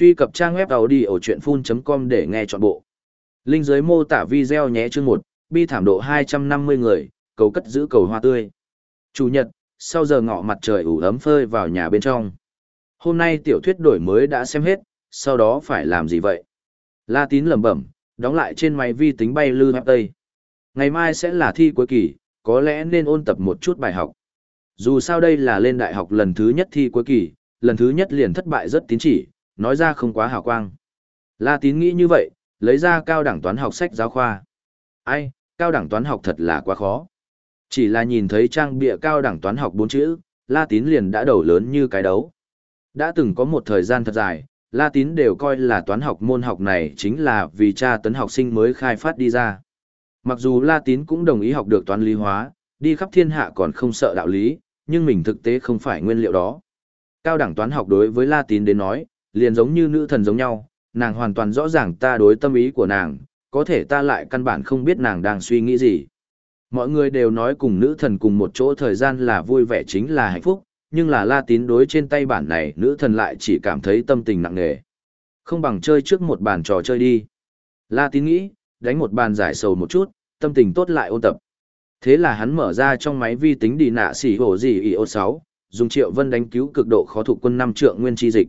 Truy cập trang web đầu đi ở audiochuyenphun.com để nghe trọn bộ. Linh dưới mô tả video nhé chương 1, bi thảm độ 250 người, cầu cất giữ cầu hoa tươi. Chủ nhật, sau giờ ngọ mặt trời ủ ấm phơi vào nhà bên trong. Hôm nay tiểu thuyết đổi mới đã xem hết, sau đó phải làm gì vậy? La tín lẩm bẩm, đóng lại trên máy vi tính bay lư hẹp tây. Ngày mai sẽ là thi cuối kỳ, có lẽ nên ôn tập một chút bài học. Dù sao đây là lên đại học lần thứ nhất thi cuối kỳ, lần thứ nhất liền thất bại rất tín chỉ, nói ra không quá hào quang. La tín nghĩ như vậy, lấy ra cao đẳng toán học sách giáo khoa. Ai, cao đẳng toán học thật là quá khó. Chỉ là nhìn thấy trang bịa cao đẳng toán học bốn chữ, La tín liền đã đầu lớn như cái đấu. Đã từng có một thời gian thật dài, La tín đều coi là toán học môn học này chính là vì cha tấn học sinh mới khai phát đi ra. Mặc dù La tín cũng đồng ý học được toán lý hóa, đi khắp thiên hạ còn không sợ đạo lý, nhưng mình thực tế không phải nguyên liệu đó. Cao đẳng toán học đối với La tín đến nói, liền giống như nữ thần giống nhau, nàng hoàn toàn rõ ràng ta đối tâm ý của nàng, có thể ta lại căn bản không biết nàng đang suy nghĩ gì. Mọi người đều nói cùng nữ thần cùng một chỗ thời gian là vui vẻ chính là hạnh phúc, nhưng là la tín đối trên tay bản này nữ thần lại chỉ cảm thấy tâm tình nặng nề. Không bằng chơi trước một bàn trò chơi đi. La tín nghĩ, đánh một bàn giải sầu một chút, tâm tình tốt lại ôn tập. Thế là hắn mở ra trong máy vi tính đi nạ xỉ hổ gì IO 6, dùng triệu vân đánh cứu cực độ khó thụ quân năm trượng nguyên chi dịch.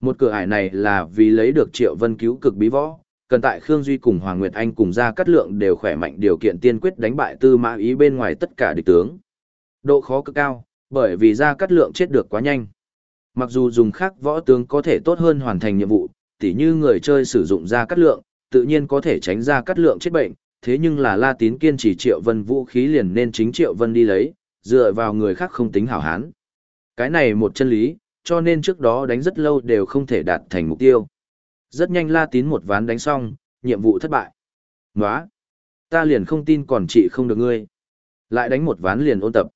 Một cửa ải này là vì lấy được triệu vân cứu cực bí võ, cần tại Khương Duy cùng Hoàng Nguyệt Anh cùng ra cắt lượng đều khỏe mạnh điều kiện tiên quyết đánh bại tư mã ý bên ngoài tất cả địch tướng. Độ khó cực cao, bởi vì ra cắt lượng chết được quá nhanh. Mặc dù dùng khác võ tướng có thể tốt hơn hoàn thành nhiệm vụ, tỉ như người chơi sử dụng ra cắt lượng, tự nhiên có thể tránh ra cắt lượng chết bệnh, thế nhưng là La Tín kiên trì Triệu Vân vũ khí liền nên chính Triệu Vân đi lấy, dựa vào người khác không tính hảo hán. Cái này một chân lý, cho nên trước đó đánh rất lâu đều không thể đạt thành mục tiêu. Rất nhanh La Tín một ván đánh xong, nhiệm vụ thất bại. Nóa! Ta liền không tin còn chị không được ngươi. Lại đánh một ván liền ôn tập.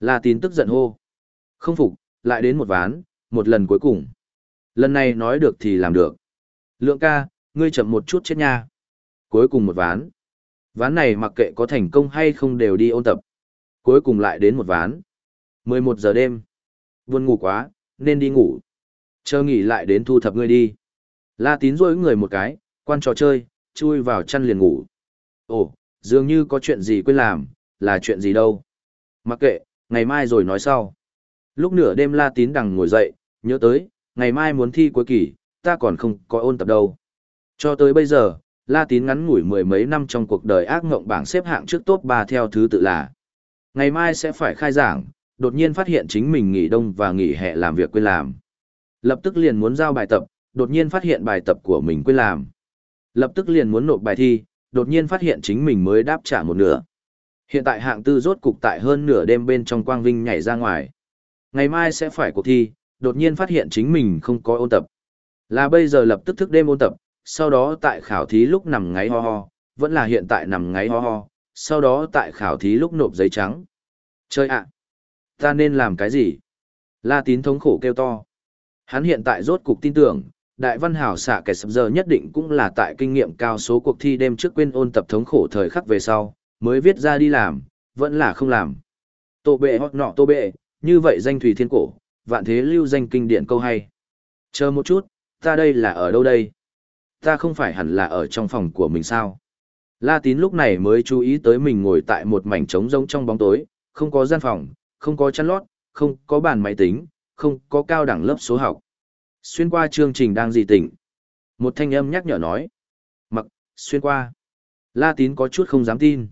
La Tín tức giận hô. Không phục, lại đến một ván, một lần cuối cùng. Lần này nói được thì làm được. Lượng ca, ngươi chậm một chút chết nha. Cuối cùng một ván. Ván này mặc kệ có thành công hay không đều đi ôn tập. Cuối cùng lại đến một ván. 11 giờ đêm. Buồn ngủ quá, nên đi ngủ. Chờ nghỉ lại đến thu thập ngươi đi. La tín rối người một cái, quan trò chơi, chui vào chăn liền ngủ. Ồ, dường như có chuyện gì quên làm, là chuyện gì đâu. Mặc kệ, ngày mai rồi nói sau. Lúc nửa đêm La tín đằng ngồi dậy, nhớ tới, ngày mai muốn thi cuối kỳ, ta còn không có ôn tập đâu. Cho tới bây giờ, La tín ngắn ngủi mười mấy năm trong cuộc đời ác ngộng bảng xếp hạng trước top 3 theo thứ tự là. Ngày mai sẽ phải khai giảng, đột nhiên phát hiện chính mình nghỉ đông và nghỉ hè làm việc quên làm. Lập tức liền muốn giao bài tập, đột nhiên phát hiện bài tập của mình quên làm. Lập tức liền muốn nộp bài thi, đột nhiên phát hiện chính mình mới đáp trả một nửa. Hiện tại hạng tư rốt cục tại hơn nửa đêm bên trong quang vinh nhảy ra ngoài. Ngày mai sẽ phải cuộc thi, đột nhiên phát hiện chính mình không có ôn tập. Là bây giờ lập tức thức đêm ôn tập, sau đó tại khảo thí lúc nằm ngáy ho ho, vẫn là hiện tại nằm ngáy ho ho, sau đó tại khảo thí lúc nộp giấy trắng. Chơi ạ! Ta nên làm cái gì? La tín thống khổ kêu to. Hắn hiện tại rốt cục tin tưởng, đại văn hảo xạ kẻ sập giờ nhất định cũng là tại kinh nghiệm cao số cuộc thi đêm trước quên ôn tập thống khổ thời khắc về sau, mới viết ra đi làm, vẫn là không làm. Tô bệ hoặc nọ tô bệ, như vậy danh thủy thiên cổ, vạn thế lưu danh kinh điển câu hay. Chờ một chút, ta đây là ở đâu đây? Ta không phải hẳn là ở trong phòng của mình sao? La tín lúc này mới chú ý tới mình ngồi tại một mảnh trống rỗng trong bóng tối, không có gian phòng, không có chăn lót, không có bàn máy tính, không có cao đẳng lớp số học. Xuyên qua chương trình đang gì tỉnh. Một thanh âm nhắc nhở nói. Mặc, xuyên qua. La tín có chút không dám tin.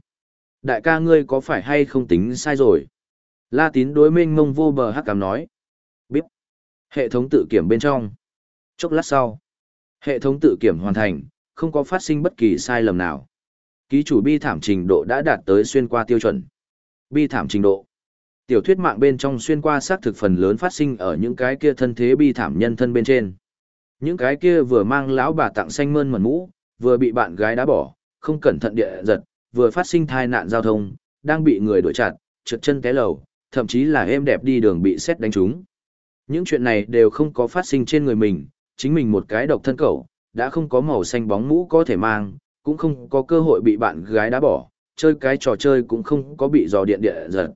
Đại ca ngươi có phải hay không tính sai rồi? La tín đối mênh mông vô bờ hắc cảm nói. Biết. Hệ thống tự kiểm bên trong. Chốc lát sau. Hệ thống tự kiểm hoàn thành, không có phát sinh bất kỳ sai lầm nào. Ký chủ bi thảm trình độ đã đạt tới xuyên qua tiêu chuẩn. Bi thảm trình độ. Tiểu thuyết mạng bên trong xuyên qua xác thực phần lớn phát sinh ở những cái kia thân thế bi thảm nhân thân bên trên. Những cái kia vừa mang lão bà tặng xanh mơn mẩn mũ, vừa bị bạn gái đá bỏ, không cẩn thận địa giật, vừa phát sinh tai nạn giao thông, đang bị người đuổi chặt, trượt chân té lầu, thậm chí là êm đẹp đi đường bị xét đánh trúng. Những chuyện này đều không có phát sinh trên người mình, chính mình một cái độc thân cẩu, đã không có màu xanh bóng mũ có thể mang, cũng không có cơ hội bị bạn gái đá bỏ, chơi cái trò chơi cũng không có bị dò điện địa giật.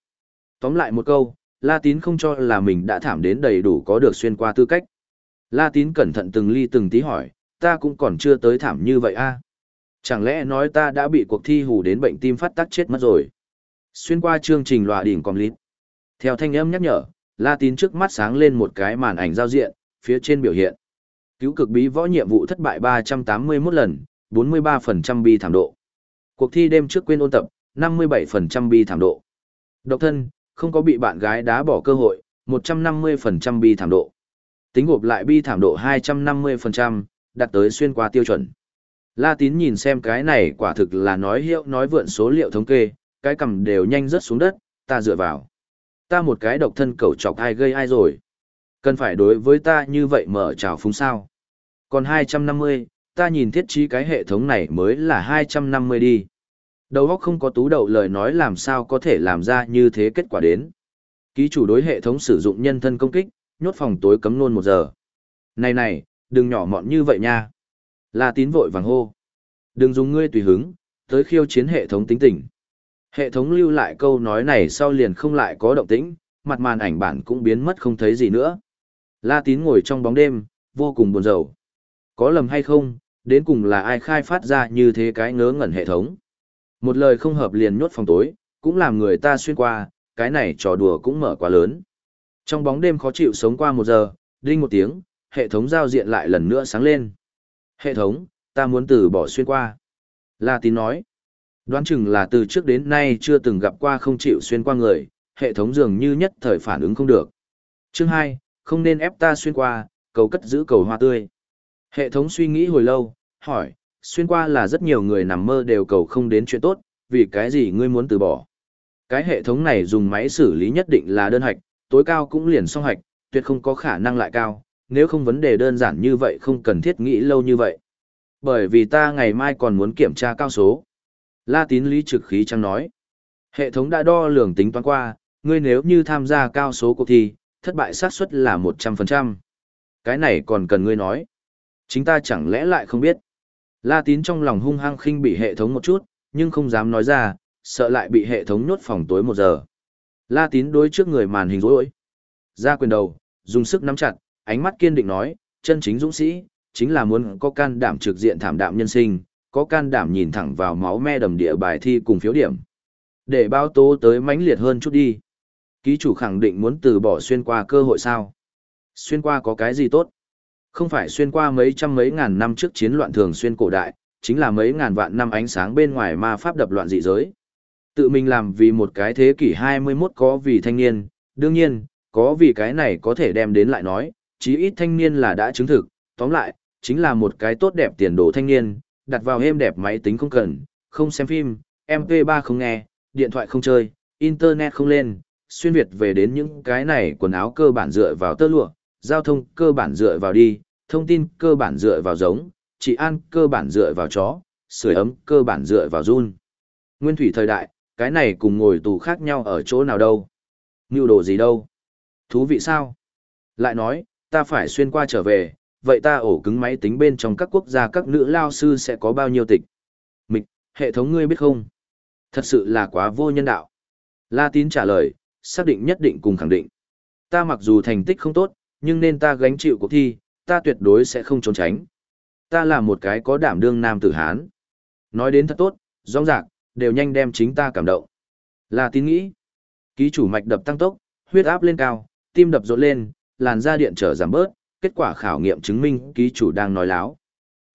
Tóm lại một câu, La Tín không cho là mình đã thảm đến đầy đủ có được xuyên qua tư cách. La tín cẩn thận từng ly từng tí hỏi, ta cũng còn chưa tới thảm như vậy a Chẳng lẽ nói ta đã bị cuộc thi hù đến bệnh tim phát tác chết mất rồi? Xuyên qua chương trình lòa đỉnh còn lít. Theo thanh âm nhắc nhở, La tín trước mắt sáng lên một cái màn ảnh giao diện, phía trên biểu hiện. Cứu cực bí võ nhiệm vụ thất bại 381 lần, 43% bi thảm độ. Cuộc thi đêm trước quên ôn tập, 57% bi thảm độ. Độc thân, không có bị bạn gái đá bỏ cơ hội, 150% bi thảm độ. Tính gộp lại bi thảm độ 250%, đạt tới xuyên qua tiêu chuẩn. La tín nhìn xem cái này quả thực là nói hiệu nói vượn số liệu thống kê, cái cầm đều nhanh rớt xuống đất, ta dựa vào. Ta một cái độc thân cầu chọc ai gây ai rồi. Cần phải đối với ta như vậy mở trào phúng sao. Còn 250, ta nhìn thiết trí cái hệ thống này mới là 250 đi. Đầu óc không có tú đậu lời nói làm sao có thể làm ra như thế kết quả đến. Ký chủ đối hệ thống sử dụng nhân thân công kích, nhốt phòng tối cấm nôn một giờ. Này này, đừng nhỏ mọn như vậy nha. La tín vội vàng hô. Đừng dùng ngươi tùy hứng, tới khiêu chiến hệ thống tính tình. Hệ thống lưu lại câu nói này sau liền không lại có động tĩnh, mặt màn ảnh bản cũng biến mất không thấy gì nữa. La tín ngồi trong bóng đêm, vô cùng buồn rầu. Có lầm hay không, đến cùng là ai khai phát ra như thế cái ngớ ngẩn hệ thống. Một lời không hợp liền nhốt phòng tối, cũng làm người ta xuyên qua, cái này trò đùa cũng mở quá lớn. Trong bóng đêm khó chịu sống qua một giờ, đinh một tiếng, hệ thống giao diện lại lần nữa sáng lên. Hệ thống, ta muốn từ bỏ xuyên qua. La tín nói. Đoán chừng là từ trước đến nay chưa từng gặp qua không chịu xuyên qua người, hệ thống dường như nhất thời phản ứng không được. Chương 2, không nên ép ta xuyên qua, cầu cất giữ cầu hoa tươi. Hệ thống suy nghĩ hồi lâu, hỏi, xuyên qua là rất nhiều người nằm mơ đều cầu không đến chuyện tốt, vì cái gì ngươi muốn từ bỏ. Cái hệ thống này dùng máy xử lý nhất định là đơn hạch, tối cao cũng liền song hạch, tuyệt không có khả năng lại cao, nếu không vấn đề đơn giản như vậy không cần thiết nghĩ lâu như vậy. Bởi vì ta ngày mai còn muốn kiểm tra cao số. La tín lý trực khí trăng nói. Hệ thống đã đo lường tính toán qua, ngươi nếu như tham gia cao số cuộc thi, thất bại xác suất là 100%. Cái này còn cần ngươi nói. Chính ta chẳng lẽ lại không biết. La tín trong lòng hung hăng khinh bị hệ thống một chút, nhưng không dám nói ra, sợ lại bị hệ thống nhốt phòng tối một giờ. La tín đối trước người màn hình rối. Ra quyền đầu, dùng sức nắm chặt, ánh mắt kiên định nói, chân chính dũng sĩ, chính là muốn có can đảm trực diện thảm đạm nhân sinh, có can đảm nhìn thẳng vào máu me đầm địa bài thi cùng phiếu điểm. Để bao tố tới mãnh liệt hơn chút đi. Ký chủ khẳng định muốn từ bỏ xuyên qua cơ hội sao? Xuyên qua có cái gì tốt? Không phải xuyên qua mấy trăm mấy ngàn năm trước chiến loạn thường xuyên cổ đại, chính là mấy ngàn vạn năm ánh sáng bên ngoài ma pháp đập loạn dị giới. Tự mình làm vì một cái thế kỷ 21 có vì thanh niên, đương nhiên, có vì cái này có thể đem đến lại nói, chí ít thanh niên là đã chứng thực, tóm lại, chính là một cái tốt đẹp tiền đồ thanh niên, đặt vào êm đẹp máy tính không cần, không xem phim, MP3 không nghe, điện thoại không chơi, internet không lên, xuyên Việt về đến những cái này quần áo cơ bản dựa vào tơ lụa, giao thông cơ bản dựa vào đi, thông tin cơ bản dựa vào giống, trị an cơ bản dựa vào chó, sưởi ấm cơ bản dựa vào run. Nguyên thủy thời đại, cái này cùng ngồi tù khác nhau ở chỗ nào đâu? Như đồ gì đâu? Thú vị sao? Lại nói, ta phải xuyên qua trở về, vậy ta ổ cứng máy tính bên trong các quốc gia các nữ lao sư sẽ có bao nhiêu tịch? Mịch, hệ thống ngươi biết không? Thật sự là quá vô nhân đạo. La tín trả lời, xác định nhất định cùng khẳng định. Ta mặc dù thành tích không tốt, nhưng nên ta gánh chịu cuộc thi, ta tuyệt đối sẽ không trốn tránh. Ta là một cái có đảm đương nam tử Hán. Nói đến thật tốt, rong rạc, đều nhanh đem chính ta cảm động. Là tín nghĩ. Ký chủ mạch đập tăng tốc, huyết áp lên cao, tim đập rộn lên, làn da điện trở giảm bớt, kết quả khảo nghiệm chứng minh ký chủ đang nói láo.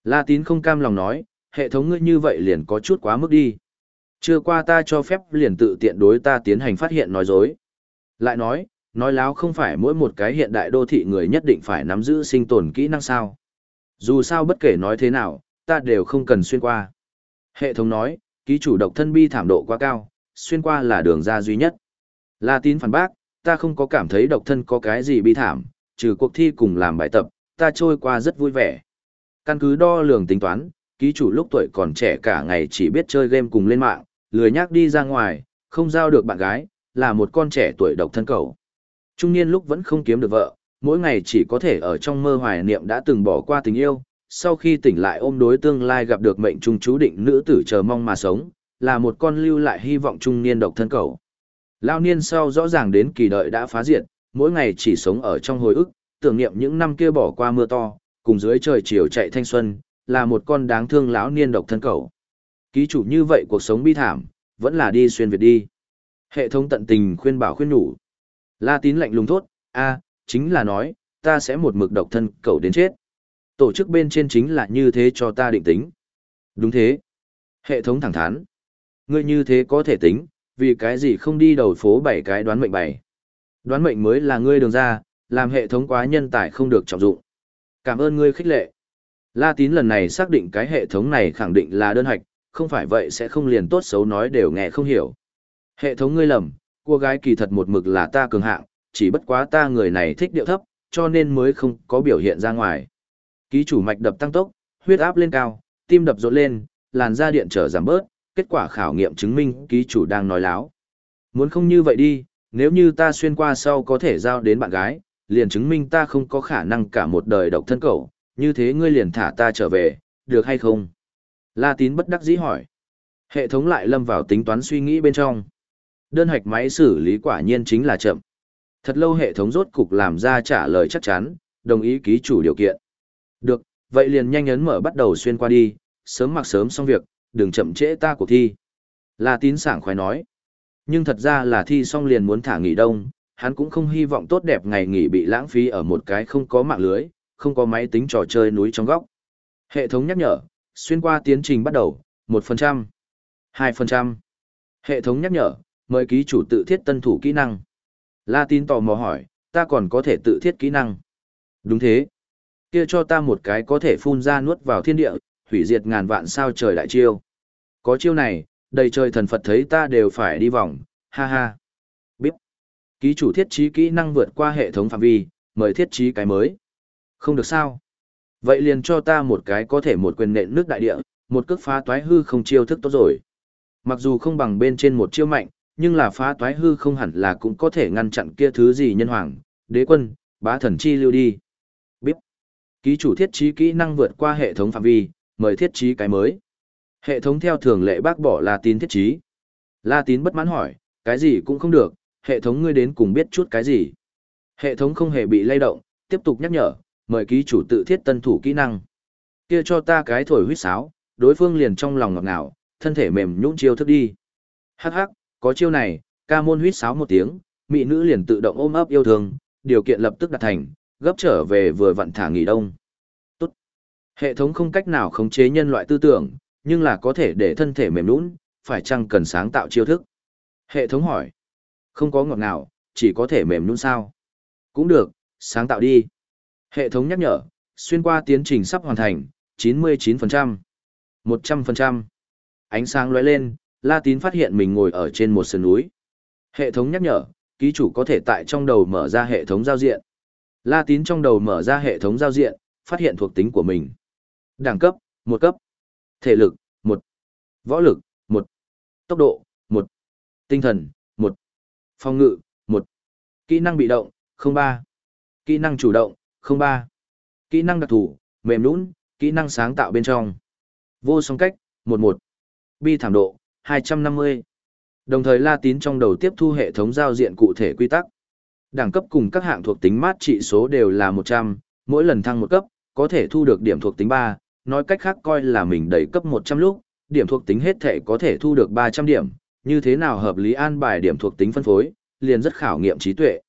La tín không cam lòng nói, hệ thống ngươi như vậy liền có chút quá mức đi. Chưa qua ta cho phép liền tự tiện đối ta tiến hành phát hiện nói dối. Lại nói, nói láo không phải mỗi một cái hiện đại đô thị người nhất định phải nắm giữ sinh tồn kỹ năng sao. Dù sao bất kể nói thế nào, ta đều không cần xuyên qua. Hệ thống nói, ký chủ độc thân bi thảm độ quá cao, xuyên qua là đường ra duy nhất. La tín phản bác, ta không có cảm thấy độc thân có cái gì bi thảm, trừ cuộc thi cùng làm bài tập, ta trôi qua rất vui vẻ. Căn cứ đo lường tính toán, ký chủ lúc tuổi còn trẻ cả ngày chỉ biết chơi game cùng lên mạng, lười nhác đi ra ngoài, không giao được bạn gái, là một con trẻ tuổi độc thân cầu. Trung niên lúc vẫn không kiếm được vợ, mỗi ngày chỉ có thể ở trong mơ hoài niệm đã từng bỏ qua tình yêu, sau khi tỉnh lại ôm đối tương lai gặp được mệnh trung chú định nữ tử chờ mong mà sống, là một con lưu lại hy vọng trung niên độc thân cầu. Lao niên sau rõ ràng đến kỳ đợi đã phá diệt, mỗi ngày chỉ sống ở trong hồi ức, tưởng niệm những năm kia bỏ qua mưa to, cùng dưới trời chiều chạy thanh xuân, là một con đáng thương lão niên độc thân cầu. Ký chủ như vậy cuộc sống bi thảm, vẫn là đi xuyên Việt đi. Hệ thống tận tình khuyên bảo khuyên nhủ. La tín lạnh lùng thốt, a, chính là nói, ta sẽ một mực độc thân cầu đến chết. Tổ chức bên trên chính là như thế cho ta định tính. Đúng thế. Hệ thống thẳng thắn. Ngươi như thế có thể tính, vì cái gì không đi đầu phố bảy cái đoán mệnh bảy. Đoán mệnh mới là ngươi đường ra, làm hệ thống quá nhân tài không được trọng dụng. Cảm ơn ngươi khích lệ. La tín lần này xác định cái hệ thống này khẳng định là đơn hạch, không phải vậy sẽ không liền tốt xấu nói đều nghe không hiểu. Hệ thống ngươi lầm, cô gái kỳ thật một mực là ta cường hạng, chỉ bất quá ta người này thích điệu thấp, cho nên mới không có biểu hiện ra ngoài. Ký chủ mạch đập tăng tốc, huyết áp lên cao, tim đập rộn lên, làn da điện trở giảm bớt, kết quả khảo nghiệm chứng minh ký chủ đang nói láo. Muốn không như vậy đi, nếu như ta xuyên qua sau có thể giao đến bạn gái, liền chứng minh ta không có khả năng cả một đời độc thân cậu, như thế ngươi liền thả ta trở về, được hay không? La tín bất đắc dĩ hỏi. Hệ thống lại lâm vào tính toán suy nghĩ bên trong. Đơn hạch máy xử lý quả nhiên chính là chậm. Thật lâu hệ thống rốt cục làm ra trả lời chắc chắn, đồng ý ký chủ điều kiện. Được, vậy liền nhanh ấn mở bắt đầu xuyên qua đi, sớm mặc sớm xong việc, đừng chậm trễ ta cuộc thi. La tín sảng khoái nói. Nhưng thật ra là thi xong liền muốn thả nghỉ đông, hắn cũng không hy vọng tốt đẹp ngày nghỉ bị lãng phí ở một cái không có mạng lưới, không có máy tính trò chơi núi trong góc. Hệ thống nhắc nhở, xuyên qua tiến trình bắt đầu, 1%, 2%. Hệ thống nhắc nhở, mời ký chủ tự thiết tân thủ kỹ năng. La tín tò mò hỏi, ta còn có thể tự thiết kỹ năng. Đúng thế. Kia cho ta một cái có thể phun ra nuốt vào thiên địa, hủy diệt ngàn vạn sao trời đại chiêu. Có chiêu này, đầy trời thần Phật thấy ta đều phải đi vòng, ha ha. Biết. Ký chủ thiết trí kỹ năng vượt qua hệ thống phạm vi, mời thiết trí cái mới. Không được sao. Vậy liền cho ta một cái có thể một quyền nện nước đại địa, một cước phá toái hư không chiêu thức tốt rồi. Mặc dù không bằng bên trên một chiêu mạnh, nhưng là phá toái hư không hẳn là cũng có thể ngăn chặn kia thứ gì nhân hoàng, đế quân, bá thần chi lưu đi. Biết. Ký chủ thiết trí kỹ năng vượt qua hệ thống phạm vi, mời thiết trí cái mới. Hệ thống theo thường lệ bác bỏ La Tín thiết trí. La Tín bất mãn hỏi, cái gì cũng không được, hệ thống ngươi đến cùng biết chút cái gì. Hệ thống không hề bị lay động, tiếp tục nhắc nhở, mời ký chủ tự thiết tân thủ kỹ năng. Kia cho ta cái thổi huýt sáo, đối phương liền trong lòng ngọt ngào, thân thể mềm nhũn chiêu thức đi. Hắc hắc, có chiêu này, ca môn huýt sáo một tiếng, mỹ nữ liền tự động ôm ấp yêu thương, điều kiện lập tức đạt thành, gấp trở về vừa vặn thả nghỉ đông. Tốt. Hệ thống không cách nào khống chế nhân loại tư tưởng, nhưng là có thể để thân thể mềm lún, phải chăng cần sáng tạo chiêu thức? Hệ thống hỏi. Không có ngọt nào, chỉ có thể mềm lún sao? Cũng được, sáng tạo đi. Hệ thống nhắc nhở, xuyên qua tiến trình sắp hoàn thành, 99%, 100%. Ánh sáng lóe lên, La Tín phát hiện mình ngồi ở trên một sườn núi. Hệ thống nhắc nhở, ký chủ có thể tại trong đầu mở ra hệ thống giao diện. La Tín trong đầu mở ra hệ thống giao diện, phát hiện thuộc tính của mình. Đẳng cấp, một cấp. Thể lực, một. Võ lực, một. Tốc độ, một. Tinh thần, một. Phòng ngự, một. Kỹ năng bị động, không ba. Kỹ năng chủ động, không ba. Kỹ năng đặc thù, mềm nũng, kỹ năng sáng tạo bên trong. Vô song cách, một một. Bi thảm độ, 250. Đồng thời La Tín trong đầu tiếp thu hệ thống giao diện cụ thể quy tắc. Đẳng cấp cùng các hạng thuộc tính mát trị số đều là 100, mỗi lần thăng một cấp, có thể thu được điểm thuộc tính 3, nói cách khác coi là mình đẩy cấp 100 lúc, điểm thuộc tính hết thể có thể thu được 300 điểm, như thế nào hợp lý an bài điểm thuộc tính phân phối, liền rất khảo nghiệm trí tuệ.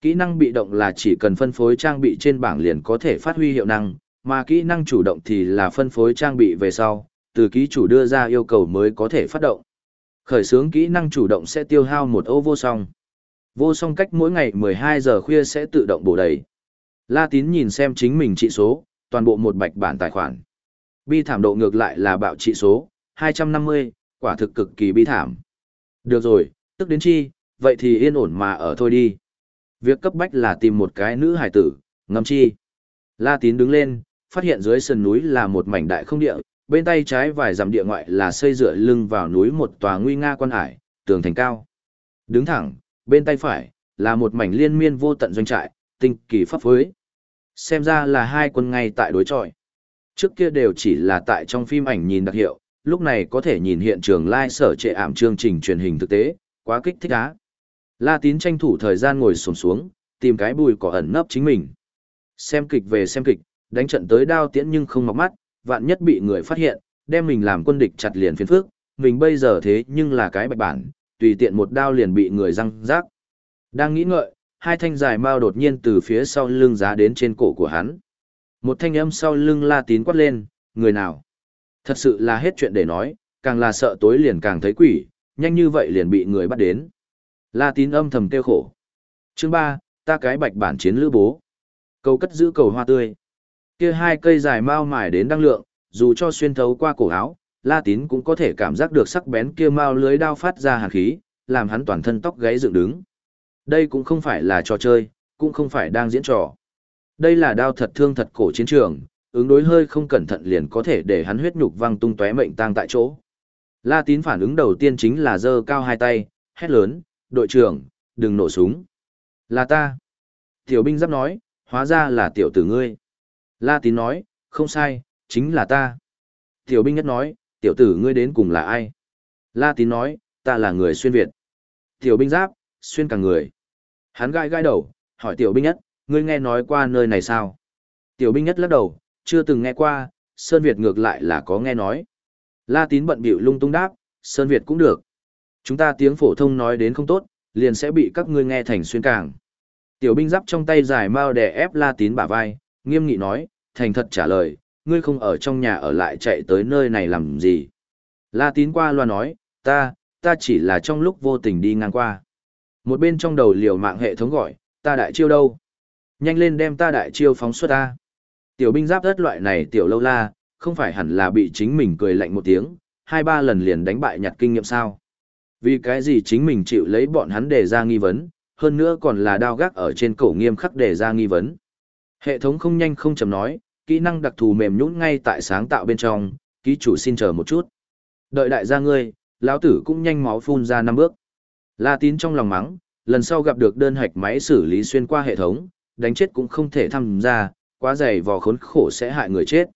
Kỹ năng bị động là chỉ cần phân phối trang bị trên bảng liền có thể phát huy hiệu năng, mà kỹ năng chủ động thì là phân phối trang bị về sau, từ ký chủ đưa ra yêu cầu mới có thể phát động. Khởi xướng kỹ năng chủ động sẽ tiêu hao một ô vô song. Vô song cách mỗi ngày 12 giờ khuya sẽ tự động bổ đầy. La tín nhìn xem chính mình trị số, toàn bộ một bạch bản tài khoản. Bi thảm độ ngược lại là bạo trị số, 250, quả thực cực kỳ bi thảm. Được rồi, tức đến chi, vậy thì yên ổn mà ở thôi đi. Việc cấp bách là tìm một cái nữ hải tử, ngâm chi. La tín đứng lên, phát hiện dưới sườn núi là một mảnh đại không địa, bên tay trái vài dặm địa ngoại là xây dựa lưng vào núi một tòa nguy nga quan hải, tường thành cao. Đứng thẳng, bên tay phải, là một mảnh liên miên vô tận doanh trại, tinh kỳ pháp phối. Xem ra là hai quân ngay tại đối chọi Trước kia đều chỉ là tại trong phim ảnh nhìn đặc hiệu, lúc này có thể nhìn hiện trường live sở trệ ảm chương trình truyền hình thực tế, quá kích thích á. La tín tranh thủ thời gian ngồi sồn xuống, tìm cái bùi cỏ ẩn nấp chính mình. Xem kịch về xem kịch, đánh trận tới đao tiễn nhưng không mọc mắt, vạn nhất bị người phát hiện, đem mình làm quân địch chặt liền phiền phước, mình bây giờ thế nhưng là cái bạch bản, tùy tiện một đao liền bị người răng rác. Đang nghĩ ngợi, hai thanh dài mao đột nhiên từ phía sau lưng giá đến trên cổ của hắn. Một thanh âm sau lưng la tín quát lên, người nào? Thật sự là hết chuyện để nói, càng là sợ tối liền càng thấy quỷ, nhanh như vậy liền bị người bắt đến. La tín âm thầm kêu khổ. Chương 3, ta cái bạch bản chiến lữ bố. Cầu cất giữ cầu hoa tươi. Kia hai cây dài mao mài đến đăng lượng, dù cho xuyên thấu qua cổ áo, La tín cũng có thể cảm giác được sắc bén kia mao lưới đao phát ra hàn khí, làm hắn toàn thân tóc gáy dựng đứng. Đây cũng không phải là trò chơi, cũng không phải đang diễn trò. Đây là đao thật thương thật cổ chiến trường, ứng đối hơi không cẩn thận liền có thể để hắn huyết nhục văng tung tóe mệnh tang tại chỗ. La Tín phản ứng đầu tiên chính là giơ cao hai tay, hét lớn, đội trưởng, đừng nổ súng. Là ta. Tiểu binh giáp nói, hóa ra là tiểu tử ngươi. La Tín nói, không sai, chính là ta. Tiểu binh nhất nói, tiểu tử ngươi đến cùng là ai? La Tín nói, ta là người xuyên Việt. Tiểu binh giáp, xuyên cả người. Hắn gai gai đầu, hỏi tiểu binh nhất, ngươi nghe nói qua nơi này sao? Tiểu binh nhất lắc đầu, chưa từng nghe qua, Sơn Việt ngược lại là có nghe nói. La tín bận bịu lung tung đáp, Sơn Việt cũng được. Chúng ta tiếng phổ thông nói đến không tốt, liền sẽ bị các ngươi nghe thành xuyên càng. Tiểu binh giáp trong tay dài mao đè ép La tín bả vai, nghiêm nghị nói, thành thật trả lời, ngươi không ở trong nhà ở lại chạy tới nơi này làm gì. La tín qua loa nói, ta, ta chỉ là trong lúc vô tình đi ngang qua. Một bên trong đầu liều mạng hệ thống gọi, ta đại chiêu đâu? Nhanh lên đem ta đại chiêu phóng xuất ta. Tiểu binh giáp đất loại này tiểu lâu la, không phải hẳn là bị chính mình cười lạnh một tiếng, hai ba lần liền đánh bại nhặt kinh nghiệm sao. Vì cái gì chính mình chịu lấy bọn hắn để ra nghi vấn, hơn nữa còn là đao gác ở trên cổ nghiêm khắc để ra nghi vấn. Hệ thống không nhanh không chậm nói, kỹ năng đặc thù mềm nhũn ngay tại sáng tạo bên trong, ký chủ xin chờ một chút. Đợi đại gia ngươi, lão tử cũng nhanh máu phun ra năm bước. La tín trong lòng mắng, lần sau gặp được đơn hạch máy xử lý xuyên qua hệ thống, đánh chết cũng không thể tham gia, quá dày vò khốn khổ sẽ hại người chết.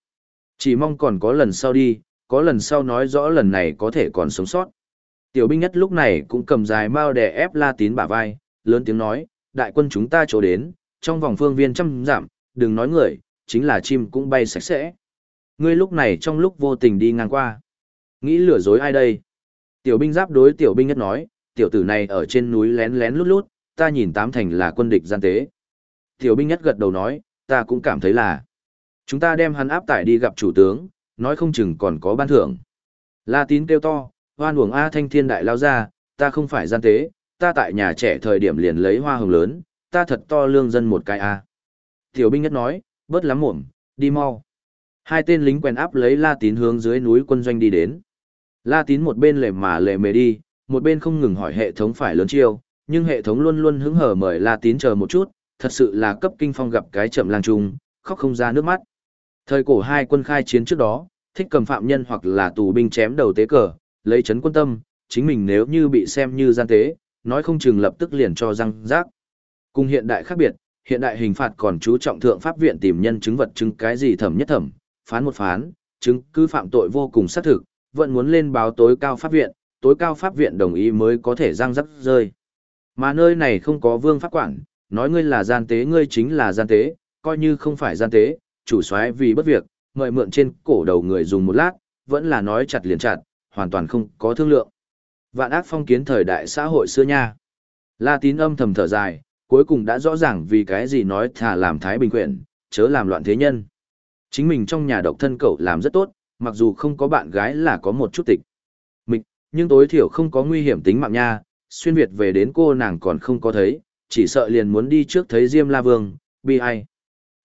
Chỉ mong còn có lần sau đi, có lần sau nói rõ lần này có thể còn sống sót. Tiểu binh nhất lúc này cũng cầm dài mao đè ép la tín bả vai, lớn tiếng nói, đại quân chúng ta chỗ đến, trong vòng phương viên trăm giảm, đừng nói người, chính là chim cũng bay sạch sẽ. Ngươi lúc này trong lúc vô tình đi ngang qua. Nghĩ lừa dối ai đây? Tiểu binh giáp đối tiểu binh nhất nói, tiểu tử này ở trên núi lén lén lút lút, ta nhìn tám thành là quân địch gian tế. Tiểu binh nhất gật đầu nói, ta cũng cảm thấy là. Chúng ta đem hắn áp tải đi gặp chủ tướng, nói không chừng còn có ban thưởng. La tín kêu to, hoan uổng A thanh thiên đại lao ra, ta không phải gian tế, ta tại nhà trẻ thời điểm liền lấy hoa hồng lớn, ta thật to lương dân một cái A. Tiểu binh nhất nói, bớt lắm muộm, đi mau. Hai tên lính quen áp lấy La tín hướng dưới núi quân doanh đi đến. La tín một bên lề mà lề mề đi, một bên không ngừng hỏi hệ thống phải lớn chiêu, nhưng hệ thống luôn luôn hứng hở mời La tín chờ một chút, thật sự là cấp kinh phong gặp cái chậm lang trung, khóc không ra nước mắt. Thời cổ hai quân khai chiến trước đó, thích cầm phạm nhân hoặc là tù binh chém đầu tế cờ, lấy chấn quân tâm, chính mình nếu như bị xem như gian tế, nói không chừng lập tức liền cho răng rác. Cùng hiện đại khác biệt, hiện đại hình phạt còn chú trọng thượng pháp viện tìm nhân chứng vật chứng cái gì thẩm nhất thẩm, phán một phán, chứng cứ phạm tội vô cùng xác thực, vẫn muốn lên báo tối cao pháp viện, tối cao pháp viện đồng ý mới có thể răng rắc rơi. Mà nơi này không có vương pháp quản, nói ngươi là gian tế ngươi chính là gian tế, coi như không phải gian tế, chủ soái vì bất việc, mời mượn trên cổ đầu người dùng một lát, vẫn là nói chặt liền chặt, hoàn toàn không có thương lượng. Vạn ác phong kiến thời đại xã hội xưa nha. La tín âm thầm thở dài, cuối cùng đã rõ ràng vì cái gì nói thà làm thái bình quyển, chớ làm loạn thế nhân. Chính mình trong nhà độc thân cậu làm rất tốt, mặc dù không có bạn gái là có một chút tịch. Mịch, nhưng tối thiểu không có nguy hiểm tính mạng nha, xuyên Việt về đến cô nàng còn không có thấy, chỉ sợ liền muốn đi trước thấy Diêm La Vương, bi ai.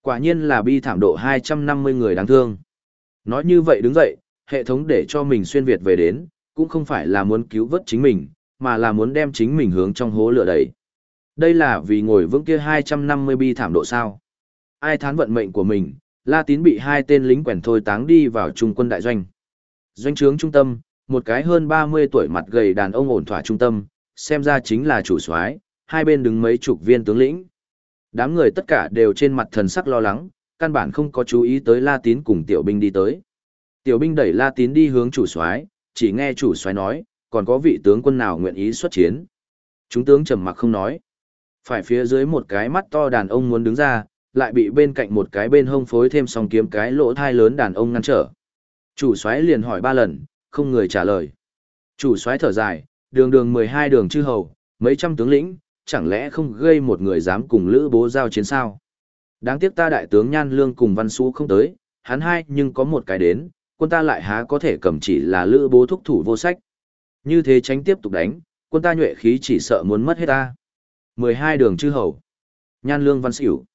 Quả nhiên là bi thảm độ 250 người đáng thương. Nói như vậy đứng dậy, hệ thống để cho mình xuyên Việt về đến, cũng không phải là muốn cứu vớt chính mình, mà là muốn đem chính mình hướng trong hố lửa đẩy. Đây là vì ngồi vững kia 250 bi thảm độ sao. Ai thán vận mệnh của mình, La Tín bị hai tên lính quèn thôi táng đi vào trung quân đại doanh. Doanh trướng trung tâm, một cái hơn 30 tuổi mặt gầy đàn ông ổn thỏa trung tâm, xem ra chính là chủ soái, hai bên đứng mấy chục viên tướng lĩnh. Đám người tất cả đều trên mặt thần sắc lo lắng, căn bản không có chú ý tới La Tín cùng tiểu binh đi tới. Tiểu binh đẩy La Tín đi hướng chủ soái, chỉ nghe chủ soái nói, còn có vị tướng quân nào nguyện ý xuất chiến. Chúng tướng trầm mặc không nói. Phải phía dưới một cái mắt to đàn ông muốn đứng ra, lại bị bên cạnh một cái bên hông phối thêm song kiếm cái lỗ thai lớn đàn ông ngăn trở. Chủ soái liền hỏi ba lần, không người trả lời. Chủ soái thở dài, đường đường 12 đường chư hầu, mấy trăm tướng lĩnh, chẳng lẽ không gây một người dám cùng lữ bố giao chiến sao? Đáng tiếc ta đại tướng Nhan Lương cùng Văn Xu không tới, hắn hai nhưng có một cái đến, quân ta lại há có thể cầm chỉ là lữ bố thúc thủ vô sách. Như thế tránh tiếp tục đánh, quân ta nhuệ khí chỉ sợ muốn mất hết ta. 12 đường chư hầu. Nhan Lương Văn Xỉu.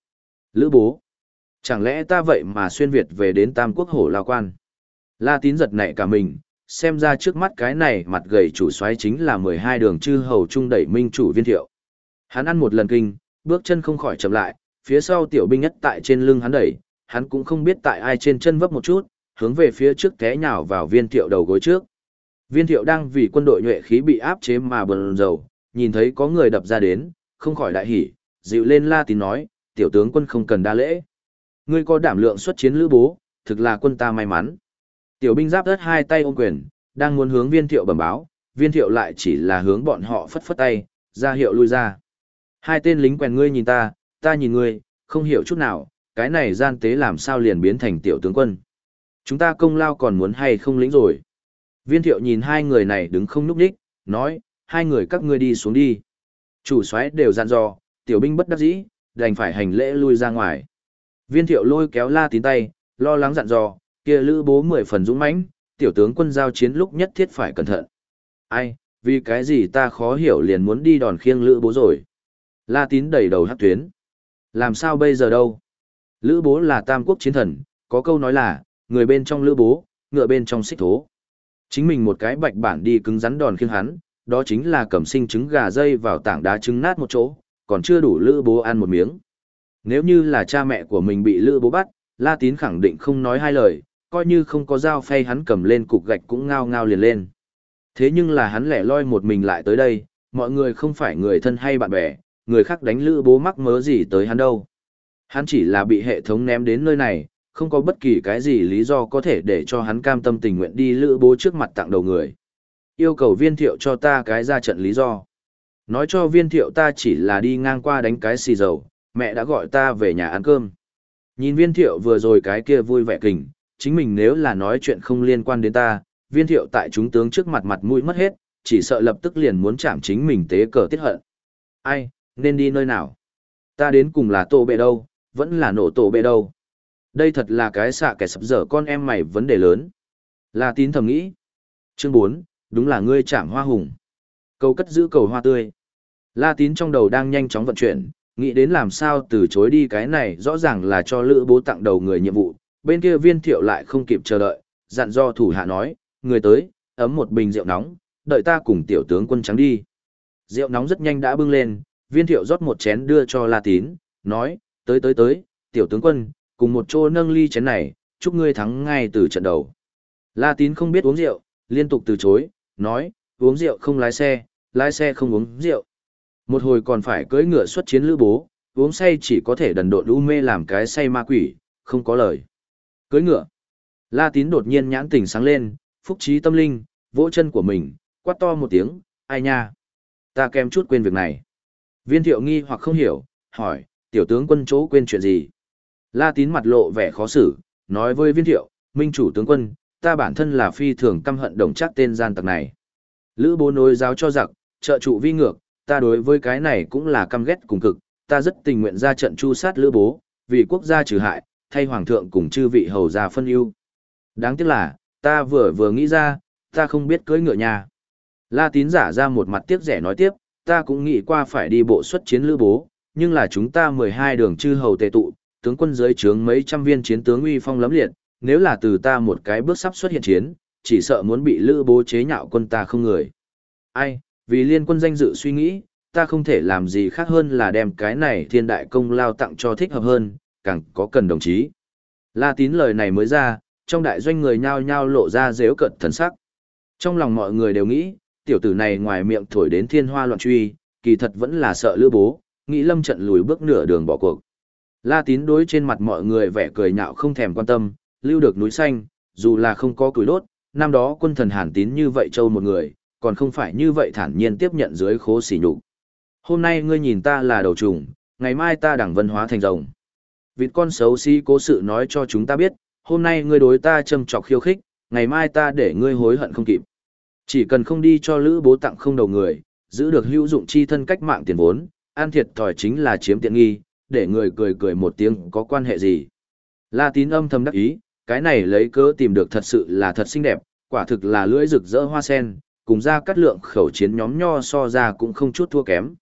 Lữ bố. Chẳng lẽ ta vậy mà xuyên Việt về đến Tam Quốc Hổ Lao Quan? La tín giật nảy cả mình, xem ra trước mắt cái này mặt gầy chủ soái chính là 12 đường chư hầu trung đẩy minh chủ viên thiệu. Hắn ăn một lần kinh, bước chân không khỏi chậm lại, phía sau tiểu binh nhất tại trên lưng hắn đẩy, hắn cũng không biết tại ai trên chân vấp một chút, hướng về phía trước té nhào vào viên thiệu đầu gối trước. Viên thiệu đang vì quân đội nhuệ khí bị áp chế mà bần dầu, nhìn thấy có người đập ra đến, không khỏi đại hỉ, dịu lên la tín nói, tiểu tướng quân không cần đa lễ. Ngươi có đảm lượng xuất chiến lữ bố, thực là quân ta may mắn. Tiểu binh giáp đất hai tay ôm quyền, đang muốn hướng viên thiệu bẩm báo, viên thiệu lại chỉ là hướng bọn họ phất phất tay, ra hiệu lui ra. Hai tên lính quèn ngươi nhìn ta, ta nhìn ngươi, không hiểu chút nào, cái này gian tế làm sao liền biến thành tiểu tướng quân. Chúng ta công lao còn muốn hay không lĩnh rồi. Viên thiệu nhìn hai người này đứng không núp đích, nói, hai người các ngươi đi xuống đi. Chủ soái đều dặn dò, tiểu binh bất đắc dĩ, đành phải hành lễ lui ra ngoài. Viên thiệu lôi kéo la tín tay, lo lắng dặn dò, kia lữ bố mười phần dũng mãnh, tiểu tướng quân giao chiến lúc nhất thiết phải cẩn thận. Ai, vì cái gì ta khó hiểu liền muốn đi đòn khiêng lữ bố rồi. La tín đầy đầu hát tuyến. Làm sao bây giờ đâu? Lữ bố là tam quốc chiến thần, có câu nói là, người bên trong lữ bố, ngựa bên trong xích thố. Chính mình một cái bạch bản đi cứng rắn đòn khiêng hắn, đó chính là cầm sinh trứng gà dây vào tảng đá trứng nát một chỗ, còn chưa đủ lữ bố ăn một miếng. Nếu như là cha mẹ của mình bị lữ bố bắt, La Tín khẳng định không nói hai lời, coi như không có dao phay hắn cầm lên cục gạch cũng ngao ngao liền lên. Thế nhưng là hắn lẻ loi một mình lại tới đây, mọi người không phải người thân hay bạn bè, người khác đánh lữ bố mắc mớ gì tới hắn đâu. Hắn chỉ là bị hệ thống ném đến nơi này, không có bất kỳ cái gì lý do có thể để cho hắn cam tâm tình nguyện đi lữ bố trước mặt tặng đầu người. Yêu cầu viên thiệu cho ta cái ra trận lý do. Nói cho viên thiệu ta chỉ là đi ngang qua đánh cái xì dầu, mẹ đã gọi ta về nhà ăn cơm. Nhìn viên thiệu vừa rồi cái kia vui vẻ kình, chính mình nếu là nói chuyện không liên quan đến ta, viên thiệu tại chúng tướng trước mặt mặt mũi mất hết, chỉ sợ lập tức liền muốn chạm chính mình tế cờ tiết hận. Ai, nên đi nơi nào? Ta đến cùng là tổ bệ đâu, vẫn là nổ tổ bệ đâu. Đây thật là cái xạ kẻ sập dở con em mày vấn đề lớn. Là tín thầm nghĩ. Chương 4, đúng là ngươi chạm hoa hùng. Cầu cất giữ cầu hoa tươi. La tín trong đầu đang nhanh chóng vận chuyển, nghĩ đến làm sao từ chối đi cái này rõ ràng là cho lữ bố tặng đầu người nhiệm vụ. Bên kia viên thiệu lại không kịp chờ đợi, dặn do thủ hạ nói, người tới, ấm một bình rượu nóng, đợi ta cùng tiểu tướng quân trắng đi. Rượu nóng rất nhanh đã bưng lên, viên thiệu rót một chén đưa cho La Tín, nói, tới tới tới, tiểu tướng quân, cùng một chỗ nâng ly chén này, chúc ngươi thắng ngay từ trận đầu. La Tín không biết uống rượu, liên tục từ chối, nói, uống rượu không lái xe, lái xe không uống rượu. Một hồi còn phải cưỡi ngựa xuất chiến lữ bố, uống say chỉ có thể đần độn u mê làm cái say ma quỷ, không có lời. Cưỡi ngựa. La Tín đột nhiên nhãn tỉnh sáng lên, phúc trí tâm linh, vỗ chân của mình, quát to một tiếng, ai nha. Ta kèm chút quên việc này. Viên thiệu nghi hoặc không hiểu, hỏi, tiểu tướng quân chỗ quên chuyện gì? La tín mặt lộ vẻ khó xử, nói với viên thiệu, minh chủ tướng quân, ta bản thân là phi thường căm hận đồng chắc tên gian tặc này. Lữ bố nối giáo cho giặc, trợ trụ vi ngược, ta đối với cái này cũng là căm ghét cùng cực, ta rất tình nguyện ra trận chu sát lữ bố, vì quốc gia trừ hại, thay hoàng thượng cùng chư vị hầu gia phân ưu. Đáng tiếc là, ta vừa vừa nghĩ ra, ta không biết cưỡi ngựa nhà. La tín giả ra một mặt tiếc rẻ nói tiếp, ta cũng nghĩ qua phải đi bộ xuất chiến lữ bố, nhưng là chúng ta 12 đường chư hầu tề tụ, tướng quân dưới trướng mấy trăm viên chiến tướng uy phong lấm liệt, nếu là từ ta một cái bước sắp xuất hiện chiến, chỉ sợ muốn bị lữ bố chế nhạo quân ta không người. Ai, vì liên quân danh dự suy nghĩ, ta không thể làm gì khác hơn là đem cái này thiên đại công lao tặng cho thích hợp hơn, càng có cần đồng chí. La tín lời này mới ra, trong đại doanh người nhao nhao lộ ra dễu cận thần sắc. Trong lòng mọi người đều nghĩ, tiểu tử này ngoài miệng thổi đến thiên hoa loạn truy, kỳ thật vẫn là sợ lữ bố, nghĩ lâm trận lùi bước nửa đường bỏ cuộc. La tín đối trên mặt mọi người vẻ cười nhạo không thèm quan tâm, lưu được núi xanh, dù là không có cúi đốt, năm đó quân thần hàn tín như vậy châu một người, còn không phải như vậy thản nhiên tiếp nhận dưới khố xỉ nhục. Hôm nay ngươi nhìn ta là đầu trùng, ngày mai ta đẳng vân hóa thành rồng. Vịt con xấu xí cố sự nói cho chúng ta biết, hôm nay ngươi đối ta châm chọc khiêu khích, ngày mai ta để ngươi hối hận không kịp. Chỉ cần không đi cho lữ bố tặng không đầu người, giữ được hữu dụng chi thân cách mạng tiền vốn, an thiệt thòi chính là chiếm tiện nghi, để người cười cười một tiếng có quan hệ gì. La tín âm thầm đắc ý, cái này lấy cớ tìm được thật sự là thật xinh đẹp, quả thực là lưỡi rực rỡ hoa sen, cùng ra cắt lượng khẩu chiến nhóm nho so ra cũng không chút thua kém.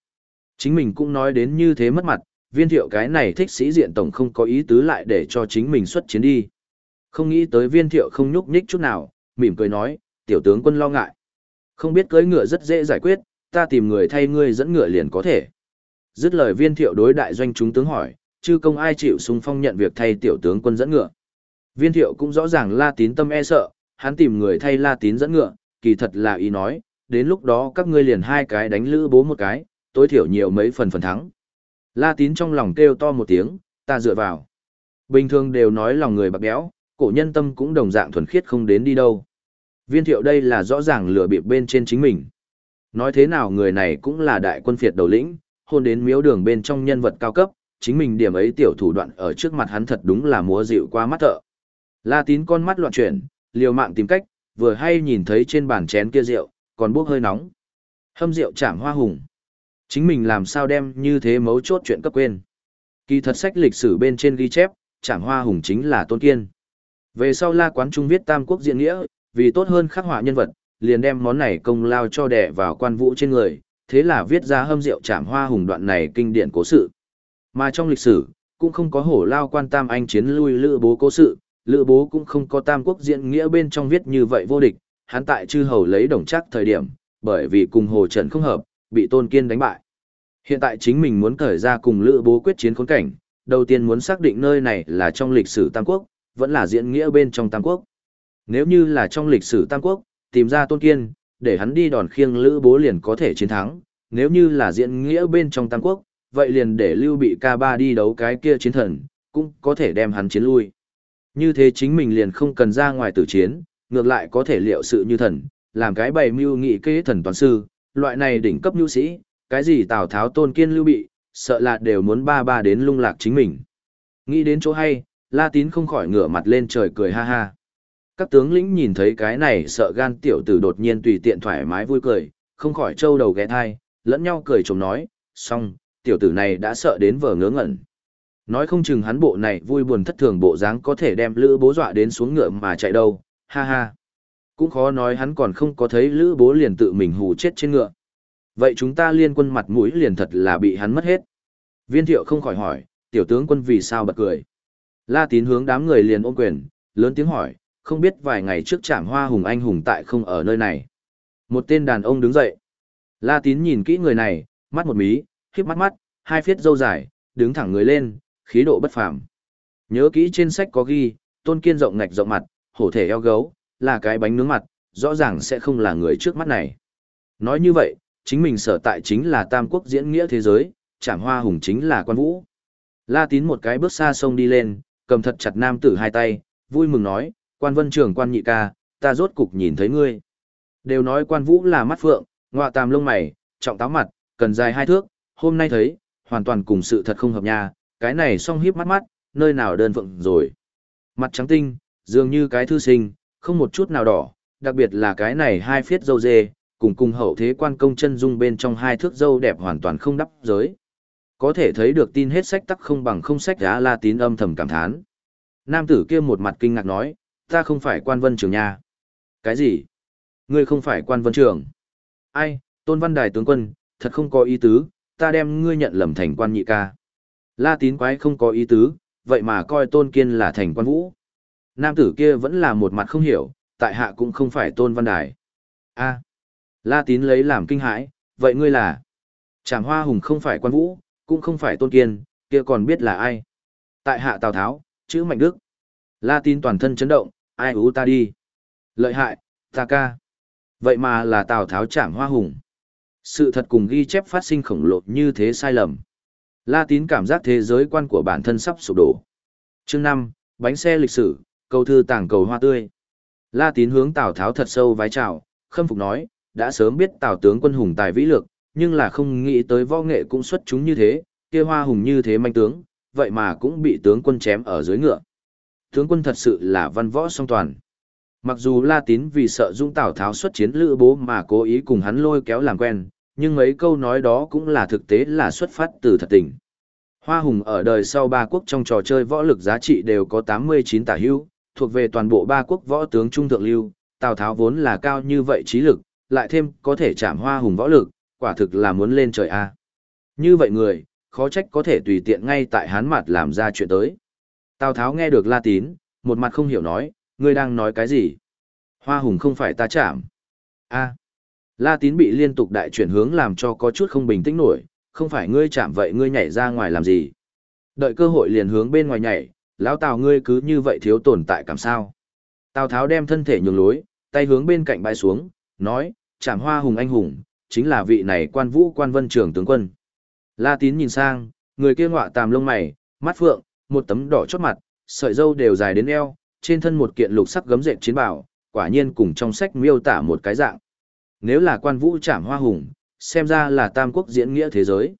Chính mình cũng nói đến như thế mất mặt, viên thiệu cái này thích sĩ diện tổng không có ý tứ lại để cho chính mình xuất chiến đi. Không nghĩ tới viên thiệu không nhúc nhích chút nào, mỉm cười nói, tiểu tướng quân lo ngại. Không biết cưỡi ngựa rất dễ giải quyết, ta tìm người thay ngươi dẫn ngựa liền có thể. Dứt lời viên thiệu đối đại doanh chúng tướng hỏi, chư công ai chịu xung phong nhận việc thay tiểu tướng quân dẫn ngựa. Viên thiệu cũng rõ ràng la tín tâm e sợ, hắn tìm người thay la tín dẫn ngựa, kỳ thật là ý nói, đến lúc đó các ngươi liền hai cái đánh lữ bố một cái, tối thiểu nhiều mấy phần phần thắng. La tín trong lòng kêu to một tiếng, ta dựa vào. Bình thường đều nói lòng người bạc béo, cổ nhân tâm cũng đồng dạng thuần khiết không đến đi đâu. Viên thiệu đây là rõ ràng lừa bịp bên trên chính mình. Nói thế nào người này cũng là đại quân phiệt đầu lĩnh, hôn đến miếu đường bên trong nhân vật cao cấp, chính mình điểm ấy tiểu thủ đoạn ở trước mặt hắn thật đúng là múa dịu qua mắt thợ. La tín con mắt loạn chuyển, liều mạng tìm cách, vừa hay nhìn thấy trên bàn chén kia rượu, còn bốc hơi nóng. Hâm rượu chạm hoa hùng. Chính mình làm sao đem như thế mấu chốt chuyện cấp quên. Kỳ thật sách lịch sử bên trên ghi chép, chạm hoa hùng chính là tôn kiên. Về sau la quán trung viết tam quốc diện nghĩa, vì tốt hơn khắc họa nhân vật, liền đem món này công lao cho đẻ vào quan vũ trên người, thế là viết ra hâm rượu chạm hoa hùng đoạn này kinh điển cố sự. Mà trong lịch sử, cũng không có hổ lao quan tam anh chiến lui lữ bố cố sự, lữ bố cũng không có tam quốc diễn nghĩa bên trong viết như vậy vô địch, hắn tại chư hầu lấy đồng chắc thời điểm, bởi vì cùng hồ trần không hợp, bị tôn kiên đánh bại. Hiện tại chính mình muốn cởi ra cùng lữ bố quyết chiến khốn cảnh, đầu tiên muốn xác định nơi này là trong lịch sử tam quốc, vẫn là diễn nghĩa bên trong tam quốc. Nếu như là trong lịch sử tam quốc, tìm ra tôn kiên, để hắn đi đòn khiêng lữ bố liền có thể chiến thắng, nếu như là diễn nghĩa bên trong tam quốc, vậy liền để lưu bị ca ba đi đấu cái kia chiến thần, cũng có thể đem hắn chiến lui. Như thế chính mình liền không cần ra ngoài tử chiến, ngược lại có thể liệu sự như thần, làm cái bày mưu nghị kế thần toàn sư, loại này đỉnh cấp nhu sĩ, cái gì Tào Tháo tôn kiên lưu bị, sợ là đều muốn ba ba đến lung lạc chính mình. Nghĩ đến chỗ hay, La Tín không khỏi ngửa mặt lên trời cười ha ha. Các tướng lĩnh nhìn thấy cái này sợ gan tiểu tử đột nhiên tùy tiện thoải mái vui cười, không khỏi trâu đầu ghé thai, lẫn nhau cười chồng nói, xong, tiểu tử này đã sợ đến vờ ngớ ngẩn. Nói không chừng hắn bộ này vui buồn thất thường bộ dáng có thể đem lữ bố dọa đến xuống ngựa mà chạy đâu, ha ha. Cũng khó nói hắn còn không có thấy lữ bố liền tự mình hù chết trên ngựa. Vậy chúng ta liên quân mặt mũi liền thật là bị hắn mất hết. Viên thiệu không khỏi hỏi, tiểu tướng quân vì sao bật cười. La tín hướng đám người liền ôm quyền, lớn tiếng hỏi, không biết vài ngày trước trạm hoa hùng anh hùng tại không ở nơi này. Một tên đàn ông đứng dậy. La tín nhìn kỹ người này, mắt một mí, khiếp mắt mắt, hai phiết dâu dài, đứng thẳng người lên, khí độ bất phàm. Nhớ kỹ trên sách có ghi, tôn kiên rộng ngạch rộng mặt, hổ thể eo gấu, là cái bánh nướng mặt, rõ ràng sẽ không là người trước mắt này. Nói như vậy, chính mình sở tại chính là tam quốc diễn nghĩa thế giới, chảm hoa hùng chính là quan vũ. La tín một cái bước xa sông đi lên, cầm thật chặt nam tử hai tay, vui mừng nói, quan vân trưởng quan nhị ca, ta rốt cục nhìn thấy ngươi. Đều nói quan vũ là mắt phượng, ngọa tàm lông mày, trọng táo mặt, cần dài hai thước, hôm nay thấy, hoàn toàn cùng sự thật không hợp nha, cái này song hiếp mắt mắt, nơi nào đơn phượng rồi. Mặt trắng tinh, dường như cái thư sinh, không một chút nào đỏ, đặc biệt là cái này hai phiết dâu dê, cùng cùng hậu thế quan công chân dung bên trong hai thước dâu đẹp hoàn toàn không đắp giới. Có thể thấy được tin hết sách tắc không bằng không sách giá la tín âm thầm cảm thán. Nam tử kia một mặt kinh ngạc nói, ta không phải quan vân trường nha. Cái gì? Ngươi không phải quan vân trường. Ai, tôn văn đài tướng quân, thật không có ý tứ, ta đem ngươi nhận lầm thành quan nhị ca. La tín quái không có ý tứ, vậy mà coi tôn kiên là thành quan vũ. Nam tử kia vẫn là một mặt không hiểu, tại hạ cũng không phải tôn văn đài. a La tín lấy làm kinh hãi, vậy ngươi là? Trảm hoa hùng không phải quan vũ, cũng không phải tôn kiên, kia còn biết là ai? Tại hạ Tào Tháo, chữ Mạnh Đức. La tín toàn thân chấn động, ai hú ta đi. Lợi hại, ta ca. Vậy mà là Tào Tháo chảm hoa hùng. Sự thật cùng ghi chép phát sinh khổng lồ như thế sai lầm. La tín cảm giác thế giới quan của bản thân sắp sụp đổ. Chương 5, bánh xe lịch sử, câu thư tảng cầu hoa tươi. La tín hướng Tào Tháo thật sâu vái chào, khâm phục nói, đã sớm biết Tào tướng quân hùng tài vĩ lược, nhưng là không nghĩ tới võ nghệ cũng xuất chúng như thế, kia hoa hùng như thế manh tướng, vậy mà cũng bị tướng quân chém ở dưới ngựa. Tướng quân thật sự là văn võ song toàn. Mặc dù La Tín vì sợ Dung Tào Tháo xuất chiến lữ bố mà cố ý cùng hắn lôi kéo làm quen, nhưng mấy câu nói đó cũng là thực tế là xuất phát từ thật tình. Hoa Hùng ở đời sau ba quốc trong trò chơi võ lực giá trị đều có 89 tả hữu, thuộc về toàn bộ ba quốc võ tướng trung thượng lưu, Tào Tháo vốn là cao như vậy trí lực, lại thêm có thể chạm Hoa Hùng võ lực, quả thực là muốn lên trời a. Như vậy người, khó trách có thể tùy tiện ngay tại hán mặt làm ra chuyện tới. Tào Tháo nghe được La Tín, một mặt không hiểu nói, ngươi đang nói cái gì? Hoa Hùng không phải ta chạm. A. La Tín bị liên tục đại chuyển hướng làm cho có chút không bình tĩnh nổi, không phải ngươi chạm vậy ngươi nhảy ra ngoài làm gì? Đợi cơ hội liền hướng bên ngoài nhảy, lão Tào ngươi cứ như vậy thiếu tồn tại cảm sao? Tào Tháo đem thân thể nhường lối, tay hướng bên cạnh bãi xuống, nói, chạm Hoa Hùng anh hùng, chính là vị này quan vũ quan vân trưởng tướng quân. La Tín nhìn sang, người kia ngọa tàm lông mày, mắt phượng, một tấm đỏ chót mặt, sợi dâu đều dài đến eo, trên thân một kiện lục sắc gấm dệt chiến bảo, quả nhiên cùng trong sách miêu tả một cái dạng. Nếu là quan vũ trảm hoa hùng, xem ra là tam quốc diễn nghĩa thế giới.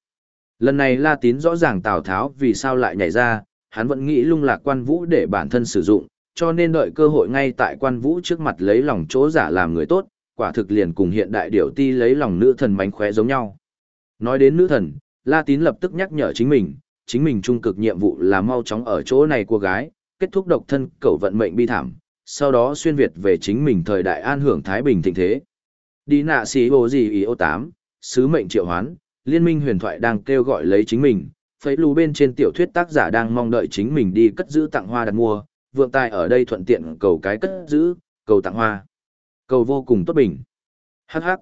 Lần này La Tín rõ ràng Tào Tháo vì sao lại nhảy ra, hắn vẫn nghĩ lung lạc quan vũ để bản thân sử dụng, cho nên đợi cơ hội ngay tại quan vũ trước mặt lấy lòng chỗ giả làm người tốt, quả thực liền cùng hiện đại điểu ti lấy lòng nữ thần mánh khóe giống nhau. Nói đến nữ thần, La Tín lập tức nhắc nhở chính mình, chính mình trung cực nhiệm vụ là mau chóng ở chỗ này của gái, kết thúc độc thân cầu vận mệnh bi thảm, sau đó xuyên Việt về chính mình thời đại an hưởng Thái Bình thịnh thế. Đi nạ xì bồ gì ý ô tám sứ mệnh triệu hoán, liên minh huyền thoại đang kêu gọi lấy chính mình, phấy lù bên trên tiểu thuyết tác giả đang mong đợi chính mình đi cất giữ tặng hoa đặt mua, vượng tài ở đây thuận tiện cầu cái cất giữ, cầu tặng hoa. Cầu vô cùng tốt bình. Hắc hắc.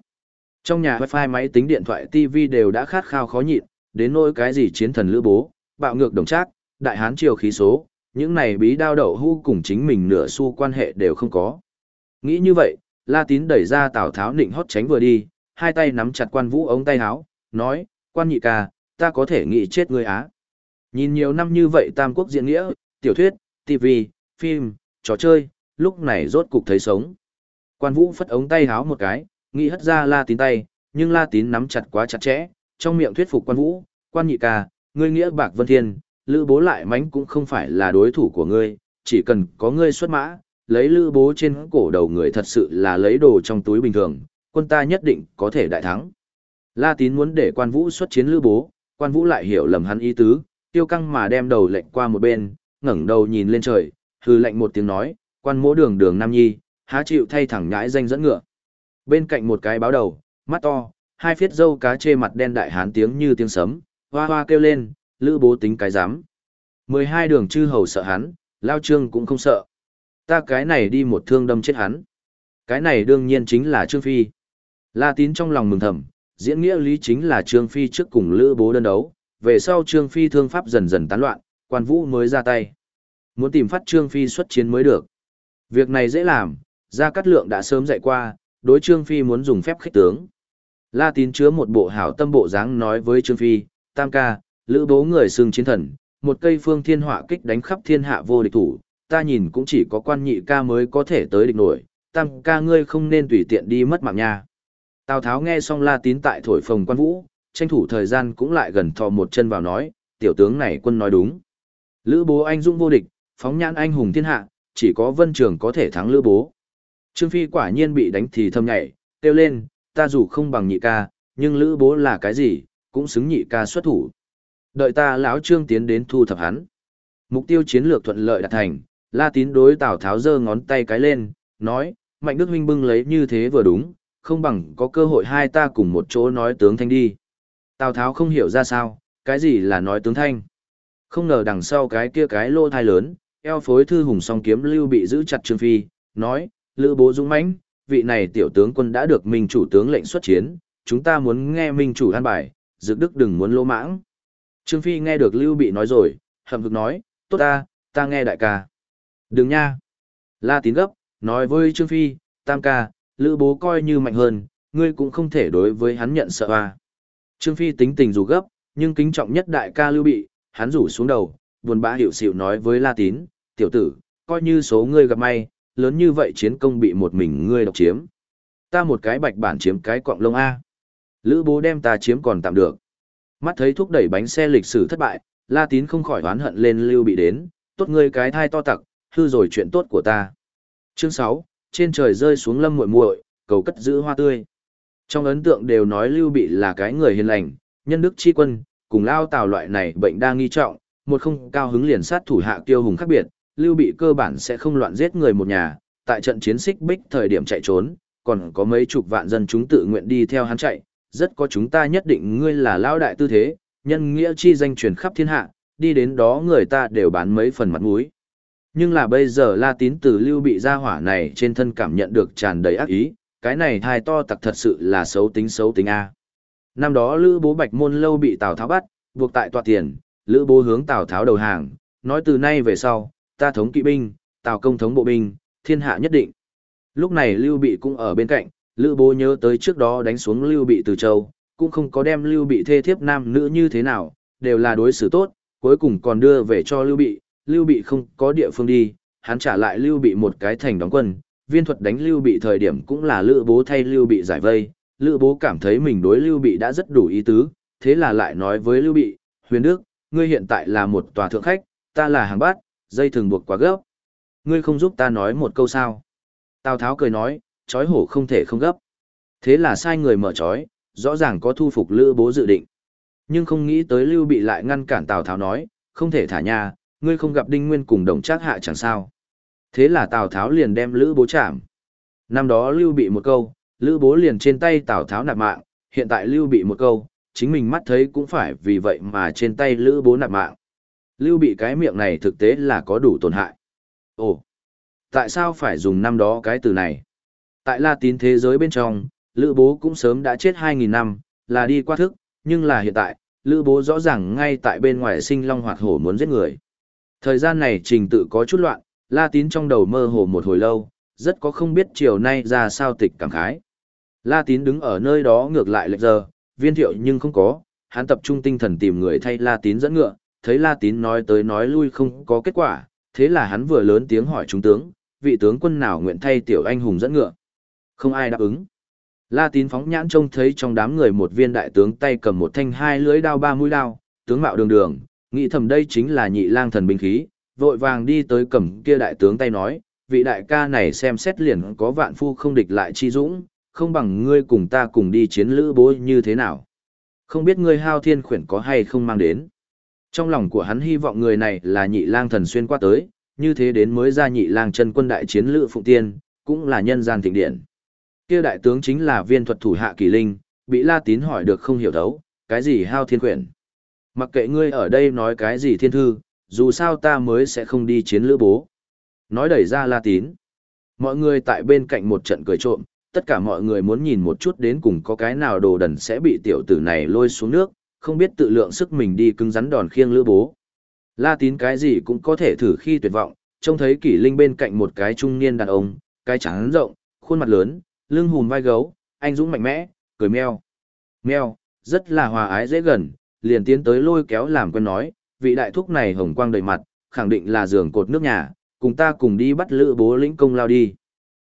Trong nhà wifi máy tính điện thoại TV đều đã khát khao khó nhịn, đến nỗi cái gì chiến thần lữ bố, bạo ngược đồng trác, đại hán triều khí số, những này bí đao đậu hu cùng chính mình nửa xu quan hệ đều không có. Nghĩ như vậy, La Tín đẩy ra Tào Tháo nịnh hót tránh vừa đi, hai tay nắm chặt quan vũ ống tay áo, nói, quan nhị ca, ta có thể nghĩ chết ngươi á. Nhìn nhiều năm như vậy Tam Quốc diễn nghĩa, tiểu thuyết, TV, phim, trò chơi, lúc này rốt cục thấy sống. Quan vũ phất ống tay áo một cái, nghĩ hất ra La Tín tay, nhưng La Tín nắm chặt quá chặt chẽ, trong miệng thuyết phục quan vũ, quan nhị ca, ngươi nghĩa bạc vân thiên, lữ bố lại mánh cũng không phải là đối thủ của ngươi, chỉ cần có ngươi xuất mã, lấy lữ bố trên cổ đầu người thật sự là lấy đồ trong túi bình thường, quân ta nhất định có thể đại thắng. La Tín muốn để quan vũ xuất chiến lữ bố, quan vũ lại hiểu lầm hắn ý tứ, tiêu căng mà đem đầu lệnh qua một bên, ngẩng đầu nhìn lên trời, hư lệnh một tiếng nói, quan mỗ đường đường nam nhi, há chịu thay thẳng nhãi danh dẫn ngựa. Bên cạnh một cái báo đầu, mắt to, hai phiết dâu cá chê mặt đen đại hán tiếng như tiếng sấm, hoa hoa kêu lên, lữ bố tính cái dám. mười hai đường chư hầu sợ hắn, lao trương cũng không sợ. Ta cái này đi một thương đâm chết hắn. Cái này đương nhiên chính là Trương Phi. La tín trong lòng mừng thầm, diễn nghĩa lý chính là Trương Phi trước cùng lữ bố đơn đấu, về sau Trương Phi thương pháp dần dần tán loạn, quan vũ mới ra tay. Muốn tìm phát Trương Phi xuất chiến mới được. Việc này dễ làm, Gia Cát Lượng đã sớm dạy qua, đối Trương Phi muốn dùng phép khích tướng. La tín chứa một bộ hảo tâm bộ dáng nói với Trương Phi, tam ca, lữ bố người xương chiến thần, một cây phương thiên họa kích đánh khắp thiên hạ vô địch thủ, ta nhìn cũng chỉ có quan nhị ca mới có thể tới địch nổi, tam ca ngươi không nên tùy tiện đi mất mạng nha. Tào Tháo nghe xong La Tín tại thổi phồng quan vũ, tranh thủ thời gian cũng lại gần thò một chân vào nói, tiểu tướng này quân nói đúng. Lữ bố anh dũng vô địch, phóng nhãn anh hùng thiên hạ, chỉ có vân trường có thể thắng lữ bố. Trương Phi quả nhiên bị đánh thì thâm nhảy, kêu lên, ta dù không bằng nhị ca, nhưng lữ bố là cái gì, cũng xứng nhị ca xuất thủ. Đợi ta lão Trương tiến đến thu thập hắn. Mục tiêu chiến lược thuận lợi đạt thành, La Tín đối Tào Tháo giơ ngón tay cái lên, nói, Mạnh Đức Huynh bưng lấy như thế vừa đúng, không bằng có cơ hội hai ta cùng một chỗ nói tướng thanh đi. Tào Tháo không hiểu ra sao, cái gì là nói tướng thanh. Không ngờ đằng sau cái kia cái lô thai lớn, eo phối thư hùng song kiếm lưu bị giữ chặt Trương Phi, nói, Lữ bố dũng mãnh, vị này tiểu tướng quân đã được Minh chủ tướng lệnh xuất chiến, chúng ta muốn nghe Minh chủ an bài, dược đức đừng muốn lỗ mãng. Trương Phi nghe được Lưu Bị nói rồi, hậm hực nói, tốt ta, ta nghe đại ca. Đừng nha. La tín gấp, nói với Trương Phi, tam ca, Lữ bố coi như mạnh hơn, ngươi cũng không thể đối với hắn nhận sợ à. Trương Phi tính tình dù gấp, nhưng kính trọng nhất đại ca Lưu Bị, hắn rủ xuống đầu, buồn bã hiểu xịu nói với La tín, tiểu tử, coi như số ngươi gặp may, lớn như vậy chiến công bị một mình ngươi độc chiếm. Ta một cái bạch bản chiếm cái quạng lông A. Lữ bố đem ta chiếm còn tạm được. Mắt thấy thúc đẩy bánh xe lịch sử thất bại, La Tín không khỏi oán hận lên Lưu Bị đến, tốt ngươi cái thai to tặc, hư rồi chuyện tốt của ta. Chương 6, trên trời rơi xuống lâm muội muội, cầu cất giữ hoa tươi. Trong ấn tượng đều nói Lưu Bị là cái người hiền lành, nhân đức chi quân, cùng lao tào loại này bệnh đa nghi trọng, một không cao hứng liền sát thủ hạ tiêu hùng khác biệt, Lưu Bị cơ bản sẽ không loạn giết người một nhà, tại trận chiến xích bích thời điểm chạy trốn, còn có mấy chục vạn dân chúng tự nguyện đi theo hắn chạy, rất có chúng ta nhất định ngươi là lao đại tư thế, nhân nghĩa chi danh truyền khắp thiên hạ, đi đến đó người ta đều bán mấy phần mặt mũi. Nhưng là bây giờ La Tín từ Lưu Bị ra hỏa này trên thân cảm nhận được tràn đầy ác ý, cái này thai to tặc thật sự là xấu tính xấu tính A. Năm đó Lữ Bố Bạch Môn Lâu bị Tào Tháo bắt, buộc tại tòa tiền, Lữ Bố hướng Tào Tháo đầu hàng, nói từ nay về sau, ta thống kỵ binh, Tào công thống bộ binh, thiên hạ nhất định. Lúc này Lưu Bị cũng ở bên cạnh, Lữ Bố nhớ tới trước đó đánh xuống Lưu Bị từ châu, cũng không có đem Lưu Bị thê thiếp nam nữ như thế nào, đều là đối xử tốt, cuối cùng còn đưa về cho Lưu Bị, Lưu Bị không có địa phương đi, hắn trả lại Lưu Bị một cái thành đóng quân, viên thuật đánh Lưu Bị thời điểm cũng là Lữ Bố thay Lưu Bị giải vây, Lữ Bố cảm thấy mình đối Lưu Bị đã rất đủ ý tứ, thế là lại nói với Lưu Bị, Huyền Đức, ngươi hiện tại là một tòa thượng khách, ta là hàng bát, dây thường buộc quá gấp. Ngươi không giúp ta nói một câu sao? Tào Tháo cười nói, chói hổ không thể không gấp. Thế là sai người mở chói, rõ ràng có thu phục Lữ Bố dự định. Nhưng không nghĩ tới Lưu Bị lại ngăn cản Tào Tháo nói, không thể thả nhà, ngươi không gặp Đinh Nguyên cùng đồng trác hạ chẳng sao. Thế là Tào Tháo liền đem Lữ Bố chạm. Năm đó Lưu Bị một câu, Lữ Bố liền trên tay Tào Tháo nạp mạng, hiện tại Lưu Bị một câu, chính mình mắt thấy cũng phải vì vậy mà trên tay Lữ Bố nạp mạng. Lưu Bị cái miệng này thực tế là có đủ tổn hại. Ồ, tại sao phải dùng năm đó cái từ này? Tại La Tín thế giới bên trong, Lữ Bố cũng sớm đã chết 2.000 năm, là đi qua thức, nhưng là hiện tại, Lữ Bố rõ ràng ngay tại bên ngoài sinh long hoạt hổ muốn giết người. Thời gian này trình tự có chút loạn, La Tín trong đầu mơ hồ một hồi lâu, rất có không biết chiều nay ra sao tịch cảm khái. La Tín đứng ở nơi đó ngược lại lệch giờ, viên thiệu nhưng không có, hắn tập trung tinh thần tìm người thay La Tín dẫn ngựa, thấy La Tín nói tới nói lui không có kết quả, thế là hắn vừa lớn tiếng hỏi trung tướng, vị tướng quân nào nguyện thay tiểu anh hùng dẫn ngựa. Không ai đáp ứng. La Tín phóng nhãn trông thấy trong đám người một viên đại tướng tay cầm một thanh hai lưỡi đao ba mũi đao, tướng mạo đường đường, nghĩ thầm đây chính là nhị lang thần binh khí, vội vàng đi tới cầm kia đại tướng tay nói, vị đại ca này xem xét liền có vạn phu không địch lại chi dũng, không bằng ngươi cùng ta cùng đi chiến lữ bố như thế nào. Không biết ngươi hao thiên khuyển có hay không mang đến. Trong lòng của hắn hy vọng người này là nhị lang thần xuyên qua tới, như thế đến mới ra nhị lang chân quân đại chiến lữ phụng tiên, cũng là nhân gian thịnh điện. Kia đại tướng chính là viên thuật thủ hạ kỳ linh, bị La Tín hỏi được không hiểu thấu, cái gì hao thiên khuyển. Mặc kệ ngươi ở đây nói cái gì thiên thư, dù sao ta mới sẽ không đi chiến lữ bố. Nói đẩy ra La Tín. Mọi người tại bên cạnh một trận cười trộm, tất cả mọi người muốn nhìn một chút đến cùng có cái nào đồ đần sẽ bị tiểu tử này lôi xuống nước, không biết tự lượng sức mình đi cứng rắn đòn khiêng lữ bố. La Tín cái gì cũng có thể thử khi tuyệt vọng, trông thấy kỷ linh bên cạnh một cái trung niên đàn ông, cái trắng rộng, khuôn mặt lớn, lưng hùm vai gấu, anh dũng mạnh mẽ, cười meo. Meo, rất là hòa ái dễ gần, liền tiến tới lôi kéo làm quen nói, vị đại thúc này hồng quang đầy mặt, khẳng định là giường cột nước nhà, cùng ta cùng đi bắt lữ bố lĩnh công lao đi.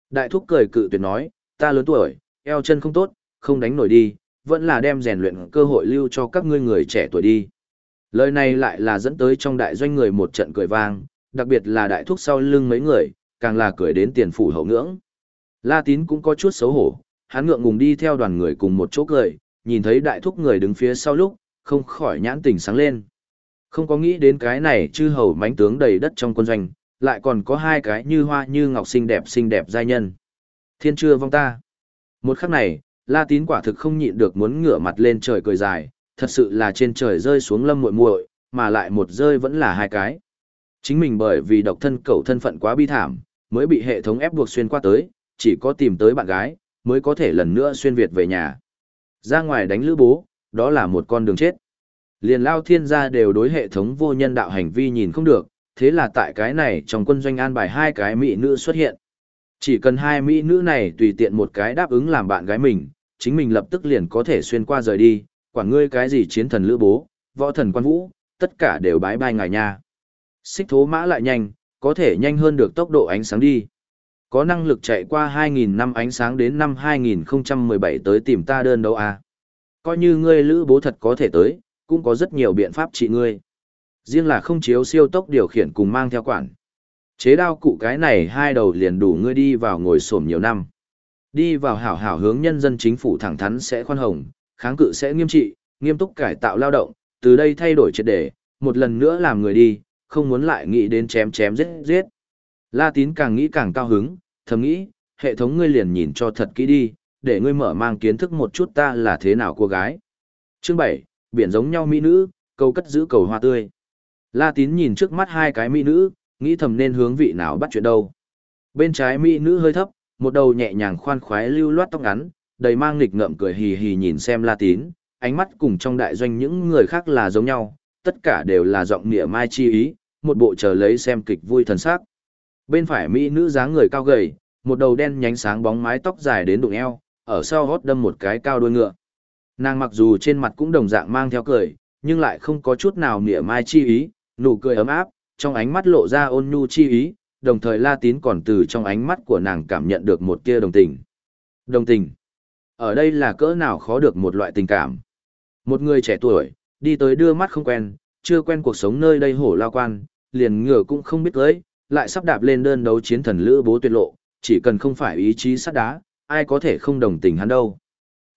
Đại thúc cười cự tuyệt nói, ta lớn tuổi, eo chân không tốt, không đánh nổi đi, vẫn là đem rèn luyện cơ hội lưu cho các ngươi người trẻ tuổi đi. Lời này lại là dẫn tới trong đại doanh người một trận cười vang, đặc biệt là đại thúc sau lưng mấy người, càng là cười đến tiền phủ hậu ngưỡng. La tín cũng có chút xấu hổ, hắn ngượng ngùng đi theo đoàn người cùng một chỗ cười, nhìn thấy đại thúc người đứng phía sau lúc, không khỏi nhãn tình sáng lên. Không có nghĩ đến cái này chư hầu mánh tướng đầy đất trong quân doanh, lại còn có hai cái như hoa như ngọc xinh đẹp xinh đẹp giai nhân. Thiên chưa vong ta. Một khắc này, La Tín quả thực không nhịn được muốn ngửa mặt lên trời cười dài, thật sự là trên trời rơi xuống lâm muội muội, mà lại một rơi vẫn là hai cái. Chính mình bởi vì độc thân cậu thân phận quá bi thảm, mới bị hệ thống ép buộc xuyên qua tới, chỉ có tìm tới bạn gái, mới có thể lần nữa xuyên Việt về nhà. Ra ngoài đánh lữ bố, đó là một con đường chết. Liền lao thiên gia đều đối hệ thống vô nhân đạo hành vi nhìn không được, thế là tại cái này trong quân doanh an bài hai cái mỹ nữ xuất hiện. Chỉ cần hai mỹ nữ này tùy tiện một cái đáp ứng làm bạn gái mình, chính mình lập tức liền có thể xuyên qua rời đi, quản ngươi cái gì chiến thần lữ bố, võ thần quan vũ, tất cả đều bái bai ngài nha. Xích thố mã lại nhanh, có thể nhanh hơn được tốc độ ánh sáng đi. Có năng lực chạy qua 2.000 năm ánh sáng đến năm 2017 tới tìm ta đơn đấu à. Coi như ngươi lữ bố thật có thể tới, cũng có rất nhiều biện pháp trị ngươi. Riêng là không chiếu siêu tốc điều khiển cùng mang theo quản. Chế đao cụ cái này hai đầu liền đủ ngươi đi vào ngồi xổm nhiều năm. Đi vào hảo hảo hướng nhân dân chính phủ thẳng thắn sẽ khoan hồng, kháng cự sẽ nghiêm trị, nghiêm túc cải tạo lao động, từ đây thay đổi triệt đề, một lần nữa làm người đi, không muốn lại nghĩ đến chém chém giết giết. La tín càng nghĩ càng cao hứng, thầm nghĩ, hệ thống ngươi liền nhìn cho thật kỹ đi, để ngươi mở mang kiến thức một chút ta là thế nào cô gái. Chương 7, biển giống nhau mỹ nữ, câu cất giữ cầu hoa tươi. La tín nhìn trước mắt hai cái mỹ nữ, nghĩ thầm nên hướng vị nào bắt chuyện đâu. Bên trái mỹ nữ hơi thấp, một đầu nhẹ nhàng khoan khoái lưu loát tóc ngắn, đầy mang nghịch ngợm cười hì hì nhìn xem La tín, ánh mắt cùng trong đại doanh những người khác là giống nhau, tất cả đều là giọng nghĩa mai chi ý, một bộ chờ lấy xem kịch vui thần sắc. Bên phải mỹ nữ dáng người cao gầy, một đầu đen nhánh sáng bóng mái tóc dài đến đụng eo, ở sau hót đâm một cái cao đuôi ngựa. Nàng mặc dù trên mặt cũng đồng dạng mang theo cười, nhưng lại không có chút nào mỉa mai chi ý, nụ cười ấm áp, trong ánh mắt lộ ra ôn nhu chi ý, đồng thời La Tín còn từ trong ánh mắt của nàng cảm nhận được một tia đồng tình. Đồng tình. Ở đây là cỡ nào khó được một loại tình cảm. Một người trẻ tuổi, đi tới đưa mắt không quen, chưa quen cuộc sống nơi đây hổ lao quan, liền ngựa cũng không biết tới, lại sắp đạp lên đơn đấu chiến thần lữ bố tuyệt lộ, chỉ cần không phải ý chí sắt đá, ai có thể không đồng tình hắn đâu.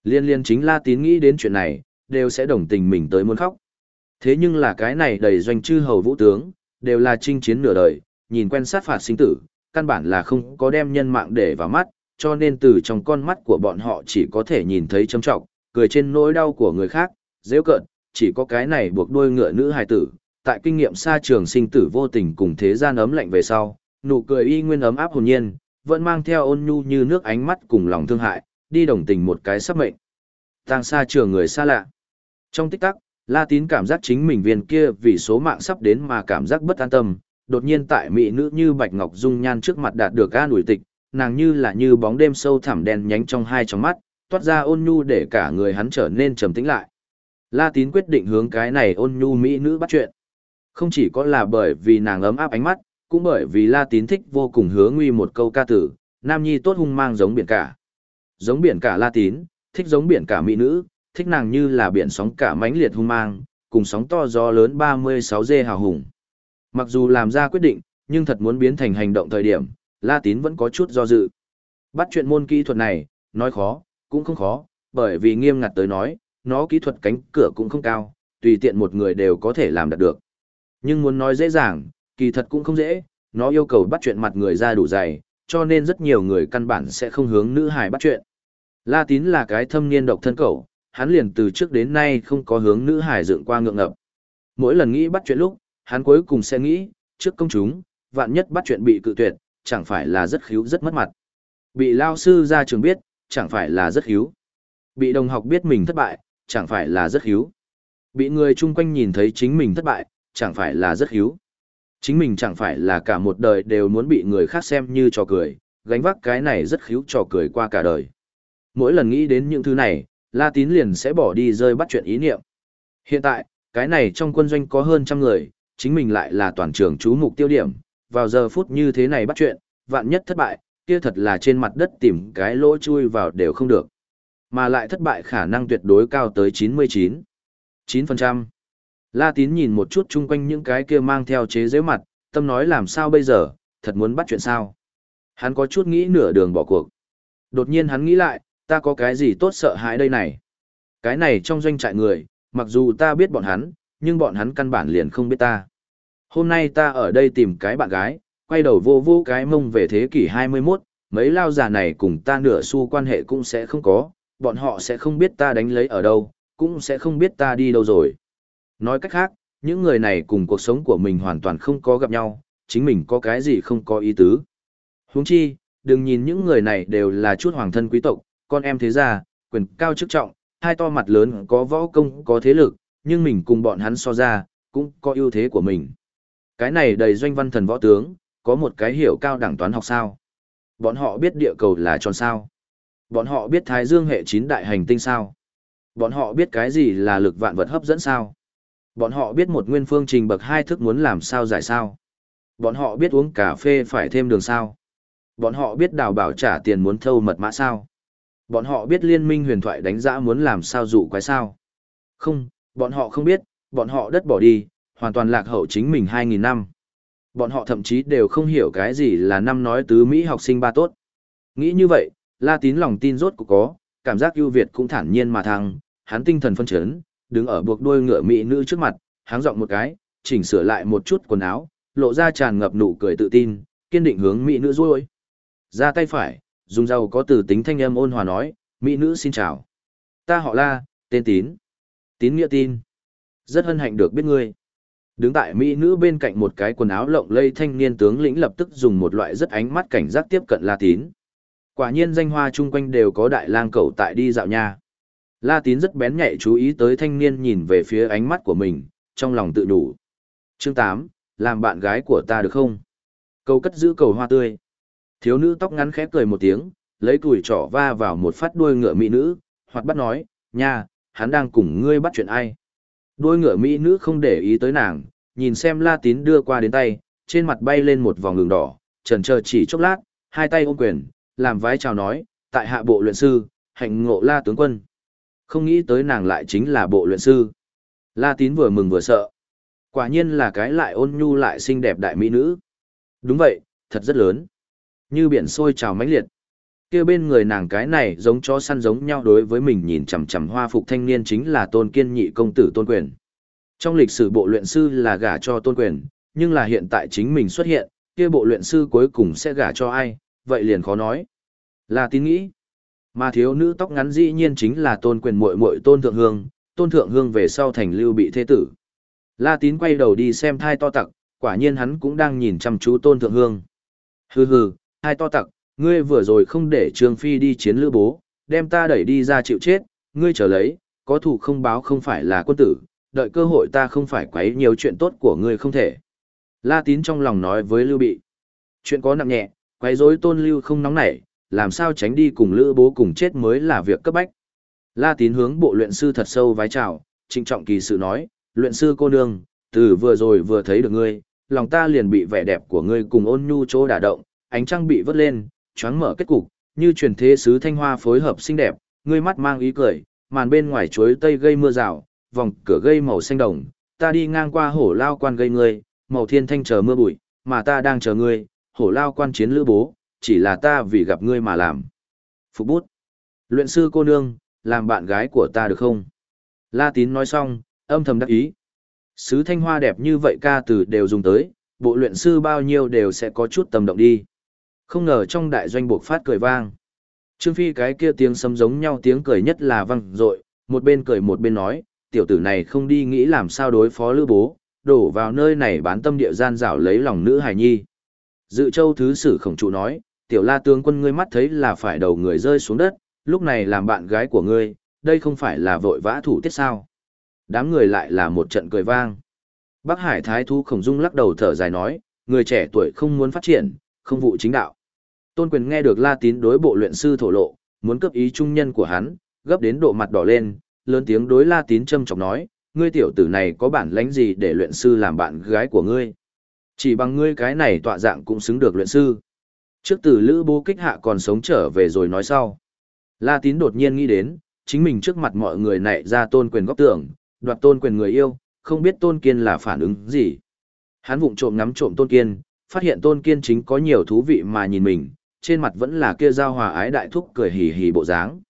Liên liên chính La Tín nghĩ đến chuyện này, đều sẽ đồng tình mình tới muốn khóc. Thế nhưng là cái này đầy doanh chư hầu vũ tướng, đều là chinh chiến nửa đời, nhìn quen sát phạt sinh tử, căn bản là không có đem nhân mạng để vào mắt, cho nên từ trong con mắt của bọn họ chỉ có thể nhìn thấy châm trọng, cười trên nỗi đau của người khác, dễ cận, chỉ có cái này buộc đôi ngựa nữ hài tử, tại kinh nghiệm xa trường sinh tử vô tình cùng thế gian ấm lạnh về sau, nụ cười y nguyên ấm áp hồn nhiên, vẫn mang theo ôn nhu như nước ánh mắt cùng lòng thương hại, đi đồng tình một cái sắp mệnh. Tang xa trường người xa lạ. Trong tích tắc, La Tín cảm giác chính mình viên kia vì số mạng sắp đến mà cảm giác bất an tâm, đột nhiên tại mỹ nữ như Bạch Ngọc Dung nhan trước mặt đạt được an ủi tịch, nàng như là như bóng đêm sâu thẳm đen nhánh trong hai tròng mắt, toát ra ôn nhu để cả người hắn trở nên trầm tĩnh lại. La Tín quyết định hướng cái này ôn nhu mỹ nữ bắt chuyện. Không chỉ có là bởi vì nàng ấm áp ánh mắt, cũng bởi vì La Tín thích vô cùng hứa nguy một câu ca tử, nam nhi tốt hung mang giống biển cả. Giống biển cả La Tín, thích giống biển cả mỹ nữ, thích nàng như là biển sóng cả mãnh liệt hung mang, cùng sóng to gió lớn 36 dê hào hùng. Mặc dù làm ra quyết định, nhưng thật muốn biến thành hành động thời điểm, La Tín vẫn có chút do dự. Bắt chuyện môn kỹ thuật này, nói khó, cũng không khó, bởi vì nghiêm ngặt tới nói, nó kỹ thuật cánh cửa cũng không cao, tùy tiện một người đều có thể làm được. Nhưng muốn nói dễ dàng, kỳ thật cũng không dễ, nó yêu cầu bắt chuyện mặt người ra đủ dày, cho nên rất nhiều người căn bản sẽ không hướng nữ hài bắt chuyện. La Tín là cái thâm niên độc thân cẩu, hắn liền từ trước đến nay không có hướng nữ hài dựng qua ngượng ngập. Mỗi lần nghĩ bắt chuyện lúc, hắn cuối cùng sẽ nghĩ, trước công chúng, vạn nhất bắt chuyện bị cự tuyệt, chẳng phải là rất khiếu rất mất mặt. Bị lao sư ra trường biết, chẳng phải là rất khiếu? Bị đồng học biết mình thất bại, chẳng phải là rất khiếu? Bị người chung quanh nhìn thấy chính mình thất bại, chẳng phải là rất khiếu? Chính mình chẳng phải là cả một đời đều muốn bị người khác xem như trò cười, gánh vác cái này rất khiếu trò cười qua cả đời. Mỗi lần nghĩ đến những thứ này, La Tín liền sẽ bỏ đi rơi bắt chuyện ý niệm. Hiện tại, cái này trong quân doanh có hơn trăm người, chính mình lại là toàn trường chú mục tiêu điểm, vào giờ phút như thế này bắt chuyện, vạn nhất thất bại, kia thật là trên mặt đất tìm cái lỗ chui vào đều không được. Mà lại thất bại khả năng tuyệt đối cao tới 99. 9%. La Tín nhìn một chút chung quanh những cái kia mang theo chế giễu mặt, tâm nói làm sao bây giờ, thật muốn bắt chuyện sao. Hắn có chút nghĩ nửa đường bỏ cuộc. Đột nhiên hắn nghĩ lại, ta có cái gì tốt sợ hãi đây này. Cái này trong doanh trại người, mặc dù ta biết bọn hắn, nhưng bọn hắn căn bản liền không biết ta. Hôm nay ta ở đây tìm cái bạn gái, quay đầu vô vô cái mông về thế kỷ 21, mấy lao già này cùng ta nửa xu quan hệ cũng sẽ không có, bọn họ sẽ không biết ta đánh lấy ở đâu, cũng sẽ không biết ta đi đâu rồi. Nói cách khác, những người này cùng cuộc sống của mình hoàn toàn không có gặp nhau, chính mình có cái gì không có ý tứ. Huống chi, đừng nhìn những người này đều là chút hoàng thân quý tộc, con em thế gia, quyền cao chức trọng, hai to mặt lớn có võ công có thế lực, nhưng mình cùng bọn hắn so ra, cũng có ưu thế của mình. Cái này đầy doanh văn thần võ tướng, có một cái hiểu cao đẳng toán học sao. Bọn họ biết địa cầu là tròn sao. Bọn họ biết thái dương hệ chín đại hành tinh sao. Bọn họ biết cái gì là lực vạn vật hấp dẫn sao. Bọn họ biết một nguyên phương trình bậc hai thức muốn làm sao giải sao. Bọn họ biết uống cà phê phải thêm đường sao. Bọn họ biết đào bảo trả tiền muốn thâu mật mã sao. Bọn họ biết liên minh huyền thoại đánh giá muốn làm sao dụ quái sao. Không, bọn họ không biết, bọn họ đất bỏ đi, hoàn toàn lạc hậu chính mình 2.000 năm. Bọn họ thậm chí đều không hiểu cái gì là năm nói tứ Mỹ học sinh ba tốt. Nghĩ như vậy, La Tín lòng tin rốt cũng có, cảm giác ưu việt cũng thản nhiên mà thăng, hắn tinh thần phân chấn, đứng ở buộc đuôi ngựa mỹ nữ trước mặt, háng giọng một cái, chỉnh sửa lại một chút quần áo, lộ ra tràn ngập nụ cười tự tin, kiên định hướng mỹ nữ duỗi, Ra tay phải, dùng dầu có từ tính thanh âm ôn hòa nói, mỹ nữ xin chào. Ta họ La, tên Tín. Tín nghĩa tin. Rất hân hạnh được biết ngươi. Đứng tại mỹ nữ bên cạnh một cái quần áo lộng lây thanh niên tướng lĩnh lập tức dùng một loại rất ánh mắt cảnh giác tiếp cận La Tín. Quả nhiên danh hoa chung quanh đều có đại lang cẩu tại đi dạo nha. La Tín rất bén nhạy chú ý tới thanh niên nhìn về phía ánh mắt của mình, trong lòng tự đủ. Chương 8, làm bạn gái của ta được không? Câu cất giữ cầu hoa tươi. Thiếu nữ tóc ngắn khẽ cười một tiếng, lấy tuổi trỏ va vào một phát đuôi ngựa mỹ nữ, hoặc bắt nói, nha, hắn đang cùng ngươi bắt chuyện ai. Đuôi ngựa mỹ nữ không để ý tới nàng, nhìn xem La Tín đưa qua đến tay, trên mặt bay lên một vòng đường đỏ, trần chờ chỉ chốc lát, hai tay ôm quyền, làm vái chào nói, tại hạ bộ luyện sư, hạnh ngộ La tướng quân. Không nghĩ tới nàng lại chính là bộ luyện sư. La Tín vừa mừng vừa sợ. Quả nhiên là cái lại ôn nhu lại xinh đẹp đại mỹ nữ. Đúng vậy, thật rất lớn. Như biển sôi trào mãnh liệt. kia bên người nàng cái này giống chó săn giống nhau đối với mình nhìn chằm chằm hoa phục thanh niên chính là tôn kiên nhị công tử tôn quyền. Trong lịch sử bộ luyện sư là gả cho tôn quyền, nhưng là hiện tại chính mình xuất hiện, kia bộ luyện sư cuối cùng sẽ gả cho ai, vậy liền khó nói. Là tín nghĩ. Mà thiếu nữ tóc ngắn dĩ nhiên chính là tôn quyền muội muội tôn thượng hương, tôn thượng hương về sau thành lưu bị thế tử. La tín quay đầu đi xem thai to tặc, quả nhiên hắn cũng đang nhìn chăm chú tôn thượng hương. Hừ hừ, thai to tặc, ngươi vừa rồi không để Trương Phi đi chiến lữ bố, đem ta đẩy đi ra chịu chết, ngươi trở lấy, có thủ không báo không phải là quân tử, đợi cơ hội ta không phải quấy nhiều chuyện tốt của ngươi không thể. La tín trong lòng nói với Lưu Bị. Chuyện có nặng nhẹ, quấy rối tôn lưu không nóng nảy, làm sao tránh đi cùng lữ bố cùng chết mới là việc cấp bách. La tín hướng bộ luyện sư thật sâu vái chào, trịnh trọng kỳ sự nói, luyện sư cô nương, từ vừa rồi vừa thấy được ngươi, lòng ta liền bị vẻ đẹp của ngươi cùng ôn nhu chỗ đả động, ánh trăng bị vớt lên, choáng mở kết cục, như truyền thế sứ thanh hoa phối hợp xinh đẹp, ngươi mắt mang ý cười, màn bên ngoài chuối tây gây mưa rào, vòng cửa gây màu xanh đồng, ta đi ngang qua hổ lao quan gây ngươi, màu thiên thanh chờ mưa bụi, mà ta đang chờ ngươi, hổ lao quan chiến lữ bố, chỉ là ta vì gặp ngươi mà làm. Phục bút. Luyện sư cô nương, làm bạn gái của ta được không? La tín nói xong, âm thầm đắc ý. Sứ thanh hoa đẹp như vậy ca từ đều dùng tới, bộ luyện sư bao nhiêu đều sẽ có chút tầm động đi. Không ngờ trong đại doanh buộc phát cười vang. Trương Phi cái kia tiếng sấm giống nhau tiếng cười nhất là vang dội, một bên cười một bên nói, tiểu tử này không đi nghĩ làm sao đối phó lữ bố, đổ vào nơi này bán tâm địa gian rảo lấy lòng nữ hài nhi. Dự châu thứ sử khổng trụ nói, tiểu la tướng quân ngươi mắt thấy là phải đầu người rơi xuống đất, lúc này làm bạn gái của ngươi, đây không phải là vội vã thủ tiết sao. Đám người lại là một trận cười vang. Bắc Hải Thái Thú khổng dung lắc đầu thở dài nói, người trẻ tuổi không muốn phát triển, không vụ chính đạo. Tôn quyền nghe được la tín đối bộ luyện sư thổ lộ, muốn cấp ý trung nhân của hắn, gấp đến độ mặt đỏ lên, lớn tiếng đối la tín châm chọc nói, ngươi tiểu tử này có bản lãnh gì để luyện sư làm bạn gái của ngươi. Chỉ bằng ngươi cái này tọa dạng cũng xứng được luyện sư. Trước từ lữ bố kích hạ còn sống trở về rồi nói sau. La tín đột nhiên nghĩ đến, chính mình trước mặt mọi người nảy ra tôn quyền góc tưởng, đoạt tôn quyền người yêu, không biết tôn kiên là phản ứng gì. Hắn vụng trộm ngắm trộm tôn kiên, phát hiện tôn kiên chính có nhiều thú vị mà nhìn mình, trên mặt vẫn là kia giao hòa ái đại thúc cười hì hì bộ dáng.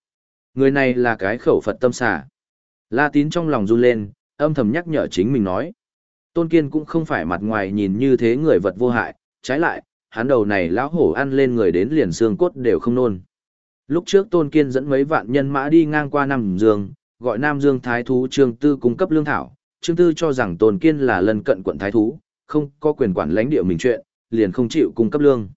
Người này là cái khẩu Phật tâm xả. La tín trong lòng run lên, âm thầm nhắc nhở chính mình nói. Tôn kiên cũng không phải mặt ngoài nhìn như thế người vật vô hại, trái lại, hắn đầu này lão hổ ăn lên người đến liền xương cốt đều không nôn. Lúc trước Tôn Kiên dẫn mấy vạn nhân mã đi ngang qua Nam Dương, gọi Nam Dương Thái Thú Trương Tư cung cấp lương thảo. Trương Tư cho rằng Tôn Kiên là lân cận quận Thái Thú, không có quyền quản lãnh địa mình chuyện, liền không chịu cung cấp lương.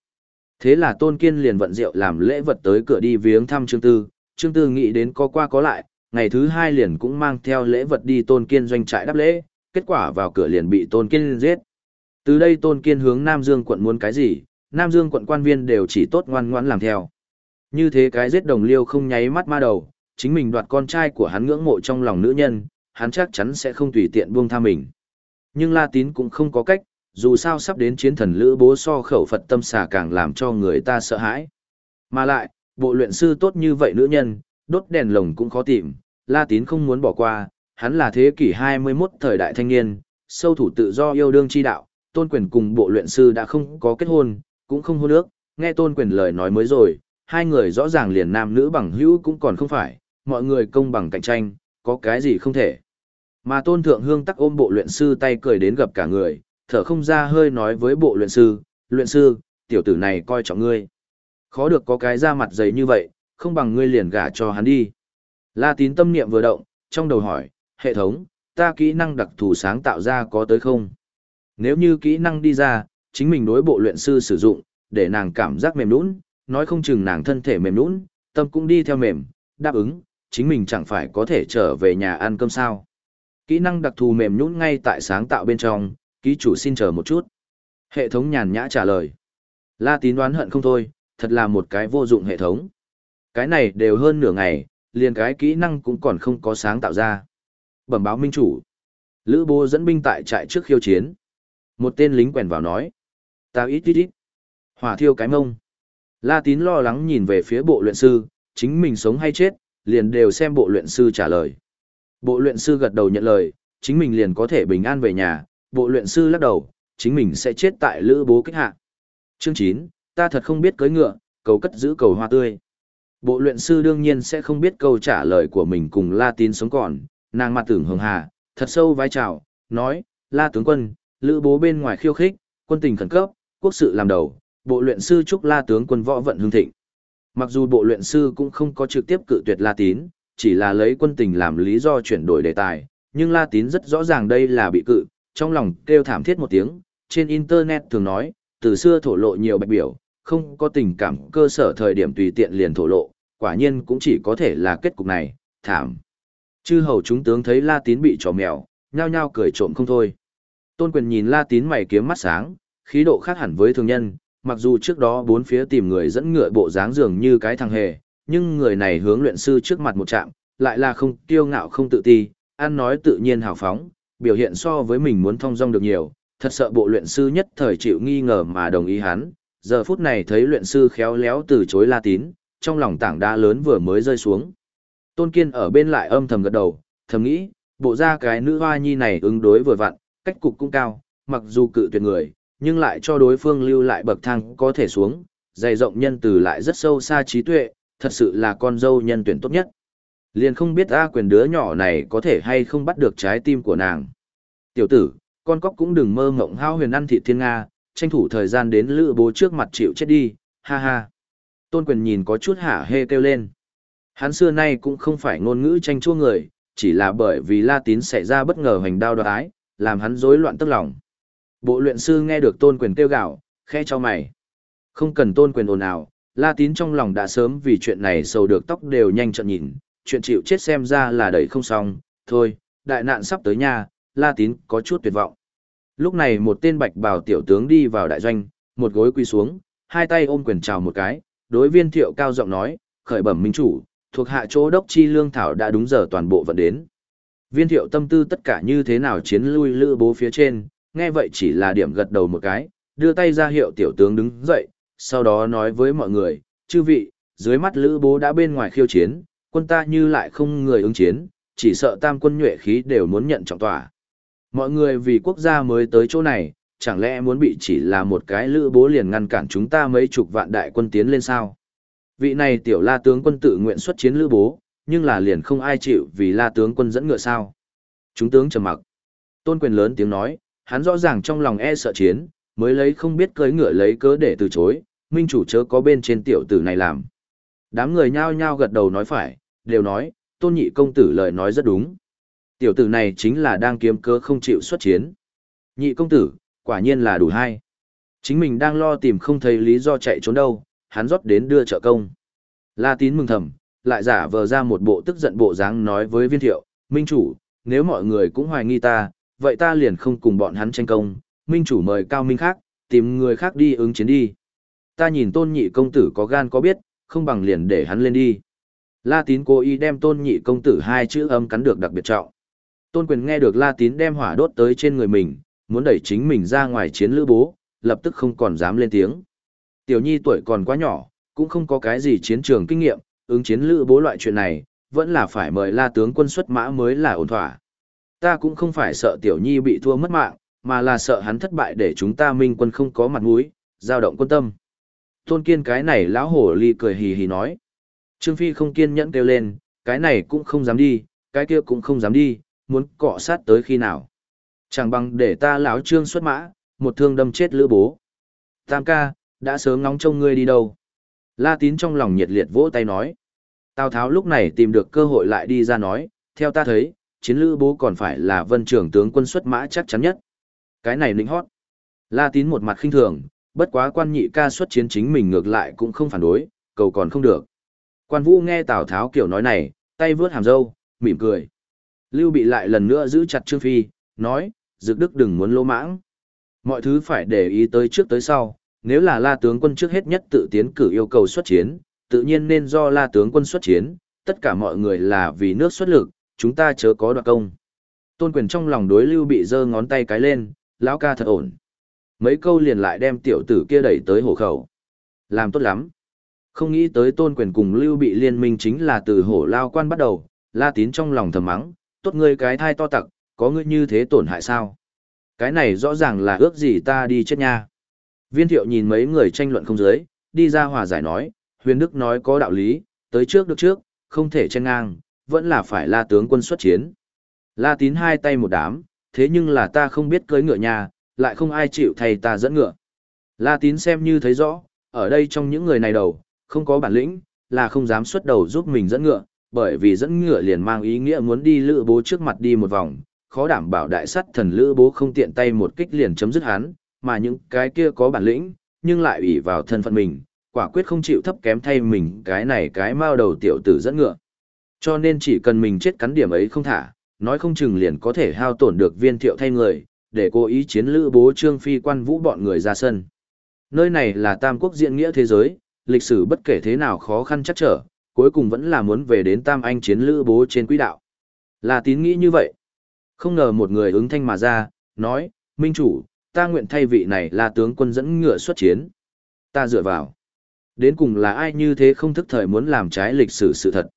Thế là Tôn Kiên liền vận rượu làm lễ vật tới cửa đi viếng thăm Trương Tư. Trương Tư nghĩ đến có qua có lại, ngày thứ hai liền cũng mang theo lễ vật đi Tôn Kiên doanh trại đáp lễ, kết quả vào cửa liền bị Tôn Kiên giết. Từ đây Tôn Kiên hướng Nam Dương quận muốn cái gì, Nam Dương quận quan viên đều chỉ tốt ngoan ngoãn làm theo. Như thế cái giết đồng liêu không nháy mắt ma đầu, chính mình đoạt con trai của hắn ngưỡng mộ trong lòng nữ nhân, hắn chắc chắn sẽ không tùy tiện buông tha mình. Nhưng La Tín cũng không có cách, dù sao sắp đến chiến thần lữ bố so khẩu Phật tâm xà càng làm cho người ta sợ hãi. Mà lại, bộ luyện sư tốt như vậy nữ nhân, đốt đèn lồng cũng khó tìm, La Tín không muốn bỏ qua, hắn là thế kỷ 21 thời đại thanh niên, sâu thủ tự do yêu đương chi đạo, tôn quyền cùng bộ luyện sư đã không có kết hôn, cũng không hôn ước, nghe tôn quyền lời nói mới rồi, hai người rõ ràng liền nam nữ bằng hữu cũng còn không phải, mọi người công bằng cạnh tranh, có cái gì không thể. Mà tôn thượng hương tắc ôm bộ luyện sư tay cười đến gặp cả người, thở không ra hơi nói với bộ luyện sư, luyện sư, tiểu tử này coi trọng ngươi. Khó được có cái da mặt dày như vậy, không bằng ngươi liền gả cho hắn đi. La tín tâm niệm vừa động, trong đầu hỏi, hệ thống, ta kỹ năng đặc thù sáng tạo ra có tới không? Nếu như kỹ năng đi ra, chính mình đối bộ luyện sư sử dụng, để nàng cảm giác mềm nũng, nói không chừng nàng thân thể mềm nũng, tâm cũng đi theo mềm, đáp ứng, chính mình chẳng phải có thể trở về nhà ăn cơm sao. Kỹ năng đặc thù mềm nhũn ngay tại sáng tạo bên trong, ký chủ xin chờ một chút. Hệ thống nhàn nhã trả lời. La tín đoán hận không thôi, thật là một cái vô dụng hệ thống. Cái này đều hơn nửa ngày, liền cái kỹ năng cũng còn không có sáng tạo ra. Bẩm báo minh chủ. Lữ bố dẫn binh tại trại trước khiêu chiến. Một tên lính quèn vào nói. Ta ít ít ít. Hỏa thiêu cái mông. La tín lo lắng nhìn về phía bộ luyện sư, chính mình sống hay chết, liền đều xem bộ luyện sư trả lời. Bộ luyện sư gật đầu nhận lời, chính mình liền có thể bình an về nhà, bộ luyện sư lắc đầu, chính mình sẽ chết tại lữ bố kích hạ. Chương 9, ta thật không biết cưới ngựa, cầu cất giữ cầu hoa tươi. Bộ luyện sư đương nhiên sẽ không biết câu trả lời của mình cùng La Tín sống còn, nàng mặt tưởng hường hà, thật sâu vai trào, nói, La tướng quân, lữ bố bên ngoài khiêu khích, quân tình khẩn cấp, quốc sự làm đầu, bộ luyện sư chúc La tướng quân võ vận hưng thịnh. Mặc dù bộ luyện sư cũng không có trực tiếp cự tuyệt La Tín, chỉ là lấy quân tình làm lý do chuyển đổi đề tài, nhưng La Tín rất rõ ràng đây là bị cự, trong lòng kêu thảm thiết một tiếng, trên Internet thường nói, từ xưa thổ lộ nhiều bạch biểu, không có tình cảm cơ sở thời điểm tùy tiện liền thổ lộ, quả nhiên cũng chỉ có thể là kết cục này, thảm. Chư hầu chúng tướng thấy La Tín bị trò mèo, nhao nhao cười trộm không thôi. Tôn quyền nhìn La Tín mày kiếm mắt sáng, khí độ khác hẳn với thường nhân, mặc dù trước đó bốn phía tìm người dẫn ngựa bộ dáng dường như cái thằng hề, nhưng người này hướng luyện sư trước mặt một chạm, lại là không kiêu ngạo không tự ti, ăn nói tự nhiên hào phóng, biểu hiện so với mình muốn thông dong được nhiều, thật sợ bộ luyện sư nhất thời chịu nghi ngờ mà đồng ý hắn. Giờ phút này thấy luyện sư khéo léo từ chối La Tín, trong lòng tảng đá lớn vừa mới rơi xuống. Tôn Kiên ở bên lại âm thầm gật đầu, thầm nghĩ, bộ ra cái nữ hoa nhi này ứng đối vừa vặn, cách cục cũng cao, mặc dù cự tuyệt người, nhưng lại cho đối phương lưu lại bậc thang có thể xuống, dày rộng nhân từ lại rất sâu xa trí tuệ, thật sự là con dâu nhân tuyển tốt nhất. Liền không biết A quyền đứa nhỏ này có thể hay không bắt được trái tim của nàng. Tiểu tử, con cóc cũng đừng mơ ngộng hao huyền ăn thịt thiên Nga, tranh thủ thời gian đến lữ bố trước mặt chịu chết đi, ha ha. Tôn quyền nhìn có chút hả hê kêu lên. Hắn xưa nay cũng không phải ngôn ngữ tranh chua người, chỉ là bởi vì La Tín xảy ra bất ngờ hành đao đoái, làm hắn rối loạn tức lòng. Bộ luyện sư nghe được tôn quyền tiêu gạo, khe cho mày. Không cần tôn quyền ồn ào, La Tín trong lòng đã sớm vì chuyện này sầu được tóc đều nhanh trận nhìn, chuyện chịu chết xem ra là đẩy không xong, thôi, đại nạn sắp tới nha, La Tín có chút tuyệt vọng. Lúc này một tên bạch bào tiểu tướng đi vào đại doanh, một gối quỳ xuống, hai tay ôm quyền chào một cái, đối viên thiệu cao giọng nói, khởi bẩm minh chủ, thuộc hạ chỗ đốc chi lương thảo đã đúng giờ toàn bộ vận đến. Viên thiệu tâm tư tất cả như thế nào chiến lui lữ bố phía trên, nghe vậy chỉ là điểm gật đầu một cái, đưa tay ra hiệu tiểu tướng đứng dậy, sau đó nói với mọi người, chư vị, dưới mắt lữ bố đã bên ngoài khiêu chiến, quân ta như lại không người ứng chiến, chỉ sợ tam quân nhuệ khí đều muốn nhận trọng tỏa. Mọi người vì quốc gia mới tới chỗ này, chẳng lẽ muốn bị chỉ là một cái lữ bố liền ngăn cản chúng ta mấy chục vạn đại quân tiến lên sao? Vị này tiểu la tướng quân tự nguyện xuất chiến lữ bố, nhưng là liền không ai chịu vì la tướng quân dẫn ngựa sao? Chúng tướng trầm mặc. Tôn quyền lớn tiếng nói, hắn rõ ràng trong lòng e sợ chiến, mới lấy không biết cưới ngựa lấy cớ để từ chối, minh chủ chớ có bên trên tiểu tử này làm. Đám người nhao nhao gật đầu nói phải, đều nói, tôn nhị công tử lời nói rất đúng. Tiểu tử này chính là đang kiếm cớ không chịu xuất chiến. Nhị công tử, quả nhiên là đủ hay. Chính mình đang lo tìm không thấy lý do chạy trốn đâu, hắn rót đến đưa trợ công. La tín mừng thầm, lại giả vờ ra một bộ tức giận bộ dáng nói với viên thiệu, minh chủ, nếu mọi người cũng hoài nghi ta, vậy ta liền không cùng bọn hắn tranh công, minh chủ mời cao minh khác, tìm người khác đi ứng chiến đi. Ta nhìn tôn nhị công tử có gan có biết, không bằng liền để hắn lên đi. La tín cố ý đem tôn nhị công tử hai chữ âm cắn được đặc biệt trọng. Tôn quyền nghe được La tín đem hỏa đốt tới trên người mình, muốn đẩy chính mình ra ngoài chiến lữ bố, lập tức không còn dám lên tiếng. Tiểu nhi tuổi còn quá nhỏ, cũng không có cái gì chiến trường kinh nghiệm, ứng chiến lữ bố loại chuyện này, vẫn là phải mời La tướng quân xuất mã mới là ổn thỏa. Ta cũng không phải sợ tiểu nhi bị thua mất mạng, mà là sợ hắn thất bại để chúng ta minh quân không có mặt mũi, dao động quân tâm. Tôn kiên cái này lão hổ ly cười hì hì nói. Trương Phi không kiên nhẫn kêu lên, cái này cũng không dám đi, cái kia cũng không dám đi, muốn cọ sát tới khi nào. Chẳng bằng để ta lão trương xuất mã, một thương đâm chết lữ bố. Tam ca, đã sớm ngóng trông ngươi đi đâu. La tín trong lòng nhiệt liệt vỗ tay nói. Tào Tháo lúc này tìm được cơ hội lại đi ra nói, theo ta thấy, chiến lữ bố còn phải là vân trưởng tướng quân xuất mã chắc chắn nhất. Cái này lĩnh hót. La tín một mặt khinh thường, bất quá quan nhị ca xuất chiến chính mình ngược lại cũng không phản đối, cầu còn không được. Quan vũ nghe Tào Tháo kiểu nói này, tay vướt hàm râu, mỉm cười. Lưu bị lại lần nữa giữ chặt Trương Phi, nói, Dực Đức đừng muốn lỗ mãng. Mọi thứ phải để ý tới trước tới sau, nếu là la tướng quân trước hết nhất tự tiến cử yêu cầu xuất chiến, tự nhiên nên do la tướng quân xuất chiến, tất cả mọi người là vì nước xuất lực, chúng ta chớ có đoạt công. Tôn quyền trong lòng đối lưu bị giơ ngón tay cái lên, lão ca thật ổn. Mấy câu liền lại đem tiểu tử kia đẩy tới hổ khẩu. Làm tốt lắm. Không nghĩ tới tôn quyền cùng lưu bị liên minh chính là từ hổ lao quan bắt đầu, la tín trong lòng thầm mắng, tốt ngươi cái thai to tặc, có ngươi như thế tổn hại sao? Cái này rõ ràng là ước gì ta đi chết nha. Viên thiệu nhìn mấy người tranh luận không dưới, đi ra hòa giải nói, huyền đức nói có đạo lý, tới trước được trước, không thể chen ngang, vẫn là phải la tướng quân xuất chiến. La tín hai tay một đám, thế nhưng là ta không biết cưỡi ngựa nhà, lại không ai chịu thay ta dẫn ngựa. La tín xem như thấy rõ, ở đây trong những người này đầu, không có bản lĩnh, là không dám xuất đầu giúp mình dẫn ngựa, bởi vì dẫn ngựa liền mang ý nghĩa muốn đi lữ bố trước mặt đi một vòng, khó đảm bảo đại sắt thần lữ bố không tiện tay một kích liền chấm dứt hắn, mà những cái kia có bản lĩnh, nhưng lại ủy vào thân phận mình, quả quyết không chịu thấp kém thay mình cái này cái mao đầu tiểu tử dẫn ngựa. Cho nên chỉ cần mình chết cắn điểm ấy không thả, nói không chừng liền có thể hao tổn được viên thiệu thay người, để cố ý chiến lữ bố trương phi quan vũ bọn người ra sân. Nơi này là tam quốc diện nghĩa thế giới, lịch sử bất kể thế nào khó khăn chắc trở, cuối cùng vẫn là muốn về đến tam anh chiến lữ bố trên quỹ đạo. Là tín nghĩ như vậy. Không ngờ một người ứng thanh mà ra, nói, Minh chủ, ta nguyện thay vị này là tướng quân dẫn ngựa xuất chiến. Ta dựa vào. Đến cùng là ai như thế không thức thời muốn làm trái lịch sử sự thật.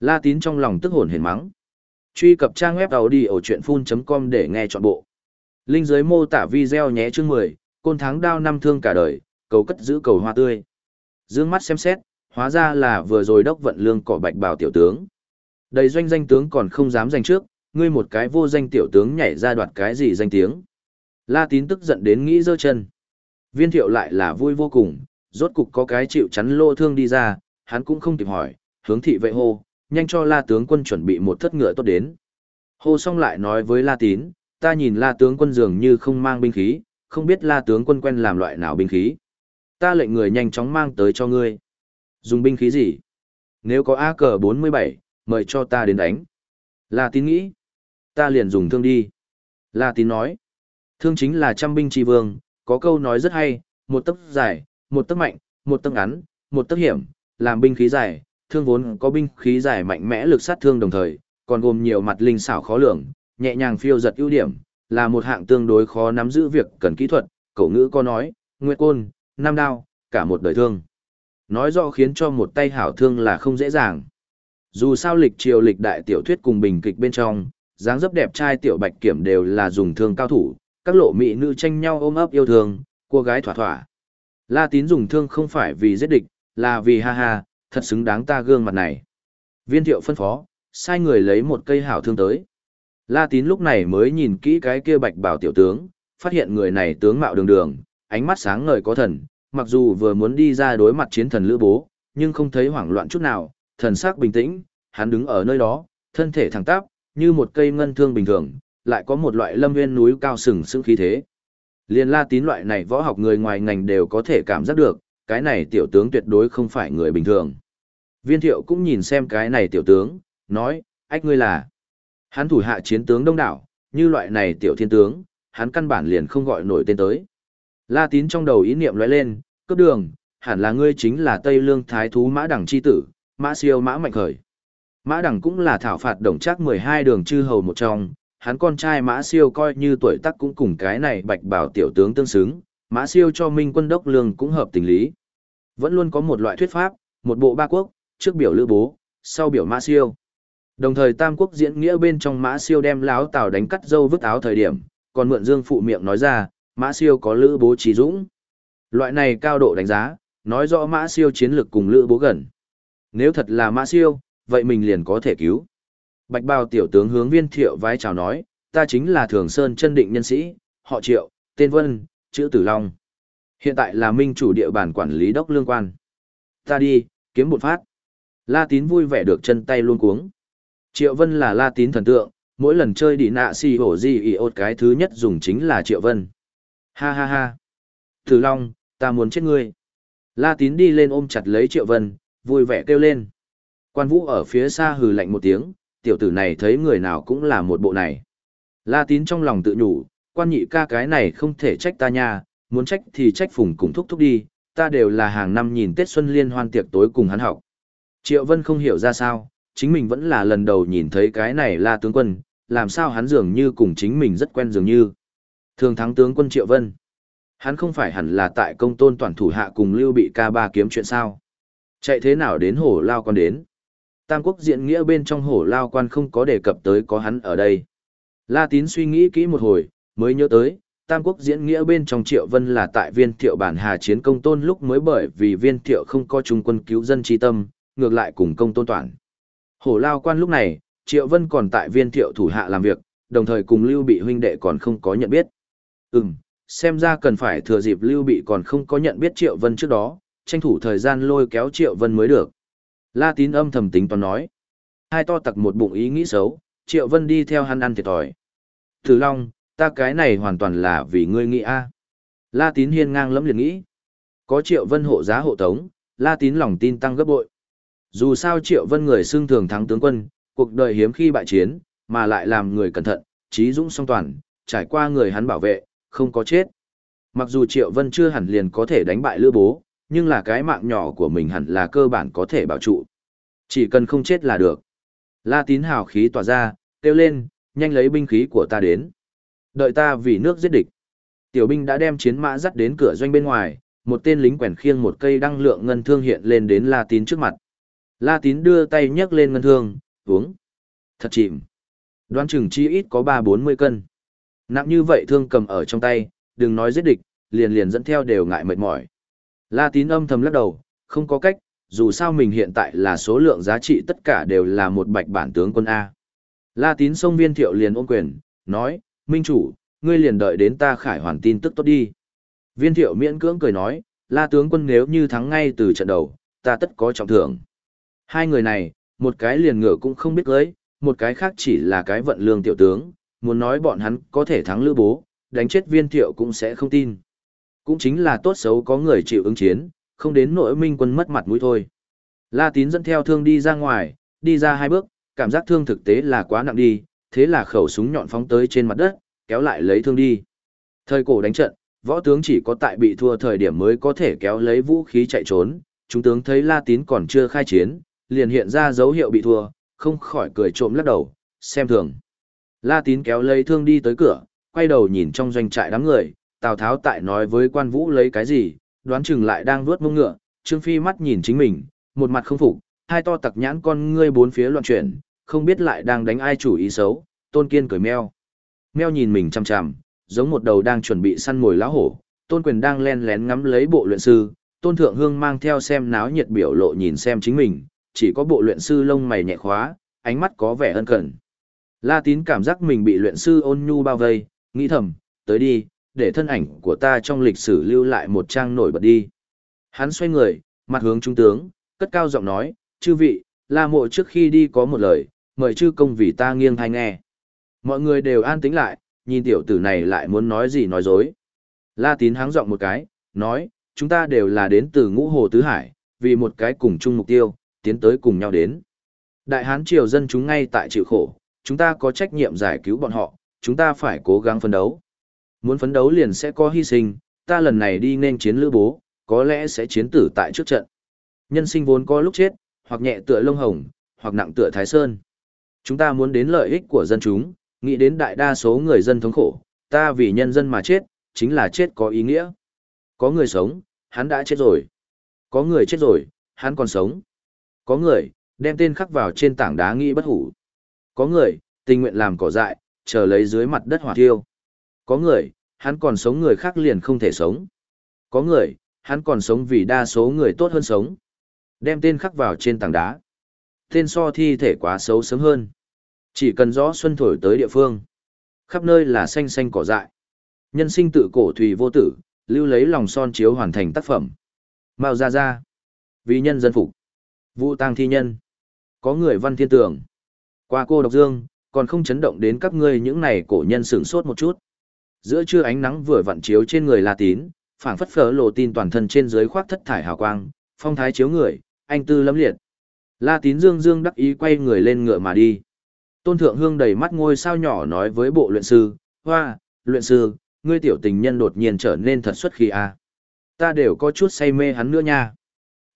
La tín trong lòng tức hồn hển mắng. Truy cập trang web đầu đi ở chuyện full.com để nghe trọn bộ. Linh dưới mô tả video nhé chương 10, côn tháng đao năm thương cả đời, cầu cất giữ cầu hoa tươi. Dương mắt xem xét, hóa ra là vừa rồi đốc vận lương cỏ bạch bảo tiểu tướng. Đầy doanh danh tướng còn không dám giành trước, ngươi một cái vô danh tiểu tướng nhảy ra đoạt cái gì danh tiếng. La tín tức giận đến nghĩ dơ chân. Viên thiệu lại là vui vô cùng, rốt cục có cái chịu chắn lô thương đi ra, hắn cũng không tìm hỏi, hướng thị vệ hô, nhanh cho la tướng quân chuẩn bị một thất ngựa tốt đến. Hô xong lại nói với la tín, ta nhìn la tướng quân dường như không mang binh khí, không biết la tướng quân quen làm loại nào binh khí. Ta lệnh người nhanh chóng mang tới cho ngươi. Dùng binh khí gì? Nếu có A cờ 47, mời cho ta đến đánh. La tín nghĩ. Ta liền dùng thương đi. La tín nói. Thương chính là trăm binh tri vương, có câu nói rất hay, một tấc dài, một tấc mạnh, một tấc ngắn, một tấc hiểm, làm binh khí dài, thương vốn có binh khí dài mạnh mẽ lực sát thương đồng thời, còn gồm nhiều mặt linh xảo khó lường, nhẹ nhàng phiêu giật ưu điểm, là một hạng tương đối khó nắm giữ việc cần kỹ thuật, cổ ngữ có nói, nguyệt côn, nam đao, cả một đời thương. Nói rõ khiến cho một tay hảo thương là không dễ dàng. Dù sao lịch triều lịch đại tiểu thuyết cùng bình kịch bên trong, dáng dấp đẹp trai tiểu bạch kiểm đều là dùng thương cao thủ, các lộ mỹ nữ tranh nhau ôm ấp yêu thương, cô gái thỏa thỏa. La tín dùng thương không phải vì giết địch, là vì ha ha, thật xứng đáng ta gương mặt này. Viên thiệu phân phó, sai người lấy một cây hảo thương tới. La tín lúc này mới nhìn kỹ cái kia bạch bảo tiểu tướng, phát hiện người này tướng mạo đường đường, ánh mắt sáng ngời có thần, mặc dù vừa muốn đi ra đối mặt chiến thần lữ bố, nhưng không thấy hoảng loạn chút nào, thần sắc bình tĩnh, hắn đứng ở nơi đó, thân thể thẳng tắp, như một cây ngân thương bình thường, lại có một loại lâm nguyên núi cao sừng sững khí thế. Liên la tín loại này võ học người ngoài ngành đều có thể cảm giác được, cái này tiểu tướng tuyệt đối không phải người bình thường. Viên thiệu cũng nhìn xem cái này tiểu tướng, nói, ách ngươi là. Hắn thủ hạ chiến tướng đông đảo, như loại này tiểu thiên tướng, hắn căn bản liền không gọi nổi tên tới. La tín trong đầu ý niệm lóe lên, cấp đường, hẳn là ngươi chính là Tây Lương Thái Thú Mã Đằng Chi Tử, Mã Siêu Mã Mạnh Khởi. Mã Đằng cũng là thảo phạt đồng chắc 12 đường chư hầu một trong, hắn con trai Mã Siêu coi như tuổi tác cũng cùng cái này bạch bảo tiểu tướng tương xứng, Mã Siêu cho Minh quân đốc lương cũng hợp tình lý. Vẫn luôn có một loại thuyết pháp, một bộ ba quốc, trước biểu lữ bố, sau biểu Mã Siêu. Đồng thời Tam Quốc diễn nghĩa bên trong Mã Siêu đem láo Tào đánh cắt dâu vứt áo thời điểm, còn mượn Dương phụ miệng nói ra, Mã Siêu có lữ bố trí dũng. Loại này cao độ đánh giá, nói rõ Mã Siêu chiến lược cùng lữ bố gần. Nếu thật là Mã Siêu, vậy mình liền có thể cứu. Bạch bào tiểu tướng hướng viên thiệu vái chào nói, ta chính là Thường Sơn chân định nhân sĩ, họ triệu, tên Vân, chữ Tử Long. Hiện tại là minh chủ địa bàn quản lý đốc lương quan. Ta đi, kiếm một phát. La tín vui vẻ được chân tay luôn cuống. Triệu Vân là La tín thần tượng, mỗi lần chơi đi nạ si hổ gì ý ột cái thứ nhất dùng chính là Triệu Vân. Ha ha ha. Thử Long, ta muốn chết ngươi. La tín đi lên ôm chặt lấy Triệu Vân, vui vẻ kêu lên. Quan vũ ở phía xa hừ lạnh một tiếng, tiểu tử này thấy người nào cũng là một bộ này. La tín trong lòng tự nhủ, quan nhị ca cái này không thể trách ta nha, muốn trách thì trách phùng cùng thúc thúc đi, ta đều là hàng năm nhìn Tết Xuân Liên hoan tiệc tối cùng hắn học. Triệu Vân không hiểu ra sao, chính mình vẫn là lần đầu nhìn thấy cái này là tướng quân, làm sao hắn dường như cùng chính mình rất quen dường như. Thường thắng tướng quân Triệu Vân. Hắn không phải hẳn là tại công tôn toàn thủ hạ cùng lưu bị ca ba kiếm chuyện sao. Chạy thế nào đến hổ lao quan đến. Tam quốc diện nghĩa bên trong hổ lao quan không có đề cập tới có hắn ở đây. La tín suy nghĩ kỹ một hồi, mới nhớ tới, Tam quốc diễn nghĩa bên trong Triệu Vân là tại viên thiệu bản hà chiến công tôn lúc mới bởi vì viên thiệu không có trung quân cứu dân tri tâm, ngược lại cùng công tôn toàn. Hổ lao quan lúc này, Triệu Vân còn tại viên thiệu thủ hạ làm việc, đồng thời cùng Lưu Bị huynh đệ còn không có nhận biết. Ừm, xem ra cần phải thừa dịp Lưu Bị còn không có nhận biết Triệu Vân trước đó, tranh thủ thời gian lôi kéo Triệu Vân mới được. La tín âm thầm tính toán nói. Hai to tặc một bụng ý nghĩ xấu, Triệu Vân đi theo hắn ăn thiệt thòi. Thử Long, ta cái này hoàn toàn là vì ngươi nghĩ a. La tín hiên ngang lẫm liền nghĩ. Có Triệu Vân hộ giá hộ tống, La tín lòng tin tăng gấp bội. Dù sao Triệu Vân người xưng thường thắng tướng quân, cuộc đời hiếm khi bại chiến, mà lại làm người cẩn thận, trí dũng song toàn, trải qua người hắn bảo vệ, không có chết. Mặc dù Triệu Vân chưa hẳn liền có thể đánh bại Lữ Bố, nhưng là cái mạng nhỏ của mình hẳn là cơ bản có thể bảo trụ. Chỉ cần không chết là được. La tín hào khí tỏa ra, kêu lên, nhanh lấy binh khí của ta đến. Đợi ta vì nước giết địch. Tiểu binh đã đem chiến mã dắt đến cửa doanh bên ngoài, một tên lính quèn khiêng một cây đăng lượng ngân thương hiện lên đến La tín trước mặt. La tín đưa tay nhấc lên ngân thương, uống. Thật chìm. Đoán chừng chi ít có ba bốn mươi cân. Nặng như vậy thương cầm ở trong tay, đừng nói giết địch, liền liền dẫn theo đều ngại mệt mỏi. La tín âm thầm lắc đầu, không có cách, dù sao mình hiện tại là số lượng giá trị tất cả đều là một bạch bản tướng quân A. La tín sông viên thiệu liền ôm quyền, nói, Minh chủ, ngươi liền đợi đến ta khải hoàn tin tức tốt đi. Viên thiệu miễn cưỡng cười nói, la tướng quân nếu như thắng ngay từ trận đầu, ta tất có trọng thưởng. Hai người này, một cái liền ngựa cũng không biết lấy, một cái khác chỉ là cái vận lương tiểu tướng, muốn nói bọn hắn có thể thắng lữ bố, đánh chết viên thiệu cũng sẽ không tin. Cũng chính là tốt xấu có người chịu ứng chiến, không đến nỗi minh quân mất mặt mũi thôi. La tín dẫn theo thương đi ra ngoài, đi ra hai bước, cảm giác thương thực tế là quá nặng đi, thế là khẩu súng nhọn phóng tới trên mặt đất, kéo lại lấy thương đi. Thời cổ đánh trận, võ tướng chỉ có tại bị thua thời điểm mới có thể kéo lấy vũ khí chạy trốn, chúng tướng thấy La tín còn chưa khai chiến, liền hiện ra dấu hiệu bị thua, không khỏi cười trộm lắc đầu, xem thường. La tín kéo lấy thương đi tới cửa, quay đầu nhìn trong doanh trại đám người, Tào Tháo tại nói với quan vũ lấy cái gì, đoán chừng lại đang vuốt mông ngựa, Trương Phi mắt nhìn chính mình, một mặt không phục, hai to tặc nhãn con ngươi bốn phía loạn chuyển, không biết lại đang đánh ai chủ ý xấu, Tôn Kiên cười meo. Meo nhìn mình chằm chằm, giống một đầu đang chuẩn bị săn mồi lá hổ, Tôn Quyền đang len lén ngắm lấy bộ luyện sư, Tôn Thượng Hương mang theo xem náo nhiệt biểu lộ nhìn xem chính mình, chỉ có bộ luyện sư lông mày nhẹ khóa, ánh mắt có vẻ ân cần. La Tín cảm giác mình bị luyện sư ôn nhu bao vây, nghĩ thầm, tới đi, để thân ảnh của ta trong lịch sử lưu lại một trang nổi bật đi. Hắn xoay người, mặt hướng trung tướng, cất cao giọng nói, chư vị, la mộ trước khi đi có một lời, mời chư công vì ta nghiêng hay nghe. Mọi người đều an tĩnh lại, nhìn tiểu tử này lại muốn nói gì nói dối. La tín háng giọng một cái, nói, chúng ta đều là đến từ ngũ hồ tứ hải, vì một cái cùng chung mục tiêu, tiến tới cùng nhau đến. Đại hán triều dân chúng ngay tại chịu khổ, chúng ta có trách nhiệm giải cứu bọn họ, chúng ta phải cố gắng phấn đấu. Muốn phấn đấu liền sẽ có hy sinh, ta lần này đi nên chiến lữ bố, có lẽ sẽ chiến tử tại trước trận. Nhân sinh vốn có lúc chết, hoặc nhẹ tựa lông hồng, hoặc nặng tựa thái sơn. Chúng ta muốn đến lợi ích của dân chúng, nghĩ đến đại đa số người dân thống khổ, ta vì nhân dân mà chết, chính là chết có ý nghĩa. Có người sống, hắn đã chết rồi. Có người chết rồi, hắn còn sống. Có người, đem tên khắc vào trên tảng đá nghĩ bất hủ. Có người, tình nguyện làm cỏ dại, chờ lấy dưới mặt đất hỏa thiêu. Có người, hắn còn sống người khác liền không thể sống. Có người, hắn còn sống vì đa số người tốt hơn sống. Đem tên khắc vào trên tảng đá. Tên so thi thể quá xấu sớm hơn. Chỉ cần rõ xuân thổi tới địa phương. Khắp nơi là xanh xanh cỏ dại. Nhân sinh tự cổ thùy vô tử, lưu lấy lòng son chiếu hoàn thành tác phẩm. Mao ra ra. Vì nhân dân phục. Vũ tang thi nhân. Có người văn thiên tưởng. Qua cô độc dương, còn không chấn động đến các ngươi những này cổ nhân sửng sốt một chút. Giữa trưa ánh nắng vừa vặn chiếu trên người La Tín, phảng phất phở lộ tin toàn thân trên dưới khoác thất thải hào quang, phong thái chiếu người, anh tư lẫm liệt. La Tín dương dương đắc ý quay người lên ngựa mà đi. Tôn Thượng Hương đầy mắt ngôi sao nhỏ nói với bộ luyện sư, hoa, luyện sư, ngươi tiểu tình nhân đột nhiên trở nên thật xuất khí à. Ta đều có chút say mê hắn nữa nha.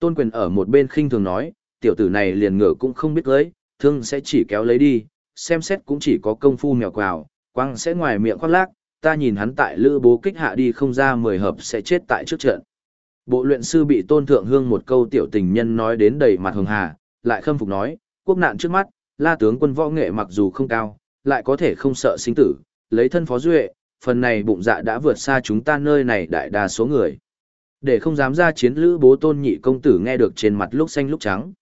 Tôn Quyền ở một bên khinh thường nói, tiểu tử này liền ngửa cũng không biết lấy, thương sẽ chỉ kéo lấy đi, xem xét cũng chỉ có công phu mèo quào, quăng sẽ ngoài miệng khoác lác, ta nhìn hắn tại lữ bố kích hạ đi không ra mười hợp sẽ chết tại trước trận. Bộ luyện sư bị tôn thượng hương một câu tiểu tình nhân nói đến đầy mặt hường hà, lại khâm phục nói, quốc nạn trước mắt, la tướng quân võ nghệ mặc dù không cao, lại có thể không sợ sinh tử, lấy thân phó duệ, phần này bụng dạ đã vượt xa chúng ta nơi này đại đa số người. Để không dám ra chiến lữ bố tôn nhị công tử nghe được trên mặt lúc xanh lúc trắng.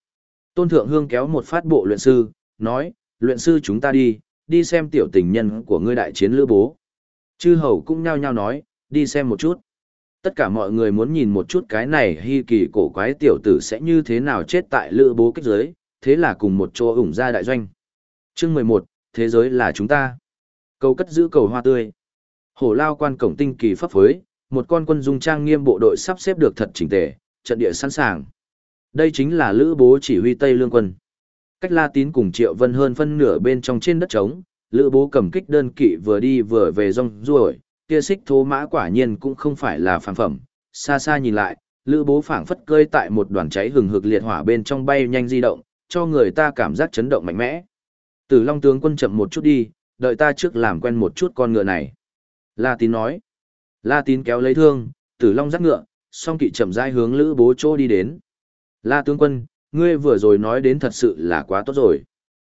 Tôn thượng hương kéo một phát bộ luyện sư, nói, luyện sư chúng ta đi, đi xem tiểu tình nhân của ngươi đại chiến lữ bố. Chư hầu cũng nhao nhao nói, đi xem một chút. Tất cả mọi người muốn nhìn một chút cái này hy kỳ cổ quái tiểu tử sẽ như thế nào chết tại lữ bố kích giới, thế là cùng một chỗ ủng ra đại doanh. Chương mười một Thế giới là chúng ta. Cầu cất giữ cầu hoa tươi. Hổ lao quan cổng tinh kỳ pháp phối, một con quân dung trang nghiêm bộ đội sắp xếp được thật chỉnh tề, trận địa sẵn sàng. Đây chính là lữ bố chỉ huy Tây Lương quân. Cách La Tín cùng Triệu Vân hơn phân nửa bên trong trên đất trống, lữ bố cầm kích đơn kỵ vừa đi vừa về rong ruổi, kia xích thố mã quả nhiên cũng không phải là phàm phẩm. Xa xa nhìn lại, lữ bố phảng phất cơi tại một đoàn cháy hừng hực liệt hỏa bên trong bay nhanh di động, cho người ta cảm giác chấn động mạnh mẽ. Tử Long tướng quân chậm một chút đi, đợi ta trước làm quen một chút con ngựa này. La Tín nói. La Tín kéo lấy thương, Tử Long dắt ngựa, song kỵ chậm rãi hướng Lữ Bố chỗ đi đến. La tướng quân, ngươi vừa rồi nói đến thật sự là quá tốt rồi.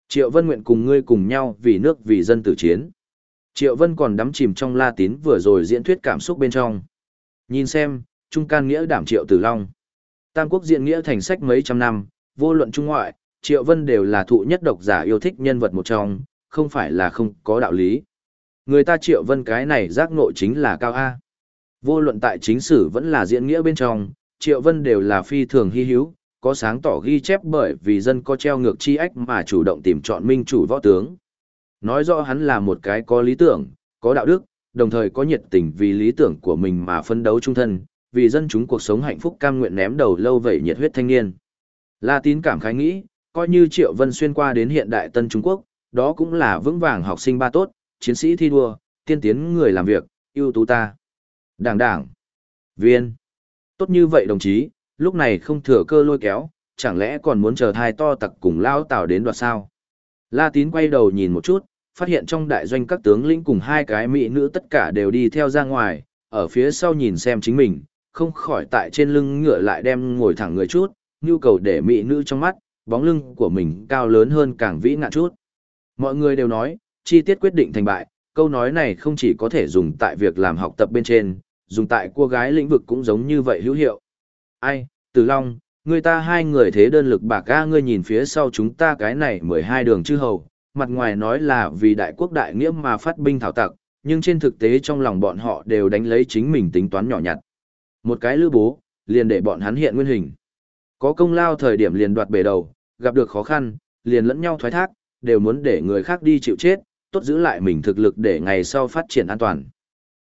Triệu Vân nguyện cùng ngươi cùng nhau vì nước vì dân tử chiến. Triệu Vân còn đắm chìm trong La Tín vừa rồi diễn thuyết cảm xúc bên trong. Nhìn xem, Trung can nghĩa đảm Triệu Tử Long. Tam quốc diện nghĩa thành sách mấy trăm năm, vô luận trung ngoại, Triệu Vân đều là thụ nhất độc giả yêu thích nhân vật một trong, không phải là không có đạo lý. Người ta Triệu Vân cái này giác ngộ chính là cao A. Vô luận tại chính sử vẫn là diễn nghĩa bên trong, Triệu Vân đều là phi thường hy hữu, có sáng tỏ ghi chép bởi vì dân có treo ngược chi ách mà chủ động tìm chọn minh chủ võ tướng. Nói rõ hắn là một cái có lý tưởng, có đạo đức, đồng thời có nhiệt tình vì lý tưởng của mình mà phấn đấu trung thân, vì dân chúng cuộc sống hạnh phúc cam nguyện ném đầu lâu vậy nhiệt huyết thanh niên. La Tín cảm khái nghĩ, coi như Triệu Vân xuyên qua đến hiện đại Tân Trung Quốc, đó cũng là vững vàng học sinh ba tốt, chiến sĩ thi đua, tiên tiến người làm việc, ưu tú ta. Đảng đảng, viên, tốt như vậy đồng chí, lúc này không thừa cơ lôi kéo, chẳng lẽ còn muốn chờ thai to tặc cùng lao tào đến đoạt sao? La Tín quay đầu nhìn một chút, phát hiện trong đại doanh các tướng lĩnh cùng hai cái mỹ nữ tất cả đều đi theo ra ngoài, ở phía sau nhìn xem chính mình, không khỏi tại trên lưng ngựa lại đem ngồi thẳng người chút, nhu cầu để mỹ nữ trong mắt, bóng lưng của mình cao lớn hơn càng vĩ ngạn chút. Mọi người đều nói, chi tiết quyết định thành bại, câu nói này không chỉ có thể dùng tại việc làm học tập bên trên, dùng tại cô gái lĩnh vực cũng giống như vậy hữu hiệu. Ai, Từ Long, người ta hai người thế đơn lực bạc ga ngươi nhìn phía sau chúng ta cái này mười hai đường chư hầu, mặt ngoài nói là vì đại quốc đại nghĩa mà phát binh thảo tặc, nhưng trên thực tế trong lòng bọn họ đều đánh lấy chính mình tính toán nhỏ nhặt. Một cái lư bố, liền để bọn hắn hiện nguyên hình. Có công lao thời điểm liền đoạt bể đầu, gặp được khó khăn, liền lẫn nhau thoái thác, đều muốn để người khác đi chịu chết, tốt giữ lại mình thực lực để ngày sau phát triển an toàn.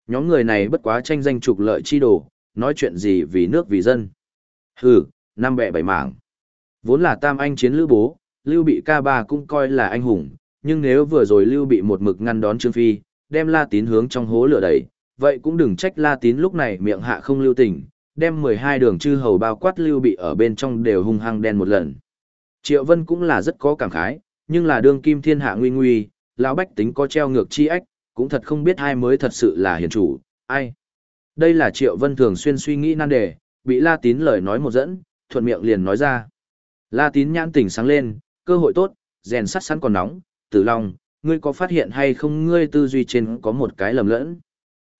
Nhóm người này bất quá tranh danh trục lợi chi đồ, nói chuyện gì vì nước vì dân. Hừ, năm bẹ bảy mảng. Vốn là tam anh chiến lữ bố, Lưu Bị ca ba cũng coi là anh hùng, nhưng nếu vừa rồi Lưu Bị một mực ngăn đón Trương Phi, đem La Tín hướng trong hố lửa đẩy, vậy cũng đừng trách La Tín lúc này miệng hạ không lưu tình, đem 12 đường chư hầu bao quát Lưu Bị ở bên trong đều hung hăng đen một lần. Triệu Vân cũng là rất có cảm khái, nhưng là đương kim thiên hạ nguy nguy, lão bách tính có treo ngược chi ách, cũng thật không biết ai mới thật sự là hiền chủ, ai. Đây là Triệu Vân thường xuyên suy nghĩ nan đề, bị La Tín lời nói một dẫn, thuận miệng liền nói ra. La Tín nhãn tỉnh sáng lên, cơ hội tốt, rèn sắt sẵn còn nóng, Tử Long, ngươi có phát hiện hay không ngươi tư duy trên có một cái lầm lẫn?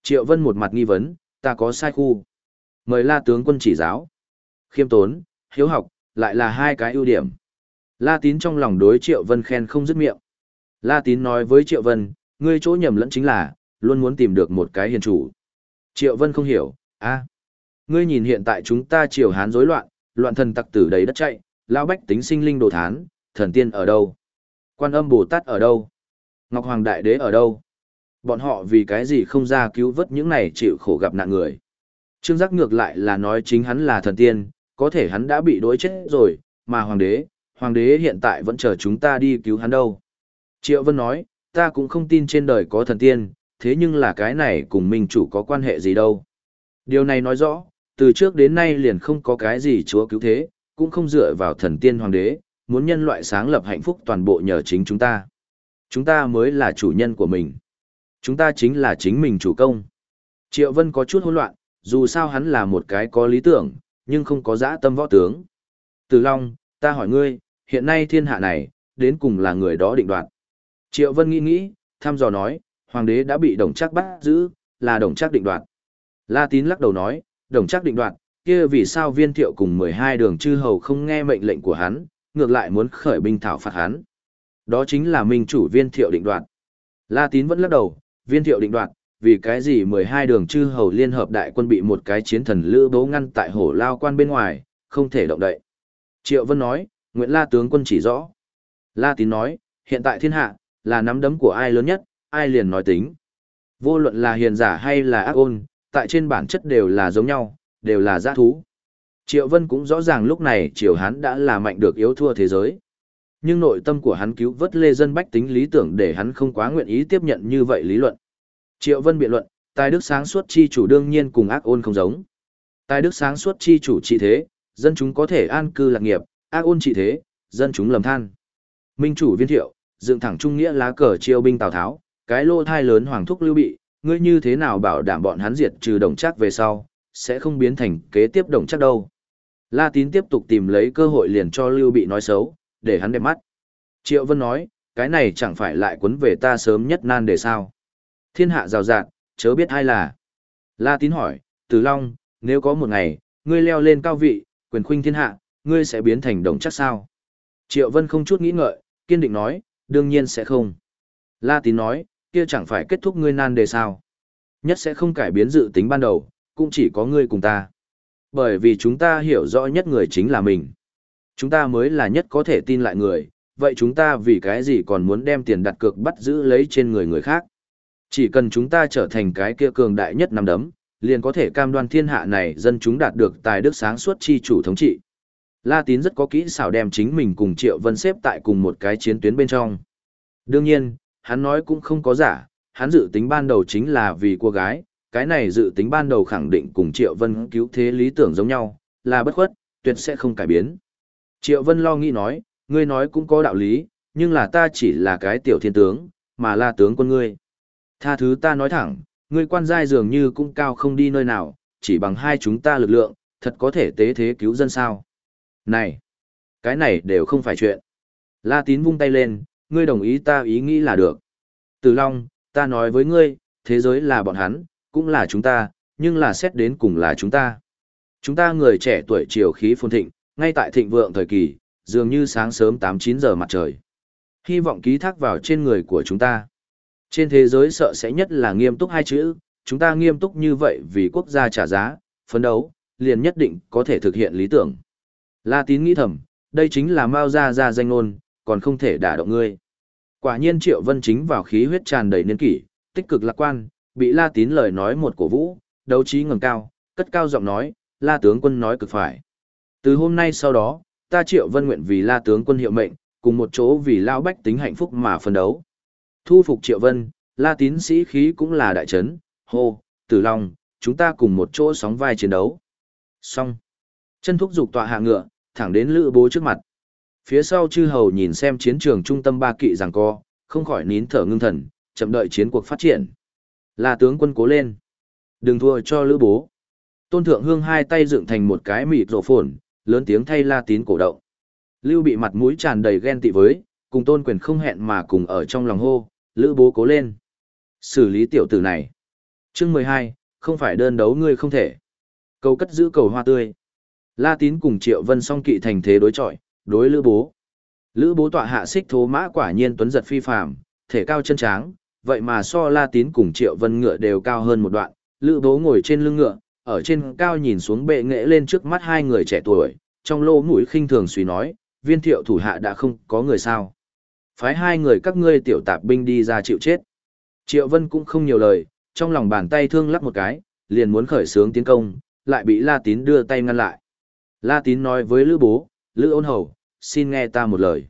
Triệu Vân một mặt nghi vấn, ta có sai khu. Mời La tướng quân chỉ giáo. Khiêm tốn, hiếu học, lại là hai cái ưu điểm. La Tín trong lòng đối Triệu Vân khen không dứt miệng. La Tín nói với Triệu Vân, ngươi chỗ nhầm lẫn chính là, luôn muốn tìm được một cái hiền chủ. Triệu Vân không hiểu, a, ngươi nhìn hiện tại chúng ta triều Hán rối loạn, loạn thần tặc tử đầy đất chạy, lão bách tính sinh linh đồ thán, thần tiên ở đâu? Quan âm Bồ Tát ở đâu? Ngọc Hoàng Đại Đế ở đâu? Bọn họ vì cái gì không ra cứu vớt những này chịu khổ gặp nạn người? Trương Giác ngược lại là nói chính hắn là thần tiên, có thể hắn đã bị đối chết rồi, mà Hoàng Đế, Hoàng Đế hiện tại vẫn chờ chúng ta đi cứu hắn đâu. Triệu Vân nói, ta cũng không tin trên đời có thần tiên, thế nhưng là cái này cùng minh chủ có quan hệ gì đâu. Điều này nói rõ, từ trước đến nay liền không có cái gì chúa cứu thế, cũng không dựa vào thần tiên hoàng đế, muốn nhân loại sáng lập hạnh phúc toàn bộ nhờ chính chúng ta. Chúng ta mới là chủ nhân của mình. Chúng ta chính là chính mình chủ công. Triệu Vân có chút hỗn loạn, dù sao hắn là một cái có lý tưởng, nhưng không có dã tâm võ tướng. Từ Long, ta hỏi ngươi, hiện nay thiên hạ này, đến cùng là người đó định đoạt. Triệu Vân nghĩ nghĩ, thăm dò nói, hoàng đế đã bị đồng chắc bắt giữ, là đồng chắc định đoạt. La Tín lắc đầu nói, đồng chắc định đoạt, kia vì sao viên thiệu cùng 12 đường chư hầu không nghe mệnh lệnh của hắn, ngược lại muốn khởi binh thảo phạt hắn. Đó chính là minh chủ viên thiệu định đoạt. La Tín vẫn lắc đầu, viên thiệu định đoạt, vì cái gì 12 đường chư hầu liên hợp đại quân bị một cái chiến thần lữ bố ngăn tại hổ lao quan bên ngoài, không thể động đậy. Triệu Vân nói, Nguyễn La tướng quân chỉ rõ. La Tín nói, hiện tại thiên hạ, là nắm đấm của ai lớn nhất, ai liền nói tính. Vô luận là hiền giả hay là ác ôn, tại trên bản chất đều là giống nhau, đều là giã thú. Triệu Vân cũng rõ ràng lúc này Triều Hán đã là mạnh được yếu thua thế giới. Nhưng nội tâm của hắn cứu vớt lê dân bách tính lý tưởng để hắn không quá nguyện ý tiếp nhận như vậy lý luận. Triệu Vân biện luận, tài đức sáng suốt chi chủ đương nhiên cùng ác ôn không giống. Tài đức sáng suốt chi chủ trị thế, dân chúng có thể an cư lạc nghiệp, ác ôn trị thế, dân chúng lầm than. Minh chủ viên thiệu, dựng thẳng trung nghĩa lá cờ chiêu binh Tào Tháo, cái lô thai lớn hoàng thúc lưu bị, ngươi như thế nào bảo đảm bọn hắn diệt trừ đồng chắc về sau, sẽ không biến thành kế tiếp đồng chắc đâu. La Tín tiếp tục tìm lấy cơ hội liền cho Lưu Bị nói xấu, để hắn đẹp mắt. Triệu Vân nói, cái này chẳng phải lại quấn về ta sớm nhất nan để sao. Thiên hạ rào rạt, chớ biết ai là. La Tín hỏi, Từ Long, nếu có một ngày, ngươi leo lên cao vị, quyền khuynh thiên hạ, ngươi sẽ biến thành đồng chắc sao? Triệu Vân không chút nghĩ ngợi, kiên định nói, đương nhiên sẽ không. La Tín nói, kia chẳng phải kết thúc ngươi nan đề sao. Nhất sẽ không cải biến dự tính ban đầu, cũng chỉ có ngươi cùng ta. Bởi vì chúng ta hiểu rõ nhất người chính là mình. Chúng ta mới là nhất có thể tin lại người, vậy chúng ta vì cái gì còn muốn đem tiền đặt cược bắt giữ lấy trên người người khác. Chỉ cần chúng ta trở thành cái kia cường đại nhất năm đấm, liền có thể cam đoan thiên hạ này dân chúng đạt được tài đức sáng suốt chi chủ thống trị. La Tín rất có kỹ xảo đem chính mình cùng Triệu Vân xếp tại cùng một cái chiến tuyến bên trong. Đương nhiên, hắn nói cũng không có giả, hắn dự tính ban đầu chính là vì cô gái, cái này dự tính ban đầu khẳng định cùng Triệu Vân cứu thế lý tưởng giống nhau, là bất khuất, tuyệt sẽ không cải biến. Triệu Vân lo nghĩ nói, ngươi nói cũng có đạo lý, nhưng là ta chỉ là cái tiểu thiên tướng, mà là tướng quân ngươi. Tha thứ ta nói thẳng, ngươi quan giai dường như cũng cao không đi nơi nào, chỉ bằng hai chúng ta lực lượng, thật có thể tế thế cứu dân sao. Này, cái này đều không phải chuyện. La tín vung tay lên, ngươi đồng ý ta ý nghĩ là được. Từ Long, ta nói với ngươi, thế giới là bọn hắn, cũng là chúng ta, nhưng là xét đến cùng là chúng ta. Chúng ta người trẻ tuổi triều khí phồn thịnh, ngay tại thịnh vượng thời kỳ, dường như sáng sớm 8-9 giờ mặt trời. Hy vọng ký thác vào trên người của chúng ta. Trên thế giới sợ sẽ nhất là nghiêm túc hai chữ, chúng ta nghiêm túc như vậy vì quốc gia trả giá, phấn đấu, liền nhất định có thể thực hiện lý tưởng. La tín nghĩ thầm, đây chính là Mao Gia Gia danh ngôn, còn không thể đả động ngươi. Quả nhiên Triệu Vân chính vào khí huyết tràn đầy niên kỷ, tích cực lạc quan, bị La tín lời nói một cổ vũ, đấu trí ngẩng cao, cất cao giọng nói, La tướng quân nói cực phải. Từ hôm nay sau đó, ta Triệu Vân nguyện vì La tướng quân hiệu mệnh, cùng một chỗ vì lao bách tính hạnh phúc mà phân đấu. Thu phục Triệu Vân, La tín sĩ khí cũng là đại trấn, hô, tử long, chúng ta cùng một chỗ sóng vai chiến đấu. Xong. Chân thúc dục tọa hạ ngựa, thẳng đến lữ bố trước mặt. Phía sau chư hầu nhìn xem chiến trường trung tâm ba kỵ giằng co, không khỏi nín thở ngưng thần, chậm đợi chiến cuộc phát triển. Là tướng quân cố lên. Đừng thua cho lữ bố. Tôn thượng hương hai tay dựng thành một cái mịt rổ phồn, lớn tiếng thay la tín cổ động. Lưu bị mặt mũi tràn đầy ghen tị với, cùng tôn quyền không hẹn mà cùng ở trong lòng hô, lữ bố cố lên. Xử lý tiểu tử này. Chương mười hai, không phải đơn đấu ngươi không thể. Cầu cất giữ cầu hoa tươi. La Tín cùng Triệu Vân song kỵ thành thế đối chọi, đối lữ bố. Lữ bố tọa hạ xích thố mã quả nhiên tuấn giật phi phàm, thể cao chân tráng, vậy mà so La Tín cùng Triệu Vân ngựa đều cao hơn một đoạn. Lữ bố ngồi trên lưng ngựa, ở trên cao nhìn xuống bệ nghệ lên trước mắt hai người trẻ tuổi, trong lô mũi khinh thường suy nói, viên thiệu thủ hạ đã không có người sao. Phái hai người các ngươi tiểu tạp binh đi ra chịu chết. Triệu Vân cũng không nhiều lời, trong lòng bàn tay thương lắc một cái, liền muốn khởi sướng tiến công, lại bị La Tín đưa tay ngăn lại. La Tín nói với Lữ Bố, Lữ ôn hầu, xin nghe ta một lời.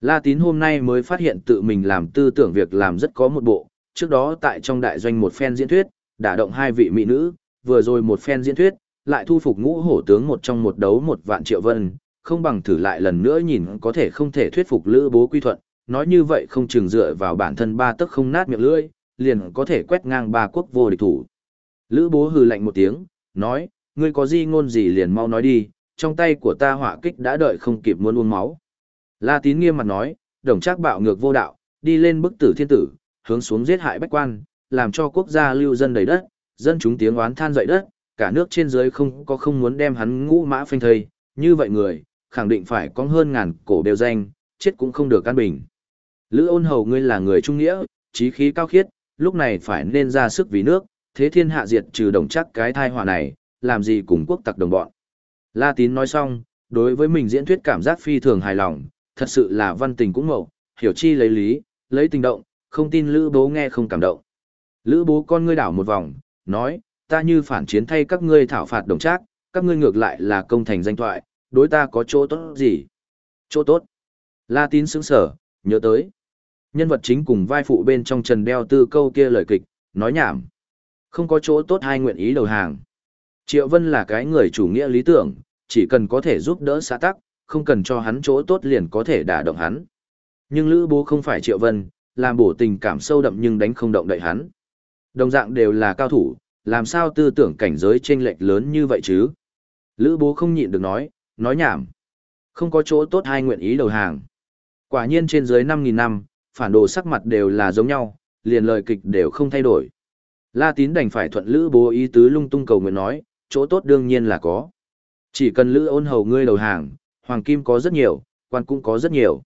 La Tín hôm nay mới phát hiện tự mình làm tư tưởng việc làm rất có một bộ, trước đó tại trong đại doanh một phen diễn thuyết, đả động hai vị mỹ nữ, vừa rồi một phen diễn thuyết, lại thu phục ngũ hổ tướng một trong một đấu một vạn triệu vân, không bằng thử lại lần nữa nhìn có thể không thể thuyết phục lữ bố quy thuận, nói như vậy không chừng dựa vào bản thân ba tức không nát miệng lưỡi, liền có thể quét ngang ba quốc vô địch thủ. Lữ bố hừ lạnh một tiếng, nói, ngươi có gì ngôn gì liền mau nói đi, trong tay của ta hỏa kích đã đợi không kịp muốn uống máu. La tín nghiêm mặt nói, đồng trác bạo ngược vô đạo, đi lên bức tử thiên tử, hướng xuống giết hại bách quan, làm cho quốc gia lưu dân đầy đất, dân chúng tiếng oán than dậy đất, cả nước trên dưới không có không muốn đem hắn ngũ mã phanh thây, như vậy người, khẳng định phải có hơn ngàn cổ đều danh, chết cũng không được căn bình. Lữ ôn hầu ngươi là người trung nghĩa, trí khí cao khiết, lúc này phải nên ra sức vì nước, thế thiên hạ diệt trừ đồng chắc cái thai họa này, làm gì cùng quốc tặc đồng bọn. La tín nói xong, đối với mình diễn thuyết cảm giác phi thường hài lòng, thật sự là văn tình cũng mậu, hiểu chi lấy lý, lấy tình động, không tin lữ bố nghe không cảm động. Lữ bố con ngươi đảo một vòng, nói, ta như phản chiến thay các ngươi thảo phạt đồng trác, các ngươi ngược lại là công thành danh thoại, đối ta có chỗ tốt gì? Chỗ tốt. La tín sững sở, nhớ tới. Nhân vật chính cùng vai phụ bên trong trần đeo tư câu kia lời kịch, nói nhảm. Không có chỗ tốt hai nguyện ý đầu hàng. Triệu Vân là cái người chủ nghĩa lý tưởng, chỉ cần có thể giúp đỡ xã tắc, không cần cho hắn chỗ tốt liền có thể đả động hắn. Nhưng Lữ Bố không phải Triệu Vân, làm bổ tình cảm sâu đậm nhưng đánh không động đậy hắn. Đồng dạng đều là cao thủ, làm sao tư tưởng cảnh giới chênh lệch lớn như vậy chứ? Lữ bố không nhịn được nói, nói nhảm. Không có chỗ tốt hai nguyện ý đầu hàng. Quả nhiên trên dưới 5.000 năm, phản đồ sắc mặt đều là giống nhau, liền lời kịch đều không thay đổi. La tín đành phải thuận lữ bố ý tứ lung tung cầu nguyện nói, chỗ tốt đương nhiên là có. Chỉ cần lữ ôn hầu ngươi đầu hàng, hoàng kim có rất nhiều, quan cũng có rất nhiều.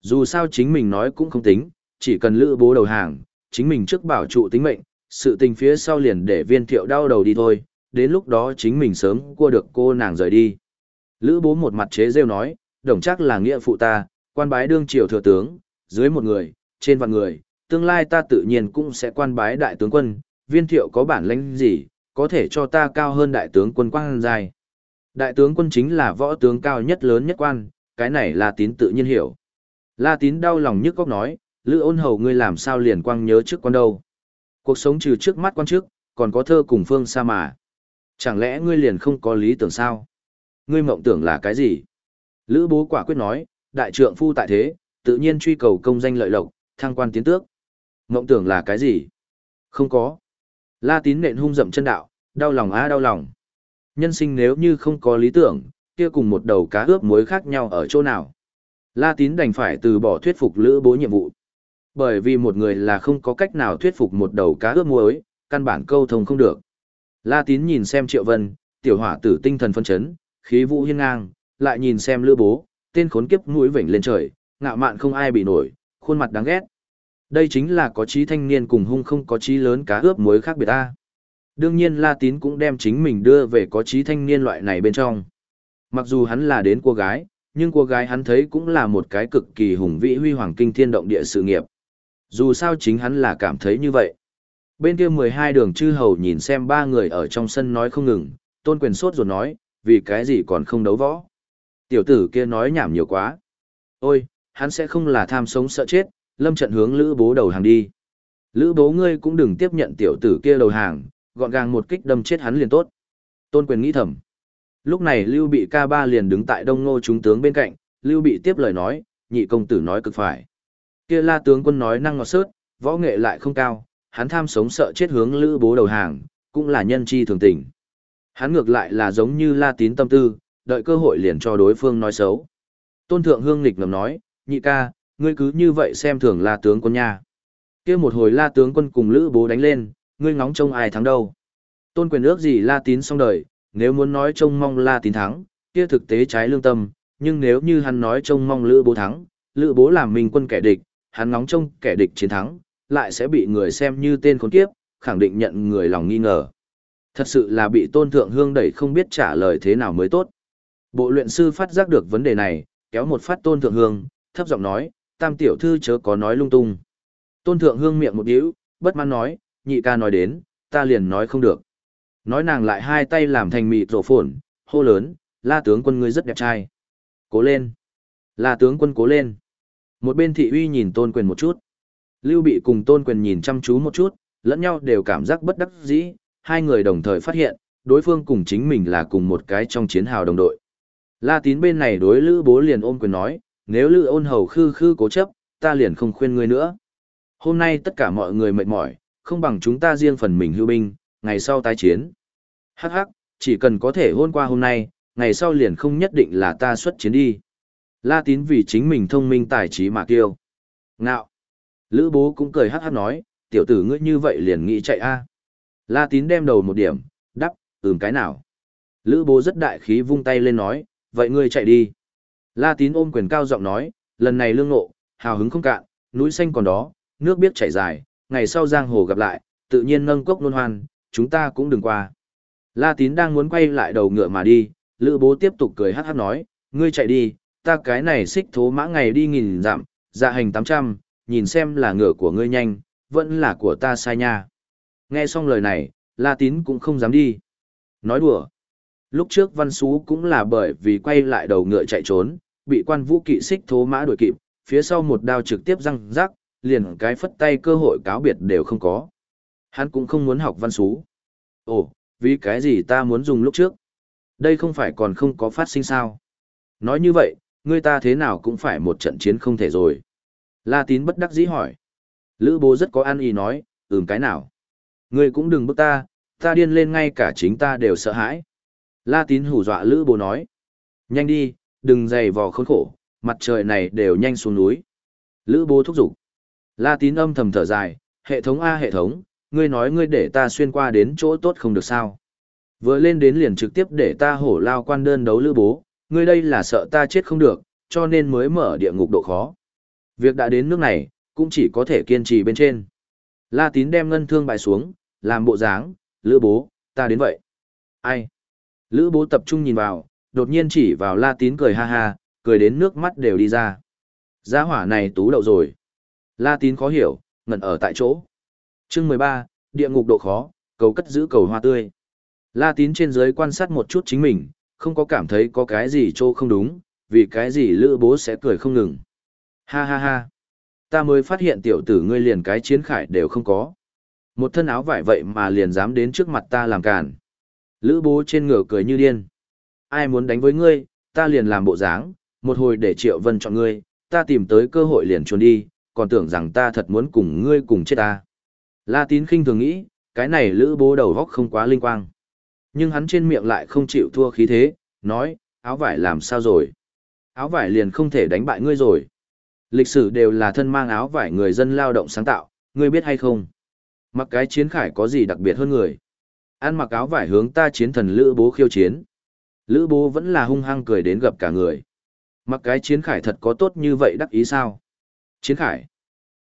Dù sao chính mình nói cũng không tính, chỉ cần lữ bố đầu hàng, chính mình trước bảo trụ tính mệnh, sự tình phía sau liền để viên thiệu đau đầu đi thôi, đến lúc đó chính mình sớm cua được cô nàng rời đi. Lữ bố một mặt chế rêu nói, đồng chắc là nghĩa phụ ta, quan bái đương triều thừa tướng, dưới một người, trên vạn người, tương lai ta tự nhiên cũng sẽ quan bái đại tướng quân, viên thiệu có bản lãnh gì, có thể cho ta cao hơn đại tướng quân quan dài. Đại tướng quân chính là võ tướng cao nhất lớn nhất quan, cái này là tín tự nhiên hiểu. La tín đau lòng nhức góc nói, lữ ôn hầu ngươi làm sao liền quang nhớ trước quan đâu. Cuộc sống trừ trước mắt quan trước, còn có thơ cùng phương xa mà. Chẳng lẽ ngươi liền không có lý tưởng sao? Ngươi mộng tưởng là cái gì? Lữ bố quả quyết nói, đại trượng phu tại thế, tự nhiên truy cầu công danh lợi lộc, thăng quan tiến tước. Mộng tưởng là cái gì? Không có. La tín nện hung dậm chân đạo, đau lòng á đau lòng. Nhân sinh nếu như không có lý tưởng, kia cùng một đầu cá ướp muối khác nhau ở chỗ nào? La tín đành phải từ bỏ thuyết phục lữ bố nhiệm vụ. Bởi vì một người là không có cách nào thuyết phục một đầu cá ướp muối, căn bản câu thông không được. La tín nhìn xem triệu vân, tiểu hỏa tử tinh thần phân chấn, khí vũ hiên ngang, lại nhìn xem lữ bố, tên khốn kiếp mũi vểnh lên trời, ngạo mạn không ai bị nổi, khuôn mặt đáng ghét. Đây chính là có trí thanh niên cùng hung không có trí lớn cá ướp muối khác biệt ta. Đương nhiên La Tín cũng đem chính mình đưa về có trí thanh niên loại này bên trong. Mặc dù hắn là đến cô gái, nhưng cô gái hắn thấy cũng là một cái cực kỳ hùng vĩ huy hoàng kinh thiên động địa sự nghiệp. Dù sao chính hắn là cảm thấy như vậy. Bên kia 12 đường chư hầu nhìn xem ba người ở trong sân nói không ngừng, tôn quyền sốt rồi nói, vì cái gì còn không đấu võ. Tiểu tử kia nói nhảm nhiều quá. Ôi, hắn sẽ không là tham sống sợ chết, lâm trận hướng lữ bố đầu hàng đi. Lữ bố ngươi cũng đừng tiếp nhận tiểu tử kia đầu hàng, gọn gàng một kích đâm chết hắn liền tốt. Tôn quyền nghĩ thầm. Lúc này Lưu Bị ca ba liền đứng tại đông ngô chúng tướng bên cạnh, Lưu Bị tiếp lời nói, nhị công tử nói cực phải. Kia la tướng quân nói năng ngọt sớt, võ nghệ lại không cao, hắn tham sống sợ chết hướng lữ bố đầu hàng, cũng là nhân chi thường tình. Hắn ngược lại là giống như la tín tâm tư, đợi cơ hội liền cho đối phương nói xấu. Tôn thượng hương nghịch ngầm nói, nhị ca, ngươi cứ như vậy xem thường la tướng quân nha. kia một hồi la tướng quân cùng lữ bố đánh lên, ngươi ngóng trông ai thắng đâu. Tôn quyền ước gì la tín xong đời, nếu muốn nói trông mong la tín thắng, kia thực tế trái lương tâm, nhưng nếu như hắn nói trông mong lữ bố thắng, lữ bố làm mình quân kẻ địch, hắn ngóng trông kẻ địch chiến thắng, lại sẽ bị người xem như tên khốn kiếp, khẳng định nhận người lòng nghi ngờ. Thật sự là bị tôn thượng hương đẩy không biết trả lời thế nào mới tốt. Bộ luyện sư phát giác được vấn đề này, kéo một phát tôn thượng hương, thấp giọng nói, tam tiểu thư chớ có nói lung tung. Tôn thượng hương miệng một điếu, bất mãn nói, nhị ca nói đến, ta liền nói không được. Nói nàng lại hai tay làm thành mịt rổ phồn, hô lớn, la tướng quân ngươi rất đẹp trai. Cố lên. La tướng quân cố lên. Một bên thị uy nhìn tôn quyền một chút. Lưu bị cùng tôn quyền nhìn chăm chú một chút, lẫn nhau đều cảm giác bất đắc dĩ, hai người đồng thời phát hiện, đối phương cùng chính mình là cùng một cái trong chiến hào đồng đội. La tín bên này đối lữ bố liền ôm quyền nói, nếu lữ ôn hầu khư khư cố chấp, ta liền không khuyên ngươi nữa. Hôm nay tất cả mọi người mệt mỏi, không bằng chúng ta riêng phần mình hưu binh, ngày sau tái chiến. Hắc hắc, chỉ cần có thể hôn qua hôm nay, ngày sau liền không nhất định là ta xuất chiến đi. La tín vì chính mình thông minh tài trí mà kiêu. Ngạo. Lữ bố cũng cười hắc hắc nói, tiểu tử ngươi như vậy liền nghĩ chạy a. La tín đem đầu một điểm, đắp, ừm cái nào. Lữ bố rất đại khí vung tay lên nói, vậy ngươi chạy đi. La tín ôm quyền cao giọng nói, lần này lương ngộ, hào hứng không cạn, núi xanh còn đó, nước biết chảy dài, ngày sau giang hồ gặp lại, tự nhiên nâng cốc luôn hoan, chúng ta cũng đừng qua. La tín đang muốn quay lại đầu ngựa mà đi, lữ bố tiếp tục cười hát hát nói, ngươi chạy đi, ta cái này xích thố mã ngày đi nghìn dặm, dạ hành tám trăm, nhìn xem là ngựa của ngươi nhanh, vẫn là của ta sai nha. Nghe xong lời này, La tín cũng không dám đi. Nói đùa. Lúc trước Văn Xú cũng là bởi vì quay lại đầu ngựa chạy trốn, bị quan vũ kỵ xích thố mã đuổi kịp, phía sau một đao trực tiếp răng rác, liền cái phất tay cơ hội cáo biệt đều không có. Hắn cũng không muốn học Văn Xú. Ồ, vì cái gì ta muốn dùng lúc trước? Đây không phải còn không có phát sinh sao? Nói như vậy, người ta thế nào cũng phải một trận chiến không thể rồi. La tín bất đắc dĩ hỏi. Lữ bố rất có ăn ý nói, ừm cái nào? Ngươi cũng đừng bức ta, ta điên lên ngay cả chính ta đều sợ hãi. La tín hù dọa lữ bố nói. Nhanh đi, đừng dày vò khốn khổ, mặt trời này đều nhanh xuống núi. Lữ bố thúc giục. La tín âm thầm thở dài, hệ thống A hệ thống, ngươi nói ngươi để ta xuyên qua đến chỗ tốt không được sao. Vừa lên đến liền trực tiếp để ta hổ lao quan đơn đấu lữ bố, ngươi đây là sợ ta chết không được, cho nên mới mở địa ngục độ khó. Việc đã đến nước này, cũng chỉ có thể kiên trì bên trên. La tín đem ngân thương bài xuống, làm bộ dáng, lữ bố, ta đến vậy. Ai? Lữ bố tập trung nhìn vào, đột nhiên chỉ vào la tín cười ha ha, cười đến nước mắt đều đi ra. Giá hỏa này tú đậu rồi. La tín khó hiểu, ngẩn ở tại chỗ. chương mười ba, địa ngục độ khó, cầu cất giữ cầu hoa tươi. La tín trên dưới quan sát một chút chính mình, không có cảm thấy có cái gì chỗ không đúng, vì cái gì lữ bố sẽ cười không ngừng. Ha ha ha. Ta mới phát hiện tiểu tử ngươi liền cái chiến khải đều không có. Một thân áo vải vậy mà liền dám đến trước mặt ta làm càn. Lữ bố trên ngựa cười như điên. Ai muốn đánh với ngươi, ta liền làm bộ dáng, một hồi để Triệu Vân chọn ngươi, ta tìm tới cơ hội liền trốn đi, còn tưởng rằng ta thật muốn cùng ngươi cùng chết ta. La tín khinh thường nghĩ, cái này lữ bố đầu góc không quá linh quang. Nhưng hắn trên miệng lại không chịu thua khí thế, nói, áo vải làm sao rồi? Áo vải liền không thể đánh bại ngươi rồi. Lịch sử đều là thân mang áo vải người dân lao động sáng tạo, ngươi biết hay không? Mặc cái chiến khải có gì đặc biệt hơn người? Ăn mặc áo vải hướng ta chiến thần Lữ Bố khiêu chiến. Lữ Bố vẫn là hung hăng cười đến gặp cả người. Mặc cái chiến khải thật có tốt như vậy đắc ý sao? Chiến khải.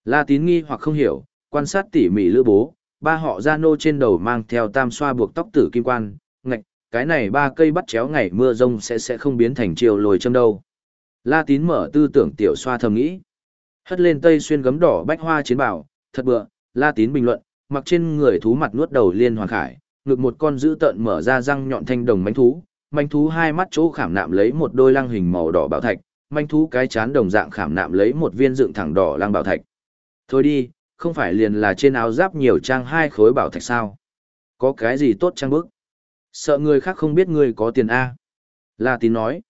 La tín nghi hoặc không hiểu, quan sát tỉ mỉ Lữ Bố, ba họ ra nô trên đầu mang theo tam xoa buộc tóc tử kim quan, ngạch, cái này ba cây bắt chéo ngày mưa rông sẽ sẽ không biến thành chiều lồi châm đâu. La tín mở tư tưởng tiểu xoa thầm nghĩ. Hất lên tây xuyên gấm đỏ bách hoa chiến bảo, thật bựa, La tín bình luận, mặc trên người thú mặt nuốt đầu liên hoàn khải, ngực một con dữ tợn mở ra răng nhọn thanh đồng mánh thú, manh thú hai mắt chỗ khảm nạm lấy một đôi lăng hình màu đỏ bảo thạch, manh thú cái chán đồng dạng khảm nạm lấy một viên dựng thẳng đỏ lăng bảo thạch. Thôi đi, không phải liền là trên áo giáp nhiều trang hai khối bảo thạch sao? Có cái gì tốt trang bức? Sợ người khác không biết người có tiền A. La Tín nói.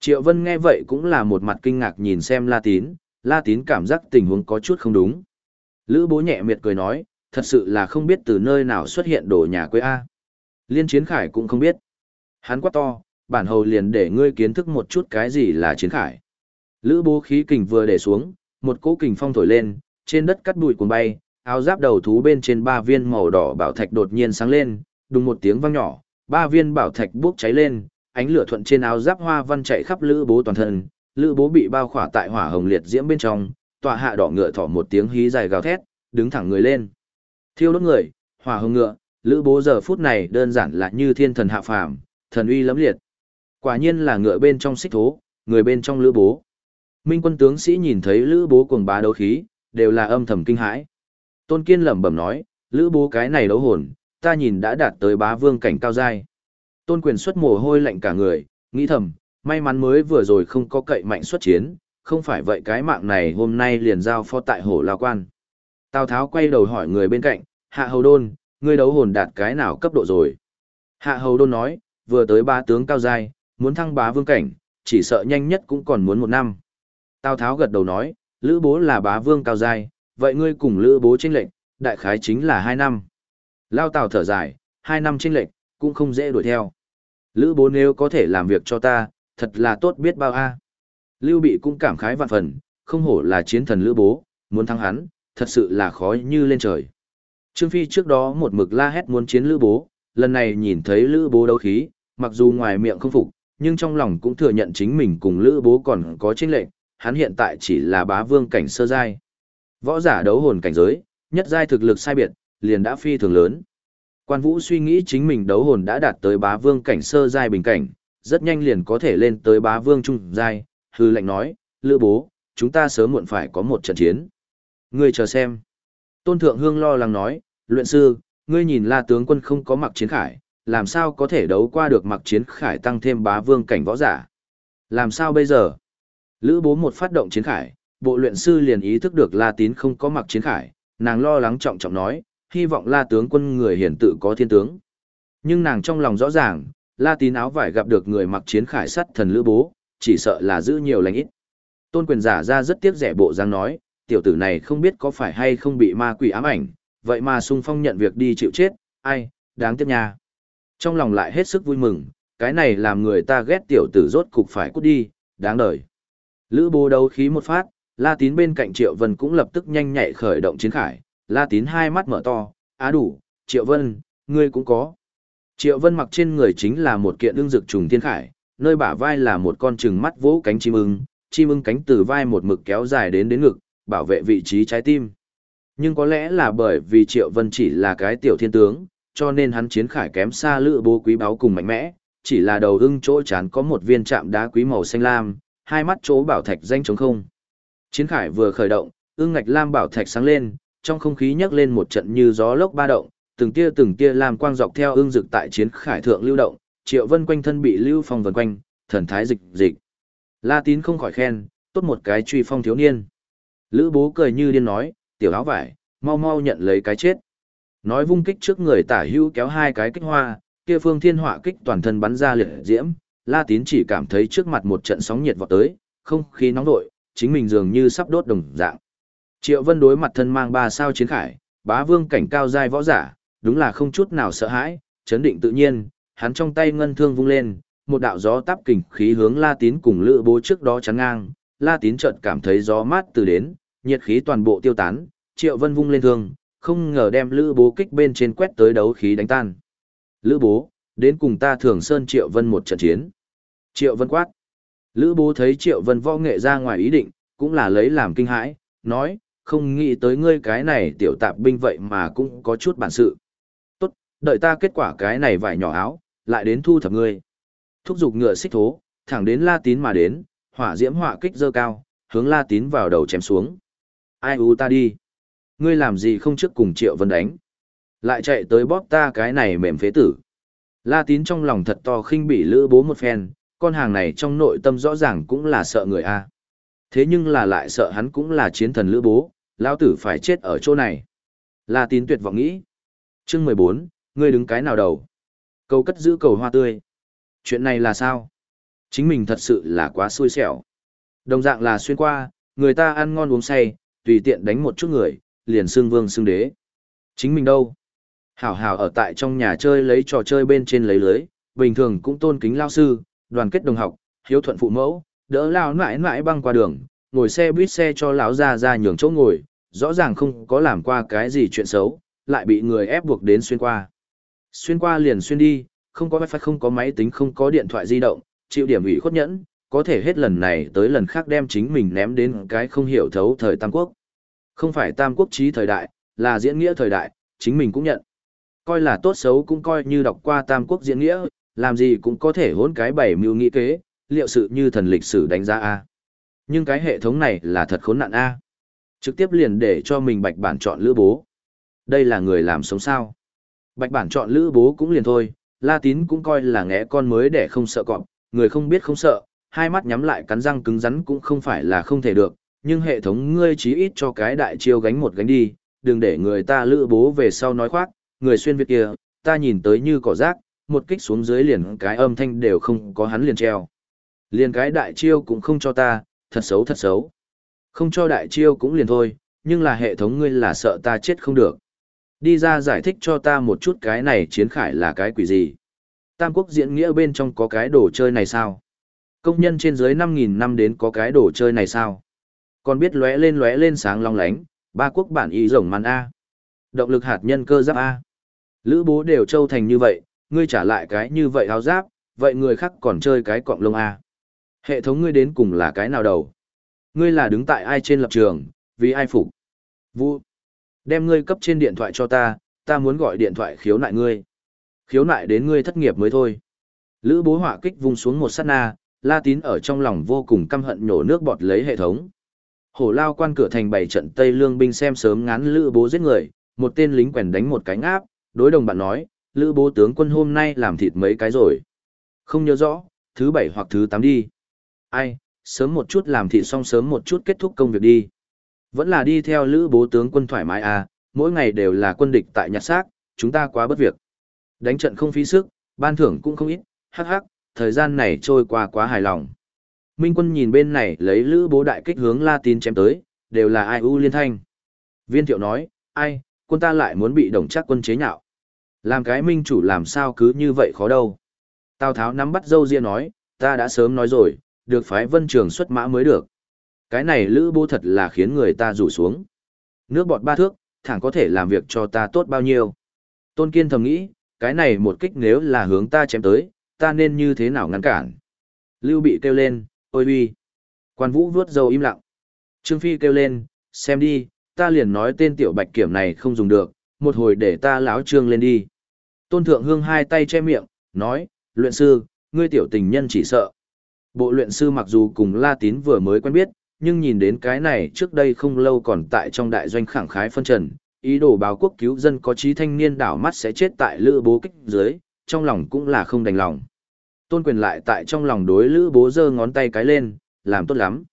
Triệu Vân nghe vậy cũng là một mặt kinh ngạc nhìn xem La Tín, La Tín cảm giác tình huống có chút không đúng. Lữ bố nhẹ miệt cười nói, thật sự là không biết từ nơi nào xuất hiện đồ nhà quê A. Liên chiến khải cũng không biết. Hắn quát to, bản hầu liền để ngươi kiến thức một chút cái gì là chiến khải. Lữ bố khí kình vừa để xuống, một cỗ kình phong thổi lên, trên đất cắt bụi cuồng bay, áo giáp đầu thú bên trên ba viên màu đỏ bảo thạch đột nhiên sáng lên, đùng một tiếng vang nhỏ, ba viên bảo thạch bốc cháy lên, ánh lửa thuận trên áo giáp hoa văn chạy khắp lữ bố toàn thân, lữ bố bị bao khỏa tại hỏa hồng liệt diễm bên trong, tọa hạ đỏ ngựa thỏ một tiếng hí dài gào thét, đứng thẳng người lên. Thiêu đốt người, hỏa hồng ngựa, lữ bố giờ phút này đơn giản là như thiên thần hạ phàm, thần uy lẫm liệt. Quả nhiên là ngựa bên trong xích thố, người bên trong lữ bố. Minh quân tướng sĩ nhìn thấy lữ bố cuồng bá đấu khí, đều là âm thầm kinh hãi. Tôn Kiên lẩm bẩm nói, lữ bố cái này đấu hồn, ta nhìn đã đạt tới bá vương cảnh cao giai. Tôn quyền xuất mồ hôi lạnh cả người, nghĩ thầm, may mắn mới vừa rồi không có cậy mạnh xuất chiến, không phải vậy cái mạng này hôm nay liền giao phó tại hổ lao quan. Tào Tháo quay đầu hỏi người bên cạnh, hạ hầu đôn, ngươi đấu hồn đạt cái nào cấp độ rồi? Hạ hầu đôn nói, vừa tới ba tướng cao giai, muốn thăng bá vương cảnh, chỉ sợ nhanh nhất cũng còn muốn một năm. Tào Tháo gật đầu nói, Lữ Bố là bá vương cao giai, vậy ngươi cùng Lữ Bố chênh lệnh, đại khái chính là hai năm. Lao Tào thở dài, hai năm chênh lệnh, cũng không dễ đuổi theo. Lữ Bố nếu có thể làm việc cho ta, thật là tốt biết bao a. Lưu Bị cũng cảm khái vạn phần, không hổ là chiến thần Lữ Bố, muốn thắng hắn, thật sự là khó như lên trời. Trương Phi trước đó một mực la hét muốn chiến Lữ Bố, lần này nhìn thấy Lữ Bố đấu khí, mặc dù ngoài miệng không phục, nhưng trong lòng cũng thừa nhận chính mình cùng Lữ Bố còn có chênh lệnh, hắn hiện tại chỉ là bá vương cảnh sơ giai. Võ giả đấu hồn cảnh giới, nhất giai thực lực sai biệt, liền đã phi thường lớn. Quan Vũ suy nghĩ chính mình đấu hồn đã đạt tới bá vương cảnh sơ giai bình cảnh, rất nhanh liền có thể lên tới bá vương trung giai, hư lệnh nói, Lữ Bố, chúng ta sớm muộn phải có một trận chiến. Ngươi chờ xem. Tôn Thượng Hương lo lắng nói, luyện sư, ngươi nhìn la tướng quân không có mặc chiến khải, làm sao có thể đấu qua được mặc chiến khải tăng thêm bá vương cảnh võ giả. Làm sao bây giờ? Lữ bố một phát động chiến khải, bộ luyện sư liền ý thức được la tín không có mặc chiến khải, nàng lo lắng trọng trọng nói, hy vọng la tướng quân người hiển tự có thiên tướng. Nhưng nàng trong lòng rõ ràng, la tín áo vải gặp được người mặc chiến khải sắt thần lữ bố, chỉ sợ là giữ nhiều lành ít. Tôn quyền giả ra rất tiếc rẻ bộ dáng nói, tiểu tử này không biết có phải hay không bị ma quỷ ám ảnh, vậy mà sung phong nhận việc đi chịu chết, ai, đáng tiếc nha. Trong lòng lại hết sức vui mừng, cái này làm người ta ghét tiểu tử rốt cục phải cút đi, đáng đời. Lữ bố đấu khí một phát, La Tín bên cạnh Triệu Vân cũng lập tức nhanh nhạy khởi động chiến khải, La Tín hai mắt mở to, á đủ, Triệu Vân, ngươi cũng có. Triệu Vân mặc trên người chính là một kiện ưng dực trùng thiên khải, nơi bả vai là một con trừng mắt vỗ cánh chim ưng, chim ưng cánh từ vai một mực kéo dài đến đến ngực, bảo vệ vị trí trái tim. Nhưng có lẽ là bởi vì Triệu Vân chỉ là cái tiểu thiên tướng, cho nên hắn chiến khải kém xa lữ bố quý báu cùng mạnh mẽ, chỉ là đầu ưng chỗ chán có một viên chạm đá quý màu xanh lam, hai mắt chỗ bảo thạch danh trống không. Chiến khải vừa khởi động, ưng ngạch lam bảo thạch sáng lên, trong không khí nhấc lên một trận như gió lốc ba động, từng tia từng tia lam quang dọc theo ưng rực tại chiến khải thượng lưu động, Triệu Vân quanh thân bị lưu phong vần quanh, thần thái dịch dịch. La Tín không khỏi khen, tốt một cái truy phong thiếu niên. Lữ Bố cười như điên nói, tiểu áo vải, mau mau nhận lấy cái chết. Nói vung kích trước người tả hữu kéo hai cái kích hoa, kia phương thiên họa kích toàn thân bắn ra liệt diễm, La Tín chỉ cảm thấy trước mặt một trận sóng nhiệt vọt tới, không khí nóng đội, chính mình dường như sắp đốt đồng dạng. Triệu Vân đối mặt thân mang ba sao chiến khải, bá vương cảnh cao giai võ giả, đúng là không chút nào sợ hãi, chấn định tự nhiên, hắn trong tay ngân thương vung lên, một đạo gió táp kình khí hướng La Tín cùng Lữ Bố trước đó chắn ngang, La Tín chợt cảm thấy gió mát từ đến, nhiệt khí toàn bộ tiêu tán, Triệu Vân vung lên thương, không ngờ đem Lữ Bố kích bên trên quét tới đấu khí đánh tan. Lữ Bố, đến cùng ta thường sơn Triệu Vân một trận chiến. Triệu Vân quát. Lữ bố thấy Triệu Vân võ nghệ ra ngoài ý định, cũng là lấy làm kinh hãi, nói, không nghĩ tới ngươi cái này tiểu tạp binh vậy mà cũng có chút bản sự. Tốt, đợi ta kết quả cái này vải nhỏ áo, lại đến thu thập ngươi. Thúc giục ngựa xích thố, thẳng đến La Tín mà đến, hỏa diễm hỏa kích dơ cao, hướng La Tín vào đầu chém xuống. Ai u ta đi. Ngươi làm gì không trước cùng Triệu Vân đánh. Lại chạy tới bóp ta cái này mềm phế tử. La Tín trong lòng thật to khinh bỉ lữ bố một phen, con hàng này trong nội tâm rõ ràng cũng là sợ người A. Thế nhưng là lại sợ hắn cũng là chiến thần lữ bố, lao tử phải chết ở chỗ này. La tín tuyệt vọng nghĩ. chương mười bốn, ngươi đứng cái nào đầu? Câu cất giữ cầu hoa tươi. Chuyện này là sao? Chính mình thật sự là quá xui xẻo. Đồng dạng là xuyên qua, người ta ăn ngon uống say, tùy tiện đánh một chút người, liền xương vương xương đế. Chính mình đâu? Hảo hảo ở tại trong nhà chơi lấy trò chơi bên trên lấy lưới, bình thường cũng tôn kính lao sư, đoàn kết đồng học, hiếu thuận phụ mẫu, đỡ lao mãi mãi băng qua đường, ngồi xe buýt xe cho lão ra ra nhường chỗ ngồi, rõ ràng không có làm qua cái gì chuyện xấu, lại bị người ép buộc đến xuyên qua. Xuyên qua liền xuyên đi, không có wifi không có máy tính không có điện thoại di động, chịu điểm ủy khuất nhẫn, có thể hết lần này tới lần khác đem chính mình ném đến cái không hiểu thấu thời Tam Quốc. Không phải Tam Quốc trí thời đại, là diễn nghĩa thời đại, chính mình cũng nhận. Coi là tốt xấu cũng coi như đọc qua Tam Quốc diễn nghĩa, làm gì cũng có thể hỗn cái bảy mưu nghĩ kế, liệu sự như thần lịch sử đánh giá A. Nhưng cái hệ thống này là thật khốn nạn A. Trực tiếp liền để cho mình bạch bản chọn lữ bố. Đây là người làm sống sao. Bạch bản chọn lữ bố cũng liền thôi, La Tín cũng coi là ngẽ con mới để không sợ cọp, người không biết không sợ, hai mắt nhắm lại cắn răng cứng rắn cũng không phải là không thể được, nhưng hệ thống ngươi chí ít cho cái đại chiêu gánh một gánh đi, đừng để người ta lữ bố về sau nói khoác, người xuyên Việt kia, ta nhìn tới như cỏ rác, một kích xuống dưới liền cái âm thanh đều không có hắn liền treo. Liền cái đại chiêu cũng không cho ta, thật xấu thật xấu. Không cho đại chiêu cũng liền thôi, nhưng là hệ thống ngươi là sợ ta chết không được. Đi ra giải thích cho ta một chút cái này chiến khải là cái quỷ gì. Tam quốc diễn nghĩa bên trong có cái đồ chơi này sao? Công nhân trên dưới 5.000 năm đến có cái đồ chơi này sao? Còn biết lóe lên lóe lên sáng long lánh, ba quốc bản ý rồng màn A. Động lực hạt nhân cơ giáp A. Lữ bố đều châu thành như vậy, ngươi trả lại cái như vậy áo giáp, vậy người khác còn chơi cái cọng lông A. Hệ thống ngươi đến cùng là cái nào đầu? Ngươi là đứng tại ai trên lập trường, vì ai phục? Vũ. Đem ngươi cấp trên điện thoại cho ta, ta muốn gọi điện thoại khiếu nại ngươi. Khiếu nại đến ngươi thất nghiệp mới thôi. Lữ bố hỏa kích vung xuống một sát na, La Tín ở trong lòng vô cùng căm hận nhổ nước bọt lấy hệ thống. Hổ lao quan cửa thành bảy trận Tây Lương binh xem sớm ngán lữ bố giết người, một tên lính quèn đánh một cái ngáp. đối đồng bạn nói, lữ bố tướng quân hôm nay làm thịt mấy cái rồi. Không nhớ rõ, thứ bảy hoặc thứ tám đi. Ai, sớm một chút làm thịt xong sớm một chút kết thúc công việc đi. Vẫn là đi theo lữ bố tướng quân thoải mái à, mỗi ngày đều là quân địch tại nhặt xác, chúng ta quá bất việc. Đánh trận không phí sức, ban thưởng cũng không ít, hắc hắc, thời gian này trôi qua quá hài lòng. Minh quân nhìn bên này lấy lữ bố đại kích hướng La Tín chém tới, đều là ai u liên thanh. Viên thiệu nói, ai, quân ta lại muốn bị đồng chắc quân chế nhạo. Làm cái minh chủ làm sao cứ như vậy khó đâu. Tào Tháo nắm bắt dâu ria nói, ta đã sớm nói rồi, được phái vân trường xuất mã mới được. Cái này lữ bố thật là khiến người ta rủ xuống. Nước bọt ba thước, thẳng có thể làm việc cho ta tốt bao nhiêu. Tôn Kiên thầm nghĩ, cái này một kích nếu là hướng ta chém tới, ta nên như thế nào ngăn cản. Lưu bị kêu lên, ôi uy. Quan vũ vuốt dầu im lặng. Trương Phi kêu lên, xem đi, ta liền nói tên tiểu bạch kiểm này không dùng được, một hồi để ta láo trương lên đi. Tôn Thượng Hương hai tay che miệng, nói, luyện sư, ngươi tiểu tình nhân chỉ sợ. Bộ luyện sư mặc dù cùng La Tín vừa mới quen biết, nhưng nhìn đến cái này trước đây không lâu còn tại trong đại doanh khẳng khái phân trần, ý đồ báo quốc cứu dân có trí thanh niên đảo mắt sẽ chết tại lữ bố kích dưới, trong lòng cũng là không đành lòng. Tôn quyền lại tại trong lòng đối lữ bố giơ ngón tay cái lên, làm tốt lắm.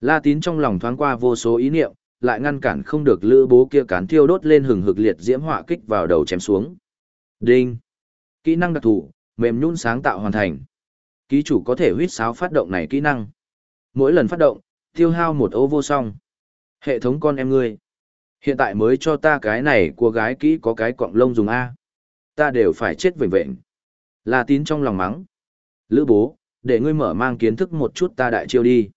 La tín trong lòng thoáng qua vô số ý niệm, lại ngăn cản không được lữ bố kia cán thiêu đốt lên hừng hực liệt diễm họa kích vào đầu chém xuống. Đinh! Kỹ năng đặc thù, mềm nhún sáng tạo hoàn thành. Ký chủ có thể huýt sáo phát động này kỹ năng. Mỗi lần phát động, tiêu hao một ô vô song. Hệ thống con em ngươi. Hiện tại mới cho ta cái này của gái kỹ có cái cọng lông dùng A. Ta đều phải chết vểnh vểnh La tín trong lòng mắng. Lữ bố, để ngươi mở mang kiến thức một chút ta đại chiêu đi.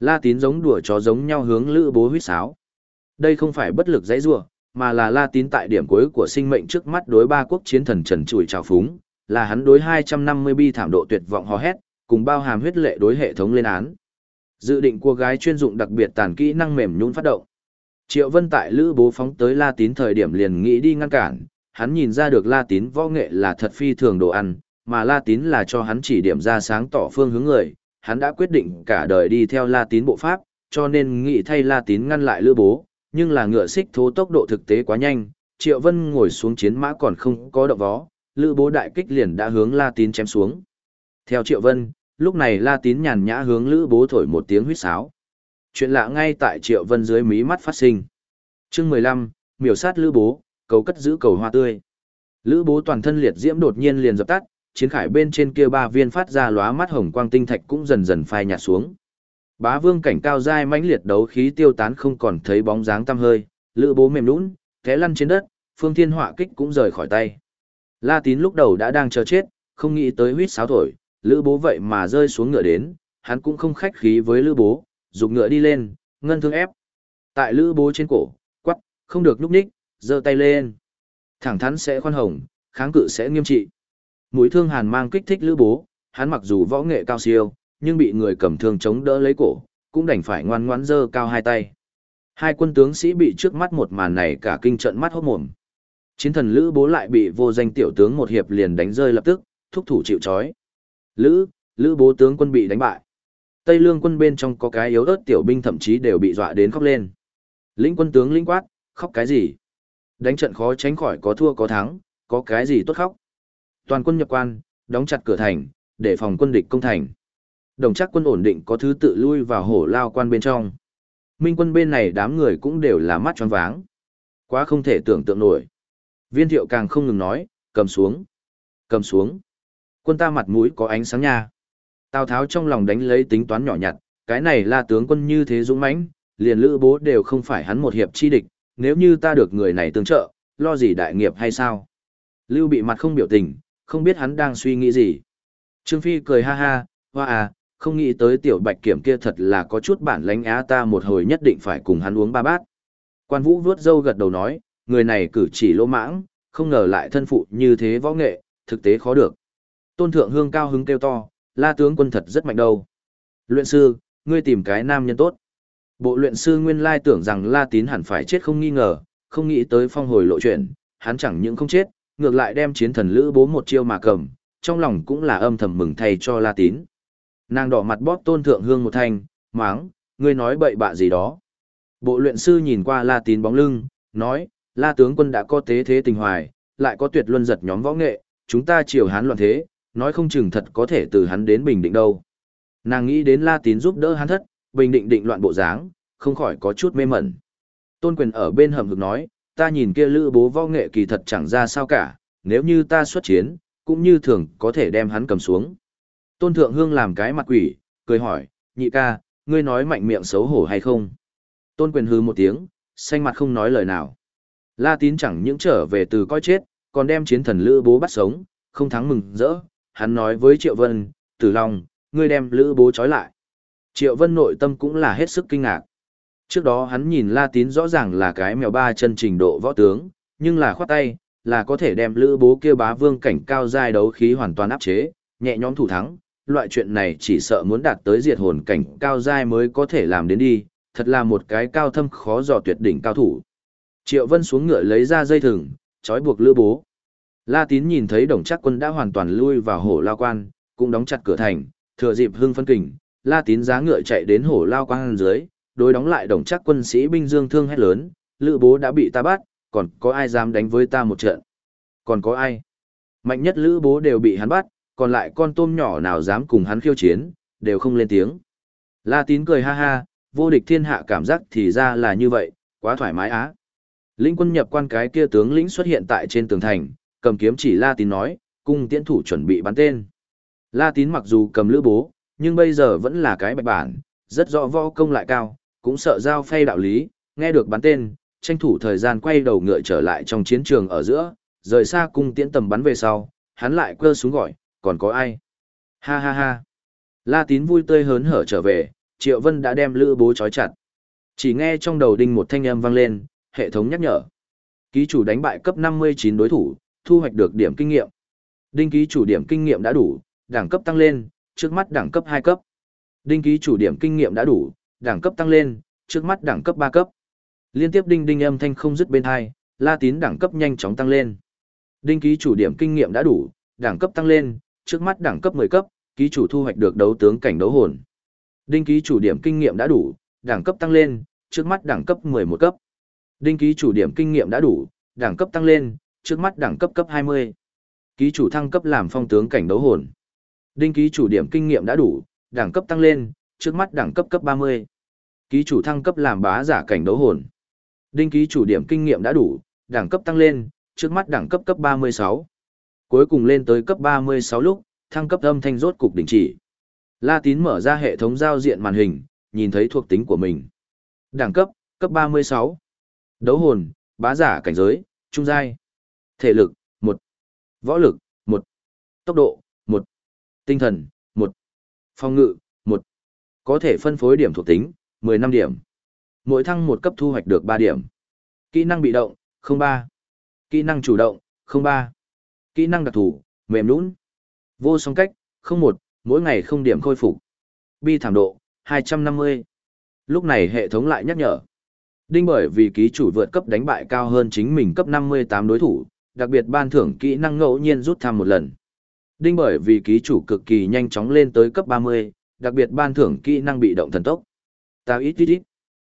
La tín giống đùa chó giống nhau hướng lữ bố huýt sáo. Đây không phải bất lực dãy rủa mà là la tín tại điểm cuối của sinh mệnh trước mắt đối ba quốc chiến thần trần trụi trào phúng, là hắn đối 250 bi thảm độ tuyệt vọng hò hét, cùng bao hàm huyết lệ đối hệ thống lên án. Dự định của gái chuyên dụng đặc biệt tàn kỹ năng mềm nhún phát động. Triệu Vân tại Lữ Bố phóng tới La Tín thời điểm liền nghĩ đi ngăn cản, hắn nhìn ra được La Tín võ nghệ là thật phi thường đồ ăn, mà La Tín là cho hắn chỉ điểm ra sáng tỏ phương hướng người, hắn đã quyết định cả đời đi theo La Tín bộ pháp, cho nên nghĩ thay La Tín ngăn lại Lữ Bố, nhưng là ngựa xích thố tốc độ thực tế quá nhanh, Triệu Vân ngồi xuống chiến mã còn không có động vó, Lữ Bố đại kích liền đã hướng La Tín chém xuống. Theo Triệu Vân, lúc này La Tín nhàn nhã hướng Lữ Bố thổi một tiếng huýt sáo. Chuyện lạ ngay tại Triệu Vân dưới mí mắt phát sinh. Chương mười lăm miểu sát Lữ Bố, cầu cất giữ cầu hoa tươi. Lữ Bố toàn thân liệt diễm đột nhiên liền dập tắt, chiến khải bên trên kia ba viên phát ra lóa mắt hồng quang tinh thạch cũng dần dần phai nhạt xuống. Bá vương cảnh cao dai mãnh liệt đấu khí tiêu tán không còn thấy bóng dáng tăm hơi, lữ bố mềm nũng, té lăn trên đất, phương thiên họa kích cũng rời khỏi tay. La tín lúc đầu đã đang chờ chết, không nghĩ tới huýt sáo thổi, lữ bố vậy mà rơi xuống ngựa đến, hắn cũng không khách khí với lữ bố, dùng ngựa đi lên, ngân thương ép. Tại lữ bố trên cổ, quắc, không được núp ních, giơ tay lên. Thẳng thắn sẽ khoan hồng, kháng cự sẽ nghiêm trị. Mũi thương hàn mang kích thích lữ bố, hắn mặc dù võ nghệ cao siêu, nhưng bị người cầm thương chống đỡ lấy cổ, cũng đành phải ngoan ngoãn giơ cao hai tay. Hai quân tướng sĩ bị trước mắt một màn này cả kinh trận mắt hốt mồm. Chiến thần Lữ Bố lại bị vô danh tiểu tướng một hiệp liền đánh rơi lập tức, thúc thủ chịu trói. Lữ, Lữ Bố tướng quân bị đánh bại. Tây Lương quân bên trong có cái yếu ớt tiểu binh thậm chí đều bị dọa đến khóc lên. Lĩnh quân tướng lĩnh quát, khóc cái gì? Đánh trận khó tránh khỏi có thua có thắng, có cái gì tốt khóc? Toàn quân nhập quan, đóng chặt cửa thành, để phòng quân địch công thành. Đồng chắc quân ổn định có thứ tự lui vào hổ lao quan bên trong. Minh quân bên này đám người cũng đều là mắt tròn váng. Quá không thể tưởng tượng nổi. Viên thiệu càng không ngừng nói, cầm xuống, cầm xuống. Quân ta mặt mũi có ánh sáng nha. Tào Tháo trong lòng đánh lấy tính toán nhỏ nhặt, cái này là tướng quân như thế dũng mãnh, liền lữ bố đều không phải hắn một hiệp chi địch, nếu như ta được người này tương trợ, lo gì đại nghiệp hay sao? Lưu bị mặt không biểu tình, không biết hắn đang suy nghĩ gì. Trương Phi cười ha ha, hoa à, không nghĩ tới tiểu bạch kiểm kia thật là có chút bản lãnh á ta một hồi nhất định phải cùng hắn uống ba bát. Quan vũ vuốt râu gật đầu nói, người này cử chỉ lỗ mãng, không ngờ lại thân phụ như thế võ nghệ, thực tế khó được. Tôn thượng hương cao hứng kêu to, la tướng quân thật rất mạnh đâu. Luyện sư, ngươi tìm cái nam nhân tốt. Bộ luyện sư nguyên lai tưởng rằng la tín hẳn phải chết không nghi ngờ, không nghĩ tới phong hồi lộ chuyện, hắn chẳng những không chết, ngược lại đem chiến thần lữ bố một chiêu mà cầm, trong lòng cũng là âm thầm mừng thay cho la tín. Nàng đỏ mặt bóp tôn thượng hương một thanh, máng, ngươi nói bậy bạ gì đó. Bộ luyện sư nhìn qua la tín bóng lưng, nói, la tướng quân đã có tế thế tình hoài, lại có tuyệt luân giật nhóm võ nghệ, chúng ta chiều hắn loạn thế, nói không chừng thật có thể từ hắn đến bình định đâu. Nàng nghĩ đến la tín giúp đỡ hắn thất, bình định định loạn bộ dáng, không khỏi có chút mê mẩn. Tôn quyền ở bên hầm hực nói, ta nhìn kia lữ bố võ nghệ kỳ thật chẳng ra sao cả, nếu như ta xuất chiến, cũng như thường có thể đem hắn cầm xuống. Tôn Thượng Hương làm cái mặt quỷ, cười hỏi, nhị ca, ngươi nói mạnh miệng xấu hổ hay không? Tôn Quyền hư một tiếng, xanh mặt không nói lời nào. La Tín chẳng những trở về từ coi chết, còn đem chiến thần Lữ Bố bắt sống, không thắng mừng rỡ. Hắn nói với Triệu Vân, Tử Long, ngươi đem Lữ Bố trói lại. Triệu Vân nội tâm cũng là hết sức kinh ngạc. Trước đó hắn nhìn La Tín rõ ràng là cái mèo ba chân trình độ võ tướng, nhưng là khoát tay, là có thể đem Lữ Bố kia bá vương cảnh cao giai đấu khí hoàn toàn áp chế, nhẹ nhõm thủ thắng, loại chuyện này chỉ sợ muốn đạt tới diệt hồn cảnh cao giai mới có thể làm đến đi, thật là một cái cao thâm khó dò tuyệt đỉnh cao thủ. Triệu Vân xuống ngựa lấy ra dây thừng, trói buộc lữ bố. La Tín nhìn thấy Đồng Trác Quân đã hoàn toàn lui vào hổ lao quan, cũng đóng chặt cửa thành, thừa dịp hưng phân kình, La Tín giá ngựa chạy đến hổ lao quan dưới, đối đóng lại Đồng chắc Quân sĩ binh dương thương hét lớn, lữ bố đã bị ta bắt, còn có ai dám đánh với ta một trận? Còn có ai? Mạnh nhất lữ bố đều bị hắn bắt, còn lại con tôm nhỏ nào dám cùng hắn khiêu chiến, đều không lên tiếng. La tín cười ha ha, vô địch thiên hạ cảm giác thì ra là như vậy, quá thoải mái á. Lĩnh quân nhập quan cái kia tướng lĩnh xuất hiện tại trên tường thành, cầm kiếm chỉ La tín nói, cung tiễn thủ chuẩn bị bắn tên. La tín mặc dù cầm lữ bố, nhưng bây giờ vẫn là cái bạch bản, rất rõ võ công lại cao, cũng sợ giao phay đạo lý, nghe được bắn tên, tranh thủ thời gian quay đầu ngựa trở lại trong chiến trường ở giữa, rời xa cung tiễn tầm bắn về sau, hắn lại cơ xuống gọi, còn có ai? Ha ha ha. La tín vui tươi hớn hở trở về, Triệu Vân đã đem lữ bố trói chặt. Chỉ nghe trong đầu đinh một thanh âm vang lên, hệ thống nhắc nhở. Ký chủ đánh bại cấp 59 đối thủ, thu hoạch được điểm kinh nghiệm. Đinh ký chủ điểm kinh nghiệm đã đủ, đẳng cấp tăng lên, trước mắt đẳng cấp 2 cấp. Đinh ký chủ điểm kinh nghiệm đã đủ, đẳng cấp tăng lên, trước mắt đẳng cấp 3 cấp. Liên tiếp đinh đinh âm thanh không dứt bên hai, La Tín đẳng cấp nhanh chóng tăng lên. Đinh ký chủ điểm kinh nghiệm đã đủ, đẳng cấp tăng lên, trước mắt đẳng cấp 10 cấp, ký chủ thu hoạch được đấu tướng cảnh đấu hồn. Đinh ký chủ điểm kinh nghiệm đã đủ, đẳng cấp tăng lên, trước mắt đẳng cấp 11 cấp. Đinh ký chủ điểm kinh nghiệm đã đủ, đẳng cấp tăng lên, trước mắt đẳng cấp cấp 20. Ký chủ thăng cấp làm phong tướng cảnh đấu hồn. Đinh ký chủ điểm kinh nghiệm đã đủ, đẳng cấp tăng lên, trước mắt đẳng cấp cấp 30. Ký chủ thăng cấp làm bá giả cảnh đấu hồn. Đinh ký chủ điểm kinh nghiệm đã đủ, đẳng cấp tăng lên, trước mắt đẳng cấp cấp 36. Cuối cùng lên tới cấp 36 lúc, thăng cấp âm thanh rốt cục đình chỉ. La Tín mở ra hệ thống giao diện màn hình, nhìn thấy thuộc tính của mình. Đẳng cấp, cấp 36. Đấu hồn, bá giả cảnh giới, trung giai. Thể lực, 1. Võ lực, 1. Tốc độ, 1. Tinh thần, 1. Phong ngự, có thể phân phối điểm thuộc tính, 15 điểm. Mỗi thăng một cấp thu hoạch được 3 điểm. Kỹ năng bị động, 03. Kỹ năng chủ động, 03. Kỹ năng đặc thù, mềm lún Vô song cách, 01, mỗi ngày không điểm khôi phục. Bi thảm độ, 250. Lúc này hệ thống lại nhắc nhở. Đinh bởi vì ký chủ vượt cấp đánh bại cao hơn chính mình cấp 58 đối thủ, đặc biệt ban thưởng kỹ năng ngẫu nhiên rút thăm một lần. Đinh bởi vì ký chủ cực kỳ nhanh chóng lên tới cấp 30, đặc biệt ban thưởng kỹ năng bị động thần tốc. Tao ít ít ít.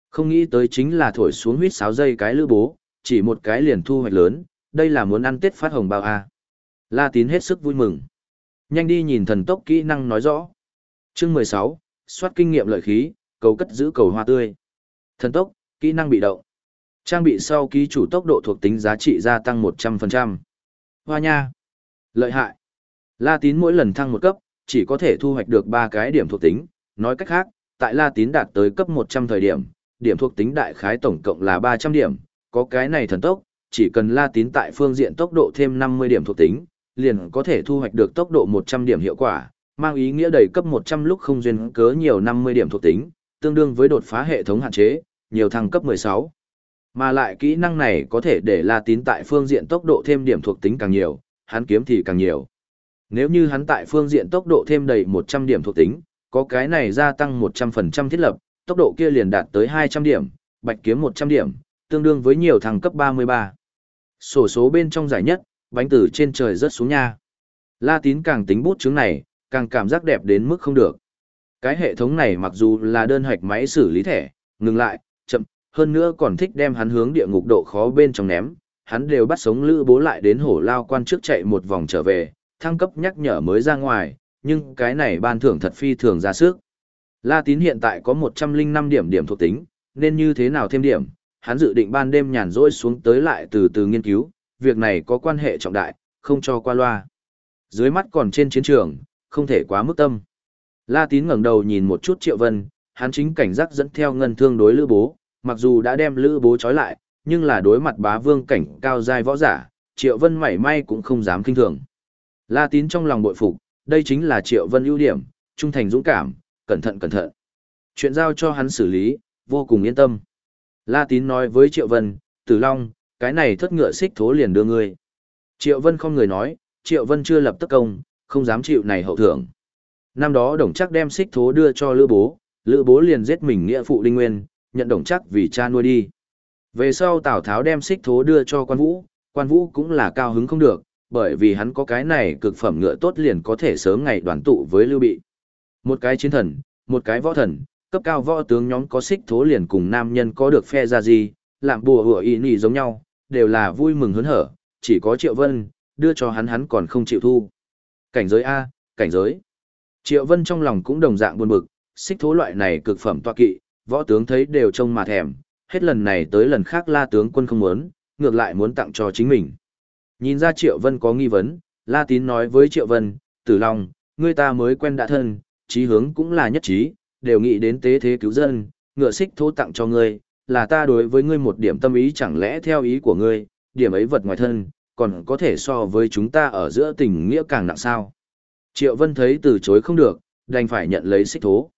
Không nghĩ tới chính là thổi xuống huyết sáo dây cái lữ bố, chỉ một cái liền thu hoạch lớn, đây là muốn ăn tết phát hồng bao à. La tín hết sức vui mừng. Nhanh đi nhìn thần tốc kỹ năng nói rõ. Chương 16, soát kinh nghiệm lợi khí, cầu cất giữ cầu hoa tươi. Thần tốc, kỹ năng bị động. Trang bị sau ký chủ tốc độ thuộc tính giá trị gia tăng 100%. Hoa nha. Lợi hại. La tín mỗi lần thăng một cấp, chỉ có thể thu hoạch được 3 cái điểm thuộc tính. Nói cách khác, tại La tín đạt tới cấp 100 thời điểm, điểm thuộc tính đại khái tổng cộng là 300 điểm. Có cái này thần tốc, chỉ cần La tín tại phương diện tốc độ thêm 50 điểm thuộc tính, liền có thể thu hoạch được tốc độ 100 điểm hiệu quả, mang ý nghĩa đầy cấp 100 lúc không duyên cớ nhiều 50 điểm thuộc tính, tương đương với đột phá hệ thống hạn chế, nhiều thăng cấp 16. Mà lại kỹ năng này có thể để La Tín tại phương diện tốc độ thêm điểm thuộc tính càng nhiều, hắn kiếm thì càng nhiều. Nếu như hắn tại phương diện tốc độ thêm đầy 100 điểm thuộc tính, có cái này gia tăng 100% thiết lập, tốc độ kia liền đạt tới 200 điểm, bạch kiếm 100 điểm, tương đương với nhiều thằng cấp 33. Sổ số bên trong giải nhất, bánh tử trên trời rớt xuống nha. La Tín càng tính bút chứng này, càng cảm giác đẹp đến mức không được. Cái hệ thống này mặc dù là đơn hạch máy xử lý thẻ, ngừng lại, chậm, hơn nữa còn thích đem hắn hướng địa ngục độ khó bên trong ném, hắn đều bắt sống lữ bố lại đến hổ lao quan trước chạy một vòng trở về, thăng cấp nhắc nhở mới ra ngoài, nhưng cái này ban thưởng thật phi thường ra sức. La Tín hiện tại có 105 điểm điểm thuộc tính, nên như thế nào thêm điểm, hắn dự định ban đêm nhàn rỗi xuống tới lại từ từ nghiên cứu, việc này có quan hệ trọng đại, không cho qua loa. Dưới mắt còn trên chiến trường, không thể quá mức tâm. La Tín ngẩng đầu nhìn một chút Triệu Vân, hắn chính cảnh giác dẫn theo ngân thương đối Lữ Bố, mặc dù đã đem Lữ Bố trói lại, nhưng là đối mặt bá vương cảnh cao giai võ giả, Triệu Vân mảy may cũng không dám kinh thường. La Tín trong lòng bội phục, đây chính là Triệu Vân ưu điểm, trung thành dũng cảm, cẩn thận cẩn thận. Chuyện giao cho hắn xử lý, vô cùng yên tâm. La Tín nói với Triệu Vân, Tử Long, cái này thất ngựa xích thố liền đưa ngươi. Triệu Vân không người nói, Triệu Vân chưa lập tức công, không dám chịu này hậu thưởng. Năm đó đồng chắc đem xích thố đưa cho lữ bố, lữ bố liền giết mình nghĩa phụ đinh nguyên, nhận đồng chắc vì cha nuôi đi. Về sau Tào Tháo đem xích thố đưa cho quan vũ, quan vũ cũng là cao hứng không được, bởi vì hắn có cái này cực phẩm ngựa tốt liền có thể sớm ngày đoàn tụ với lưu bị. Một cái chiến thần, một cái võ thần, cấp cao võ tướng nhóm có xích thố liền cùng nam nhân có được phe ra gì, làm bùa hựa y nỉ giống nhau, đều là vui mừng hớn hở, chỉ có Triệu Vân, đưa cho hắn hắn còn không chịu thu. Cảnh giới A, cảnh giới. Triệu Vân trong lòng cũng đồng dạng buồn bực, xích thố loại này cực phẩm toa kỵ, võ tướng thấy đều trông mà thèm, hết lần này tới lần khác la tướng quân không muốn, ngược lại muốn tặng cho chính mình. Nhìn ra Triệu Vân có nghi vấn, La Tín nói với Triệu Vân, tử Long, ngươi ta mới quen đã thân, chí hướng cũng là nhất trí, đều nghĩ đến tế thế cứu dân, ngựa xích thô tặng cho ngươi, là ta đối với ngươi một điểm tâm ý chẳng lẽ theo ý của ngươi, điểm ấy vật ngoài thân, còn có thể so với chúng ta ở giữa tình nghĩa càng nặng sao. Triệu Vân thấy từ chối không được, đành phải nhận lấy xích thố.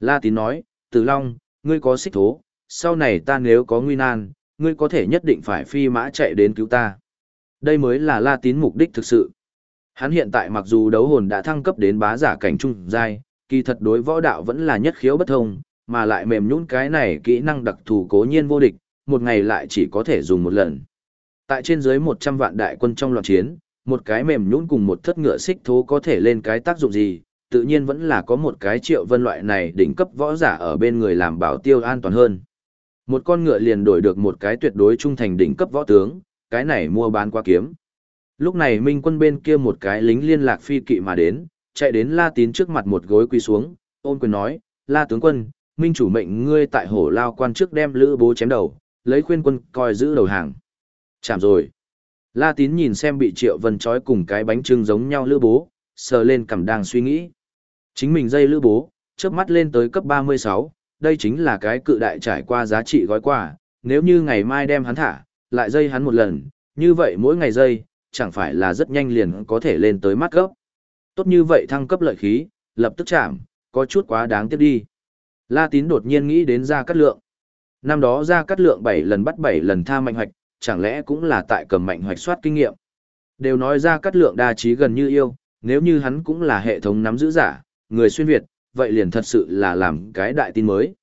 La Tín nói, Tử Long, ngươi có xích thố, sau này ta nếu có nguy nan, ngươi có thể nhất định phải phi mã chạy đến cứu ta. Đây mới là La Tín mục đích thực sự. Hắn hiện tại mặc dù đấu hồn đã thăng cấp đến bá giả cảnh trung giai, kỳ thật đối võ đạo vẫn là nhất khiếu bất thông, mà lại mềm nhũn cái này kỹ năng đặc thù cố nhiên vô địch, một ngày lại chỉ có thể dùng một lần. Tại trên dưới 100 vạn đại quân trong loạn chiến, một cái mềm nhũn cùng một thất ngựa xích thố có thể lên cái tác dụng gì, tự nhiên vẫn là có một cái triệu vân loại này đỉnh cấp võ giả ở bên người làm bảo tiêu an toàn hơn. Một con ngựa liền đổi được một cái tuyệt đối trung thành đỉnh cấp võ tướng, cái này mua bán qua kiếm. Lúc này Minh quân bên kia một cái lính liên lạc phi kỵ mà đến, chạy đến La Tín trước mặt một gối quỳ xuống, ôn quyền nói, La tướng quân, Minh chủ mệnh ngươi tại hổ lao quan trước đem lữ bố chém đầu, lấy khuyên quân coi giữ đầu hàng. Chạm rồi. La Tín nhìn xem bị Triệu Vân trói cùng cái bánh trưng giống nhau lữ bố, sờ lên cằm đang suy nghĩ. Chính mình dây lữ bố, chớp mắt lên tới cấp 36, đây chính là cái cự đại trải qua giá trị gói quà, nếu như ngày mai đem hắn thả, lại dây hắn một lần, như vậy mỗi ngày dây, chẳng phải là rất nhanh liền có thể lên tới mắt cấp. Tốt như vậy thăng cấp lợi khí, lập tức chạm, có chút quá đáng tiếc đi. La Tín đột nhiên nghĩ đến Gia Cát Lượng. Năm đó Gia Cát Lượng 7 lần bắt 7 lần tha mạnh hoạch, chẳng lẽ cũng là tại cầm mạnh hoạch soát kinh nghiệm. Đều nói Gia Cát Lượng đa trí gần như yêu, nếu như hắn cũng là hệ thống nắm giữ giả, người xuyên Việt, vậy liền thật sự là làm cái đại tin mới.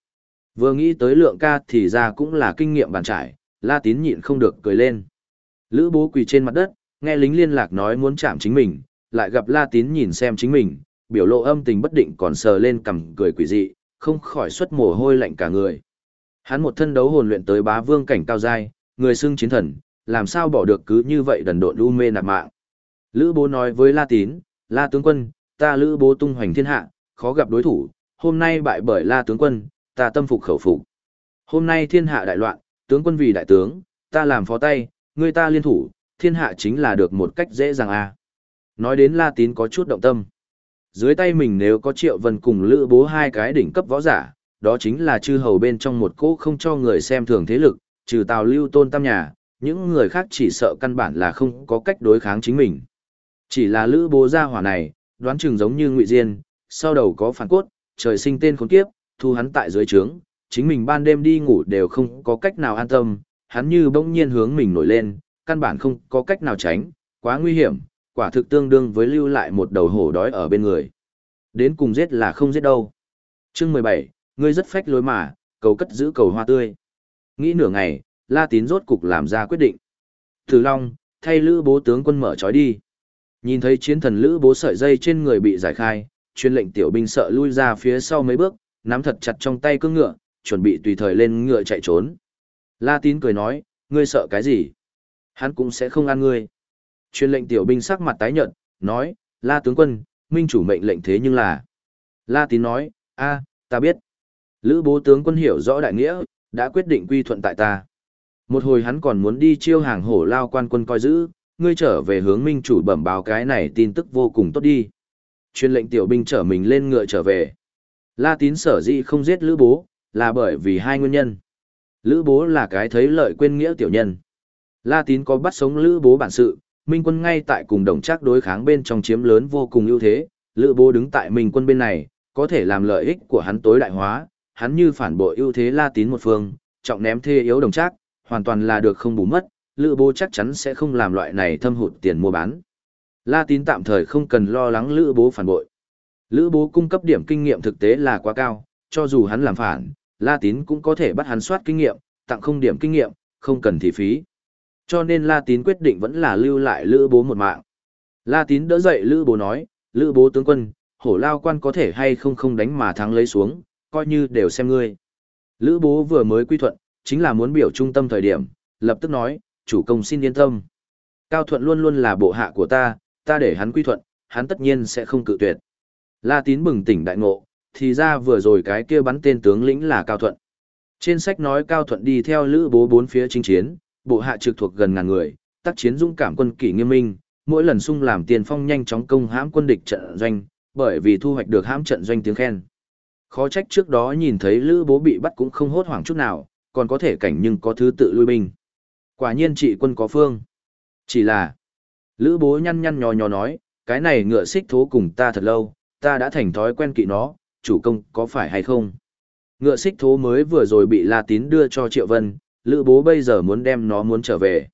Vừa nghĩ tới lượng ca thì ra cũng là kinh nghiệm bàn trải, La Tín nhịn không được cười lên. Lữ bố quỳ trên mặt đất, nghe lính liên lạc nói muốn chạm chính mình, lại gặp La Tín nhìn xem chính mình, biểu lộ âm tình bất định còn sờ lên cằm cười quỷ dị, không khỏi xuất mồ hôi lạnh cả người. Hắn một thân đấu hồn luyện tới bá vương cảnh cao giai, người xưng chiến thần, làm sao bỏ được cứ như vậy đần độn u mê nạp mạng. Lữ bố nói với La Tín, La tướng quân, ta lữ bố tung hoành thiên hạ, khó gặp đối thủ, hôm nay bại bởi La tướng quân, ta tâm phục khẩu phục. Hôm nay thiên hạ đại loạn, tướng quân vì đại tướng, ta làm phó tay, người ta liên thủ, thiên hạ chính là được một cách dễ dàng a. Nói đến La Tín có chút động tâm. Dưới tay mình nếu có Triệu Vân cùng Lữ Bố hai cái đỉnh cấp võ giả, đó chính là chư hầu bên trong một cỗ không cho người xem thường thế lực, trừ Tào Lưu Tôn Tam nhà, những người khác chỉ sợ căn bản là không có cách đối kháng chính mình. Chỉ là Lữ Bố gia hỏa này, đoán chừng giống như Ngụy Diên, sau đầu có phản cốt, trời sinh tên khốn kiếp, thu hắn tại dưới trướng, chính mình ban đêm đi ngủ đều không có cách nào an tâm, hắn như bỗng nhiên hướng mình nổi lên, căn bản không có cách nào tránh, quá nguy hiểm, quả thực tương đương với lưu lại một đầu hổ đói ở bên người. Đến cùng giết là không giết đâu. Chương 17, ngươi rất phách lối mà, cầu cất giữ cầu hoa tươi. Nghĩ nửa ngày, La Tín rốt cục làm ra quyết định. Thử Long, thay Lữ Bố tướng quân mở trói đi. Nhìn thấy chiến thần Lữ Bố sợi dây trên người bị giải khai, chuyên lệnh tiểu binh sợ lui ra phía sau mấy bước, nắm thật chặt trong tay cương ngựa, chuẩn bị tùy thời lên ngựa chạy trốn. La Tín cười nói, ngươi sợ cái gì? Hắn cũng sẽ không ăn ngươi. Chuyên lệnh tiểu binh sắc mặt tái nhợt, nói, La tướng quân, minh chủ mệnh lệnh thế nhưng là. La Tín nói, a, ta biết. Lữ bố tướng quân hiểu rõ đại nghĩa, đã quyết định quy thuận tại ta. Một hồi hắn còn muốn đi chiêu hàng hổ lao quan quân coi giữ, ngươi trở về hướng minh chủ bẩm báo cái này tin tức vô cùng tốt đi. Chuyên lệnh tiểu binh trở mình lên ngựa trở về. La tín sở dĩ không giết lữ bố, là bởi vì hai nguyên nhân. Lữ bố là cái thấy lợi quên nghĩa tiểu nhân. La tín có bắt sống lữ bố bản sự, minh quân ngay tại cùng đồng chắc đối kháng bên trong chiếm lớn vô cùng ưu thế, lữ bố đứng tại minh quân bên này, có thể làm lợi ích của hắn tối đại hóa, hắn như phản bội ưu thế la tín một phương, trọng ném thê yếu đồng chắc, hoàn toàn là được không bù mất, lữ bố chắc chắn sẽ không làm loại này thâm hụt tiền mua bán. La tín tạm thời không cần lo lắng lữ bố phản bội. Lữ bố cung cấp điểm kinh nghiệm thực tế là quá cao, cho dù hắn làm phản, La tín cũng có thể bắt hắn soát kinh nghiệm, tặng không điểm kinh nghiệm, không cần thị phí. Cho nên La tín quyết định vẫn là lưu lại lữ bố một mạng. La tín đỡ dậy lữ bố nói, lữ bố tướng quân, hổ lao quan có thể hay không không đánh mà thắng lấy xuống, coi như đều xem ngươi. Lữ bố vừa mới quy thuận, chính là muốn biểu trung tâm thời điểm, lập tức nói, chủ công xin yên tâm. Cao thuận luôn luôn là bộ hạ của ta, ta để hắn quy thuận, hắn tất nhiên sẽ không cự tuyệt. La tín bừng tỉnh đại ngộ, thì ra vừa rồi cái kia bắn tên tướng lĩnh là Cao Thuận. Trên sách nói Cao Thuận đi theo lữ bố bốn phía chinh chiến, bộ hạ trực thuộc gần ngàn người, tác chiến dũng cảm quân kỷ nghiêm minh, mỗi lần sung làm tiền phong nhanh chóng công hãm quân địch trận doanh, bởi vì thu hoạch được hãm trận doanh tiếng khen. Khó trách trước đó nhìn thấy lữ bố bị bắt cũng không hốt hoảng chút nào, còn có thể cảnh nhưng có thứ tự lui binh. Quả nhiên trị quân có phương. Chỉ là, lữ bố nhăn nhăn nhò nhò nói, cái này ngựa xích thố cùng ta thật lâu, ta đã thành thói quen kỵ nó, chủ công có phải hay không? Ngựa xích thố mới vừa rồi bị La Tín đưa cho Triệu Vân, lữ bố bây giờ muốn đem nó muốn trở về.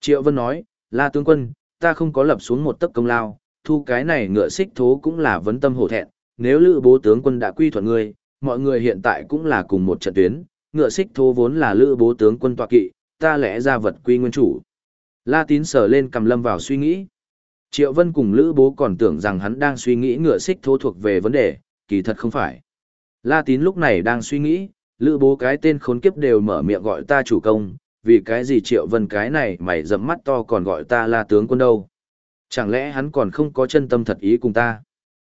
Triệu Vân nói, La tướng quân, ta không có lập xuống một tấc công lao, thu cái này ngựa xích thố cũng là vấn tâm hổ thẹn, nếu lữ bố tướng quân đã quy thuận ngươi, mọi người hiện tại cũng là cùng một trận tuyến, ngựa xích thố vốn là lữ bố tướng quân tọa kỵ, ta lẽ ra vật quy nguyên chủ. La Tín sờ lên cầm lâm vào suy nghĩ. Triệu Vân cùng Lữ Bố còn tưởng rằng hắn đang suy nghĩ ngựa xích thố thuộc về vấn đề, kỳ thật không phải. La Tín lúc này đang suy nghĩ, Lữ Bố cái tên khốn kiếp đều mở miệng gọi ta chủ công, vì cái gì Triệu Vân cái này mày dẫm mắt to còn gọi ta La tướng quân đâu. Chẳng lẽ hắn còn không có chân tâm thật ý cùng ta?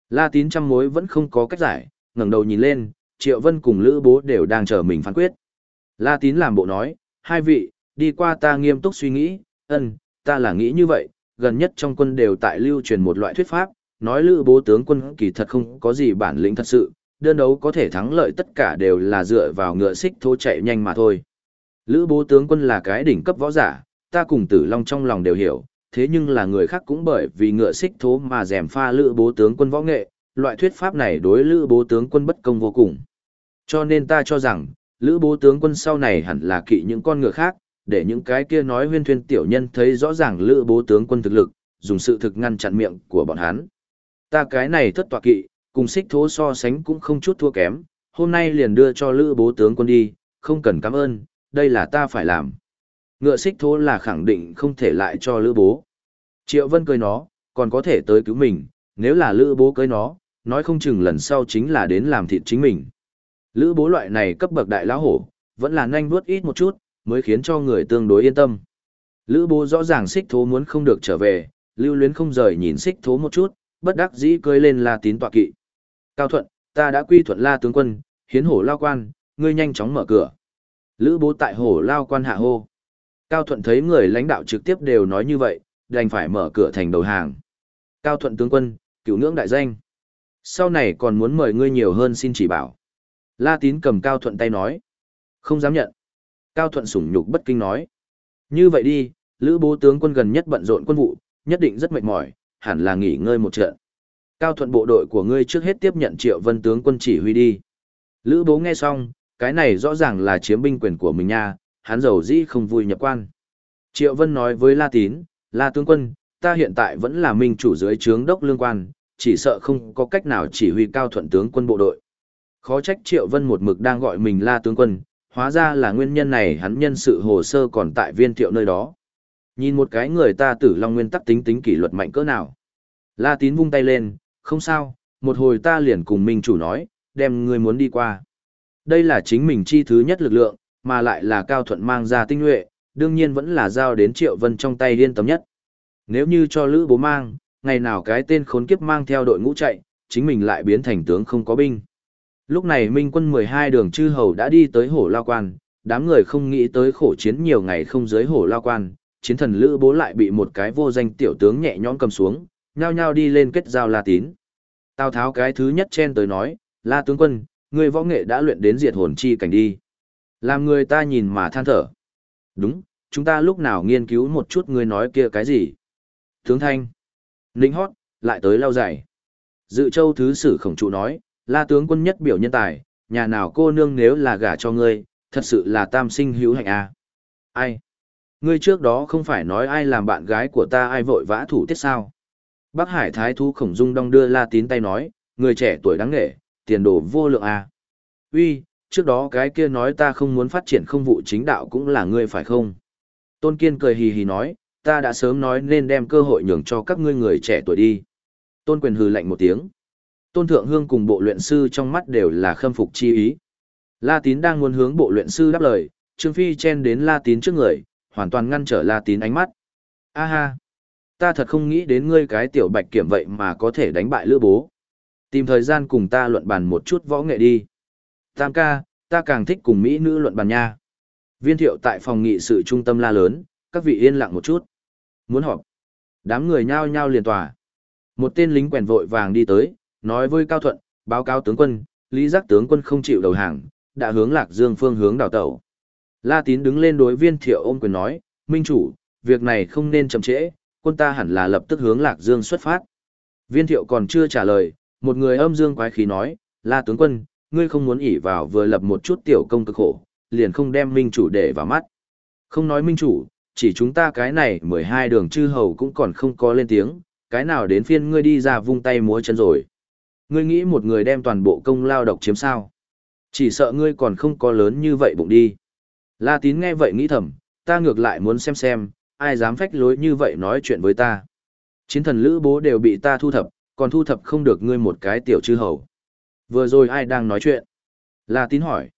La Tín trăm mối vẫn không có cách giải, ngẩng đầu nhìn lên, Triệu Vân cùng Lữ Bố đều đang chờ mình phán quyết. La Tín làm bộ nói, hai vị, đi qua ta nghiêm túc suy nghĩ, ân, ta là nghĩ như vậy, gần nhất trong quân đều tại lưu truyền một loại thuyết pháp, nói lữ bố tướng quân kỳ thật không có gì bản lĩnh thật sự, đơn đấu có thể thắng lợi tất cả đều là dựa vào ngựa xích thô chạy nhanh mà thôi. Lữ bố tướng quân là cái đỉnh cấp võ giả, ta cùng tử long trong lòng đều hiểu, thế nhưng là người khác cũng bởi vì ngựa xích thố mà dèm pha lữ bố tướng quân võ nghệ, loại thuyết pháp này đối lữ bố tướng quân bất công vô cùng. Cho nên ta cho rằng, lữ bố tướng quân sau này hẳn là kỵ những con ngựa khác, để những cái kia nói huyên thuyên tiểu nhân thấy rõ ràng lữ bố tướng quân thực lực, dùng sự thực ngăn chặn miệng của bọn hắn. Ta cái này thất tọa kỵ, cùng xích thố so sánh cũng không chút thua kém, hôm nay liền đưa cho lữ bố tướng quân đi, không cần cảm ơn, đây là ta phải làm. Ngựa xích thố là khẳng định không thể lại cho lữ bố. Triệu Vân cười nó, còn có thể tới cứu mình, nếu là lữ bố cưới nó, nói không chừng lần sau chính là đến làm thịt chính mình. Lữ bố loại này cấp bậc đại lão hổ, vẫn là nhanh vuốt ít một chút, mới khiến cho người tương đối yên tâm. Lữ bố rõ ràng xích thố muốn không được trở về, lưu luyến không rời nhìn xích thố một chút, bất đắc dĩ cưới lên la tín tọa kỵ. Cao thuận, ta đã quy thuận la tướng quân, hiến hổ lao quan, ngươi nhanh chóng mở cửa. Lữ bố tại hổ lao quan hạ hô. Cao thuận thấy người lãnh đạo trực tiếp đều nói như vậy, đành phải mở cửa thành đầu hàng. Cao thuận tướng quân, cựu ngưỡng đại danh. Sau này còn muốn mời ngươi nhiều hơn xin chỉ bảo. La tín cầm Cao thuận tay nói. Không dám nhận. Cao thuận sủng nhục bất kinh nói. Như vậy đi, lữ bố tướng quân gần nhất bận rộn quân vụ, nhất định rất mệt mỏi, hẳn là nghỉ ngơi một trận. Cao thuận bộ đội của ngươi trước hết tiếp nhận triệu vân tướng quân chỉ huy đi. Lữ bố nghe xong, cái này rõ ràng là chiếm binh quyền của mình nha, hắn giàu dĩ không vui nhập quan. Triệu vân nói với La Tín, La tướng quân, ta hiện tại vẫn là minh chủ dưới trướng đốc lương quan, chỉ sợ không có cách nào chỉ huy cao thuận tướng quân bộ đội. Khó trách Triệu Vân một mực đang gọi mình La tướng quân, hóa ra là nguyên nhân này hắn nhân sự hồ sơ còn tại viên thiệu nơi đó. Nhìn một cái người ta tử long nguyên tắc tính tính kỷ luật mạnh cỡ nào. La tín vung tay lên, không sao, một hồi ta liền cùng minh chủ nói, đem người muốn đi qua. Đây là chính mình chi thứ nhất lực lượng, mà lại là cao thuận mang ra tinh nhuệ, đương nhiên vẫn là giao đến triệu vân trong tay liên tâm nhất. Nếu như cho lữ bố mang, ngày nào cái tên khốn kiếp mang theo đội ngũ chạy, chính mình lại biến thành tướng không có binh. Lúc này Minh quân 12 đường chư hầu đã đi tới hổ lao quan, đám người không nghĩ tới khổ chiến nhiều ngày không dưới hổ lao quan, chiến thần lữ bố lại bị một cái vô danh tiểu tướng nhẹ nhõm cầm xuống, nhao nhao đi lên kết giao La Tín. Tào Tháo cái thứ nhất chen tới nói, La tướng quân, người võ nghệ đã luyện đến diệt hồn chi cảnh đi. Làm người ta nhìn mà than thở. Đúng, chúng ta lúc nào nghiên cứu một chút người nói kia cái gì. Tướng Thanh. Ninh hót, lại tới lao dày. Dự châu thứ sử khổng trụ nói, La tướng quân nhất biểu nhân tài, nhà nào cô nương nếu là gả cho ngươi, thật sự là tam sinh hữu hạnh à. Ai? Ngươi trước đó không phải nói ai làm bạn gái của ta ai vội vã thủ tiết sao? Bắc Hải Thái Thú Khổng Dung đong đưa La Tín tay nói, người trẻ tuổi đáng nghệ, tiền đồ vô lượng à. Uy, trước đó cái kia nói ta không muốn phát triển không vụ chính đạo cũng là ngươi phải không? Tôn Kiên cười hì hì nói, ta đã sớm nói nên đem cơ hội nhường cho các ngươi người trẻ tuổi đi. Tôn Quyền hừ lạnh một tiếng. Tôn Thượng Hương cùng bộ luyện sư trong mắt đều là khâm phục chi ý. La Tín đang muốn hướng bộ luyện sư đáp lời, Trương Phi chen đến La Tín trước người, hoàn toàn ngăn trở La Tín ánh mắt. A ha! Ta thật không nghĩ đến ngươi cái tiểu bạch kiểm vậy mà có thể đánh bại lữ bố. Tìm thời gian cùng ta luận bàn một chút võ nghệ đi. Tam ca, ta càng thích cùng Mỹ nữ luận bàn nha. Viên thiệu tại phòng nghị sự trung tâm la lớn, các vị yên lặng một chút. Muốn họp. Đám người nhao nhao liền tòa. Một tên lính quèn vội vàng đi tới, nói với Cao Thuận, báo cáo tướng quân, Lý Giác tướng quân không chịu đầu hàng, đã hướng Lạc Dương phương hướng đào tẩu. La Tín đứng lên đối viên thiệu ôm quyền nói, Minh chủ, việc này không nên chậm trễ, quân ta hẳn là lập tức hướng Lạc Dương xuất phát. Viên thiệu còn chưa trả lời, một người âm dương quái khí nói, La tướng quân, ngươi không muốn ỉ vào vừa lập một chút tiểu công cực khổ, liền không đem Minh chủ để vào mắt. Không nói Minh chủ, chỉ chúng ta cái này 12 đường chư hầu cũng còn không có lên tiếng, cái nào đến phiên ngươi đi ra vung tay múa chân rồi. Ngươi nghĩ một người đem toàn bộ công lao độc chiếm sao? Chỉ sợ ngươi còn không có lớn như vậy bụng đi. La tín nghe vậy nghĩ thầm, ta ngược lại muốn xem xem, ai dám phách lối như vậy nói chuyện với ta. Chiến thần lữ bố đều bị ta thu thập, còn thu thập không được ngươi một cái tiểu chư hầu. Vừa rồi ai đang nói chuyện? La tín hỏi.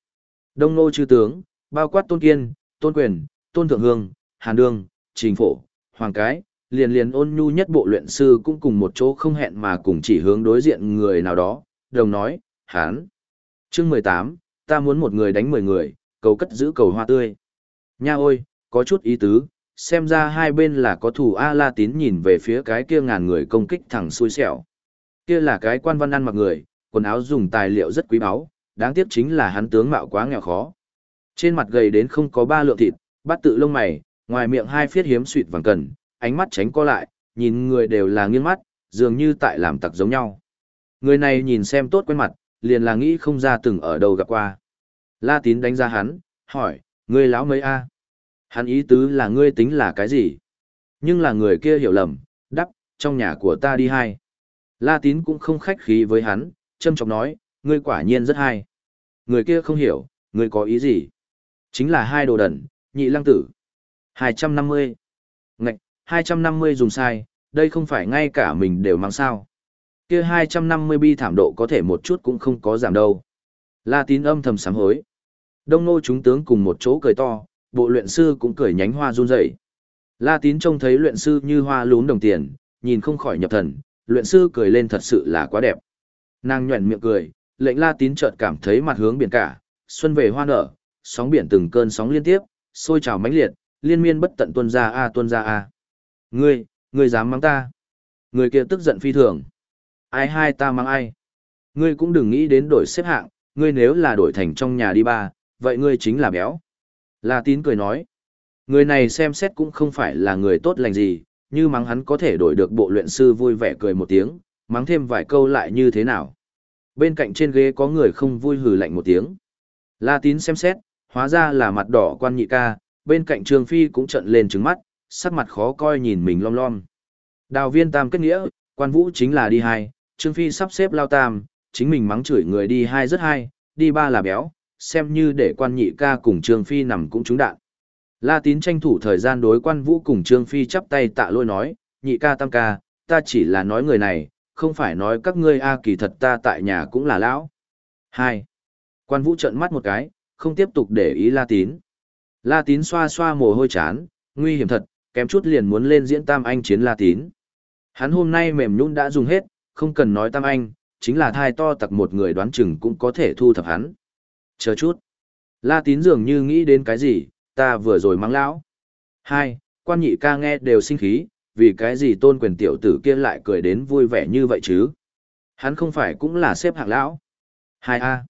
Đông nô chư tướng, bao quát tôn kiên, tôn quyền, tôn thượng hương, hàn đương, trình phổ, hoàng cái, liền liền ôn nhu nhất bộ luyện sư cũng cùng một chỗ không hẹn mà cùng chỉ hướng đối diện người nào đó, đồng nói, hán. Chương mười tám ta muốn một người đánh mười người, cầu cất giữ cầu hoa tươi. Nha ôi, có chút ý tứ, xem ra hai bên là có thủ A La Tín nhìn về phía cái kia ngàn người công kích thẳng xui xẻo. Kia là cái quan văn ăn mặc người, quần áo dùng tài liệu rất quý báu, đáng tiếc chính là hắn tướng mạo quá nghèo khó. Trên mặt gầy đến không có ba lượng thịt, bắt tự lông mày, ngoài miệng hai phiết hiếm suyệt vàng cần, ánh mắt tránh co lại, nhìn người đều là nghiêng mắt, dường như tại làm tặc giống nhau. Người này nhìn xem tốt quen mặt, liền là nghĩ không ra từng ở đâu gặp qua. La tín đánh ra hắn, hỏi, ngươi lão mấy a? Hắn ý tứ là ngươi tính là cái gì? Nhưng là người kia hiểu lầm, đắp, trong nhà của ta đi hai. La tín cũng không khách khí với hắn, châm chọc nói, ngươi quả nhiên rất hay. Người kia không hiểu, ngươi có ý gì? Chính là hai đồ đần, nhị lăng tử. 250. Ngạch, 250 dùng sai, đây không phải ngay cả mình đều mang sao. Kia 250 bi thảm độ có thể một chút cũng không có giảm đâu. La tín âm thầm sám hối. Đông nô chúng tướng cùng một chỗ cười to, bộ luyện sư cũng cười nhánh hoa run rẩy. La tín trông thấy luyện sư như hoa lún đồng tiền, nhìn không khỏi nhập thần, luyện sư cười lên thật sự là quá đẹp. Nàng nhuẩn miệng cười, lệnh la tín chợt cảm thấy mặt hướng biển cả, xuân về hoa nở, sóng biển từng cơn sóng liên tiếp, sôi trào mãnh liệt, liên miên bất tận tuân ra a tuân ra a. Ngươi, ngươi dám mắng ta? Người kia tức giận phi thường. Ai hai ta mắng ai? Ngươi cũng đừng nghĩ đến đổi xếp hạng, ngươi nếu là đổi thành trong nhà đi ba, vậy ngươi chính là béo. La tín cười nói. Người này xem xét cũng không phải là người tốt lành gì, như mắng hắn có thể đổi được bộ luyện sư vui vẻ cười một tiếng, mắng thêm vài câu lại như thế nào. Bên cạnh trên ghế có người không vui hừ lạnh một tiếng. La tín xem xét, hóa ra là mặt đỏ quan nhị ca, bên cạnh Trương Phi cũng trận lên trứng mắt, sắc mặt khó coi nhìn mình lom lom. Đào viên tam kết nghĩa, quan vũ chính là đi hai, Trương Phi sắp xếp lao tam, chính mình mắng chửi người đi hai rất hay, đi ba là béo, xem như để quan nhị ca cùng Trương Phi nằm cũng trúng đạn. La tín tranh thủ thời gian đối quan vũ cùng Trương Phi chắp tay tạ lôi nói, nhị ca tam ca, ta chỉ là nói người này, không phải nói các ngươi a kỳ thật ta tại nhà cũng là lão. Hai. Quan vũ trợn mắt một cái, không tiếp tục để ý La tín. La tín xoa xoa mồ hôi chán, nguy hiểm thật, kém chút liền muốn lên diễn tam anh chiến La tín. Hắn hôm nay mềm nhũn đã dùng hết, không cần nói tam anh, chính là thai to tặc một người đoán chừng cũng có thể thu thập hắn. Chờ chút. La tín dường như nghĩ đến cái gì, ta vừa rồi mắng lão. Hai, quan nhị ca nghe đều sinh khí, vì cái gì tôn quyền tiểu tử kia lại cười đến vui vẻ như vậy chứ? Hắn không phải cũng là xếp hạng lão. Hai a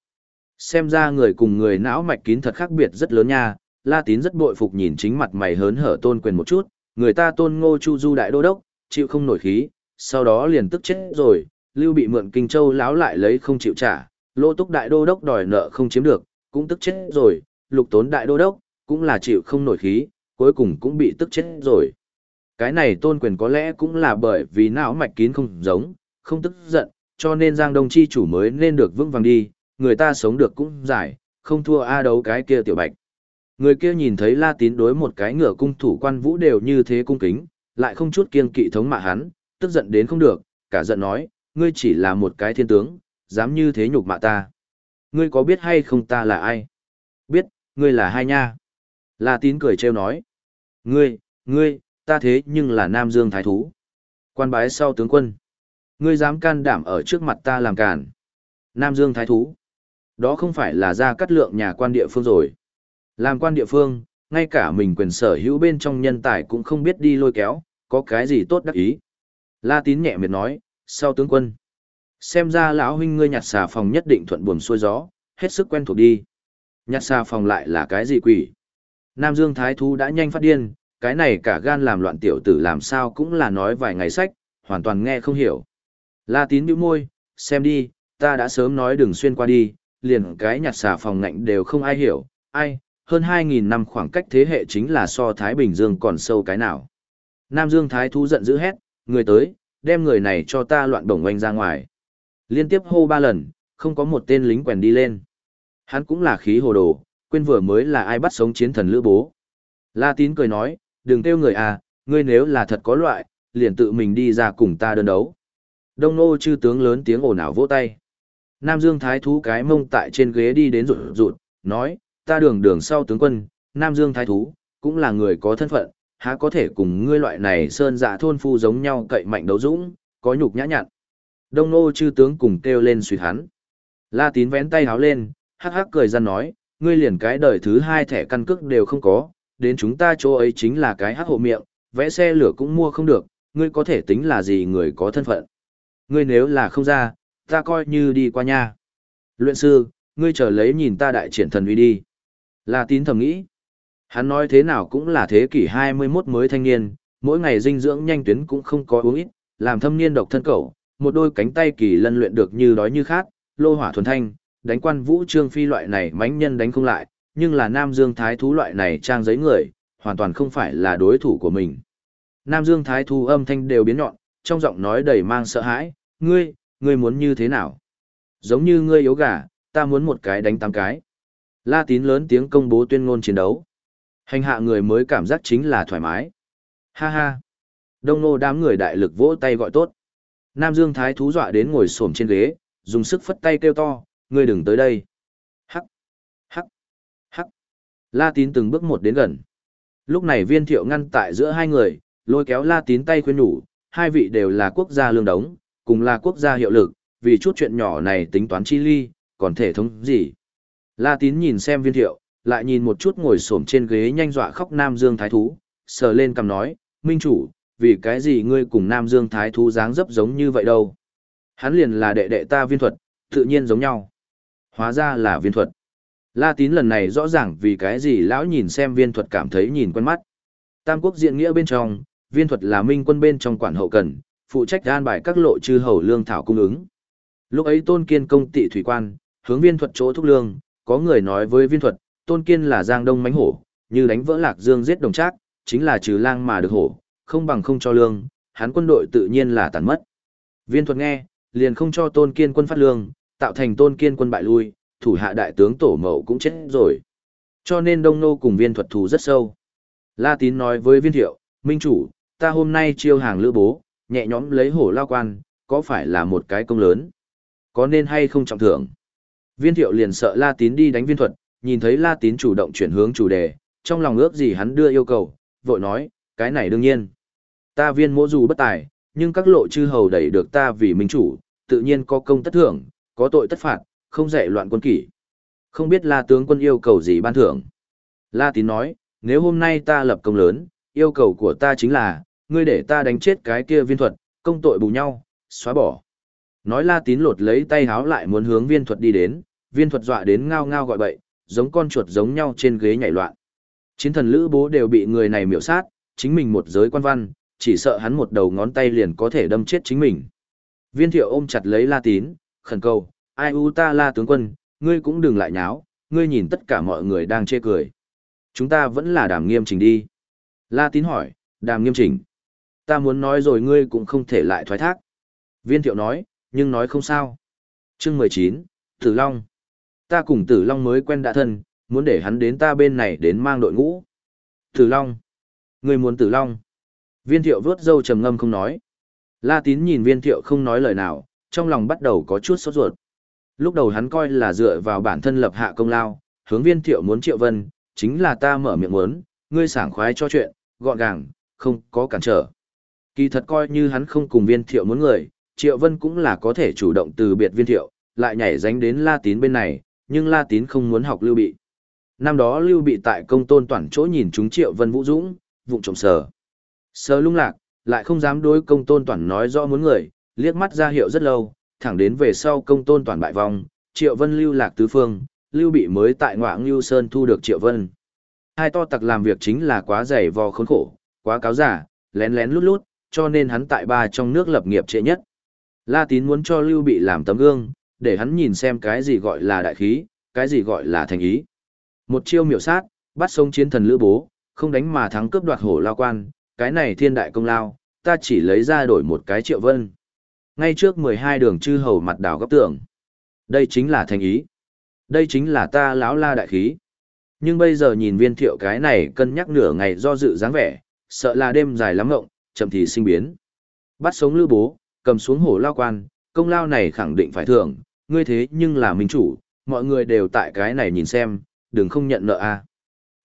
Xem ra người cùng người não mạch kín thật khác biệt rất lớn nha, La Tín rất bội phục nhìn chính mặt mày hớn hở tôn quyền một chút, người ta tôn ngô chu du đại đô đốc, chịu không nổi khí, sau đó liền tức chết rồi, lưu bị mượn kinh châu lão lại lấy không chịu trả, lô túc đại đô đốc đòi nợ không chiếm được, cũng tức chết rồi, lục tốn đại đô đốc, cũng là chịu không nổi khí, cuối cùng cũng bị tức chết rồi. Cái này tôn quyền có lẽ cũng là bởi vì não mạch kín không giống, không tức giận, cho nên Giang Đông Chi chủ mới nên được vững vàng đi, người ta sống được cũng giải, không thua A đấu cái kia tiểu bạch. Người kia nhìn thấy La Tín đối một cái ngựa cung thủ quan vũ đều như thế cung kính, lại không chút kiêng kỵ thống mạ hắn, tức giận đến không được, cả giận nói, ngươi chỉ là một cái thiên tướng, dám như thế nhục mạ ta. Ngươi có biết hay không ta là ai? Biết, ngươi là hai nha. La tín cười trêu nói. Ngươi, ngươi, ta thế nhưng là Nam Dương Thái Thú. Quan bái sau tướng quân. Ngươi dám can đảm ở trước mặt ta làm cản. Nam Dương Thái Thú. Đó không phải là ra cắt lượng nhà quan địa phương rồi. Làm quan địa phương, ngay cả mình quyền sở hữu bên trong nhân tài cũng không biết đi lôi kéo, có cái gì tốt đắc ý. La tín nhẹ miệt nói, sau tướng quân. Xem ra lão huynh ngươi nhặt xà phòng nhất định thuận buồm xuôi gió, hết sức quen thuộc đi. Nhặt xà phòng lại là cái gì quỷ? Nam Dương Thái Thú đã nhanh phát điên, cái này cả gan làm loạn tiểu tử làm sao cũng là nói vài ngày sách, hoàn toàn nghe không hiểu. La tín bĩu môi, xem đi, ta đã sớm nói đừng xuyên qua đi, liền cái nhặt xà phòng ngạnh đều không ai hiểu, ai, hơn 2.000 năm khoảng cách thế hệ chính là so Thái Bình Dương còn sâu cái nào. Nam Dương Thái Thú giận dữ hét, người tới, đem người này cho ta loạn đồng oanh ra ngoài. Liên tiếp hô ba lần, không có một tên lính quèn đi lên. Hắn cũng là khí hồ đồ, quên vừa mới là ai bắt sống chiến thần lữ bố. La tín cười nói, đừng kêu người à, ngươi nếu là thật có loại, liền tự mình đi ra cùng ta đơn đấu. Đông nô chư tướng lớn tiếng ồn ào vỗ tay. Nam Dương Thái Thú cái mông tại trên ghế đi đến rụt rụt, nói, ta đường đường sau tướng quân, Nam Dương Thái Thú, cũng là người có thân phận, há có thể cùng ngươi loại này sơn dạ thôn phu giống nhau cậy mạnh đấu dũng, có nhục nhã nhặn. Đông nô chư tướng cùng kêu lên suy hắn. La tín vén tay háo lên, hắc hắc cười ra nói, ngươi liền cái đời thứ hai thẻ căn cước đều không có, đến chúng ta chỗ ấy chính là cái hắc hộ miệng, vẽ xe lửa cũng mua không được, ngươi có thể tính là gì người có thân phận. Ngươi nếu là không ra, ta coi như đi qua nha. Luyện sư, ngươi chờ lấy nhìn ta đại triển thần uy đi. La tín thầm nghĩ. Hắn nói thế nào cũng là thế kỷ 21 mới thanh niên, mỗi ngày dinh dưỡng nhanh tuyến cũng không có uống ít, làm thâm niên độc thân cẩu, một đôi cánh tay kỳ lân luyện được như đói như khát, lô hỏa thuần thanh, đánh quan vũ trương phi loại này mánh nhân đánh không lại, nhưng là Nam Dương Thái Thú loại này trang giấy người, hoàn toàn không phải là đối thủ của mình. Nam Dương Thái Thú âm thanh đều biến nhọn, trong giọng nói đầy mang sợ hãi, ngươi, ngươi muốn như thế nào? Giống như ngươi yếu gà, ta muốn một cái đánh tám cái. La tín lớn tiếng công bố tuyên ngôn chiến đấu. Hành hạ người mới cảm giác chính là thoải mái. Ha ha. Đông nô đám người đại lực vỗ tay gọi tốt. Nam Dương Thái thú dọa đến ngồi xổm trên ghế, dùng sức phất tay kêu to, ngươi đừng tới đây. Hắc, hắc, hắc. La tín từng bước một đến gần. Lúc này viên thiệu ngăn tại giữa hai người, lôi kéo la tín tay khuyên nhủ, hai vị đều là quốc gia lương đống, cùng là quốc gia hiệu lực, vì chút chuyện nhỏ này tính toán chi ly, còn thể thống gì. La tín nhìn xem viên thiệu, lại nhìn một chút ngồi xổm trên ghế nhanh dọa khóc Nam Dương Thái Thú, sờ lên cầm nói, Minh chủ, vì cái gì ngươi cùng Nam Dương Thái Thú dáng dấp giống như vậy đâu? Hắn liền là đệ đệ ta viên thuật, tự nhiên giống nhau. Hóa ra là viên thuật. La tín lần này rõ ràng vì cái gì lão nhìn xem viên thuật cảm thấy nhìn quen mắt. Tam quốc diện nghĩa bên trong, viên thuật là minh quân bên trong quản hậu cần, phụ trách an bài các lộ chư hầu lương thảo cung ứng. Lúc ấy tôn kiên công tị thủy quan, hướng viên thuật chỗ thúc lương, có người nói với viên thuật, tôn kiên là giang đông mánh hổ, như đánh vỡ lạc dương giết đồng trác, chính là trừ lang mà được hổ, không bằng không cho lương, hắn quân đội tự nhiên là tàn mất. Viên thuật nghe, liền không cho tôn kiên quân phát lương, tạo thành tôn kiên quân bại lui, thủ hạ đại tướng tổ mậu cũng chết rồi. Cho nên đông nô cùng viên thuật thù rất sâu. La tín nói với viên thiệu, minh chủ, ta hôm nay chiêu hàng lữ bố, nhẹ nhõm lấy hổ lao quan, có phải là một cái công lớn? Có nên hay không trọng thưởng? Viên thiệu liền sợ La tín đi đánh viên thuật, nhìn thấy La tín chủ động chuyển hướng chủ đề, trong lòng ước gì hắn đưa yêu cầu, vội nói, cái này đương nhiên. Ta viên mỗ dù bất tài, nhưng các lộ chư hầu đẩy được ta vì minh chủ, tự nhiên có công tất thưởng, có tội tất phạt, không dạy loạn quân kỷ. Không biết La tướng quân yêu cầu gì ban thưởng. La tín nói, nếu hôm nay ta lập công lớn, yêu cầu của ta chính là, ngươi để ta đánh chết cái kia viên thuật, công tội bù nhau, xóa bỏ. Nói la tín lột lấy tay háo lại muốn hướng viên thuật đi đến, viên thuật dọa đến ngao ngao gọi bậy, giống con chuột giống nhau trên ghế nhảy loạn. Chiến thần lữ bố đều bị người này miểu sát, chính mình một giới quan văn, chỉ sợ hắn một đầu ngón tay liền có thể đâm chết chính mình. Viên thiệu ôm chặt lấy la tín, khẩn cầu, ai u ta la tướng quân, ngươi cũng đừng lại nháo, ngươi nhìn tất cả mọi người đang chê cười. Chúng ta vẫn là đàm nghiêm chỉnh đi. La tín hỏi, đàm nghiêm chỉnh. Ta muốn nói rồi ngươi cũng không thể lại thoái thác. Viên thiệu nói, nhưng nói không sao. Chương mười chín, Tử Long. Ta cùng Tử Long mới quen đã thân, muốn để hắn đến ta bên này đến mang đội ngũ. Tử Long. Ngươi muốn Tử Long. Viên thiệu vớt dâu trầm ngâm không nói. La tín nhìn viên thiệu không nói lời nào, trong lòng bắt đầu có chút sốt ruột. Lúc đầu hắn coi là dựa vào bản thân lập hạ công lao, hướng viên thiệu muốn triệu vân, chính là ta mở miệng muốn, ngươi sảng khoái cho chuyện, gọn gàng, không có cản trở. Kỳ thật coi như hắn không cùng viên thiệu muốn người, triệu vân cũng là có thể chủ động từ biệt viên thiệu, lại nhảy dánh đến La Tín bên này, nhưng La Tín không muốn học Lưu Bị. Năm đó Lưu Bị tại công tôn toàn chỗ nhìn chúng triệu vân vũ dũng, vụng trộm sờ. Sờ lung lạc, lại không dám đối công tôn toàn nói rõ muốn người, liếc mắt ra hiệu rất lâu, thẳng đến về sau công tôn toàn bại vong, triệu vân lưu lạc tứ phương, lưu bị mới tại ngoại lưu sơn thu được triệu vân. Hai to tặc làm việc chính là quá dày vò khốn khổ, quá cáo giả, lén lén lút lút, cho nên hắn tại ba trong nước lập nghiệp trễ nhất. La tín muốn cho lưu bị làm tấm gương, để hắn nhìn xem cái gì gọi là đại khí, cái gì gọi là thành ý. Một chiêu miểu sát, bắt sông chiến thần lữ bố, không đánh mà thắng cướp đoạt hổ lao quan, cái này thiên đại công lao, ta chỉ lấy ra đổi một cái triệu vân. Ngay trước 12 đường chư hầu mặt đảo góc tường. Đây chính là thành ý. Đây chính là ta lão la đại khí. Nhưng bây giờ nhìn viên thiệu cái này cân nhắc nửa ngày do dự dáng vẻ, sợ là đêm dài lắm ngộng, chậm thì sinh biến. Bắt sống lữ bố, cầm xuống hổ lao quan, công lao này khẳng định phải thưởng, ngươi thế nhưng là minh chủ, mọi người đều tại cái này nhìn xem, đừng không nhận nợ a.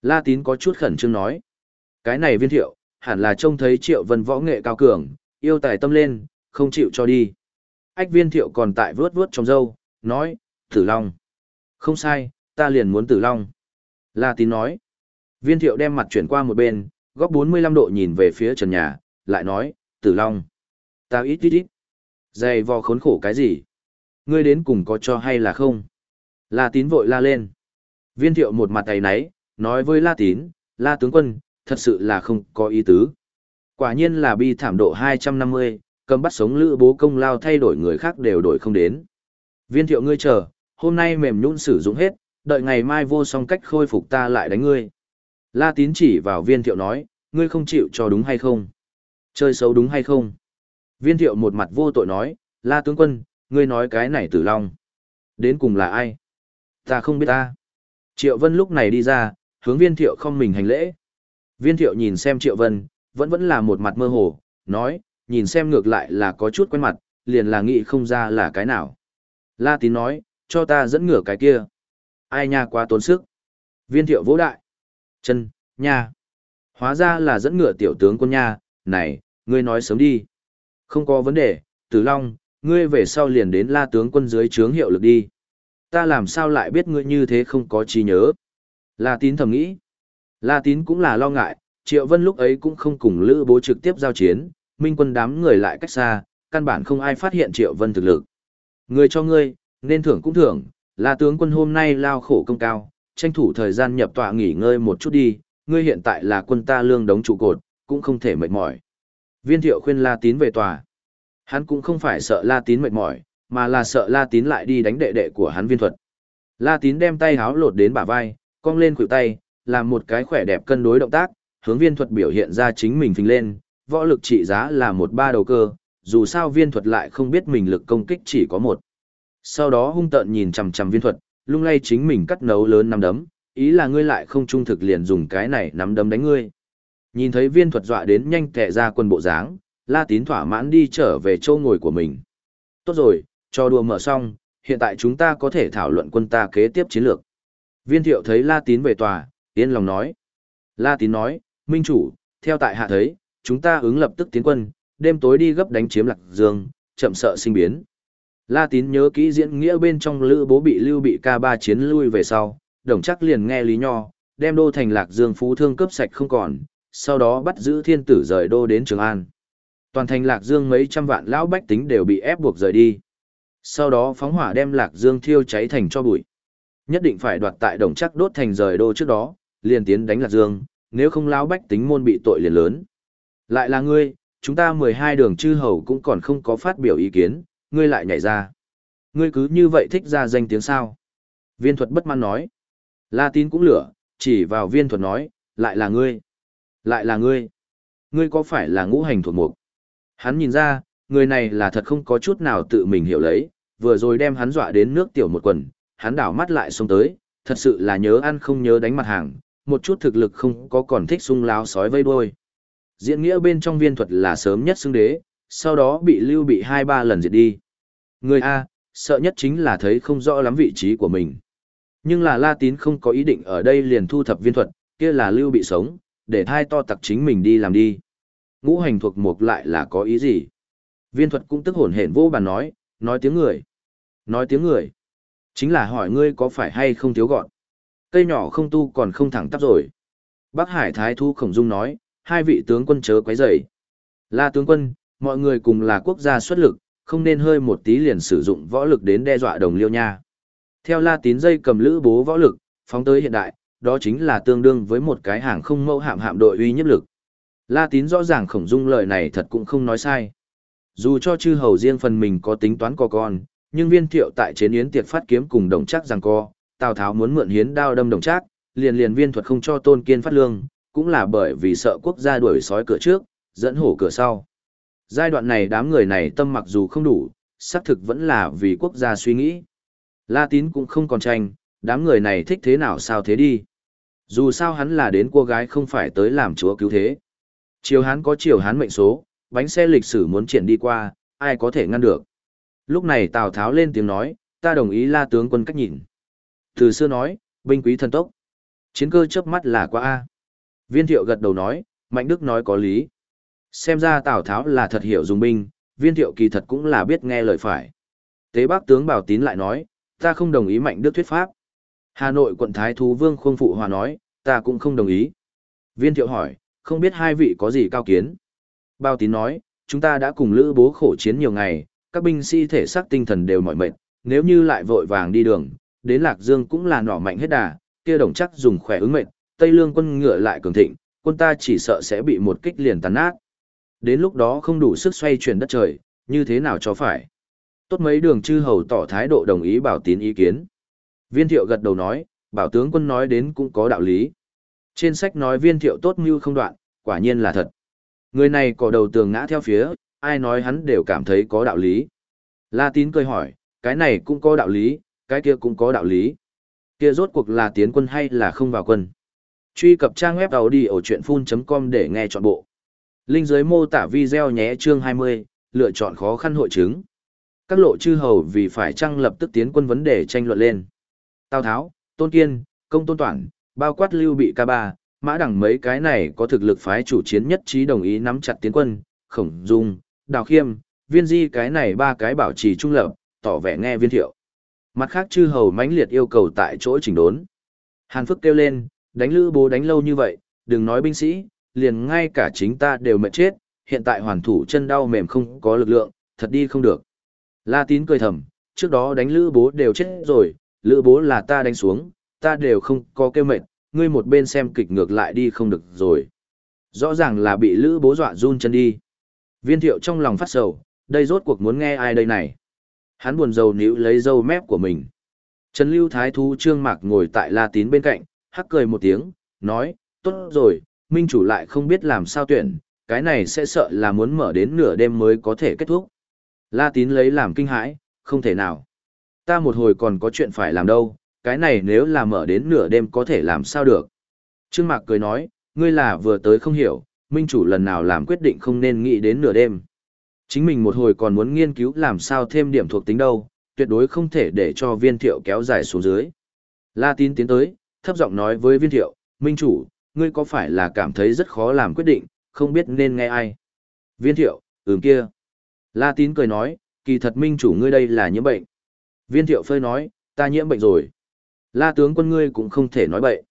La tín có chút khẩn trương nói. Cái này viên thiệu, hẳn là trông thấy triệu vân võ nghệ cao cường, yêu tài tâm lên, không chịu cho đi. Ách viên thiệu còn tại vướt vướt trong dâu, nói, tử long. Không sai, ta liền muốn tử long. La tín nói. Viên thiệu đem mặt chuyển qua một bên, góc 45 độ nhìn về phía trần nhà, lại nói, tử long. Ta ít ít ít. Dày vò khốn khổ cái gì? Ngươi đến cùng có cho hay là không? La tín vội la lên. Viên thiệu một mặt tay náy, nói với La tín, La tướng quân, thật sự là không có ý tứ. Quả nhiên là bi thảm độ 250, cầm bắt sống lữ bố công lao thay đổi người khác đều đổi không đến. Viên thiệu ngươi chờ, hôm nay mềm nhũn sử dụng hết, đợi ngày mai vô song cách khôi phục ta lại đánh ngươi. La tín chỉ vào viên thiệu nói, ngươi không chịu cho đúng hay không? Chơi xấu đúng hay không? Viên thiệu một mặt vô tội nói, la tướng quân, ngươi nói cái này tử long. Đến cùng là ai? Ta không biết ta. Triệu Vân lúc này đi ra, hướng viên thiệu không mình hành lễ. Viên thiệu nhìn xem Triệu Vân, vẫn vẫn là một mặt mơ hồ, nói, nhìn xem ngược lại là có chút quen mặt, liền là nghĩ không ra là cái nào. La tín nói, cho ta dẫn ngửa cái kia. Ai nha quá tốn sức. Viên thiệu vỗ đại. Chân, nha. Hóa ra là dẫn ngựa tiểu tướng quân nha, này, ngươi nói sớm đi. Không có vấn đề, Tử Long, ngươi về sau liền đến la tướng quân dưới trướng hiệu lực đi. Ta làm sao lại biết ngươi như thế không có trí nhớ. La tín thầm nghĩ. La tín cũng là lo ngại, Triệu Vân lúc ấy cũng không cùng Lữ Bố trực tiếp giao chiến, minh quân đám người lại cách xa, căn bản không ai phát hiện Triệu Vân thực lực. Người cho ngươi, nên thưởng cũng thưởng, La tướng quân hôm nay lao khổ công cao, tranh thủ thời gian nhập tọa nghỉ ngơi một chút đi, ngươi hiện tại là quân ta lương đống trụ cột, cũng không thể mệt mỏi. Viên thiệu khuyên La Tín về tòa. Hắn cũng không phải sợ La Tín mệt mỏi, mà là sợ La Tín lại đi đánh đệ đệ của hắn viên thuật. La Tín đem tay háo lột đến bả vai, cong lên khuỷu tay, làm một cái khỏe đẹp cân đối động tác, hướng viên thuật biểu hiện ra chính mình phình lên, võ lực trị giá là một ba đầu cơ, dù sao viên thuật lại không biết mình lực công kích chỉ có một. Sau đó hung tợn nhìn chằm chằm viên thuật, lung lay chính mình cắt nấu lớn nắm đấm, ý là ngươi lại không trung thực liền dùng cái này nắm đấm đánh ngươi. Nhìn thấy viên thuật dọa đến nhanh tệ ra quân bộ dáng, La Tín thỏa mãn đi trở về chỗ ngồi của mình. Tốt rồi, cho đùa mở xong, hiện tại chúng ta có thể thảo luận quân ta kế tiếp chiến lược. Viên thiệu thấy La Tín về tòa, yên lòng nói. La Tín nói, Minh chủ, theo tại hạ thấy, chúng ta ứng lập tức tiến quân, đêm tối đi gấp đánh chiếm lạc dương, chậm sợ sinh biến. La Tín nhớ kỹ diễn nghĩa bên trong lữ bố bị lưu bị ca ba chiến lui về sau, đồng chắc liền nghe Lý Nho, đem đô thành lạc dương phú thương cướp sạch không còn, sau đó bắt giữ thiên tử rời đô đến Trường An. Toàn thành lạc dương mấy trăm vạn lão bách tính đều bị ép buộc rời đi. Sau đó phóng hỏa đem lạc dương thiêu cháy thành cho bụi. Nhất định phải đoạt tại đồng chắc đốt thành rời đô trước đó, liền tiến đánh lạc dương, nếu không lão bách tính môn bị tội liền lớn. Lại là ngươi, chúng ta 12 đường chư hầu cũng còn không có phát biểu ý kiến, ngươi lại nhảy ra. Ngươi cứ như vậy thích ra danh tiếng sao? Viên thuật bất mãn nói. La tín cũng lửa, chỉ vào viên thuật nói, lại là ngươi. Lại là ngươi. Ngươi có phải là ngũ hành thuộc mục? Hắn nhìn ra, người này là thật không có chút nào tự mình hiểu lấy, vừa rồi đem hắn dọa đến nước tiểu một quần, hắn đảo mắt lại xuống tới, thật sự là nhớ ăn không nhớ đánh mặt hàng, một chút thực lực không có còn thích sung láo sói vây đuôi. Diễn nghĩa bên trong viên thuật là sớm nhất xưng đế, sau đó bị lưu bị hai ba lần diệt đi. Người A, sợ nhất chính là thấy không rõ lắm vị trí của mình. Nhưng là La Tín không có ý định ở đây liền thu thập viên thuật, kia là lưu bị sống, để thai to tặc chính mình đi làm đi. Ngũ hành thuộc mục lại là có ý gì? Viên thuật cũng tức hồn hển vô bàn nói, nói tiếng người. Nói tiếng người. Chính là hỏi ngươi có phải hay không thiếu gọn. Cây nhỏ không tu còn không thẳng tắp rồi. Bắc Hải Thái Thu Khổng Dung nói, hai vị tướng quân chớ quấy rầy. La tướng quân, mọi người cùng là quốc gia xuất lực, không nên hơi một tí liền sử dụng võ lực đến đe dọa đồng liêu nha. Theo La Tín dây cầm lữ bố võ lực, phóng tới hiện đại, đó chính là tương đương với một cái hàng không mẫu hạm hạm đội uy nhất lực. La Tín rõ ràng khổng dung lời này thật cũng không nói sai. Dù cho chư hầu riêng phần mình có tính toán có con, nhưng viên thiệu tại chế yến tiệc phát kiếm cùng đồng chắc rằng co, Tào Tháo muốn mượn hiến đao đâm đồng chắc, liền liền viên thuật không cho tôn kiên phát lương, cũng là bởi vì sợ quốc gia đuổi sói cửa trước, dẫn hổ cửa sau. Giai đoạn này đám người này tâm mặc dù không đủ, xác thực vẫn là vì quốc gia suy nghĩ. La tín cũng không còn tranh, đám người này thích thế nào sao thế đi. Dù sao hắn là đến cô gái không phải tới làm chúa cứu thế. Triều hán có triều hán mệnh số, bánh xe lịch sử muốn triển đi qua, ai có thể ngăn được. Lúc này Tào Tháo lên tiếng nói, ta đồng ý la tướng quân cách nhìn. Từ xưa nói, binh quý thần tốc. Chiến cơ chớp mắt là qua A. Viên thiệu gật đầu nói, Mạnh Đức nói có lý. Xem ra Tào Tháo là thật hiểu dùng binh, viên thiệu kỳ thật cũng là biết nghe lời phải. Tế bác tướng Bảo Tín lại nói, ta không đồng ý Mạnh Đức thuyết pháp. Hà Nội quận Thái Thú Vương Khuông Phụ Hòa nói, ta cũng không đồng ý. Viên thiệu hỏi, không biết hai vị có gì cao kiến. Bao Tín nói, chúng ta đã cùng lữ bố khổ chiến nhiều ngày, các binh sĩ thể xác tinh thần đều mỏi mệt, nếu như lại vội vàng đi đường, đến Lạc Dương cũng là nỏ mạnh hết đà, kia đồng chắc dùng khỏe ứng mệt, Tây Lương quân ngựa lại cường thịnh, quân ta chỉ sợ sẽ bị một kích liền tàn nát. Đến lúc đó không đủ sức xoay chuyển đất trời, như thế nào cho phải. Tốt mấy đường chư hầu tỏ thái độ đồng ý bảo tín ý kiến. Viên thiệu gật đầu nói, bảo tướng quân nói đến cũng có đạo lý. Trên sách nói viên thiệu tốt mưu không đoạn, quả nhiên là thật. Người này cỏ đầu tường ngã theo phía, ai nói hắn đều cảm thấy có đạo lý. La tín cười hỏi, cái này cũng có đạo lý, cái kia cũng có đạo lý. Kia rốt cuộc là tiến quân hay là không vào quân. Truy cập trang web đầu đi ở chuyện full.com để nghe trọn bộ. Linh dưới mô tả video nhé chương 20, lựa chọn khó khăn hội chứng. Các lộ chư hầu vì phải chăng lập tức tiến quân vấn đề tranh luận lên. Tào Tháo, Tôn Kiên, Công Tôn Toản, bao quát lưu bị ca ba, mã đẳng mấy cái này có thực lực phái chủ chiến nhất trí đồng ý nắm chặt tiến quân, khổng dung, đào khiêm, viên di cái này ba cái bảo trì trung lập, tỏ vẻ nghe viên thiệu. Mặt khác chư hầu mãnh liệt yêu cầu tại chỗ chỉnh đốn. Hàn Phước kêu lên, đánh lữ bố đánh lâu như vậy, đừng nói binh sĩ, liền ngay cả chính ta đều mệt chết, hiện tại hoàn thủ chân đau mềm không có lực lượng, thật đi không được. La tín cười thầm, trước đó đánh lữ bố đều chết rồi, lữ bố là ta đánh xuống, ta đều không có kêu mệt, ngươi một bên xem kịch ngược lại đi không được rồi. Rõ ràng là bị lữ bố dọa run chân đi. Viên thiệu trong lòng phát sầu, đây rốt cuộc muốn nghe ai đây này. Hắn buồn rầu níu lấy dâu mép của mình. Trần Lưu Thái Thú Trương Mạc ngồi tại La Tín bên cạnh, hắc cười một tiếng, nói, tốt rồi, Minh chủ lại không biết làm sao tuyển, cái này sẽ sợ là muốn mở đến nửa đêm mới có thể kết thúc. La Tín lấy làm kinh hãi, không thể nào. Ta một hồi còn có chuyện phải làm đâu, cái này nếu là mở đến nửa đêm có thể làm sao được. Trương Mạc cười nói, ngươi là vừa tới không hiểu, Minh chủ lần nào làm quyết định không nên nghĩ đến nửa đêm. Chính mình một hồi còn muốn nghiên cứu làm sao thêm điểm thuộc tính đâu, tuyệt đối không thể để cho viên thiệu kéo dài xuống dưới. La tín tiến tới, thấp giọng nói với viên thiệu, Minh chủ, ngươi có phải là cảm thấy rất khó làm quyết định, không biết nên nghe ai. Viên thiệu, ừm kia. La tín cười nói, kỳ thật Minh chủ ngươi đây là nhiễm bệnh. Viên thiệu phơi nói, ta nhiễm bệnh rồi. La tướng quân ngươi cũng không thể nói bậy.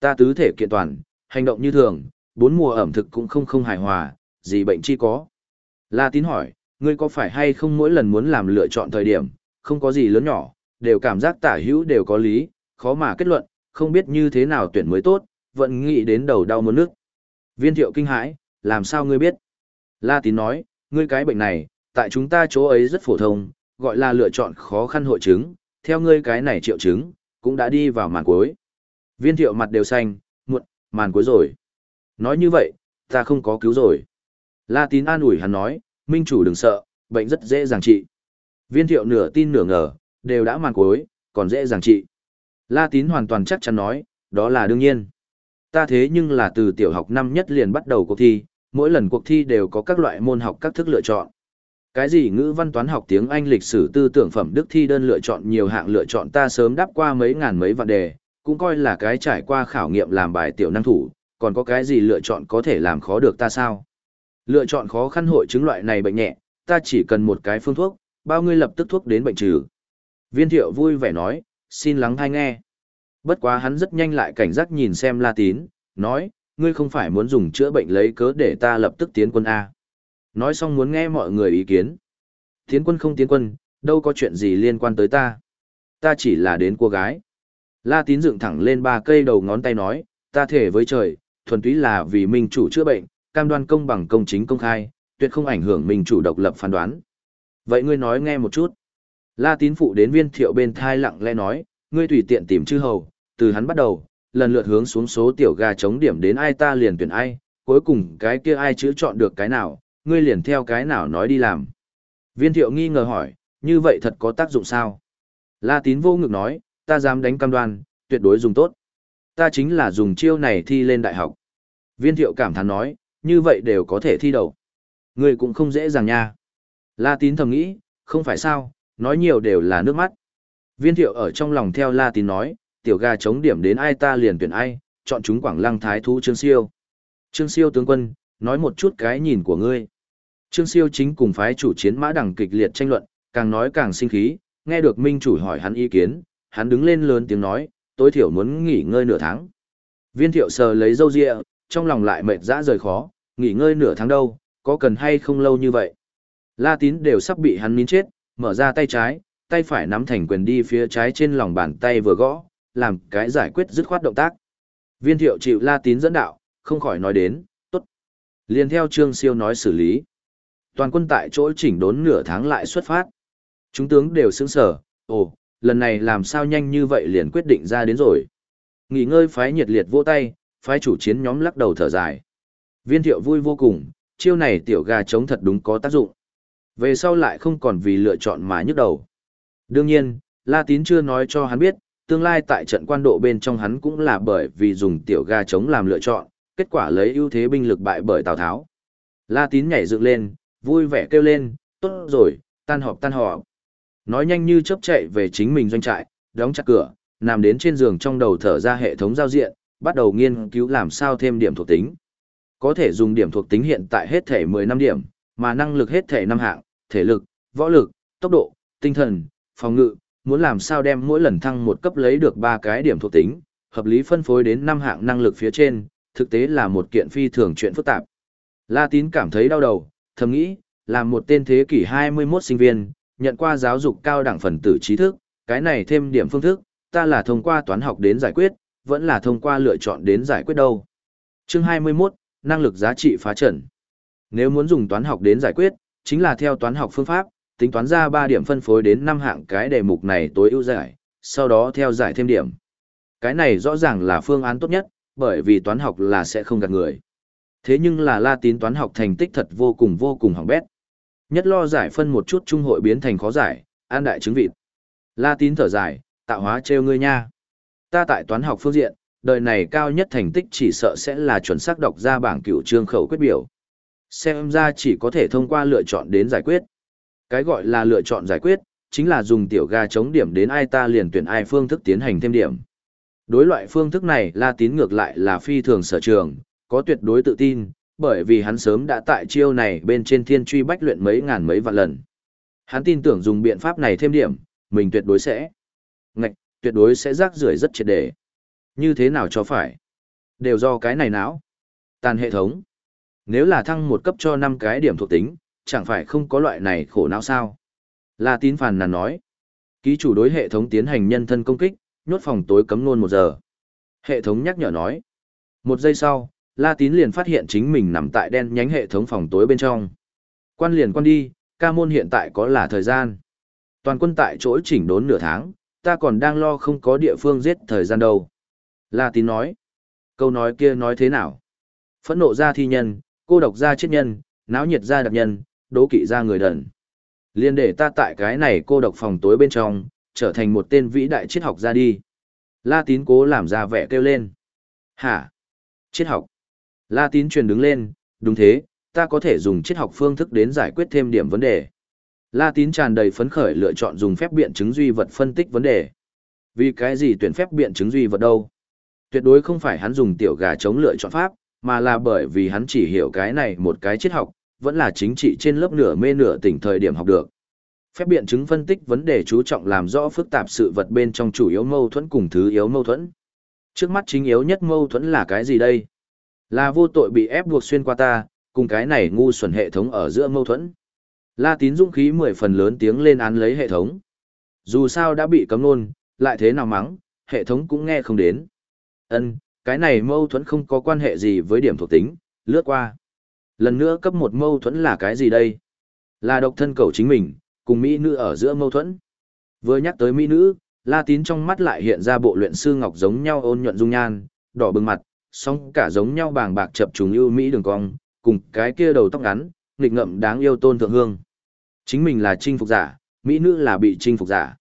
Ta tứ thể kiện toàn, hành động như thường, bốn mùa ẩm thực cũng không không hài hòa, gì bệnh chi có. La tín hỏi, ngươi có phải hay không mỗi lần muốn làm lựa chọn thời điểm, không có gì lớn nhỏ, đều cảm giác tả hữu đều có lý, khó mà kết luận, không biết như thế nào tuyển mới tốt, vẫn nghĩ đến đầu đau muốn nước. Viên thiệu kinh hãi, làm sao ngươi biết? La tín nói, ngươi cái bệnh này, tại chúng ta chỗ ấy rất phổ thông, gọi là lựa chọn khó khăn hội chứng, theo ngươi cái này triệu chứng, cũng đã đi vào màn cuối. Viên thiệu mặt đều xanh, muộn, màn cuối rồi. Nói như vậy, ta không có cứu rồi. La tín an ủi hắn nói, minh chủ đừng sợ, bệnh rất dễ dàng trị. Viên thiệu nửa tin nửa ngờ, đều đã màn cuối, còn dễ dàng trị. La tín hoàn toàn chắc chắn nói, đó là đương nhiên. Ta thế nhưng là từ tiểu học năm nhất liền bắt đầu cuộc thi, mỗi lần cuộc thi đều có các loại môn học các thức lựa chọn. Cái gì ngữ văn toán học tiếng Anh lịch sử tư tưởng phẩm đức thi đơn lựa chọn nhiều hạng lựa chọn ta sớm đáp qua mấy ngàn mấy vạn đề, cũng coi là cái trải qua khảo nghiệm làm bài tiểu năng thủ, còn có cái gì lựa chọn có thể làm khó được ta sao? Lựa chọn khó khăn hội chứng loại này bệnh nhẹ, ta chỉ cần một cái phương thuốc, bao ngươi lập tức thuốc đến bệnh trừ. Viên thiệu vui vẻ nói, xin lắng hay nghe. Bất quá hắn rất nhanh lại cảnh giác nhìn xem La Tín, nói, ngươi không phải muốn dùng chữa bệnh lấy cớ để ta lập tức tiến quân A. Nói xong muốn nghe mọi người ý kiến. Tiến quân không tiến quân, đâu có chuyện gì liên quan tới ta. Ta chỉ là đến cô gái. La Tín dựng thẳng lên ba cây đầu ngón tay nói, ta thể với trời, thuần túy là vì minh chủ chữa bệnh, cam đoan công bằng công chính công khai, tuyệt không ảnh hưởng minh chủ độc lập phán đoán. Vậy ngươi nói nghe một chút. La tín phụ đến viên thiệu bên thai lặng lẽ nói, ngươi tùy tiện tìm chư hầu, từ hắn bắt đầu, lần lượt hướng xuống số tiểu gà chống điểm đến ai ta liền tuyển ai, cuối cùng cái kia ai chữ chọn được cái nào, ngươi liền theo cái nào nói đi làm. Viên thiệu nghi ngờ hỏi, như vậy thật có tác dụng sao? La tín vô ngực nói, ta dám đánh cam đoan, tuyệt đối dùng tốt. Ta chính là dùng chiêu này thi lên đại học. Viên thiệu cảm thán nói, như vậy đều có thể thi đầu. người cũng không dễ dàng nha. La tín thầm nghĩ, không phải sao, nói nhiều đều là nước mắt. Viên thiệu ở trong lòng theo La tín nói, tiểu gà chống điểm đến ai ta liền tuyển ai, chọn chúng quảng lăng thái thú Trương Siêu. Trương Siêu tướng quân, nói một chút cái nhìn của ngươi. Trương Siêu chính cùng phái chủ chiến mã đẳng kịch liệt tranh luận, càng nói càng sinh khí, nghe được minh chủ hỏi hắn ý kiến, hắn đứng lên lớn tiếng nói, tối thiểu muốn nghỉ ngơi nửa tháng. Viên thiệu sờ lấy dâu rịa, trong lòng lại mệt dã rời khó, nghỉ ngơi nửa tháng đâu, có cần hay không lâu như vậy. La tín đều sắp bị hắn nín chết, mở ra tay trái, tay phải nắm thành quyền đi phía trái trên lòng bàn tay vừa gõ, làm cái giải quyết dứt khoát động tác. Viên thiệu chịu la tín dẫn đạo, không khỏi nói đến, tốt. Liên theo Trương Siêu nói xử lý. Toàn quân tại chỗ chỉnh đốn nửa tháng lại xuất phát. Chúng tướng đều sững sở, ồ, lần này làm sao nhanh như vậy liền quyết định ra đến rồi. Nghỉ ngơi phái nhiệt liệt vỗ tay, phái chủ chiến nhóm lắc đầu thở dài. Viên thiệu vui vô cùng, chiêu này tiểu gà chống thật đúng có tác dụng. Về sau lại không còn vì lựa chọn mà nhức đầu. Đương nhiên, La Tín chưa nói cho hắn biết, tương lai tại trận quan độ bên trong hắn cũng là bởi vì dùng tiểu gà chống làm lựa chọn, kết quả lấy ưu thế binh lực bại bởi Tào Tháo. La Tín nhảy dựng lên, vui vẻ kêu lên, tốt rồi, tan họp tan họp. Nói nhanh như chớp chạy về chính mình doanh trại, đóng chặt cửa, nằm đến trên giường trong đầu thở ra hệ thống giao diện, bắt đầu nghiên cứu làm sao thêm điểm thuộc tính. Có thể dùng điểm thuộc tính hiện tại hết thể 15 điểm, mà năng lực hết thể năm hạng, thể lực, võ lực, tốc độ, tinh thần, phòng ngự, muốn làm sao đem mỗi lần thăng một cấp lấy được ba cái điểm thuộc tính, hợp lý phân phối đến năm hạng năng lực phía trên, thực tế là một kiện phi thường chuyện phức tạp. La Tín cảm thấy đau đầu, thầm nghĩ, làm một tên thế kỷ 21 sinh viên, nhận qua giáo dục cao đẳng phần tử trí thức, cái này thêm điểm phương thức, ta là thông qua toán học đến giải quyết, vẫn là thông qua lựa chọn đến giải quyết đâu. Chương 21, năng lực giá trị phá trận. Nếu muốn dùng toán học đến giải quyết, chính là theo toán học phương pháp, tính toán ra 3 điểm phân phối đến 5 hạng cái đề mục này tối ưu giải, sau đó theo giải thêm điểm. Cái này rõ ràng là phương án tốt nhất, bởi vì toán học là sẽ không gạt người. Thế nhưng là la tín toán học thành tích thật vô cùng vô cùng hỏng bét. Nhất lo giải phân một chút trung hội biến thành khó giải, an đại chứng vịt. La tín thở dài, tạo hóa trêu ngươi nha. Ta tại toán học phương diện, đời này cao nhất thành tích chỉ sợ sẽ là chuẩn xác đọc ra bảng cửu trương khẩu quyết biểu. Xem ra chỉ có thể thông qua lựa chọn đến giải quyết. Cái gọi là lựa chọn giải quyết, chính là dùng tiểu ga chống điểm đến ai ta liền tuyển ai phương thức tiến hành thêm điểm. Đối loại phương thức này La Tín ngược lại là phi thường sở trường, có tuyệt đối tự tin, bởi vì hắn sớm đã tại chiêu này bên trên thiên truy bách luyện mấy ngàn mấy vạn lần. Hắn tin tưởng dùng biện pháp này thêm điểm, mình tuyệt đối sẽ. Ngạch, tuyệt đối sẽ rác rưởi rất triệt đề. Như thế nào cho phải? Đều do cái này não. Tàn hệ thống. Nếu là thăng một cấp cho 5 cái điểm thuộc tính, chẳng phải không có loại này khổ não sao? La tín phàn nàn nói. Ký chủ đối hệ thống tiến hành nhân thân công kích, nhốt phòng tối cấm nôn một giờ. Hệ thống nhắc nhở nói. Một giây sau, La Tín liền phát hiện chính mình nằm tại đen nhánh hệ thống phòng tối bên trong. Quan liền quan đi, ca môn hiện tại có là thời gian. Toàn quân tại chỗ chỉnh đốn nửa tháng, ta còn đang lo không có địa phương giết thời gian đâu. La Tín nói. Câu nói kia nói thế nào? Phẫn nộ ra thi nhân, cô độc ra chết nhân, náo nhiệt ra đặc nhân, đố kỵ ra người đần. Liên để ta tại cái này cô độc phòng tối bên trong, trở thành một tên vĩ đại triết học ra đi. La tín cố làm ra vẻ kêu lên. Hả? Triết học. La tín truyền đứng lên, đúng thế, ta có thể dùng triết học phương thức đến giải quyết thêm điểm vấn đề. La tín tràn đầy phấn khởi lựa chọn dùng phép biện chứng duy vật phân tích vấn đề. Vì cái gì tuyển phép biện chứng duy vật đâu? Tuyệt đối không phải hắn dùng tiểu gà chống lựa chọn pháp, mà là bởi vì hắn chỉ hiểu cái này một cái triết học, vẫn là chính trị trên lớp nửa mê nửa tỉnh thời điểm học được. Phép biện chứng phân tích vấn đề chú trọng làm rõ phức tạp sự vật bên trong chủ yếu mâu thuẫn cùng thứ yếu mâu thuẫn. Trước mắt chính yếu nhất mâu thuẫn là cái gì đây? Là vô tội bị ép buộc xuyên qua ta, cùng cái này ngu xuẩn hệ thống ở giữa mâu thuẫn. La tín dũng khí mười phần lớn tiếng lên án lấy hệ thống. Dù sao đã bị cấm luôn, lại thế nào mắng, hệ thống cũng nghe không đến. Ân, cái này mâu thuẫn không có quan hệ gì với điểm thuộc tính, lướt qua. Lần nữa cấp một mâu thuẫn là cái gì đây? Là độc thân cầu chính mình, cùng mỹ nữ ở giữa mâu thuẫn. Vừa nhắc tới mỹ nữ, La Tín trong mắt lại hiện ra bộ luyện sư ngọc giống nhau ôn nhuận dung nhan, đỏ bừng mặt, song cả giống nhau bàng bạc chập trùng ưu mỹ đường cong, cùng cái kia đầu tóc ngắn, nghịch ngậm đáng yêu tôn thượng hương. Chính mình là chinh phục giả, mỹ nữ là bị chinh phục giả.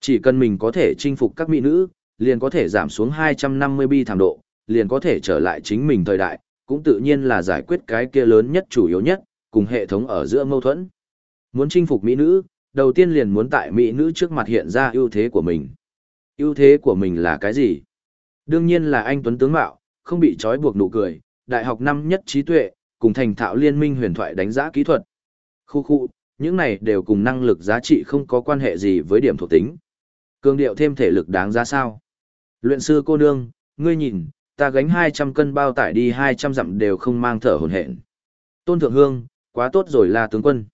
Chỉ cần mình có thể chinh phục các mỹ nữ, liền có thể giảm xuống 250 bi thảm độ, liền có thể trở lại chính mình thời đại, cũng tự nhiên là giải quyết cái kia lớn nhất chủ yếu nhất, cùng hệ thống ở giữa mâu thuẫn. Muốn chinh phục mỹ nữ, đầu tiên liền muốn tại mỹ nữ trước mặt hiện ra ưu thế của mình. ưu thế của mình là cái gì? Đương nhiên là anh tuấn tướng mạo, không bị trói buộc nụ cười, đại học năm nhất trí tuệ, cùng thành thạo liên minh huyền thoại đánh giá kỹ thuật. Khu khu, những này đều cùng năng lực giá trị không có quan hệ gì với điểm thuộc tính. Cương điệu thêm thể lực đáng giá sao? Luyện sư cô nương, ngươi nhìn, ta gánh 200 cân bao tải đi 200 dặm đều không mang thở hồn hển. Tôn Thượng Hương, quá tốt rồi là tướng quân.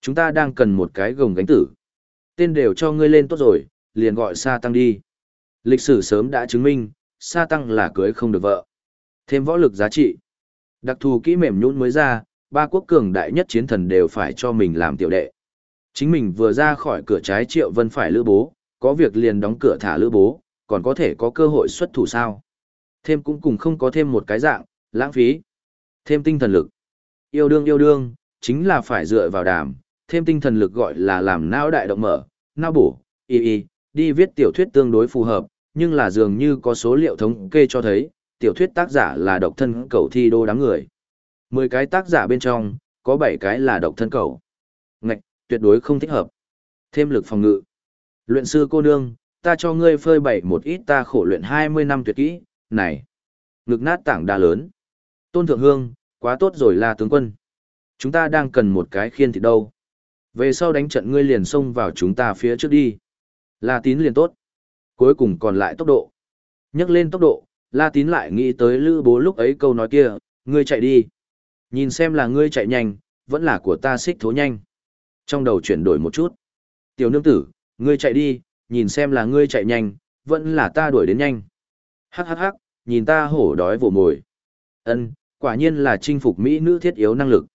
Chúng ta đang cần một cái gồng gánh tử. Tên đều cho ngươi lên tốt rồi, liền gọi Sa Tăng đi. Lịch sử sớm đã chứng minh, Sa Tăng là cưới không được vợ. Thêm võ lực giá trị. Đặc thù kỹ mềm nhũn mới ra, ba quốc cường đại nhất chiến thần đều phải cho mình làm tiểu đệ. Chính mình vừa ra khỏi cửa trái Triệu Vân phải lữ bố, có việc liền đóng cửa thả lữ bố, còn có thể có cơ hội xuất thủ sao. Thêm cũng cùng không có thêm một cái dạng, lãng phí. Thêm tinh thần lực. Yêu đương yêu đương, chính là phải dựa vào đàm, thêm tinh thần lực gọi là làm não đại động mở, não bổ, y y, đi viết tiểu thuyết tương đối phù hợp, nhưng là dường như có số liệu thống kê cho thấy, tiểu thuyết tác giả là độc thân cầu thi đô đám người mười cái tác giả bên trong, có bảy cái là độc thân cầu. Ngạch, tuyệt đối không thích hợp. Thêm lực phòng ngự. Luyện sư cô nương, ta cho ngươi phơi bày một ít ta khổ luyện 20 năm tuyệt kỹ, này. Ngực nát tảng đa lớn. Tôn Thượng Hương, quá tốt rồi là tướng quân. Chúng ta đang cần một cái khiên thì đâu. Về sau đánh trận ngươi liền xông vào chúng ta phía trước đi. La tín liền tốt. Cuối cùng còn lại tốc độ. Nhắc lên tốc độ, La tín lại nghĩ tới lữ bố lúc ấy câu nói kia, ngươi chạy đi. Nhìn xem là ngươi chạy nhanh, vẫn là của ta xích thố nhanh. Trong đầu chuyển đổi một chút. Tiểu nương tử, ngươi chạy đi, nhìn xem là ngươi chạy nhanh, vẫn là ta đuổi đến nhanh. Hắc hắc hắc, nhìn ta hổ đói vồ mồi. Ân, quả nhiên là chinh phục mỹ nữ thiết yếu năng lực.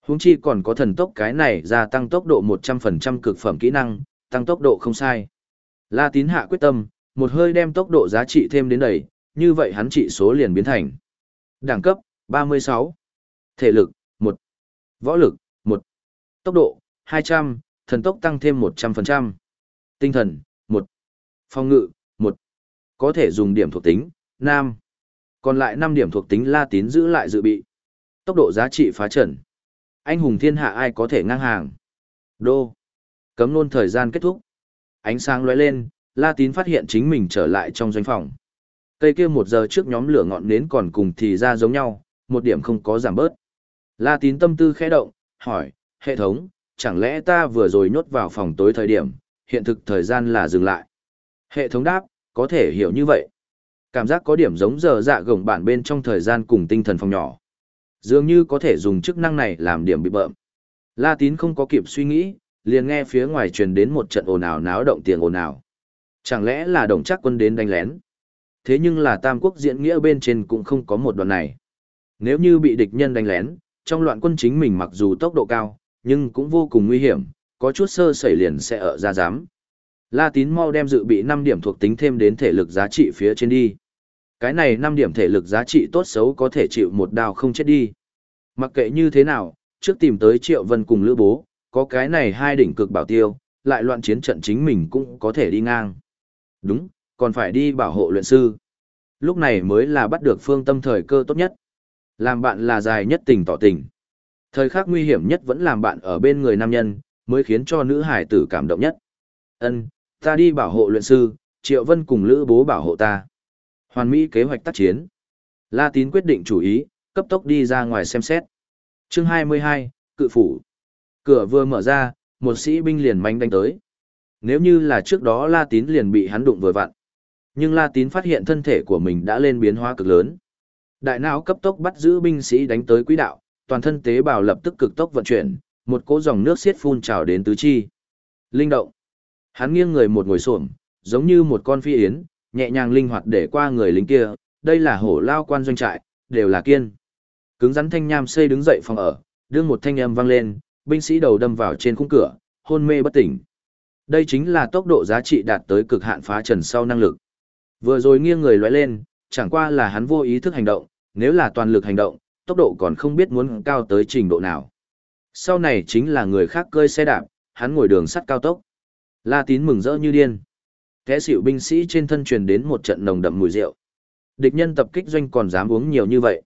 Huống chi còn có thần tốc cái này gia tăng tốc độ 100% cực phẩm kỹ năng, tăng tốc độ không sai. La tín hạ quyết tâm, một hơi đem tốc độ giá trị thêm đến đầy, như vậy hắn trị số liền biến thành. Đẳng cấp, 36. Thể lực, 1. Võ lực, 1. Tốc độ, 200, thần tốc tăng thêm 100%. Tinh thần, 1. Phòng ngự, 1. Có thể dùng điểm thuộc tính, nam. Còn lại 5 điểm thuộc tính La Tín giữ lại dự bị. Tốc độ giá trị phá trần. Anh hùng thiên hạ ai có thể ngang hàng. Đô. Cấm luôn thời gian kết thúc. Ánh sáng lóe lên, La Tín phát hiện chính mình trở lại trong doanh phòng. Cây kia một giờ trước nhóm lửa ngọn nến còn cùng thì ra giống nhau, một điểm không có giảm bớt. La Tín tâm tư khẽ động, hỏi, hệ thống, chẳng lẽ ta vừa rồi nhốt vào phòng tối thời điểm, hiện thực thời gian là dừng lại. Hệ thống đáp, có thể hiểu như vậy. Cảm giác có điểm giống giờ dạ gồng bản bên trong thời gian cùng tinh thần phòng nhỏ. Dường như có thể dùng chức năng này làm điểm bị bợm. La tín không có kịp suy nghĩ, liền nghe phía ngoài truyền đến một trận ồn ào náo động tiền ồn ào. Chẳng lẽ là đồng chắc quân đến đánh lén? Thế nhưng là Tam Quốc diễn nghĩa bên trên cũng không có một đoạn này. Nếu như bị địch nhân đánh lén, trong loạn quân chính mình mặc dù tốc độ cao, nhưng cũng vô cùng nguy hiểm, có chút sơ sẩy liền sẽ ở ra giám. La tín mau đem dự bị 5 điểm thuộc tính thêm đến thể lực giá trị phía trên đi. Cái này 5 điểm thể lực giá trị tốt xấu có thể chịu một đao không chết đi. Mặc kệ như thế nào, trước tìm tới Triệu Vân cùng Lữ Bố, có cái này hai đỉnh cực bảo tiêu, lại loạn chiến trận chính mình cũng có thể đi ngang. Đúng, còn phải đi bảo hộ luyện sư. Lúc này mới là bắt được phương tâm thời cơ tốt nhất. Làm bạn là dài nhất tình tỏ tình. Thời khắc nguy hiểm nhất vẫn làm bạn ở bên người nam nhân, mới khiến cho nữ hải tử cảm động nhất. Ân, ta đi bảo hộ luyện sư, Triệu Vân cùng Lữ Bố bảo hộ ta. Hoàn Mỹ kế hoạch tác chiến. La Tín quyết định chủ ý, cấp tốc đi ra ngoài xem xét. Chương 22, Cự Phủ. Cửa vừa mở ra, một sĩ binh liền manh đánh tới. Nếu như là trước đó La Tín liền bị hắn đụng vừa vặn. Nhưng La Tín phát hiện thân thể của mình đã lên biến hóa cực lớn. Đại não cấp tốc bắt giữ binh sĩ đánh tới quỹ đạo, toàn thân tế bào lập tức cực tốc vận chuyển, một cỗ dòng nước xiết phun trào đến tứ chi. Linh động. Hắn nghiêng người một ngồi xổm, giống như một con phi yến, nhẹ nhàng linh hoạt để qua người lính kia, đây là hổ lao quan doanh trại, đều là kiên. Cứng rắn thanh nham xây đứng dậy phòng ở, đương một thanh âm vang lên, binh sĩ đầu đâm vào trên khung cửa, hôn mê bất tỉnh. Đây chính là tốc độ giá trị đạt tới cực hạn phá trần sau năng lực. Vừa rồi nghiêng người lóe lên, chẳng qua là hắn vô ý thức hành động, nếu là toàn lực hành động, tốc độ còn không biết muốn cao tới trình độ nào. Sau này chính là người khác cơi xe đạp, hắn ngồi đường sắt cao tốc. La tín mừng rỡ như điên. Thế xỉu binh sĩ trên thân truyền đến một trận nồng đậm mùi rượu. Địch nhân tập kích doanh còn dám uống nhiều như vậy.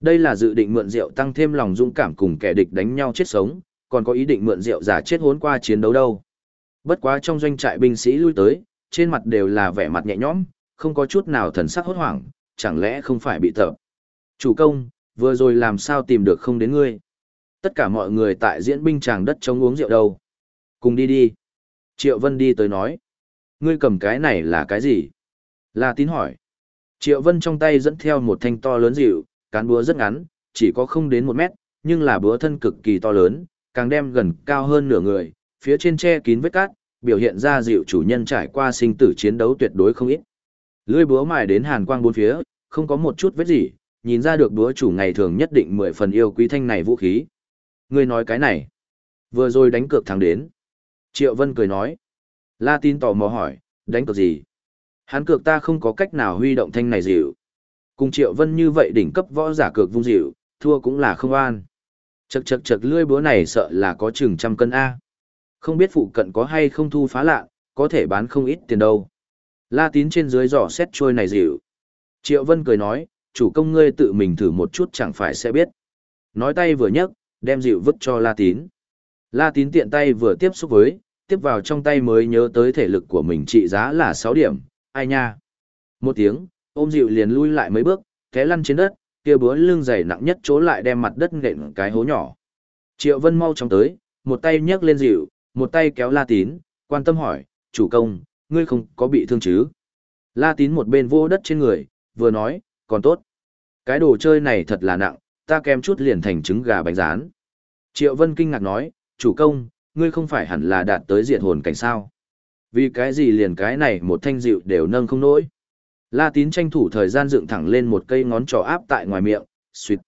Đây là dự định mượn rượu tăng thêm lòng dũng cảm cùng kẻ địch đánh nhau chết sống, còn có ý định mượn rượu giả chết hốn qua chiến đấu đâu. Bất quá trong doanh trại binh sĩ lui tới, trên mặt đều là vẻ mặt nhẹ nhõm, không có chút nào thần sắc hốt hoảng, chẳng lẽ không phải bị tập. Chủ công, vừa rồi làm sao tìm được không đến ngươi. Tất cả mọi người tại diễn binh tràng đất chống uống rượu đâu. Cùng đi đi. Triệu Vân đi tới nói. Ngươi cầm cái này là cái gì? La tín hỏi. Triệu Vân trong tay dẫn theo một thanh to lớn dịu, cán búa rất ngắn, chỉ có không đến một mét, nhưng là búa thân cực kỳ to lớn, càng đem gần cao hơn nửa người, phía trên che kín vết cát, biểu hiện ra dịu chủ nhân trải qua sinh tử chiến đấu tuyệt đối không ít. Lưỡi búa mài đến hàn quang bốn phía, không có một chút vết gì, nhìn ra được búa chủ ngày thường nhất định mười phần yêu quý thanh này vũ khí. Ngươi nói cái này, vừa rồi đánh cược thắng đến. Triệu Vân cười nói. La tin tò mò hỏi, đánh cược gì? Hắn cược ta không có cách nào huy động thanh này dịu. Cùng Triệu Vân như vậy đỉnh cấp võ giả cược vung dịu, thua cũng là không an. Chật chật chật lươi búa này sợ là có chừng trăm cân A. Không biết phụ cận có hay không thu phá lạ, có thể bán không ít tiền đâu. La tín trên dưới giỏ xét trôi này dịu. Triệu Vân cười nói, chủ công ngươi tự mình thử một chút chẳng phải sẽ biết. Nói tay vừa nhấc, đem dịu vứt cho La tín. La tín tiện tay vừa tiếp xúc với, tiếp vào trong tay mới nhớ tới thể lực của mình trị giá là 6 điểm, ai nha. Một tiếng, ôm dịu liền lui lại mấy bước, té lăn trên đất, kia búa lưng dày nặng nhất chỗ lại đem mặt đất nện cái hố nhỏ. Triệu Vân mau chóng tới, một tay nhấc lên dịu, một tay kéo La Tín, quan tâm hỏi, chủ công, ngươi không có bị thương chứ? La Tín một bên vô đất trên người, vừa nói, còn tốt. Cái đồ chơi này thật là nặng, ta kém chút liền thành trứng gà bánh rán. Triệu Vân kinh ngạc nói, chủ công, ngươi không phải hẳn là đạt tới diệt hồn cảnh sao? Vì cái gì liền cái này một thanh dịu đều nâng không nổi. La Tín tranh thủ thời gian dựng thẳng lên một cây ngón trỏ áp tại ngoài miệng, suýt.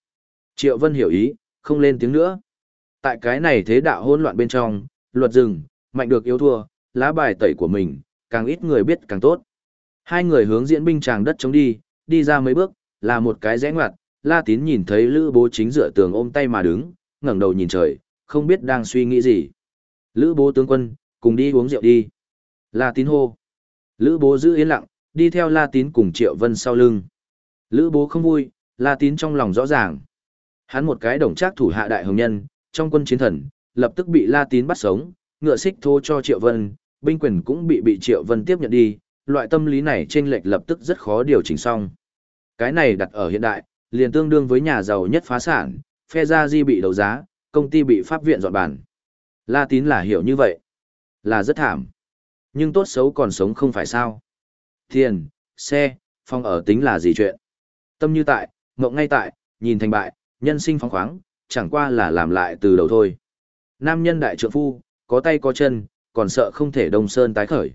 Triệu Vân hiểu ý, không lên tiếng nữa. Tại cái này thế đạo hỗn loạn bên trong, luật rừng, mạnh được yếu thua, lá bài tẩy của mình, càng ít người biết càng tốt. Hai người hướng diễn binh tràng đất chống đi, đi ra mấy bước, là một cái rẽ ngoặt, La Tín nhìn thấy Lữ Bố chính dựa tường ôm tay mà đứng, ngẩng đầu nhìn trời, không biết đang suy nghĩ gì. Lữ Bố tướng quân, cùng đi uống rượu đi. La Tín hô. Lữ Bố giữ yên lặng, đi theo La Tín cùng Triệu Vân sau lưng. Lữ Bố không vui, La Tín trong lòng rõ ràng. Hắn một cái đồng trác thủ hạ đại hồng nhân, trong quân chiến thần, lập tức bị La Tín bắt sống, ngựa xích thô cho Triệu Vân, binh quyền cũng bị bị Triệu Vân tiếp nhận đi, loại tâm lý này trên lệch lập tức rất khó điều chỉnh xong. Cái này đặt ở hiện đại, liền tương đương với nhà giàu nhất phá sản, phe gia di bị đấu giá, công ty bị pháp viện dọn bàn. La Tín là hiểu như vậy, là rất thảm. Nhưng tốt xấu còn sống không phải sao. Tiền, xe, phong ở tính là gì chuyện. Tâm như tại, mộng ngay tại, nhìn thành bại, nhân sinh phóng khoáng, chẳng qua là làm lại từ đầu thôi. Nam nhân đại trượng phu, có tay có chân, còn sợ không thể đông sơn tái khởi.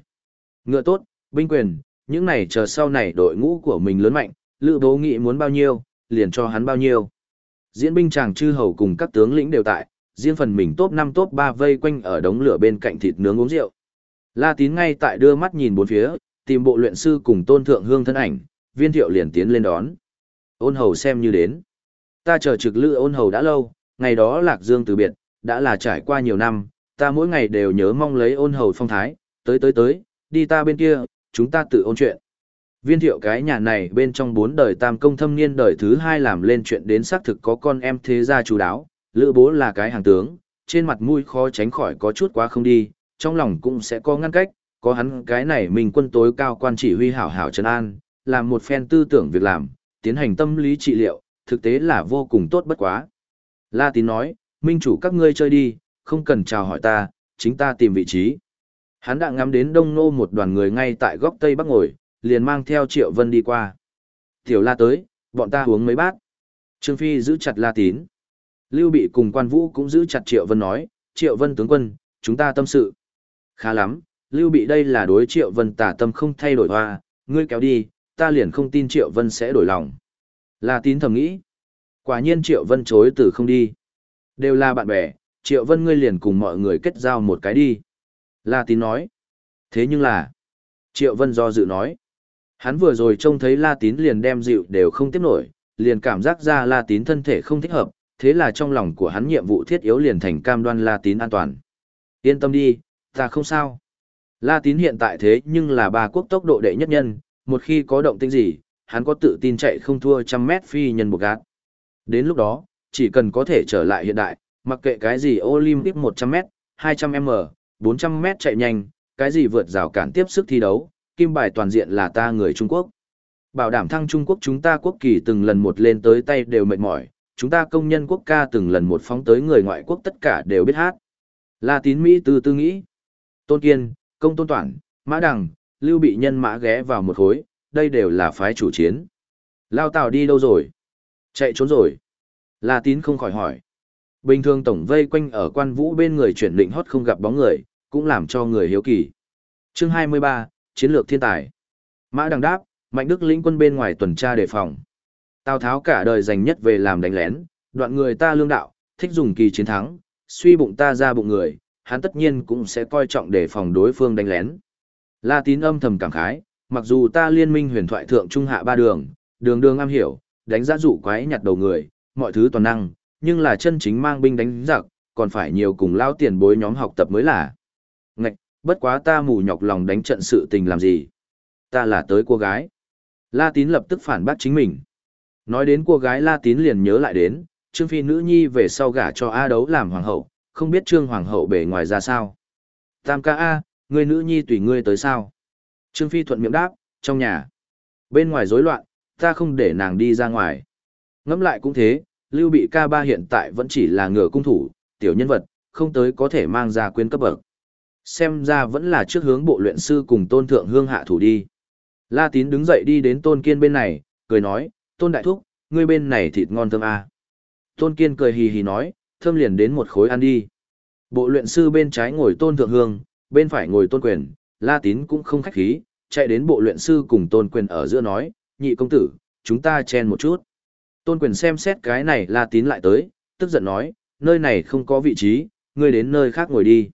Ngựa tốt, binh quyền, những này chờ sau này đội ngũ của mình lớn mạnh, lữ bố nghị muốn bao nhiêu, liền cho hắn bao nhiêu. Diễn binh chàng chư hầu cùng các tướng lĩnh đều tại, riêng phần mình top 5 top 3 vây quanh ở đống lửa bên cạnh thịt nướng uống rượu. La tín ngay tại đưa mắt nhìn bốn phía, tìm bộ luyện sư cùng tôn thượng hương thân ảnh, viên thiệu liền tiến lên đón. Ôn hầu xem như đến. Ta chờ trực lữ ôn hầu đã lâu, ngày đó lạc dương từ biệt, đã là trải qua nhiều năm, ta mỗi ngày đều nhớ mong lấy ôn hầu phong thái, tới tới tới, đi ta bên kia, chúng ta tự ôn chuyện. Viên thiệu cái nhà này bên trong bốn đời tam công thâm niên đời thứ hai làm lên chuyện đến xác thực có con em thế gia chú đáo, lữ bố là cái hàng tướng, trên mặt mũi khó tránh khỏi có chút quá không đi, trong lòng cũng sẽ có ngăn cách, có hắn cái này mình quân tối cao quan chỉ huy hảo hảo trấn an, làm một phen tư tưởng việc làm, tiến hành tâm lý trị liệu, thực tế là vô cùng tốt bất quá. La tín nói, minh chủ các ngươi chơi đi, không cần chào hỏi ta, chính ta tìm vị trí. Hắn đã ngắm đến đông nô một đoàn người ngay tại góc tây bắc ngồi, liền mang theo triệu vân đi qua. Tiểu la tới, bọn ta uống mấy bát. Trương Phi giữ chặt la tín. Lưu Bị cùng quan vũ cũng giữ chặt triệu vân nói, triệu vân tướng quân, chúng ta tâm sự. Khá lắm, Lưu Bị đây là đối triệu vân tả tâm không thay đổi hoa, ngươi kéo đi, ta liền không tin triệu vân sẽ đổi lòng. La tín thầm nghĩ. Quả nhiên triệu vân chối từ không đi. Đều là bạn bè, triệu vân ngươi liền cùng mọi người kết giao một cái đi. La tín nói. Thế nhưng là. Triệu vân do dự nói. Hắn vừa rồi trông thấy la tín liền đem dịu đều không tiếp nổi, liền cảm giác ra la tín thân thể không thích hợp, thế là trong lòng của hắn nhiệm vụ thiết yếu liền thành cam đoan la tín an toàn. Yên tâm đi, ta không sao. La tín hiện tại thế nhưng là ba quốc tốc độ đệ nhất nhân, một khi có động tĩnh gì, hắn có tự tin chạy không thua trăm mét phi nhân một gạt. Đến lúc đó, chỉ cần có thể trở lại hiện đại, mặc kệ cái gì Olympic 100m, 200m, 400m chạy nhanh, cái gì vượt rào cản tiếp sức thi đấu, kim bài toàn diện là ta người Trung Quốc. Bảo đảm thăng Trung Quốc chúng ta quốc kỳ từng lần một lên tới tay đều mệt mỏi, chúng ta công nhân quốc ca từng lần một phóng tới người ngoại quốc tất cả đều biết hát. La tín Mỹ từ tư nghĩ. Tôn Kiên, Công Tôn Toản, Mã Đằng, Lưu Bị Nhân mã ghé vào một khối, đây đều là phái chủ chiến. Lao Tào đi đâu rồi? Chạy trốn rồi. La tín không khỏi hỏi. Bình thường tổng vây quanh ở quan vũ bên người chuyển định hót không gặp bóng người, cũng làm cho người hiếu kỳ. Chương 23, Chiến lược thiên tài. Mã Đằng đáp, Mạnh Đức lĩnh quân bên ngoài tuần tra đề phòng. Tào Tháo cả đời dành nhất về làm đánh lén, đoạn người ta lương đạo, thích dùng kỳ chiến thắng, suy bụng ta ra bụng người, hắn tất nhiên cũng sẽ coi trọng đề phòng đối phương đánh lén. La tín âm thầm cảm khái, mặc dù ta liên minh huyền thoại thượng trung hạ ba đường, đường đường am hiểu, đánh giá dụ quái nhặt đầu người, mọi thứ toàn năng, nhưng là chân chính mang binh đánh giặc, còn phải nhiều cùng lao tiền bối nhóm học tập mới là. Ngạch, bất quá ta mù nhọc lòng đánh trận sự tình làm gì. Ta là tới cô gái. La tín lập tức phản bác chính mình. Nói đến cô gái La tín liền nhớ lại đến, Trương Phi nữ nhi về sau gả cho A đấu làm hoàng hậu, không biết Trương hoàng hậu bề ngoài ra sao. Tam ca A, người nữ nhi tùy ngươi tới sao. Trương Phi thuận miệng đáp, trong nhà. Bên ngoài rối loạn, ta không để nàng đi ra ngoài. Ngẫm lại cũng thế, Lưu Bị ca ba hiện tại vẫn chỉ là ngựa cung thủ, tiểu nhân vật, không tới có thể mang ra quyên cấp bậc. Xem ra vẫn là trước hướng bộ luyện sư cùng tôn thượng hương hạ thủ đi. La Tín đứng dậy đi đến tôn kiên bên này, cười nói, tôn đại thúc, ngươi bên này thịt ngon thơm à. Tôn kiên cười hì hì nói, thơm liền đến một khối ăn đi. Bộ luyện sư bên trái ngồi tôn thượng hương, bên phải ngồi tôn quyền, La Tín cũng không khách khí, chạy đến bộ luyện sư cùng tôn quyền ở giữa nói, nhị công tử, chúng ta chen một chút. Tôn quyền xem xét cái này La Tín lại tới, tức giận nói, nơi này không có vị trí, ngươi đến nơi khác ngồi đi.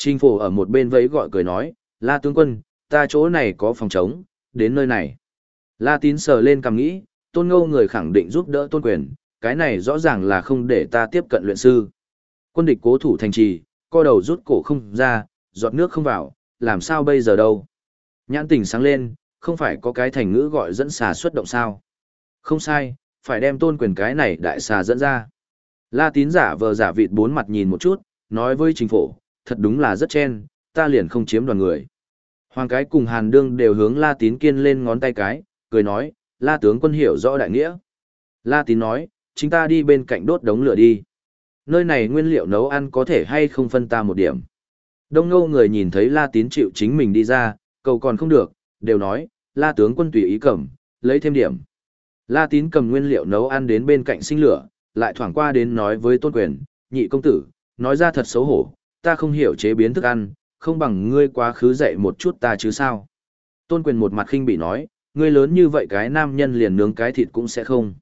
Trình phổ ở một bên vẫy gọi cười nói, La tướng quân, ta chỗ này có phòng trống, đến nơi này. La tín sờ lên cầm nghĩ, tôn ngâu người khẳng định giúp đỡ tôn quyền, cái này rõ ràng là không để ta tiếp cận luyện sư. Quân địch cố thủ thành trì, co đầu rút cổ không ra, giọt nước không vào, làm sao bây giờ đâu. Nhãn tình sáng lên, không phải có cái thành ngữ gọi dẫn xà xuất động sao. Không sai, phải đem tôn quyền cái này đại xà dẫn ra. La tín giả vờ giả vịt bốn mặt nhìn một chút, nói với chính phủ, thật đúng là rất chen, ta liền không chiếm đoàn người. Hoàng cái cùng Hàn Đương đều hướng La tín kiên lên ngón tay cái, cười nói, La tướng quân hiểu rõ đại nghĩa. La tín nói, chúng ta đi bên cạnh đốt đống lửa đi. Nơi này nguyên liệu nấu ăn có thể hay không phân ta một điểm. Đông ngô người nhìn thấy La tín chịu chính mình đi ra, cầu còn không được, đều nói, La tướng quân tùy ý cầm, lấy thêm điểm. La tín cầm nguyên liệu nấu ăn đến bên cạnh sinh lửa, lại thoảng qua đến nói với tôn quyền, nhị công tử, nói ra thật xấu hổ, ta không hiểu chế biến thức ăn, không bằng ngươi quá khứ dạy một chút ta chứ sao. Tôn quyền một mặt khinh bị nói, ngươi lớn như vậy cái nam nhân liền nướng cái thịt cũng sẽ không.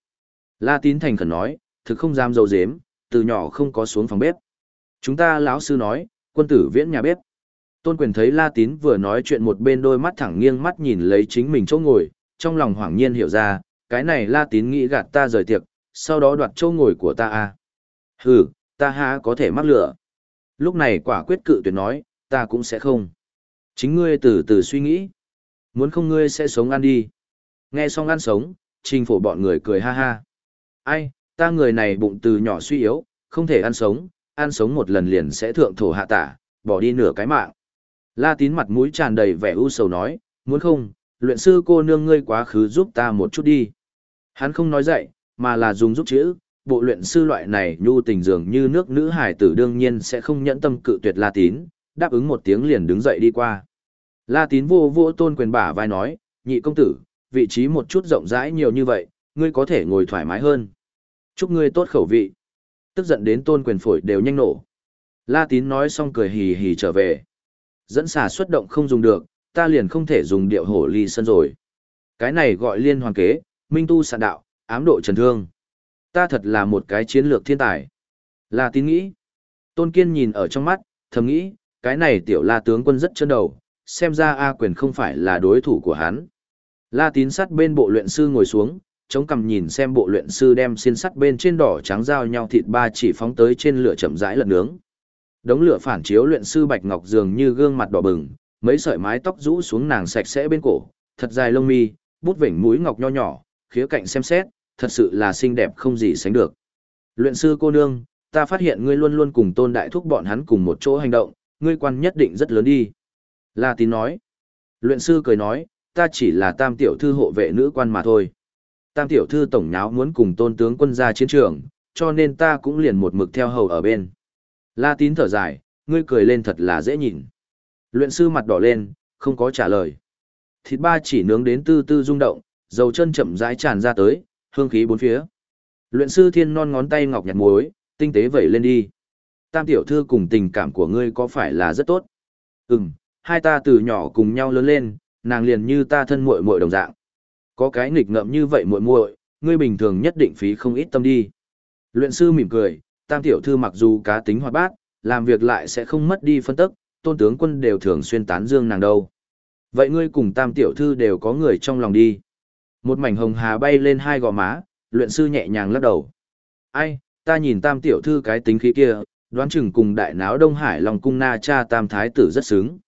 La tín thành khẩn nói, thực không dám dâu dếm, từ nhỏ không có xuống phòng bếp. Chúng ta lão sư nói, quân tử viễn nhà bếp. Tôn quyền thấy La tín vừa nói chuyện một bên đôi mắt thẳng nghiêng mắt nhìn lấy chính mình chỗ ngồi, trong lòng hoảng nhiên hiểu ra, cái này La tín nghĩ gạt ta rời tiệc, sau đó đoạt chỗ ngồi của ta à. Hừ, ta há có thể mắc lửa. Lúc này quả quyết cự tuyệt nói, ta cũng sẽ không. Chính ngươi từ từ suy nghĩ. Muốn không ngươi sẽ sống ăn đi. Nghe xong ăn sống, trình phổ bọn người cười ha ha. Ai, ta người này bụng từ nhỏ suy yếu, không thể ăn sống, ăn sống một lần liền sẽ thượng thổ hạ tả, bỏ đi nửa cái mạng. La tín mặt mũi tràn đầy vẻ u sầu nói, muốn không, luyện sư cô nương ngươi quá khứ giúp ta một chút đi. Hắn không nói dạy mà là dùng giúp chữ, bộ luyện sư loại này nhu tình dường như nước nữ hải tử đương nhiên sẽ không nhẫn tâm cự tuyệt La Tín, đáp ứng một tiếng liền đứng dậy đi qua. La Tín vô vô tôn quyền bả vai nói, nhị công tử, vị trí một chút rộng rãi nhiều như vậy, ngươi có thể ngồi thoải mái hơn. Chúc ngươi tốt khẩu vị. Tức giận đến tôn quyền phổi đều nhanh nổ. La Tín nói xong cười hì hì trở về. Dẫn xà xuất động không dùng được, ta liền không thể dùng điệu hổ ly sân rồi. Cái này gọi liên hoàn kế, minh tu sạn đạo, ám độ trần thương. Ta thật là một cái chiến lược thiên tài. La tín nghĩ. Tôn Kiên nhìn ở trong mắt, thầm nghĩ, cái này tiểu la tướng quân rất chân đầu, xem ra A quyền không phải là đối thủ của hắn. La tín sắt bên bộ luyện sư ngồi xuống, chống cằm nhìn xem bộ luyện sư đem xiên sắt bên trên đỏ trắng giao nhau thịt ba chỉ phóng tới trên lửa chậm rãi lật nướng. Đống lửa phản chiếu luyện sư Bạch Ngọc dường như gương mặt đỏ bừng, mấy sợi mái tóc rũ xuống nàng sạch sẽ bên cổ, thật dài lông mi, bút vểnh mũi ngọc nho nhỏ, khía cạnh xem xét, thật sự là xinh đẹp không gì sánh được. Luyện sư cô nương, ta phát hiện ngươi luôn luôn cùng tôn đại thúc bọn hắn cùng một chỗ hành động, ngươi quan nhất định rất lớn đi. La tín nói. Luyện sư cười nói, ta chỉ là tam tiểu thư hộ vệ nữ quan mà thôi. Tam tiểu thư tổng nháo muốn cùng tôn tướng quân ra chiến trường, cho nên ta cũng liền một mực theo hầu ở bên. La tín thở dài, ngươi cười lên thật là dễ nhìn. Luyện sư mặt đỏ lên, không có trả lời. Thịt ba chỉ nướng đến tư tư rung động, dầu chân chậm rãi tràn ra tới, hương khí bốn phía. Luyện sư thiên non ngón tay ngọc nhặt muối, tinh tế vẩy lên đi. Tam tiểu thư cùng tình cảm của ngươi có phải là rất tốt? Ừm, hai ta từ nhỏ cùng nhau lớn lên, nàng liền như ta thân muội muội đồng dạng. Có cái nghịch ngợm như vậy muội muội, ngươi bình thường nhất định phí không ít tâm đi. Luyện sư mỉm cười, tam tiểu thư mặc dù cá tính hoạt bát, làm việc lại sẽ không mất đi phân tức, tôn tướng quân đều thường xuyên tán dương nàng đâu. Vậy ngươi cùng tam tiểu thư đều có người trong lòng đi. Một mảnh hồng hà bay lên hai gò má, luyện sư nhẹ nhàng lắc đầu. Ai, ta nhìn tam tiểu thư cái tính khí kia, đoán chừng cùng đại náo Đông Hải lòng cung na cha tam thái tử rất sướng.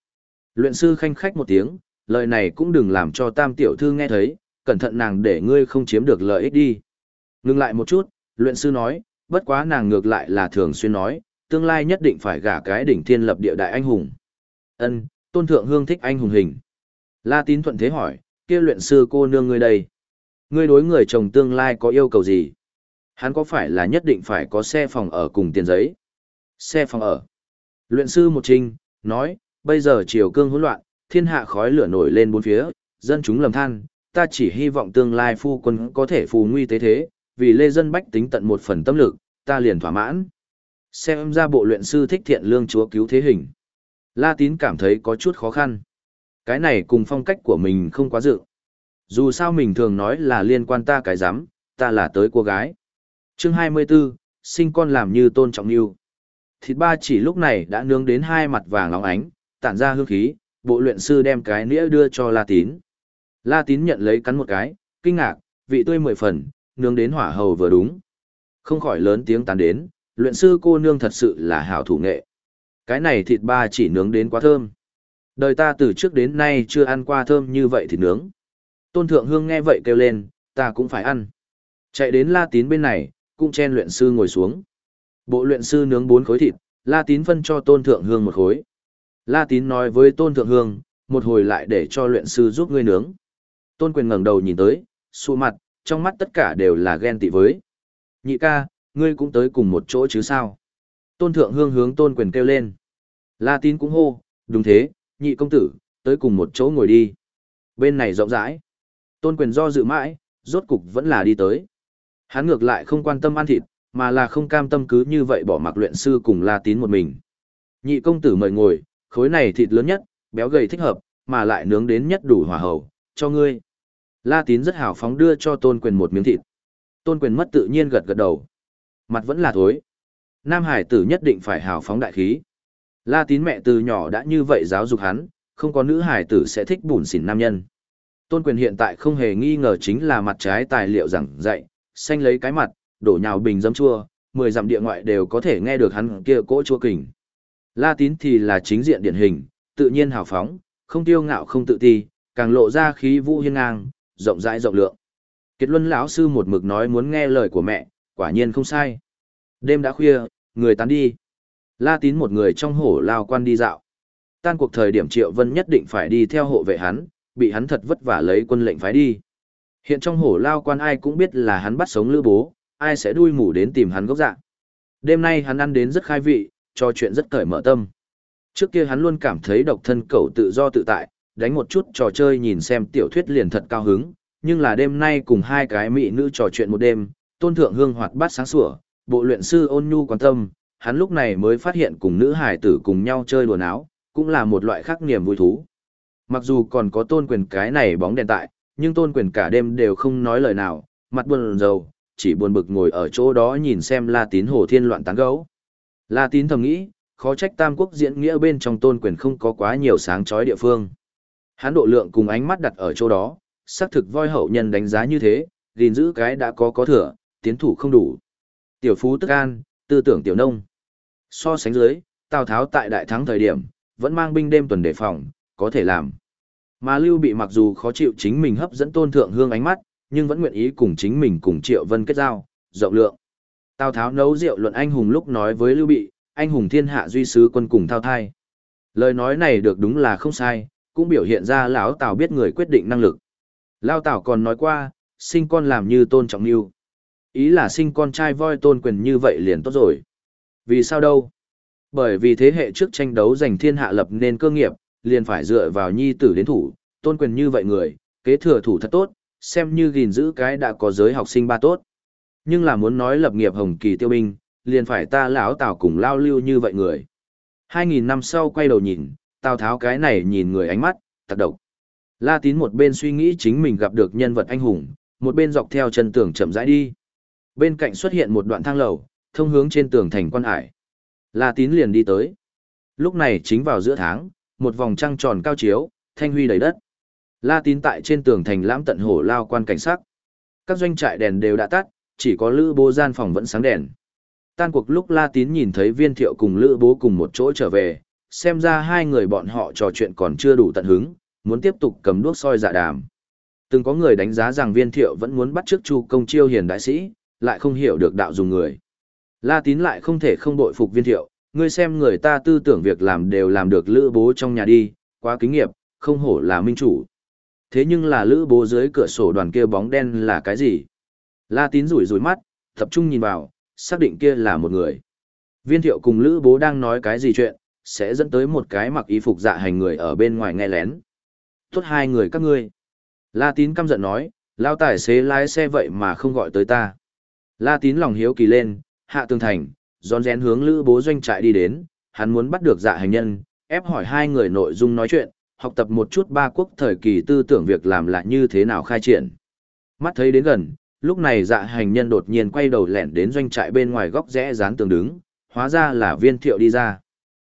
Luyện sư khanh khách một tiếng, lời này cũng đừng làm cho tam tiểu thư nghe thấy, cẩn thận nàng để ngươi không chiếm được lợi ích đi. Ngừng lại một chút, luyện sư nói, bất quá nàng ngược lại là thường xuyên nói, tương lai nhất định phải gả cái đỉnh thiên lập địa đại anh hùng. Ân, tôn thượng hương thích anh hùng hình. La tín thuận thế hỏi, kia luyện sư cô nương ngươi đây. Ngươi đối người chồng tương lai có yêu cầu gì? Hắn có phải là nhất định phải có xe phòng ở cùng tiền giấy? Xe phòng ở. Luyện sư một trinh, nói, bây giờ triều cương hỗn loạn, thiên hạ khói lửa nổi lên bốn phía, dân chúng lầm than, ta chỉ hy vọng tương lai phu quân có thể phù nguy tế thế, vì lê dân bách tính tận một phần tâm lực, ta liền thỏa mãn. Xem ra bộ luyện sư thích thiện lương chúa cứu thế hình. La tín cảm thấy có chút khó khăn. Cái này cùng phong cách của mình không quá dự. Dù sao mình thường nói là liên quan ta cái giám, ta là tới cô gái. chương 24, sinh con làm như tôn trọng yêu. Thịt ba chỉ lúc này đã nướng đến hai mặt vàng óng ánh, tản ra hương khí, bộ luyện sư đem cái nĩa đưa cho La Tín. La Tín nhận lấy cắn một cái, kinh ngạc, vị tươi mười phần, nướng đến hỏa hầu vừa đúng. Không khỏi lớn tiếng tán đến, luyện sư cô nương thật sự là hảo thủ nghệ. Cái này thịt ba chỉ nướng đến quá thơm. Đời ta từ trước đến nay chưa ăn qua thơm như vậy thịt nướng. Tôn Thượng Hương nghe vậy kêu lên, ta cũng phải ăn. Chạy đến La Tín bên này, cũng chen luyện sư ngồi xuống. Bộ luyện sư nướng bốn khối thịt, La Tín phân cho Tôn Thượng Hương một khối. La Tín nói với Tôn Thượng Hương, một hồi lại để cho luyện sư giúp ngươi nướng. Tôn Quyền ngẩng đầu nhìn tới, xua mặt, trong mắt tất cả đều là ghen tị với. Nhị ca, ngươi cũng tới cùng một chỗ chứ sao? Tôn Thượng Hương hướng Tôn Quyền kêu lên. La Tín cũng hô, đúng thế, nhị công tử, tới cùng một chỗ ngồi đi. Bên này rộng rãi. Tôn Quyền do dự mãi, rốt cục vẫn là đi tới. Hắn ngược lại không quan tâm ăn thịt, mà là không cam tâm cứ như vậy bỏ mặc luyện sư cùng La Tín một mình. Nhị công tử mời ngồi, khối này thịt lớn nhất, béo gầy thích hợp, mà lại nướng đến nhất đủ hòa hầu, cho ngươi. La Tín rất hào phóng đưa cho Tôn Quyền một miếng thịt. Tôn Quyền mất tự nhiên gật gật đầu. Mặt vẫn là thối. Nam Hải tử nhất định phải hào phóng đại khí. La Tín mẹ từ nhỏ đã như vậy giáo dục hắn, không có nữ hài tử sẽ thích bùn xỉn nam nhân. Tôn Quyền hiện tại không hề nghi ngờ chính là mặt trái tài liệu giảng dạy, xanh lấy cái mặt, đổ nhào bình dấm chua, mười dặm địa ngoại đều có thể nghe được hắn kia cỗ chua kình. La Tín thì là chính diện điển hình, tự nhiên hào phóng, không tiêu ngạo không tự ti, càng lộ ra khí vũ hiên ngang, rộng rãi rộng lượng. Kiệt Luân lão sư một mực nói muốn nghe lời của mẹ, quả nhiên không sai. Đêm đã khuya, người tán đi. La Tín một người trong hổ lao quan đi dạo. Tan cuộc thời điểm Triệu Vân nhất định phải đi theo hộ vệ hắn, bị hắn thật vất vả lấy quân lệnh phái đi. Hiện trong hổ lao quan ai cũng biết là hắn bắt sống lữ bố, ai sẽ đuôi mù đến tìm hắn gốc dạ. Đêm nay hắn ăn đến rất khai vị, cho chuyện rất cởi mở tâm. Trước kia hắn luôn cảm thấy độc thân cậu tự do tự tại, đánh một chút trò chơi nhìn xem tiểu thuyết liền thật cao hứng, nhưng là đêm nay cùng hai cái mỹ nữ trò chuyện một đêm, tôn thượng hương hoạt bát sáng sủa, bộ luyện sư ôn nhu quan tâm, hắn lúc này mới phát hiện cùng nữ hải tử cùng nhau chơi đùa áo, cũng là một loại khác niềm vui thú. Mặc dù còn có tôn quyền cái này bóng đèn tại, nhưng tôn quyền cả đêm đều không nói lời nào, mặt buồn rầu, chỉ buồn bực ngồi ở chỗ đó nhìn xem La Tín Hồ Thiên loạn tán gấu. La Tín thầm nghĩ, khó trách Tam Quốc diễn nghĩa bên trong tôn quyền không có quá nhiều sáng chói địa phương. Hắn độ lượng cùng ánh mắt đặt ở chỗ đó, xác thực voi hậu nhân đánh giá như thế, gìn giữ cái đã có có thừa, tiến thủ không đủ. Tiểu phú tức an, tư tưởng tiểu nông. So sánh dưới, Tào Tháo tại đại thắng thời điểm, vẫn mang binh đêm tuần đề phòng, có thể làm. Mà Lưu Bị mặc dù khó chịu chính mình hấp dẫn tôn thượng hương ánh mắt, nhưng vẫn nguyện ý cùng chính mình cùng Triệu Vân kết giao, rộng lượng. Tào Tháo nấu rượu luận anh hùng lúc nói với Lưu Bị, anh hùng thiên hạ duy sứ quân cùng thao thai. Lời nói này được đúng là không sai, cũng biểu hiện ra lão Tào biết người quyết định năng lực. Lao Tào còn nói qua, sinh con làm như tôn trọng lưu. Ý là sinh con trai voi tôn quyền như vậy liền tốt rồi. Vì sao đâu? Bởi vì thế hệ trước tranh đấu giành thiên hạ lập nên cơ nghiệp, liền phải dựa vào nhi tử đến thủ, tôn quyền như vậy người, kế thừa thủ thật tốt, xem như gìn giữ cái đã có giới học sinh ba tốt. Nhưng là muốn nói lập nghiệp hồng kỳ tiêu binh, liền phải ta lão Tào cùng lao lưu như vậy người. Hai nghìn năm sau quay đầu nhìn, Tào Tháo cái này nhìn người ánh mắt, tạc độc. La Tín một bên suy nghĩ chính mình gặp được nhân vật anh hùng, một bên dọc theo chân tường chậm rãi đi. Bên cạnh xuất hiện một đoạn thang lầu, thông hướng trên tường thành quan hải. La Tín liền đi tới. Lúc này chính vào giữa tháng, một vòng trăng tròn cao chiếu, thanh huy đầy đất. La Tín tại trên tường thành lãm tận hổ lao quan cảnh sắc. Các doanh trại đèn đều đã tắt, chỉ có lữ bố gian phòng vẫn sáng đèn. Tan cuộc lúc La Tín nhìn thấy viên thiệu cùng lữ bố cùng một chỗ trở về, xem ra hai người bọn họ trò chuyện còn chưa đủ tận hứng, muốn tiếp tục cầm đuốc soi dạ đàm. Từng có người đánh giá rằng viên thiệu vẫn muốn bắt trước chu công chiêu hiền đại sĩ, lại không hiểu được đạo dùng người. La tín lại không thể không bội phục viên thiệu, ngươi xem người ta tư tưởng việc làm đều làm được lữ bố trong nhà đi, quá kinh nghiệp, không hổ là minh chủ. Thế nhưng là lữ bố dưới cửa sổ đoàn kia bóng đen là cái gì? La tín rủi rủi mắt, tập trung nhìn vào, xác định kia là một người. Viên thiệu cùng lữ bố đang nói cái gì chuyện, sẽ dẫn tới một cái mặc y phục dạ hành người ở bên ngoài nghe lén. Tốt hai người các ngươi. La tín căm giận nói, lao tài xế lái xe vậy mà không gọi tới ta. La tín lòng hiếu kỳ lên, hạ tường thành, rón rén hướng lữ bố doanh trại đi đến, hắn muốn bắt được dạ hành nhân, ép hỏi hai người nội dung nói chuyện, học tập một chút ba quốc thời kỳ tư tưởng việc làm là như thế nào khai triển. Mắt thấy đến gần, lúc này dạ hành nhân đột nhiên quay đầu lẻn đến doanh trại bên ngoài góc rẽ dán tường đứng, hóa ra là viên thiệu đi ra.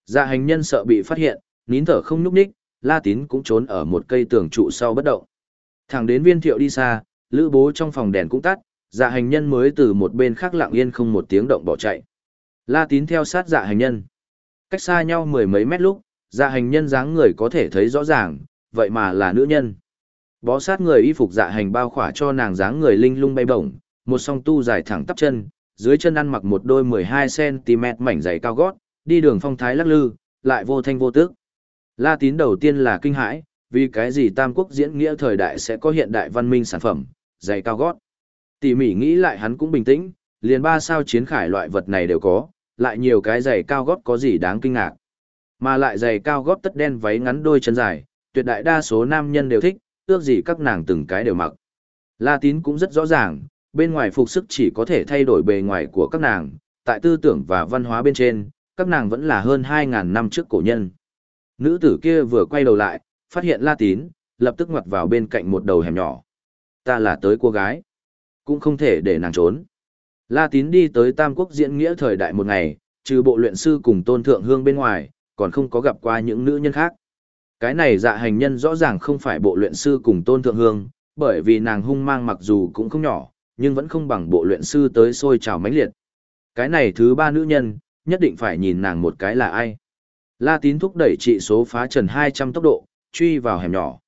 Dạ hành nhân sợ bị phát hiện, nín thở không nhúc ních, La Tín cũng trốn ở một cây tường trụ sau bất động. Thẳng đến viên thiệu đi xa, lữ bố trong phòng đèn cũng tắt, dạ hành nhân mới từ một bên khác lặng yên không một tiếng động bỏ chạy. La tín theo sát dạ hành nhân. Cách xa nhau mười mấy mét lúc, dạ hành nhân dáng người có thể thấy rõ ràng, vậy mà là nữ nhân. Bó sát người y phục dạ hành bao khỏa cho nàng dáng người linh lung bay bổng, một song tu dài thẳng tắp chân, dưới chân ăn mặc một đôi 12cm mảnh giày cao gót, đi đường phong thái lắc lư, lại vô thanh vô tức. La tín đầu tiên là kinh hãi, vì cái gì Tam Quốc diễn nghĩa thời đại sẽ có hiện đại văn minh sản phẩm, giày cao gót. Tỉ mỉ nghĩ lại hắn cũng bình tĩnh, liền ba sao chiến khải loại vật này đều có, lại nhiều cái giày cao gót có gì đáng kinh ngạc. Mà lại giày cao gót tất đen váy ngắn đôi chân dài, tuyệt đại đa số nam nhân đều thích, ước gì các nàng từng cái đều mặc. La tín cũng rất rõ ràng, bên ngoài phục sức chỉ có thể thay đổi bề ngoài của các nàng, tại tư tưởng và văn hóa bên trên, các nàng vẫn là hơn 2.000 năm trước cổ nhân. Nữ tử kia vừa quay đầu lại, phát hiện La tín, lập tức ngoặt vào bên cạnh một đầu hẻm nhỏ. Ta là tới cô gái cũng không thể để nàng trốn. La Tín đi tới Tam Quốc diễn nghĩa thời đại một ngày, trừ bộ luyện sư cùng tôn thượng hương bên ngoài, còn không có gặp qua những nữ nhân khác. Cái này dạ hành nhân rõ ràng không phải bộ luyện sư cùng tôn thượng hương, bởi vì nàng hung mang mặc dù cũng không nhỏ, nhưng vẫn không bằng bộ luyện sư tới sôi trào mãnh liệt. Cái này thứ ba nữ nhân, nhất định phải nhìn nàng một cái là ai. La Tín thúc đẩy trị số phá trần 200 tốc độ, truy vào hẻm nhỏ.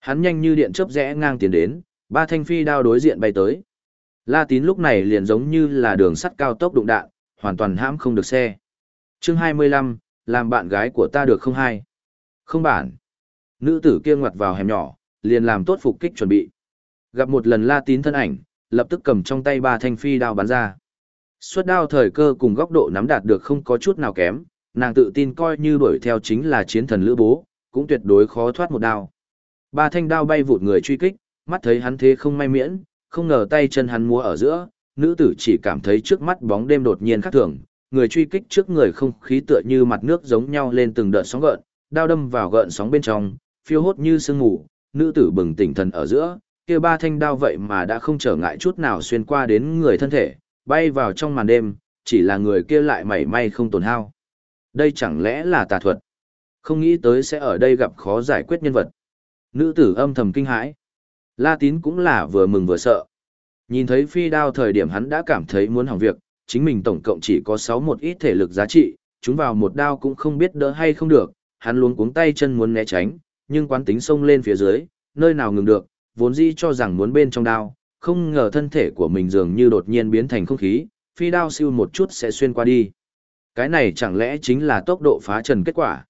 Hắn nhanh như điện chớp rẽ ngang tiến đến, ba thanh phi đao đối diện bay tới. La tín lúc này liền giống như là đường sắt cao tốc đụng đạn, hoàn toàn hãm không được xe. chương 25, làm bạn gái của ta được không hay? Không bản. Nữ tử kia ngoặt vào hẻm nhỏ, liền làm tốt phục kích chuẩn bị. Gặp một lần la tín thân ảnh, lập tức cầm trong tay ba thanh phi đao bắn ra. Xuất đao thời cơ cùng góc độ nắm đạt được không có chút nào kém, nàng tự tin coi như đuổi theo chính là chiến thần lữ bố, cũng tuyệt đối khó thoát một đao. Ba thanh đao bay vụt người truy kích, mắt thấy hắn thế không may miễn, không ngờ tay chân hắn múa ở giữa, nữ tử chỉ cảm thấy trước mắt bóng đêm đột nhiên khác thường, người truy kích trước người không khí tựa như mặt nước giống nhau lên từng đợt sóng gợn, đao đâm vào gợn sóng bên trong, phiêu hốt như sương ngủ, nữ tử bừng tỉnh thần ở giữa, kia ba thanh đao vậy mà đã không trở ngại chút nào xuyên qua đến người thân thể, bay vào trong màn đêm, chỉ là người kia lại mảy may không tổn hao. Đây chẳng lẽ là tà thuật? Không nghĩ tới sẽ ở đây gặp khó giải quyết nhân vật. Nữ tử âm thầm kinh hãi. La tín cũng là vừa mừng vừa sợ. Nhìn thấy phi đao thời điểm hắn đã cảm thấy muốn hỏng việc, chính mình tổng cộng chỉ có 6 một ít thể lực giá trị, chúng vào một đao cũng không biết đỡ hay không được, hắn luôn cuống tay chân muốn né tránh, nhưng quán tính xông lên phía dưới, nơi nào ngừng được, vốn dĩ cho rằng muốn bên trong đao, không ngờ thân thể của mình dường như đột nhiên biến thành không khí, phi đao siêu một chút sẽ xuyên qua đi. Cái này chẳng lẽ chính là tốc độ phá trần kết quả.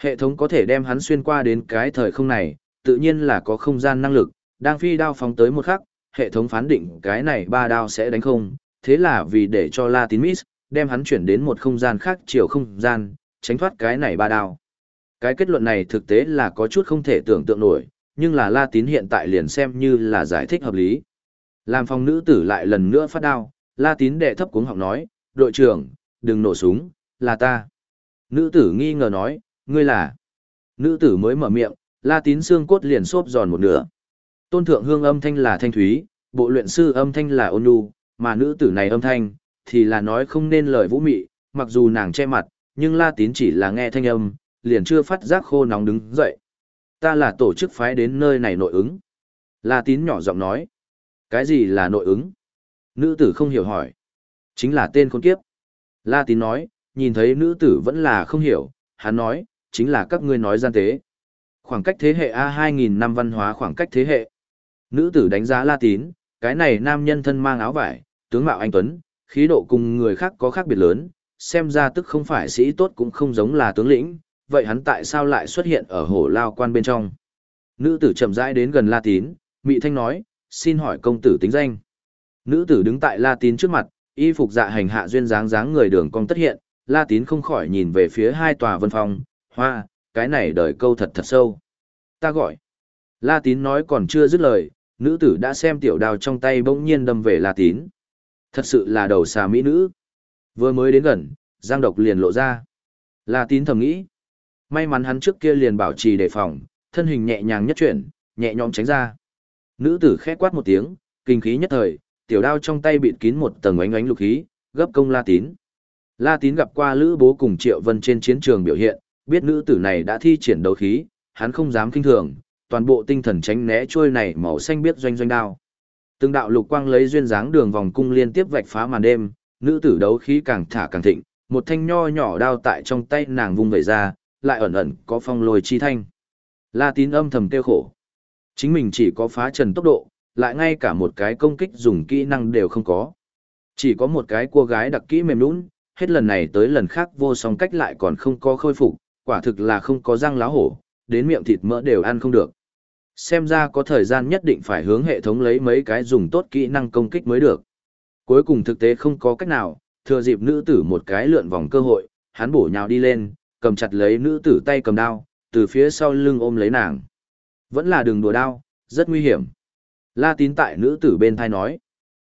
Hệ thống có thể đem hắn xuyên qua đến cái thời không này, tự nhiên là có không gian năng lực, đang phi đao phóng tới một khắc, hệ thống phán định cái này ba đao sẽ đánh không, thế là vì để cho La Tín Miss, đem hắn chuyển đến một không gian khác chiều không gian, tránh thoát cái này ba đao. Cái kết luận này thực tế là có chút không thể tưởng tượng nổi, nhưng là La Tín hiện tại liền xem như là giải thích hợp lý. Làm phòng nữ tử lại lần nữa phát đao, La Tín đệ thấp cuống họng nói, đội trưởng, đừng nổ súng, là ta. Nữ tử nghi ngờ nói, ngươi là. Nữ tử mới mở miệng, La Tín xương cốt liền xốp giòn một nửa. Tôn thượng hương âm thanh là thanh thúy, bộ luyện sư âm thanh là ôn nhu, mà nữ tử này âm thanh, thì là nói không nên lời vũ mị, mặc dù nàng che mặt, nhưng La Tín chỉ là nghe thanh âm, liền chưa phát giác khô nóng đứng dậy. Ta là tổ chức phái đến nơi này nội ứng. La Tín nhỏ giọng nói. Cái gì là nội ứng? Nữ tử không hiểu hỏi. Chính là tên con kiếp. La Tín nói, nhìn thấy nữ tử vẫn là không hiểu, hắn nói, chính là các ngươi nói gian tế. Khoảng cách thế hệ A2000 năm văn hóa khoảng cách thế hệ. Nữ tử đánh giá La Tín, cái này nam nhân thân mang áo vải, tướng mạo anh Tuấn, khí độ cùng người khác có khác biệt lớn, xem ra tức không phải sĩ tốt cũng không giống là tướng lĩnh, vậy hắn tại sao lại xuất hiện ở hổ lao quan bên trong? Nữ tử chậm rãi đến gần La Tín, Mị Thanh nói, xin hỏi công tử tính danh. Nữ tử đứng tại La Tín trước mặt, y phục dạ hành hạ duyên dáng dáng người đường cong tất hiện, La Tín không khỏi nhìn về phía hai tòa vân phòng, hoa, cái này đời câu thật thật sâu. Ta gọi. La Tín nói còn chưa dứt lời, nữ tử đã xem tiểu đào trong tay bỗng nhiên đâm về La Tín. Thật sự là đầu xà mỹ nữ. Vừa mới đến gần, giang độc liền lộ ra. La Tín thầm nghĩ. May mắn hắn trước kia liền bảo trì đề phòng, thân hình nhẹ nhàng nhất chuyển, nhẹ nhõm tránh ra. Nữ tử khẽ quát một tiếng, kinh khí nhất thời, tiểu đao trong tay bịt kín một tầng ánh ánh lục khí, gấp công La Tín. La Tín gặp qua Lữ Bố cùng Triệu Vân trên chiến trường biểu hiện, biết nữ tử này đã thi triển đấu khí, hắn không dám kinh thường, toàn bộ tinh thần tránh né trôi này màu xanh biết doanh doanh đao. Từng đạo lục quang lấy duyên dáng đường vòng cung liên tiếp vạch phá màn đêm, nữ tử đấu khí càng thả càng thịnh, một thanh nho nhỏ đao tại trong tay nàng vung vẩy ra, lại ẩn ẩn có phong lôi chi thanh. La Tín âm thầm tiêu khổ. Chính mình chỉ có phá trần tốc độ, lại ngay cả một cái công kích dùng kỹ năng đều không có. Chỉ có một cái cô gái đặc kỹ mềm lún, hết lần này tới lần khác vô song cách lại còn không có khôi phục, quả thực là không có răng lá hổ, đến miệng thịt mỡ đều ăn không được. Xem ra có thời gian nhất định phải hướng hệ thống lấy mấy cái dùng tốt kỹ năng công kích mới được. Cuối cùng thực tế không có cách nào, thừa dịp nữ tử một cái lượn vòng cơ hội, hắn bổ nhào đi lên, cầm chặt lấy nữ tử tay cầm đao, từ phía sau lưng ôm lấy nàng. Vẫn là đường đùa đao, rất nguy hiểm. La tín tại nữ tử bên thai nói.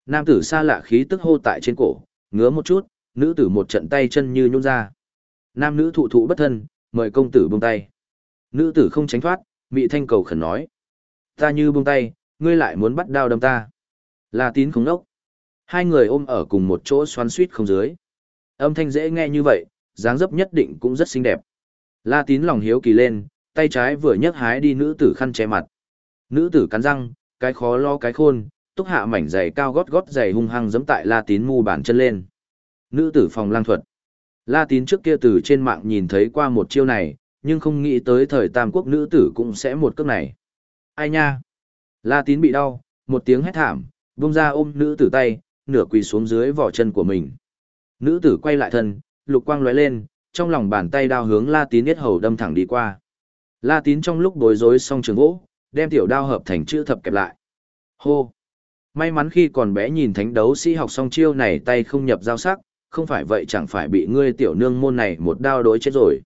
Nam tử xa lạ khí tức hô tại trên cổ, ngứa một chút, nữ tử một trận tay chân như nhún ra. Nam nữ thụ thụ bất thân, mời công tử buông tay. Nữ tử không tránh thoát, mị thanh cầu khẩn nói. Ta như buông tay, ngươi lại muốn bắt đao đâm ta. La tín không nốc. Hai người ôm ở cùng một chỗ xoắn suýt không dưới. Âm thanh dễ nghe như vậy, dáng dấp nhất định cũng rất xinh đẹp. La tín lòng hiếu kỳ lên, tay trái vừa nhấc hái đi nữ tử khăn che mặt. Nữ tử cắn răng, cái khó lo cái khôn, túc hạ mảnh giày cao gót gót giày hung hăng giẫm tại La tín mu bàn chân lên. Nữ tử phòng lang thuật. La tín trước kia từ trên mạng nhìn thấy qua một chiêu này, nhưng không nghĩ tới thời tam quốc nữ tử cũng sẽ một cước này. Ai nha? La tín bị đau, một tiếng hét thảm, buông ra ôm nữ tử tay, nửa quỳ xuống dưới vỏ chân của mình. Nữ tử quay lại thân, lục quang lóe lên, trong lòng bàn tay đao hướng La Tín yết hầu đâm thẳng đi qua. La Tín trong lúc bối rối xong trường gỗ, đem tiểu đao hợp thành chữ thập kẹp lại. Hô! May mắn khi còn bé nhìn thánh đấu sĩ học xong chiêu này tay không nhập giao sắc, không phải vậy chẳng phải bị ngươi tiểu nương môn này một đao đối chết rồi.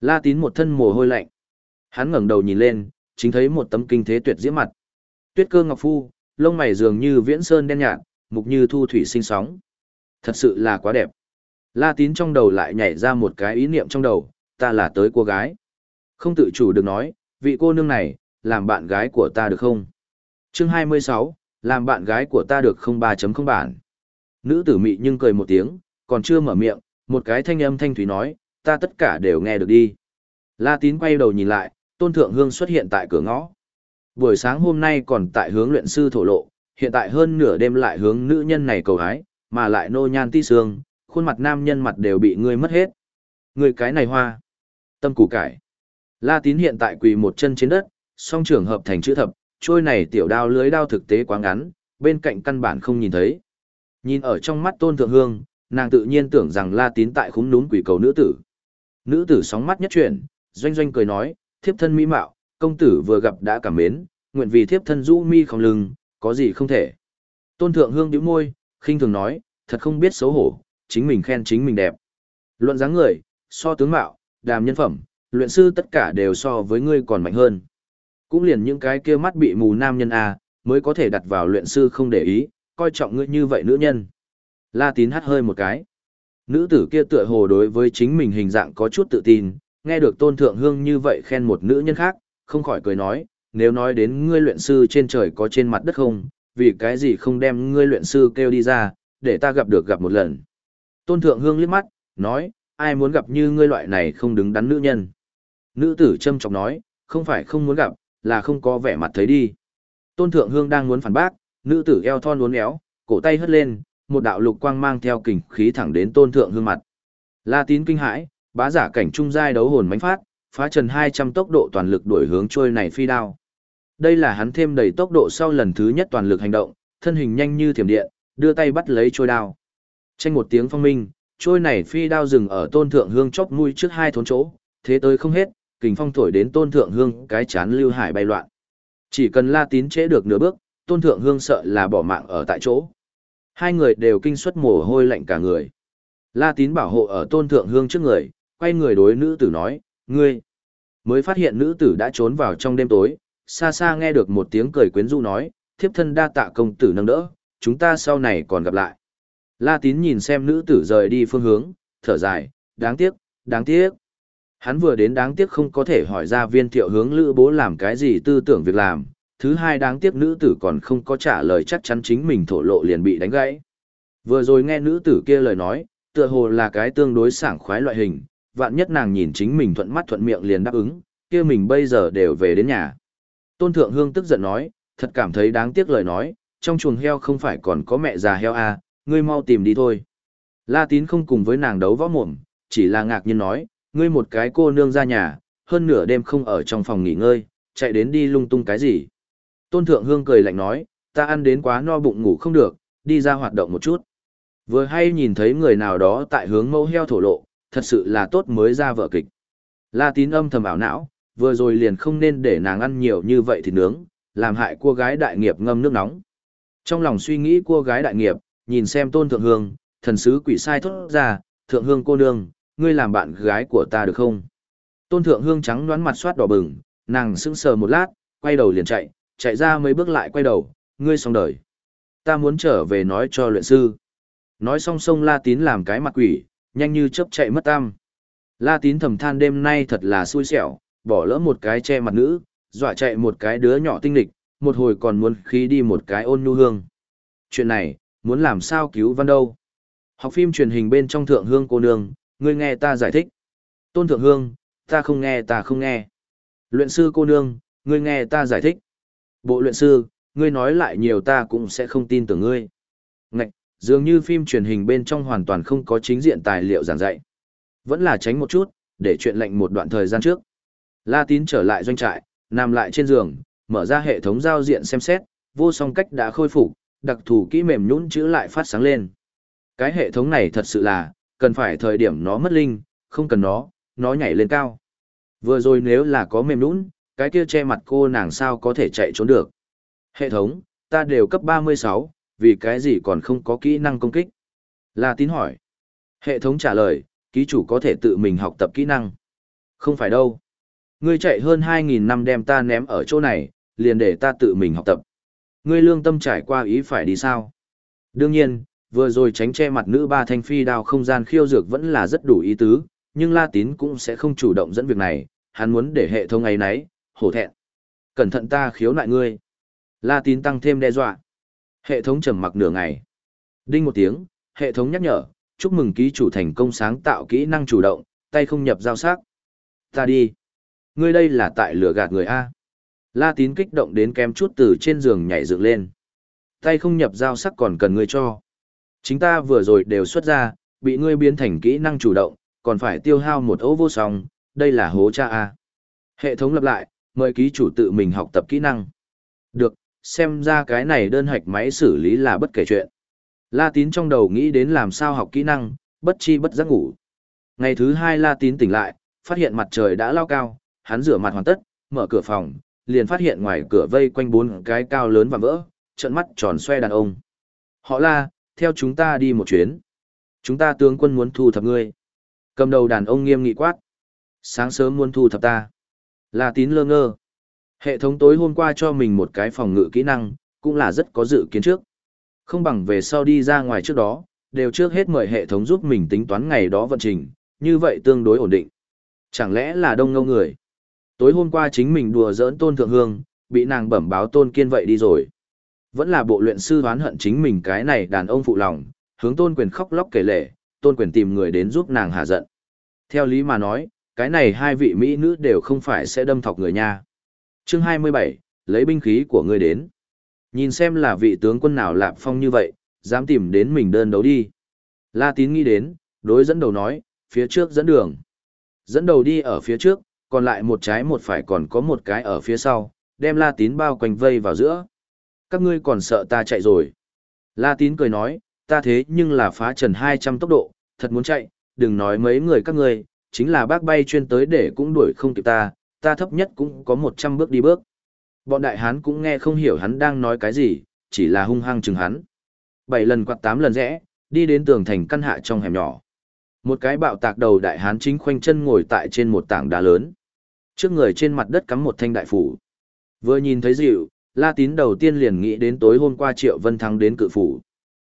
La Tín một thân mồ hôi lạnh. Hắn ngẩng đầu nhìn lên, chính thấy một tấm kinh thế tuyệt diễm mặt. Tuyết cơ ngọc phu, lông mày dường như viễn sơn đen nhạt, mục như thu thủy sinh sóng. Thật sự là quá đẹp. La tín trong đầu lại nhảy ra một cái ý niệm trong đầu, ta là tới cô gái. Không tự chủ được nói, vị cô nương này, làm bạn gái của ta được không? Chương 26, làm bạn gái của ta được không 3.0 bản. Nữ tử mị nhưng cười một tiếng, còn chưa mở miệng, một cái thanh âm thanh thúy nói, ta tất cả đều nghe được đi. La tín quay đầu nhìn lại, tôn thượng hương xuất hiện tại cửa ngõ. Buổi sáng hôm nay còn tại hướng luyện sư thổ lộ, hiện tại hơn nửa đêm lại hướng nữ nhân này cầu hái, mà lại nô nhan ti sương, khuôn mặt nam nhân mặt đều bị ngươi mất hết. Ngươi cái này hoa. Tâm củ cải. La tín hiện tại quỳ một chân trên đất, song trường hợp thành chữ thập, trôi này tiểu đao lưới đao thực tế quá ngắn, bên cạnh căn bản không nhìn thấy. Nhìn ở trong mắt tôn thượng hương, nàng tự nhiên tưởng rằng la tín tại khúng núm quỷ cầu nữ tử. Nữ tử sóng mắt nhất chuyển, doanh doanh cười nói, thiếp thân mỹ mạo, công tử vừa gặp đã cảm mến, nguyện vì thiếp thân rũ mi không lưng, có gì không thể. Tôn thượng hương điểm môi, khinh thường nói, thật không biết xấu hổ, chính mình khen chính mình đẹp. Luận dáng người, so tướng mạo, đàm nhân phẩm, luyện sư tất cả đều so với ngươi còn mạnh hơn. Cũng liền những cái kia mắt bị mù nam nhân à, mới có thể đặt vào luyện sư không để ý, coi trọng ngươi như vậy nữ nhân. La tín hắt hơi một cái. Nữ tử kia tựa hồ đối với chính mình hình dạng có chút tự tin, nghe được tôn thượng hương như vậy khen một nữ nhân khác, không khỏi cười nói, nếu nói đến ngươi luyện sư trên trời có trên mặt đất không, vì cái gì không đem ngươi luyện sư kêu đi ra, để ta gặp được gặp một lần. Tôn Thượng Hương liếc mắt, nói, ai muốn gặp như ngươi loại này không đứng đắn nữ nhân. Nữ tử châm trọng nói, không phải không muốn gặp, là không có vẻ mặt thấy đi. Tôn Thượng Hương đang muốn phản bác, nữ tử eo thon uốn éo, cổ tay hất lên, một đạo lục quang mang theo kình khí thẳng đến Tôn Thượng Hương mặt. La Tín kinh hãi, bá giả cảnh trung giai đấu hồn mánh phát, phá trần 200 tốc độ toàn lực đuổi hướng trôi này phi đao. Đây là hắn thêm đầy tốc độ sau lần thứ nhất toàn lực hành động, thân hình nhanh như thiểm điện, đưa tay bắt lấy trôi đao. Tranh một tiếng phong minh, trôi này phi đao dừng ở tôn thượng hương chóp mũi trước hai thốn chỗ, thế tới không hết, kình phong thổi đến tôn thượng hương cái chán lưu hải bay loạn. Chỉ cần la tín chế được nửa bước, tôn thượng hương sợ là bỏ mạng ở tại chỗ. Hai người đều kinh suất mồ hôi lạnh cả người. La tín bảo hộ ở tôn thượng hương trước người, quay người đối nữ tử nói, ngươi. Mới phát hiện nữ tử đã trốn vào trong đêm tối, xa xa nghe được một tiếng cười quyến rũ nói, thiếp thân đa tạ công tử nâng đỡ, chúng ta sau này còn gặp lại. La tín nhìn xem nữ tử rời đi phương hướng, thở dài, đáng tiếc, đáng tiếc. Hắn vừa đến đáng tiếc không có thể hỏi ra viên thiệu hướng lữ bố làm cái gì tư tưởng việc làm. Thứ hai đáng tiếc nữ tử còn không có trả lời chắc chắn chính mình thổ lộ liền bị đánh gãy. Vừa rồi nghe nữ tử kia lời nói, tựa hồ là cái tương đối sảng khoái loại hình, vạn nhất nàng nhìn chính mình thuận mắt thuận miệng liền đáp ứng, kia mình bây giờ đều về đến nhà. Tôn Thượng Hương tức giận nói, thật cảm thấy đáng tiếc lời nói, trong chuồng heo không phải còn có mẹ già heo à, ngươi mau tìm đi thôi. La Tín không cùng với nàng đấu võ mồm, chỉ là ngạc nhiên nói, ngươi một cái cô nương ra nhà, hơn nửa đêm không ở trong phòng nghỉ ngơi, chạy đến đi lung tung cái gì. Tôn Thượng Hương cười lạnh nói, ta ăn đến quá no bụng ngủ không được, đi ra hoạt động một chút. Vừa hay nhìn thấy người nào đó tại hướng mẫu heo thổ lộ, thật sự là tốt mới ra vợ kịch. La tín âm thầm ảo não, vừa rồi liền không nên để nàng ăn nhiều như vậy thì nướng, làm hại cô gái đại nghiệp ngâm nước nóng. Trong lòng suy nghĩ cô gái đại nghiệp, nhìn xem tôn thượng hương, thần sứ quỷ sai thốt ra, thượng hương cô nương, ngươi làm bạn gái của ta được không? Tôn thượng hương trắng đoán mặt soát đỏ bừng, nàng sững sờ một lát, quay đầu liền chạy, chạy ra mấy bước lại quay đầu, ngươi xong đời. Ta muốn trở về nói cho luyện sư. Nói xong sông La Tín làm cái mặt quỷ, nhanh như chớp chạy mất tam. La Tín thầm than đêm nay thật là xui xẻo, bỏ lỡ một cái che mặt nữ, dọa chạy một cái đứa nhỏ tinh lịch, một hồi còn muốn khí đi một cái ôn nhu hương. Chuyện này, muốn làm sao cứu văn đâu? Học phim truyền hình bên trong thượng hương cô nương, ngươi nghe ta giải thích. Tôn thượng hương, ta không nghe ta không nghe. Luyện sư cô nương, ngươi nghe ta giải thích. Bộ luyện sư, ngươi nói lại nhiều ta cũng sẽ không tin tưởng ngươi. Ngạch, dường như phim truyền hình bên trong hoàn toàn không có chính diện tài liệu giảng dạy. Vẫn là tránh một chút, để chuyện lệnh một đoạn thời gian trước. La tín trở lại doanh trại, nằm lại trên giường, mở ra hệ thống giao diện xem xét, vô song cách đã khôi phục, đặc thù kỹ mềm nhũn chữ lại phát sáng lên. Cái hệ thống này thật sự là, cần phải thời điểm nó mất linh, không cần nó, nó nhảy lên cao. Vừa rồi nếu là có mềm nhũn, cái kia che mặt cô nàng sao có thể chạy trốn được. Hệ thống, ta đều cấp 36, vì cái gì còn không có kỹ năng công kích? La tín hỏi. Hệ thống trả lời, ký chủ có thể tự mình học tập kỹ năng. Không phải đâu. Ngươi chạy hơn 2.000 năm đem ta ném ở chỗ này, liền để ta tự mình học tập. Ngươi lương tâm trải qua ý phải đi sao? Đương nhiên, vừa rồi tránh che mặt nữ ba thanh phi đao không gian khiêu dược vẫn là rất đủ ý tứ, nhưng La Tín cũng sẽ không chủ động dẫn việc này, hắn muốn để hệ thống ấy nấy, hổ thẹn. Cẩn thận ta khiếu nại ngươi. La Tín tăng thêm đe dọa. Hệ thống trầm mặc nửa ngày. Đinh một tiếng, hệ thống nhắc nhở, chúc mừng ký chủ thành công sáng tạo kỹ năng chủ động, tay không nhập giao sắc. Ta đi. Ngươi đây là tại lửa gạt người A. La tín kích động đến kém chút từ trên giường nhảy dựng lên. Tay không nhập giao sắc còn cần ngươi cho. Chính ta vừa rồi đều xuất ra, bị ngươi biến thành kỹ năng chủ động, còn phải tiêu hao một ấu vô song, đây là hố cha A. Hệ thống lập lại, mời ký chủ tự mình học tập kỹ năng. Được, xem ra cái này đơn hạch máy xử lý là bất kể chuyện. La tín trong đầu nghĩ đến làm sao học kỹ năng, bất chi bất giác ngủ. Ngày thứ hai La tín tỉnh lại, phát hiện mặt trời đã lao cao, hắn rửa mặt hoàn tất, mở cửa phòng, liền phát hiện ngoài cửa vây quanh bốn cái cao lớn và vỡ, trận mắt tròn xoe đàn ông. Họ la, theo chúng ta đi một chuyến. Chúng ta tướng quân muốn thu thập ngươi. Cầm đầu đàn ông nghiêm nghị quát. Sáng sớm muốn thu thập ta. La tín lơ ngơ. Hệ thống tối hôm qua cho mình một cái phòng ngự kỹ năng, cũng là rất có dự kiến trước. Không bằng về sau đi ra ngoài trước đó, đều trước hết mời hệ thống giúp mình tính toán ngày đó vận trình, như vậy tương đối ổn định. Chẳng lẽ là đông ngâu người? Tối hôm qua chính mình đùa giỡn tôn thượng hương, bị nàng bẩm báo tôn kiên vậy đi rồi. Vẫn là bộ luyện sư đoán hận chính mình cái này đàn ông phụ lòng, hướng tôn quyền khóc lóc kể lể, tôn quyền tìm người đến giúp nàng hạ giận. Theo lý mà nói, cái này hai vị Mỹ nữ đều không phải sẽ đâm thọc người nha. Chương 27, lấy binh khí của ngươi đến. Nhìn xem là vị tướng quân nào lạp phong như vậy, dám tìm đến mình đơn đấu đi. La tín nghĩ đến, đối dẫn đầu nói, phía trước dẫn đường. Dẫn đầu đi ở phía trước, còn lại một trái một phải còn có một cái ở phía sau, đem La tín bao quanh vây vào giữa. Các ngươi còn sợ ta chạy rồi. La tín cười nói, ta thế nhưng là phá trần 200 tốc độ, thật muốn chạy, đừng nói mấy người các ngươi, chính là bác bay chuyên tới để cũng đuổi không kịp ta, ta thấp nhất cũng có 100 bước đi bước. Bọn đại hán cũng nghe không hiểu hắn đang nói cái gì, chỉ là hung hăng chừng hắn. Bảy lần quạt tám lần rẽ, đi đến tường thành căn hạ trong hẻm nhỏ. Một cái bạo tạc đầu đại hán chính khoanh chân ngồi tại trên một tảng đá lớn. Trước người trên mặt đất cắm một thanh đại phủ. Vừa nhìn thấy dịu, La Tín đầu tiên liền nghĩ đến tối hôm qua Triệu Vân thắng đến cự phủ.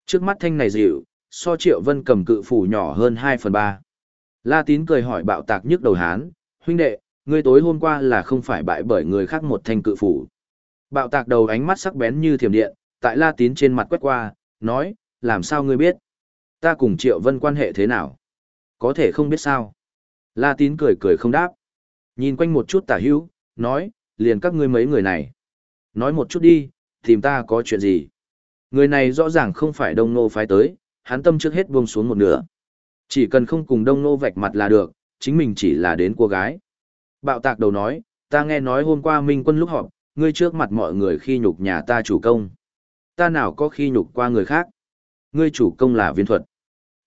Trước mắt thanh này dịu, so Triệu Vân cầm cự phủ nhỏ hơn 2 phần 3. La Tín cười hỏi bạo tạc nhức đầu hán, huynh đệ, ngươi tối hôm qua là không phải bại bởi người khác một thanh cự phủ. Bạo tạc đầu ánh mắt sắc bén như thiểm điện, tại La Tín trên mặt quét qua, nói, làm sao ngươi biết? Ta cùng Triệu Vân quan hệ thế nào? Có thể không biết sao? La Tín cười cười không đáp. Nhìn quanh một chút tả hữu, nói, liền các ngươi mấy người này. Nói một chút đi, tìm ta có chuyện gì? Người này rõ ràng không phải đông nô phái tới, hắn tâm trước hết buông xuống một nửa. Chỉ cần không cùng đông nô vạch mặt là được, chính mình chỉ là đến cô gái. Bạo tạc đầu nói, ta nghe nói hôm qua Minh quân lúc họp, ngươi trước mặt mọi người khi nhục nhà ta chủ công. Ta nào có khi nhục qua người khác. Ngươi chủ công là viên thuật.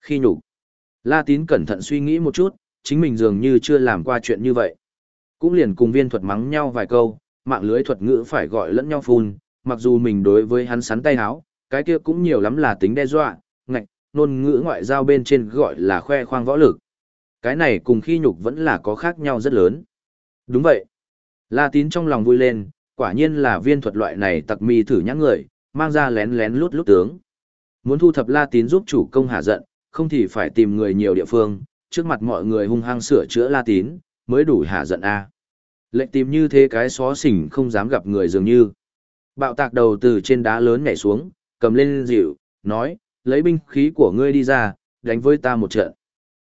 Khi nhục. La tín cẩn thận suy nghĩ một chút, chính mình dường như chưa làm qua chuyện như vậy. Cũng liền cùng viên thuật mắng nhau vài câu, mạng lưới thuật ngữ phải gọi lẫn nhau phun, mặc dù mình đối với hắn sắn tay háo, cái kia cũng nhiều lắm là tính đe dọa, ngạch, ngôn ngữ ngoại giao bên trên gọi là khoe khoang võ lực. Cái này cùng khi nhục vẫn là có khác nhau rất lớn. Đúng vậy. La tín trong lòng vui lên, quả nhiên là viên thuật loại này tặc mi thử nhãn người, mang ra lén lén lút lút tướng. Muốn thu thập La tín giúp chủ công hạ giận, không thì phải tìm người nhiều địa phương, trước mặt mọi người hung hăng sửa chữa La tín, mới đủ hạ giận A. Lệnh tìm như thế cái xó xỉnh không dám gặp người dường như. Bạo tạc đầu từ trên đá lớn nhảy xuống, cầm lên dịu, nói, lấy binh khí của ngươi đi ra, đánh với ta một trận.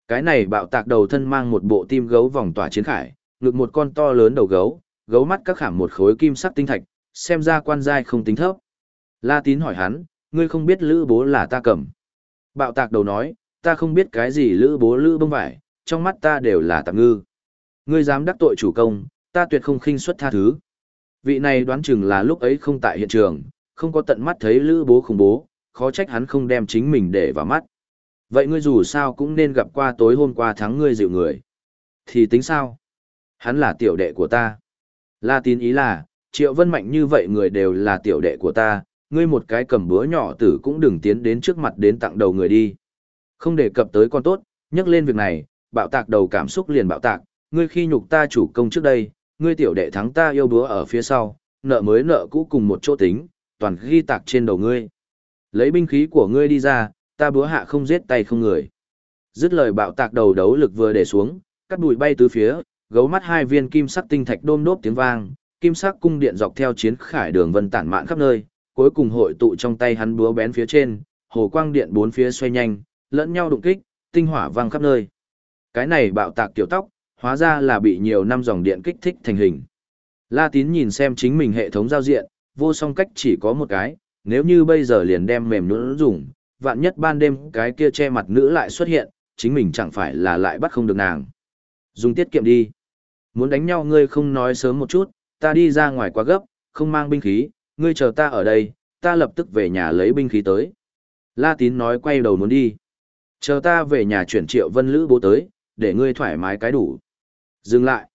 Cái này bạo tạc đầu thân mang một bộ tim gấu vòng tỏa chiến khải, ngực một con to lớn đầu gấu, gấu mắt các khảm một khối kim sắc tinh thạch, xem ra quan giai không tính thấp. La tín hỏi hắn, ngươi không biết lữ bố là ta cầm. Bạo tạc đầu nói, ta không biết cái gì lữ bố lữ bông vải, trong mắt ta đều là tạm ngư. Ngươi dám đắc tội chủ công, ta tuyệt không khinh suất tha thứ. Vị này đoán chừng là lúc ấy không tại hiện trường, không có tận mắt thấy lữ bố khủng bố, khó trách hắn không đem chính mình để vào mắt. Vậy ngươi dù sao cũng nên gặp qua tối hôm qua thắng ngươi dịu người. Thì tính sao? Hắn là tiểu đệ của ta. La tín ý là, triệu vân mạnh như vậy người đều là tiểu đệ của ta, ngươi một cái cầm búa nhỏ tử cũng đừng tiến đến trước mặt đến tặng đầu người đi. Không đề cập tới con tốt, nhắc lên việc này, bạo tạc đầu cảm xúc liền bạo tạc, ngươi khi nhục ta chủ công trước đây, ngươi tiểu đệ thắng ta yêu búa ở phía sau, nợ mới nợ cũ cùng một chỗ tính, toàn ghi tạc trên đầu ngươi. Lấy binh khí của ngươi đi ra, ta búa hạ không giết tay không người. Dứt lời bạo tạc đầu đấu lực vừa để xuống, cắt bụi bay tứ phía, gấu mắt hai viên kim sắc tinh thạch đôm đốp tiếng vang, kim sắc cung điện dọc theo chiến khải đường vân tản mạn khắp nơi, cuối cùng hội tụ trong tay hắn búa bén phía trên, hồ quang điện bốn phía xoay nhanh, lẫn nhau đụng kích, tinh hỏa vang khắp nơi. Cái này bạo tạc tiểu tóc, hóa ra là bị nhiều năm dòng điện kích thích thành hình. La Tín nhìn xem chính mình hệ thống giao diện, vô song cách chỉ có một cái, nếu như bây giờ liền đem mềm nhũn dùng, vạn nhất ban đêm cái kia che mặt nữ lại xuất hiện, chính mình chẳng phải là lại bắt không được nàng. Dùng tiết kiệm đi. Muốn đánh nhau ngươi không nói sớm một chút, ta đi ra ngoài quá gấp, không mang binh khí, ngươi chờ ta ở đây, ta lập tức về nhà lấy binh khí tới. La Tín nói quay đầu muốn đi. Chờ ta về nhà chuyển triệu vân lữ bố tới, để ngươi thoải mái cái đủ. Dừng lại.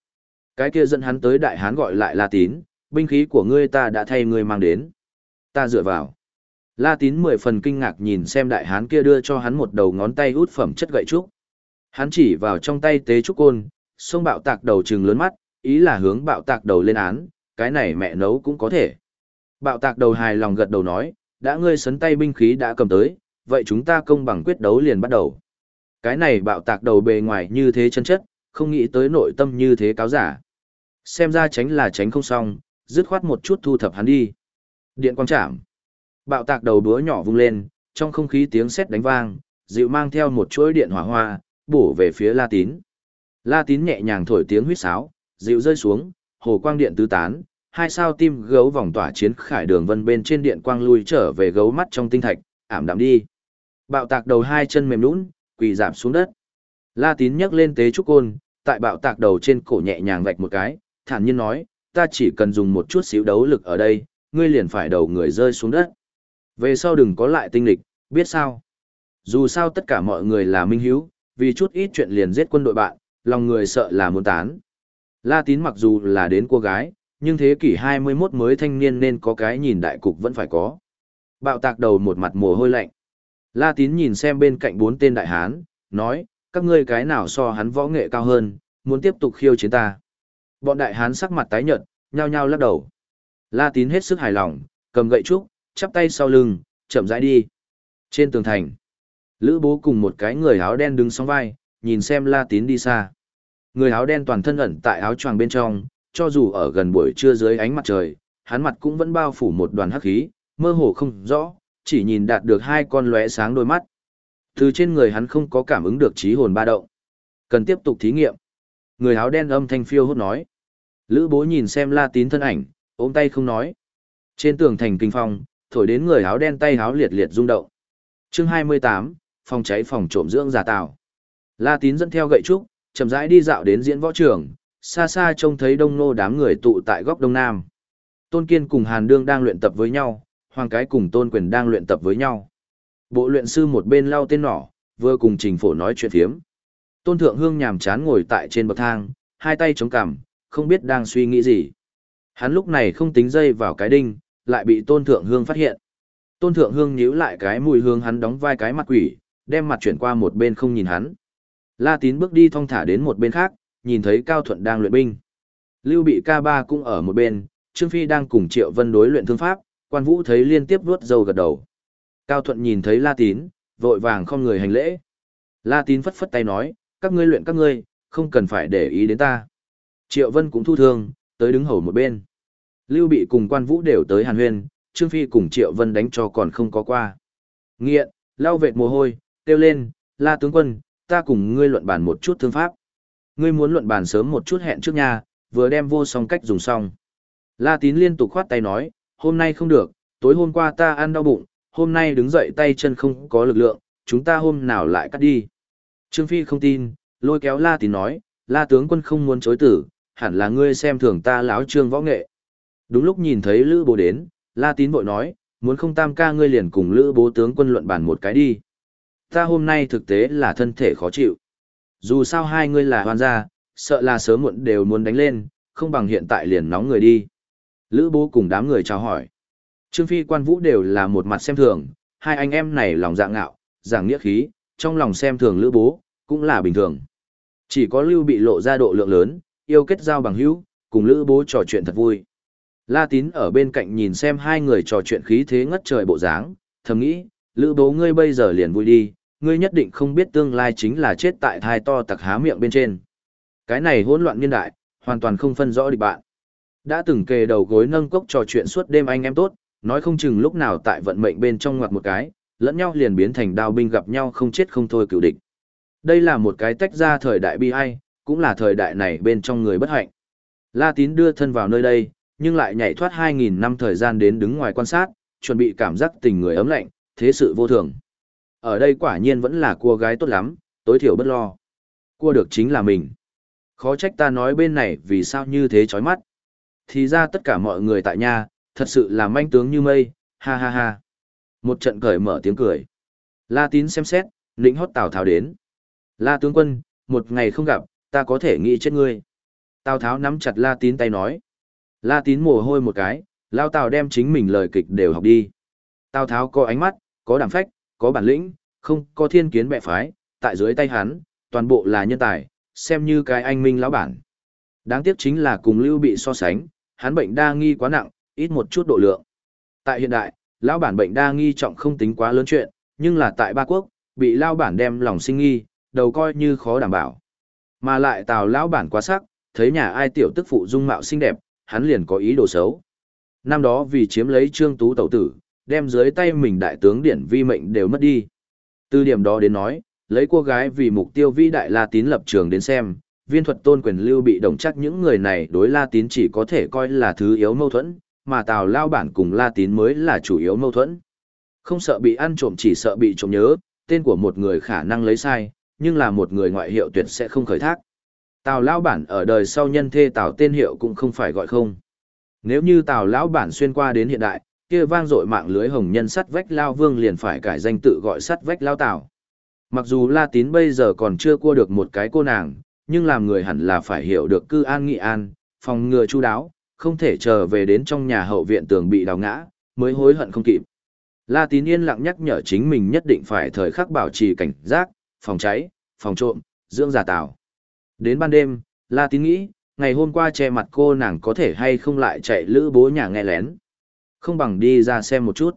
Cái kia dẫn hắn tới đại hán gọi lại La Tín, binh khí của ngươi ta đã thay ngươi mang đến. Ta dựa vào. La Tín mười phần kinh ngạc nhìn xem đại hán kia đưa cho hắn một đầu ngón tay út phẩm chất gậy trúc. Hắn chỉ vào trong tay tế trúc côn, xông bạo tạc đầu trừng lớn mắt, ý là hướng bạo tạc đầu lên án, cái này mẹ nấu cũng có thể. Bạo tạc đầu hài lòng gật đầu nói, đã ngươi sấn tay binh khí đã cầm tới, vậy chúng ta công bằng quyết đấu liền bắt đầu. Cái này bạo tạc đầu bề ngoài như thế chân chất, không nghĩ tới nội tâm như thế cáo giả. Xem ra tránh là tránh không xong, dứt khoát một chút thu thập hắn đi. Điện quang chạm. Bạo tạc đầu búa nhỏ vung lên, trong không khí tiếng sét đánh vang, dịu mang theo một chuỗi điện hỏa hoa, bổ về phía La Tín. La Tín nhẹ nhàng thổi tiếng huýt sáo, dịu rơi xuống, hồ quang điện tứ tán, hai sao tim gấu vòng tỏa chiến khải đường vân bên trên điện quang lui trở về gấu mắt trong tinh thạch, ảm đạm đi. Bạo tạc đầu hai chân mềm nhũn, quỳ giảm xuống đất. La Tín nhấc lên tế trúc côn, tại bạo tạc đầu trên cổ nhẹ nhàng vạch một cái, thản nhiên nói, ta chỉ cần dùng một chút xíu đấu lực ở đây, ngươi liền phải đầu người rơi xuống đất. Về sau đừng có lại tinh lịch, biết sao? Dù sao tất cả mọi người là minh hiếu, vì chút ít chuyện liền giết quân đội bạn, lòng người sợ là muốn tán. La Tín mặc dù là đến cô gái, nhưng thế kỷ 21 mới thanh niên nên có cái nhìn đại cục vẫn phải có. Bạo tạc đầu một mặt mồ hôi lạnh. La Tín nhìn xem bên cạnh bốn tên đại hán, nói, các ngươi cái nào so hắn võ nghệ cao hơn, muốn tiếp tục khiêu chiến ta. Bọn đại hán sắc mặt tái nhợt, nhao nhao lắc đầu. La Tín hết sức hài lòng, cầm gậy trúc, chắp tay sau lưng, chậm rãi đi. Trên tường thành, Lữ Bố cùng một cái người áo đen đứng song vai, nhìn xem La Tín đi xa. Người áo đen toàn thân ẩn tại áo choàng bên trong, cho dù ở gần buổi trưa dưới ánh mặt trời, hắn mặt cũng vẫn bao phủ một đoàn hắc khí, mơ hồ không rõ, chỉ nhìn đạt được hai con lóe sáng đôi mắt. Từ trên người hắn không có cảm ứng được trí hồn ba động. Cần tiếp tục thí nghiệm. Người áo đen âm thanh phiêu hốt nói. Lữ bố nhìn xem la tín thân ảnh, ôm tay không nói. Trên tường thành kinh phong, thổi đến người áo đen tay áo liệt liệt rung động. chương 28, phòng cháy phòng trộm dưỡng giả tạo. La tín dẫn theo gậy trúc, chậm rãi đi dạo đến diễn võ trường, xa xa trông thấy đông nô đám người tụ tại góc đông nam. Tôn Kiên cùng Hàn Đương đang luyện tập với nhau, Hoàng Cái cùng Tôn Quyền đang luyện tập với nhau. Bộ luyện sư một bên lau tên nỏ, vừa cùng Trình Phổ nói chuyện phiếm. Tôn Thượng Hương nhàm chán ngồi tại trên bậc thang, hai tay chống cằm, không biết đang suy nghĩ gì. Hắn lúc này không tính dây vào cái đinh, lại bị Tôn Thượng Hương phát hiện. Tôn Thượng Hương nhíu lại cái mùi hương hắn đóng vai cái mặt quỷ, đem mặt chuyển qua một bên không nhìn hắn. La Tín bước đi thong thả đến một bên khác, nhìn thấy Cao Thuận đang luyện binh. Lưu Bị ca ba cũng ở một bên, Trương Phi đang cùng Triệu Vân đối luyện thương pháp, quan vũ thấy liên tiếp vuốt râu gật đầu. Cao Thuận nhìn thấy La Tín, vội vàng không người hành lễ. La Tín phất phất tay nói, các ngươi luyện các ngươi, không cần phải để ý đến ta. Triệu Vân cũng thu thương, tới đứng hầu một bên. Lưu Bị cùng quan vũ đều tới Hàn Huyên, Trương Phi cùng Triệu Vân đánh cho còn không có qua. Nghiện, lau vệt mồ hôi, kêu lên, La tướng quân, ta cùng ngươi luận bàn một chút thương pháp. Ngươi muốn luận bàn sớm một chút hẹn trước nha, vừa đem vô song cách dùng xong. La Tín liên tục khoát tay nói, hôm nay không được, tối hôm qua ta ăn đau bụng, hôm nay đứng dậy tay chân không có lực lượng, chúng ta hôm nào lại cắt đi. Trương Phi không tin, lôi kéo La Tín nói, La tướng quân không muốn chối tử, hẳn là ngươi xem thường ta láo trương võ nghệ. Đúng lúc nhìn thấy Lữ bố đến, La Tín vội nói, muốn không tam ca ngươi liền cùng Lữ bố tướng quân luận bàn một cái đi. Ta hôm nay thực tế là thân thể khó chịu. Dù sao hai ngươi là hoàn gia, sợ là sớm muộn đều muốn đánh lên, không bằng hiện tại liền nóng người đi. Lữ bố cùng đám người chào hỏi. Trương Phi quan vũ đều là một mặt xem thường, hai anh em này lòng dạng ngạo, giảng nghĩa khí, trong lòng xem thường lữ bố, cũng là bình thường. Chỉ có lưu bị lộ ra độ lượng lớn, yêu kết giao bằng hữu, cùng lữ bố trò chuyện thật vui. La tín ở bên cạnh nhìn xem hai người trò chuyện khí thế ngất trời bộ dáng, thầm nghĩ, lữ bố ngươi bây giờ liền vui đi, ngươi nhất định không biết tương lai chính là chết tại thai to tặc há miệng bên trên. Cái này hỗn loạn niên đại, hoàn toàn không phân rõ địch bạn. Đã từng kề đầu gối nâng cốc trò chuyện suốt đêm anh em tốt, nói không chừng lúc nào tại vận mệnh bên trong ngoặt một cái, lẫn nhau liền biến thành đao binh gặp nhau không chết không thôi cựu địch. Đây là một cái tách ra thời đại bi ai, cũng là thời đại này bên trong người bất hạnh. La Tín đưa thân vào nơi đây, nhưng lại nhảy thoát 2.000 năm thời gian đến đứng ngoài quan sát, chuẩn bị cảm giác tình người ấm lạnh, thế sự vô thường. Ở đây quả nhiên vẫn là cua gái tốt lắm, tối thiểu bất lo. Cua được chính là mình. Khó trách ta nói bên này vì sao như thế chói mắt. Thì ra tất cả mọi người tại nhà, thật sự là manh tướng như mây, ha ha ha. Một trận cởi mở tiếng cười. La tín xem xét, lĩnh hót Tào Tháo đến. La tướng quân, một ngày không gặp, ta có thể nghĩ chết ngươi. Tào Tháo nắm chặt La tín tay nói. La tín mồ hôi một cái, lao Tào đem chính mình lời kịch đều học đi. Tào Tháo có ánh mắt, có đảm phách, có bản lĩnh, không có thiên kiến bệ phái, tại dưới tay hắn, toàn bộ là nhân tài, xem như cái anh minh lão bản. Đáng tiếc chính là cùng Lưu bị so sánh, hắn bệnh đa nghi quá nặng, ít một chút độ lượng. Tại hiện đại, lão bản bệnh đa nghi trọng không tính quá lớn chuyện, nhưng là tại ba quốc, bị lão bản đem lòng sinh nghi, đầu coi như khó đảm bảo. Mà lại tào lão bản quá sắc, thấy nhà ai tiểu tức phụ dung mạo xinh đẹp, hắn liền có ý đồ xấu. Năm đó vì chiếm lấy trương tú tẩu tử, đem dưới tay mình đại tướng điển vi mệnh đều mất đi. Từ điểm đó đến nói, lấy cô gái vì mục tiêu vĩ đại La Tín lập trường đến xem, viên thuật tôn quyền lưu bị đồng chắc những người này đối La Tín chỉ có thể coi là thứ yếu mâu thuẫn, mà Tào Lao bản cùng La Tín mới là chủ yếu mâu thuẫn. Không sợ bị ăn trộm chỉ sợ bị trộm nhớ, tên của một người khả năng lấy sai, nhưng là một người ngoại hiệu tuyệt sẽ không khởi thác. Tào Lao bản ở đời sau nhân thê Tào tên hiệu cũng không phải gọi không. Nếu như Tào Lão bản xuyên qua đến hiện đại, kia vang dội mạng lưới hồng nhân sắt vách Lao Vương liền phải cải danh tự gọi sắt vách Lao Tào. Mặc dù La Tín bây giờ còn chưa cua được một cái cô nàng, nhưng làm người hẳn là phải hiểu được cư an nghị an, phòng ngừa chu đáo, không thể chờ về đến trong nhà hậu viện tường bị đào ngã, mới hối hận không kịp. La Tín yên lặng nhắc nhở chính mình nhất định phải thời khắc bảo trì cảnh giác, phòng cháy, phòng trộm, dưỡng giả tảo. Đến ban đêm, La Tín nghĩ, ngày hôm qua che mặt cô nàng có thể hay không lại chạy lữ bố nhà nghe lén. Không bằng đi ra xem một chút.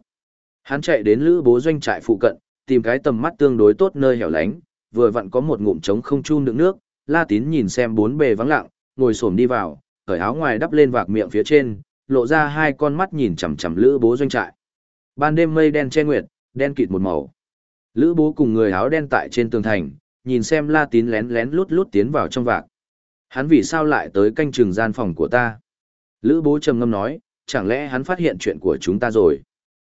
Hắn chạy đến lữ bố doanh trại phụ cận, tìm cái tầm mắt tương đối tốt nơi hẻo lánh, vừa vặn có một ngụm trống không chun đựng nước, La Tín nhìn xem bốn bề vắng lặng, ngồi xổm đi vào, cởi áo ngoài đắp lên vạc miệng phía trên, lộ ra hai con mắt nhìn chằm chằm lữ bố doanh trại. Ban đêm mây đen che nguyệt, đen kịt một màu. Lữ bố cùng người áo đen tại trên tường thành, nhìn xem La Tín lén lén lút lút tiến vào trong vạc. Hắn vì sao lại tới canh chừng gian phòng của ta? Lữ bố trầm ngâm nói, chẳng lẽ hắn phát hiện chuyện của chúng ta rồi?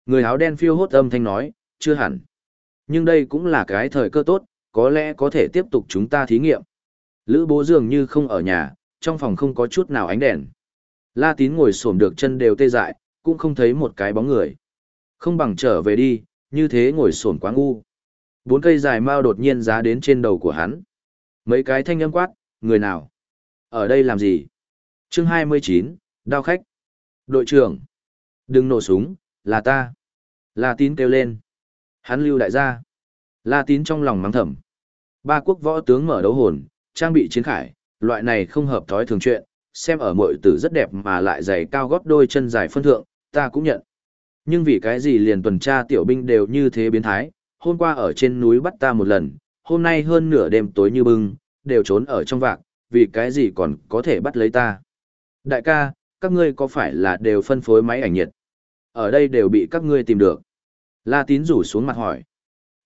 Người áo đen phiêu hốt âm thanh nói, chưa hẳn. Nhưng đây cũng là cái thời cơ tốt, có lẽ có thể tiếp tục chúng ta thí nghiệm. Lữ bố dường như không ở nhà, trong phòng không có chút nào ánh đèn. La tín ngồi xổm được chân đều tê dại, cũng không thấy một cái bóng người. Không bằng trở về đi, như thế ngồi xổm quá ngu. Bốn cây dài mao đột nhiên giá đến trên đầu của hắn. Mấy cái thanh âm quát, người nào? Ở đây làm gì? chương 29, đao khách. Đội trưởng. Đừng nổ súng, là ta. La tín kêu lên. Hắn lưu đại gia. La tín trong lòng mắng thầm. Ba quốc võ tướng mở đấu hồn, trang bị chiến khải, loại này không hợp thói thường chuyện, xem ở mội tử rất đẹp mà lại giày cao gót đôi chân dài phân thượng, ta cũng nhận. Nhưng vì cái gì liền tuần tra tiểu binh đều như thế biến thái, hôm qua ở trên núi bắt ta một lần, hôm nay hơn nửa đêm tối như bưng, đều trốn ở trong vạc, vì cái gì còn có thể bắt lấy ta. Đại ca, các ngươi có phải là đều phân phối máy ảnh nhiệt? Ở đây đều bị các ngươi tìm được. La tín rủ xuống mặt hỏi.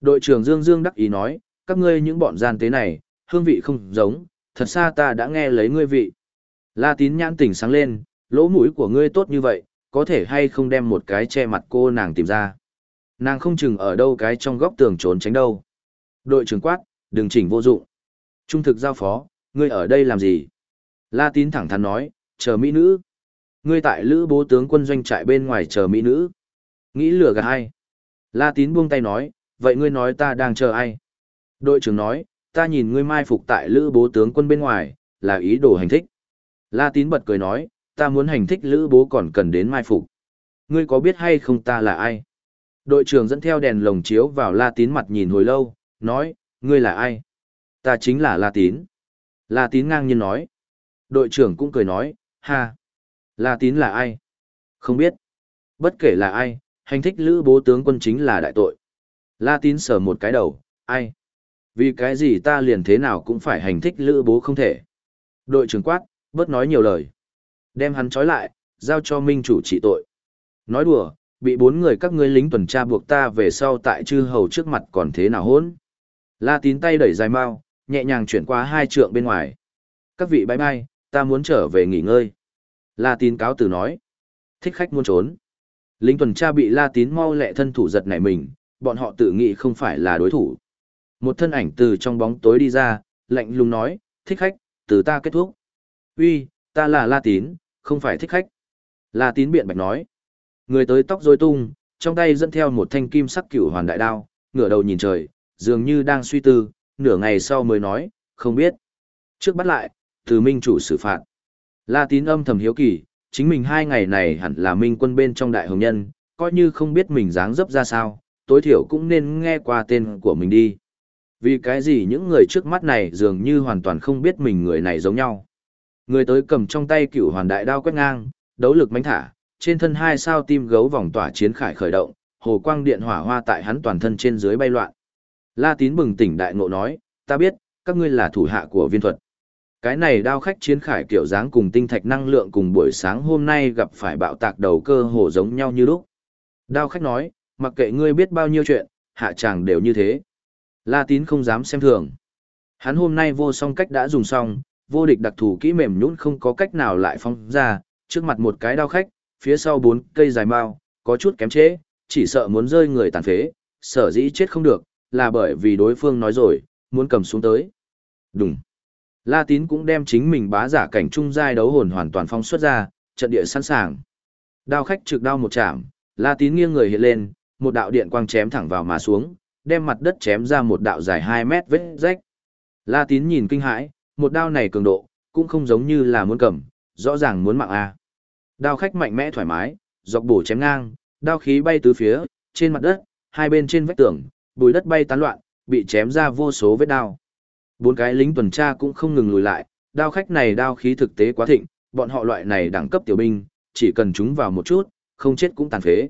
Đội trưởng Dương Dương đắc ý nói, các ngươi những bọn gian tế này, hương vị không giống, thật xa ta đã nghe lấy ngươi vị. La tín nhãn tỉnh sáng lên, lỗ mũi của ngươi tốt như vậy, có thể hay không đem một cái che mặt cô nàng tìm ra. Nàng không chừng ở đâu cái trong góc tường trốn tránh đâu. Đội trưởng quát, đừng chỉnh vô dụng. Trung thực giao phó, ngươi ở đây làm gì? La tín thẳng thắn nói, chờ mỹ nữ. Ngươi tại lữ bố tướng quân doanh trại bên ngoài chờ mỹ nữ. Nghĩ lừa gạt ai? La tín buông tay nói, vậy ngươi nói ta đang chờ ai? Đội trưởng nói, ta nhìn ngươi mai phục tại lữ bố tướng quân bên ngoài, là ý đồ hành thích. La tín bật cười nói, ta muốn hành thích lữ bố còn cần đến mai phục. Ngươi có biết hay không ta là ai? Đội trưởng dẫn theo đèn lồng chiếu vào La tín mặt nhìn hồi lâu, nói, ngươi là ai? Ta chính là La tín. La tín ngang nhiên nói. Đội trưởng cũng cười nói, ha. La tín là ai? Không biết. Bất kể là ai, hành thích lữ bố tướng quân chính là đại tội. La tín sờ một cái đầu, ai? Vì cái gì ta liền thế nào cũng phải hành thích lữ bố không thể. Đội trưởng quát, bớt nói nhiều lời. Đem hắn trói lại, giao cho minh chủ trị tội. Nói đùa, bị bốn người các ngươi lính tuần tra buộc ta về sau tại chư hầu trước mặt còn thế nào hôn. La tín tay đẩy dài mau, nhẹ nhàng chuyển qua hai trượng bên ngoài. Các vị bãi bai, ta muốn trở về nghỉ ngơi. La tín cáo từ nói. Thích khách muốn trốn. Lính tuần tra bị La tín mau lẹ thân thủ giật nảy mình, bọn họ tự nghĩ không phải là đối thủ. Một thân ảnh từ trong bóng tối đi ra, lạnh lùng nói, thích khách, từ ta kết thúc. Uy, ta là La Tín, không phải thích khách. La Tín biện bạch nói. Người tới tóc rối tung, trong tay dẫn theo một thanh kim sắc cửu hoàn đại đao, ngửa đầu nhìn trời, dường như đang suy tư, nửa ngày sau mới nói, không biết. Trước bắt lại, từ minh chủ xử phạt. La Tín âm thầm hiếu kỳ, chính mình hai ngày này hẳn là minh quân bên trong đại hồng nhân, coi như không biết mình dáng dấp ra sao, tối thiểu cũng nên nghe qua tên của mình đi. Vì cái gì những người trước mắt này dường như hoàn toàn không biết mình người này giống nhau. Người tới cầm trong tay cửu hoàn đại đao quét ngang, đấu lực mánh thả, trên thân hai sao tim gấu vòng tỏa chiến khải khởi động, hồ quang điện hỏa hoa tại hắn toàn thân trên dưới bay loạn. La tín bừng tỉnh đại ngộ nói, ta biết, các ngươi là thủ hạ của viên thuật. Cái này đao khách chiến khải kiểu dáng cùng tinh thạch năng lượng cùng buổi sáng hôm nay gặp phải bạo tạc đầu cơ hồ giống nhau như lúc. Đao khách nói, mặc kệ ngươi biết bao nhiêu chuyện, hạ chàng đều như thế. La tín không dám xem thường. Hắn hôm nay vô song cách đã dùng xong, vô địch đặc thù kỹ mềm nhũn không có cách nào lại phong ra, trước mặt một cái đao khách, phía sau bốn cây dài mao, có chút kém chế, chỉ sợ muốn rơi người tàn phế, sở dĩ chết không được, là bởi vì đối phương nói rồi, muốn cầm xuống tới. Đúng. La Tín cũng đem chính mình bá giả cảnh trung giai đấu hồn hoàn toàn phong xuất ra, trận địa sẵn sàng. Đao khách trực đao một chạm, La Tín nghiêng người hiện lên, một đạo điện quang chém thẳng vào mà xuống, đem mặt đất chém ra một đạo dài 2 mét vết rách. La Tín nhìn kinh hãi, một đao này cường độ, cũng không giống như là muốn cầm, rõ ràng muốn mạng a. Đao khách mạnh mẽ thoải mái, dọc bổ chém ngang, đao khí bay tứ phía, trên mặt đất, hai bên trên vách tường, bùi đất bay tán loạn, bị chém ra vô số vết đao. Bốn cái lính tuần tra cũng không ngừng lùi lại, đao khách này đao khí thực tế quá thịnh, bọn họ loại này đẳng cấp tiểu binh, chỉ cần chúng vào một chút, không chết cũng tàn phế.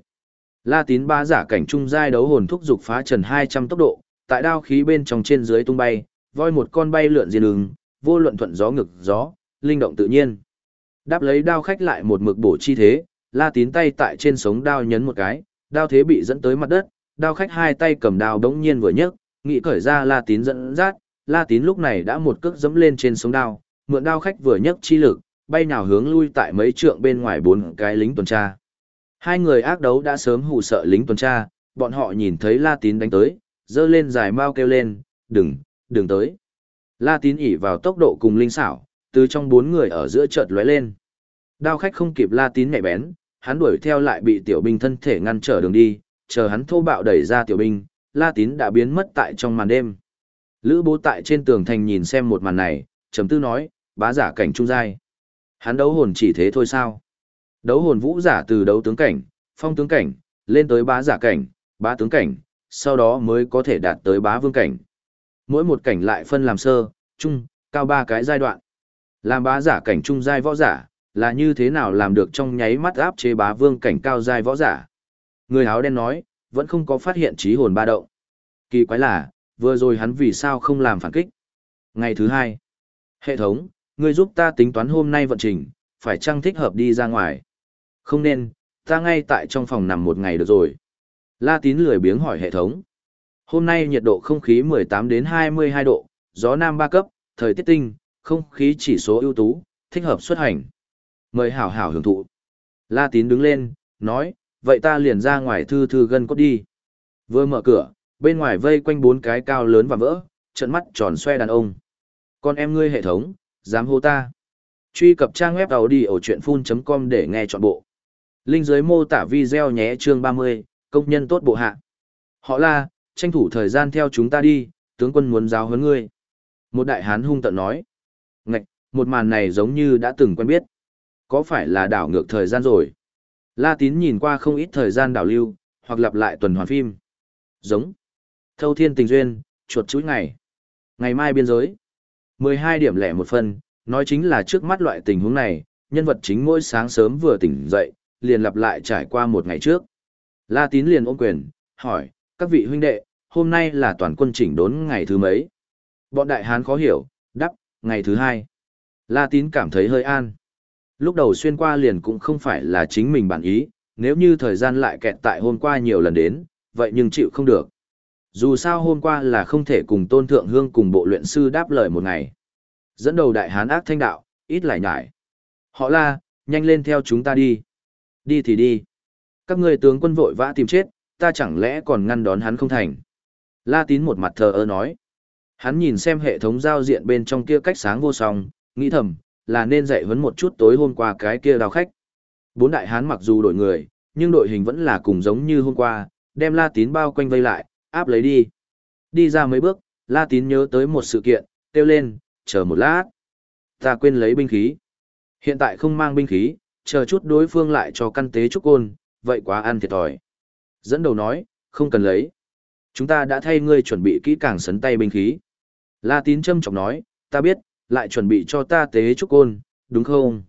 La Tín ba giả cảnh trung giai đấu hồn thúc dục phá trần 200 tốc độ, tại đao khí bên trong trên dưới tung bay, voi một con bay lượn diên đường, vô luận thuận gió ngực gió, linh động tự nhiên. Đáp lấy đao khách lại một mực bổ chi thế, La Tín tay tại trên sống đao nhấn một cái, đao thế bị dẫn tới mặt đất, đao khách hai tay cầm đao đống nhiên vừa nhấc, nghĩ cởi ra La Tín dẫn dắt, La Tín lúc này đã một cước dẫm lên trên sống đao, mượn đao khách vừa nhấc chi lực, bay nào hướng lui tại mấy trượng bên ngoài bốn cái lính tuần tra. Hai người ác đấu đã sớm hù sợ lính tuần tra, bọn họ nhìn thấy La Tín đánh tới, dơ lên dài mau kêu lên, đừng, đừng tới. La Tín ỉ vào tốc độ cùng linh xảo, từ trong bốn người ở giữa chợt lóe lên. Đao khách không kịp La Tín nhạy bén, hắn đuổi theo lại bị tiểu binh thân thể ngăn trở đường đi, chờ hắn thô bạo đẩy ra tiểu binh, La Tín đã biến mất tại trong màn đêm. Lữ bố tại trên tường thành nhìn xem một màn này, trầm tư nói, bá giả cảnh trung giai. Hắn đấu hồn chỉ thế thôi sao? Đấu hồn vũ giả từ đấu tướng cảnh, phong tướng cảnh, lên tới bá giả cảnh, bá tướng cảnh, sau đó mới có thể đạt tới bá vương cảnh. Mỗi một cảnh lại phân làm sơ, trung, cao ba cái giai đoạn. Làm bá giả cảnh trung giai võ giả, là như thế nào làm được trong nháy mắt áp chế bá vương cảnh cao giai võ giả. Người áo đen nói, vẫn không có phát hiện trí hồn ba động. Kỳ quái là, vừa rồi hắn vì sao không làm phản kích. Ngày thứ hai, hệ thống, ngươi giúp ta tính toán hôm nay vận trình, phải chăng thích hợp đi ra ngoài. Không nên, ta ngay tại trong phòng nằm một ngày được rồi. La tín lười biếng hỏi hệ thống. Hôm nay nhiệt độ không khí 18 đến 22 độ, gió nam ba cấp, thời tiết tinh, không khí chỉ số ưu tú, thích hợp xuất hành. Mời hảo hảo hưởng thụ. La tín đứng lên, nói, vậy ta liền ra ngoài thư thư gân cốt đi. Vừa mở cửa, bên ngoài vây quanh bốn cái cao lớn và vỡ, trận mắt tròn xoe đàn ông. Con em ngươi hệ thống, dám hô ta. Truy cập trang web đầu đi ở chuyện full.com để nghe trọn bộ. Linh dưới mô tả video nhé chương 30, công nhân tốt bộ hạ. Họ la, tranh thủ thời gian theo chúng ta đi, tướng quân muốn giáo huấn ngươi. Một đại hán hung tận nói. Ngạch, một màn này giống như đã từng quen biết. Có phải là đảo ngược thời gian rồi? La tín nhìn qua không ít thời gian đảo lưu, hoặc lặp lại tuần hoàn phim. Giống. Thâu thiên tình duyên, chuột chuỗi ngày. Ngày mai biên giới. 12 điểm lẻ một phân, nói chính là trước mắt loại tình huống này, nhân vật chính mỗi sáng sớm vừa tỉnh dậy, liền lặp lại trải qua một ngày trước. La tín liền ôm quyền, hỏi, các vị huynh đệ, hôm nay là toàn quân chỉnh đốn ngày thứ mấy? Bọn đại hán khó hiểu, đắp, ngày thứ hai. La tín cảm thấy hơi an. Lúc đầu xuyên qua liền cũng không phải là chính mình bản ý, nếu như thời gian lại kẹt tại hôm qua nhiều lần đến, vậy nhưng chịu không được. Dù sao hôm qua là không thể cùng tôn thượng hương cùng bộ luyện sư đáp lời một ngày. Dẫn đầu đại hán ác thanh đạo, ít lại nhải. Họ la, nhanh lên theo chúng ta đi. Đi thì đi. Các người tướng quân vội vã tìm chết, ta chẳng lẽ còn ngăn đón hắn không thành. La tín một mặt thờ ơ nói. Hắn nhìn xem hệ thống giao diện bên trong kia cách sáng vô song, nghĩ thầm, là nên dạy huấn một chút tối hôm qua cái kia đào khách. Bốn đại hán mặc dù đổi người, nhưng đội hình vẫn là cùng giống như hôm qua, đem La Tín bao quanh vây lại, áp lấy đi. Đi ra mấy bước, La Tín nhớ tới một sự kiện, kêu lên, chờ một lát. Ta quên lấy binh khí. Hiện tại không mang binh khí, chờ chút đối phương lại cho căn tế trúc côn, vậy quá ăn thiệt thòi. Dẫn đầu nói, không cần lấy. Chúng ta đã thay ngươi chuẩn bị kỹ càng sấn tay binh khí. La Tín châm trọng nói, ta biết, lại chuẩn bị cho ta tế trúc côn, đúng không?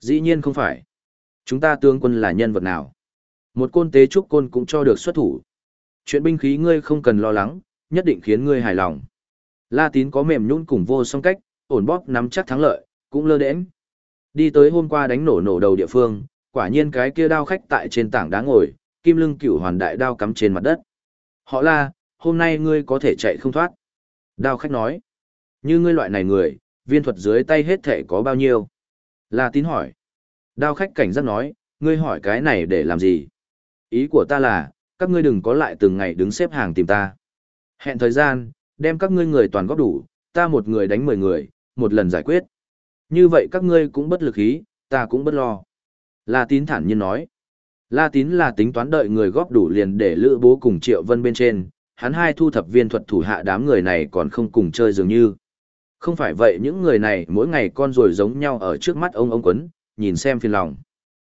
Dĩ nhiên không phải. Chúng ta tướng quân là nhân vật nào? Một côn tế trúc côn cũng cho được xuất thủ. Chuyện binh khí ngươi không cần lo lắng, nhất định khiến ngươi hài lòng. La tín có mềm nhũn cùng vô song cách, ổn bóp nắm chắc thắng lợi, cũng lơ đễnh. Đi tới hôm qua đánh nổ nổ đầu địa phương, quả nhiên cái kia đao khách tại trên tảng đá ngồi, kim lưng cửu hoàn đại đao cắm trên mặt đất. Họ la, hôm nay ngươi có thể chạy không thoát. Đao khách nói, như ngươi loại này người, viên thuật dưới tay hết thể có bao nhiêu? La tín hỏi. Đao khách cảnh giác nói, ngươi hỏi cái này để làm gì? Ý của ta là, các ngươi đừng có lại từng ngày đứng xếp hàng tìm ta. Hẹn thời gian, đem các ngươi người toàn góp đủ, ta một người đánh mười người, một lần giải quyết. Như vậy các ngươi cũng bất lực ý, ta cũng bất lo. La tín thản nhiên nói. La tín là tính toán đợi người góp đủ liền để lữ bố cùng triệu vân bên trên, hắn hai thu thập viên thuật thủ hạ đám người này còn không cùng chơi dường như. Không phải vậy những người này mỗi ngày con rồi giống nhau ở trước mắt ông ông quấn, nhìn xem phiền lòng.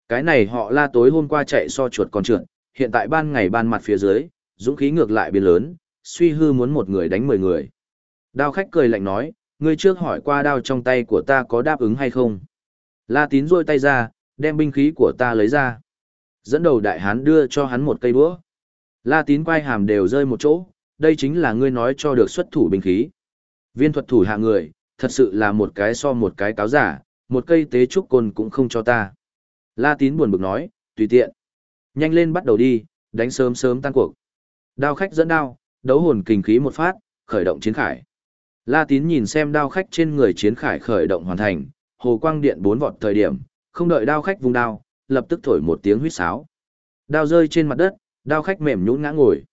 Cái này họ la tối hôm qua chạy so chuột con trượt, hiện tại ban ngày ban mặt phía dưới, dũng khí ngược lại biến lớn, suy hư muốn một người đánh mười người. Đao khách cười lạnh nói, ngươi trước hỏi qua đao trong tay của ta có đáp ứng hay không. La tín rôi tay ra, đem binh khí của ta lấy ra. Dẫn đầu đại hán đưa cho hắn một cây búa. La tín quay hàm đều rơi một chỗ, đây chính là ngươi nói cho được xuất thủ binh khí. Viên thuật thủ hạ người, thật sự là một cái so một cái cáo giả, một cây tế trúc côn cũng không cho ta. La tín buồn bực nói, tùy tiện. Nhanh lên bắt đầu đi, đánh sớm sớm tan cuộc. Đao khách dẫn đao, đấu hồn kinh khí một phát, khởi động chiến khải. La tín nhìn xem đao khách trên người chiến khải khởi động hoàn thành, hồ quang điện bốn vọt thời điểm, không đợi đao khách vùng đao, lập tức thổi một tiếng huýt sáo. Đao rơi trên mặt đất, đao khách mềm nhũn ngã ngồi.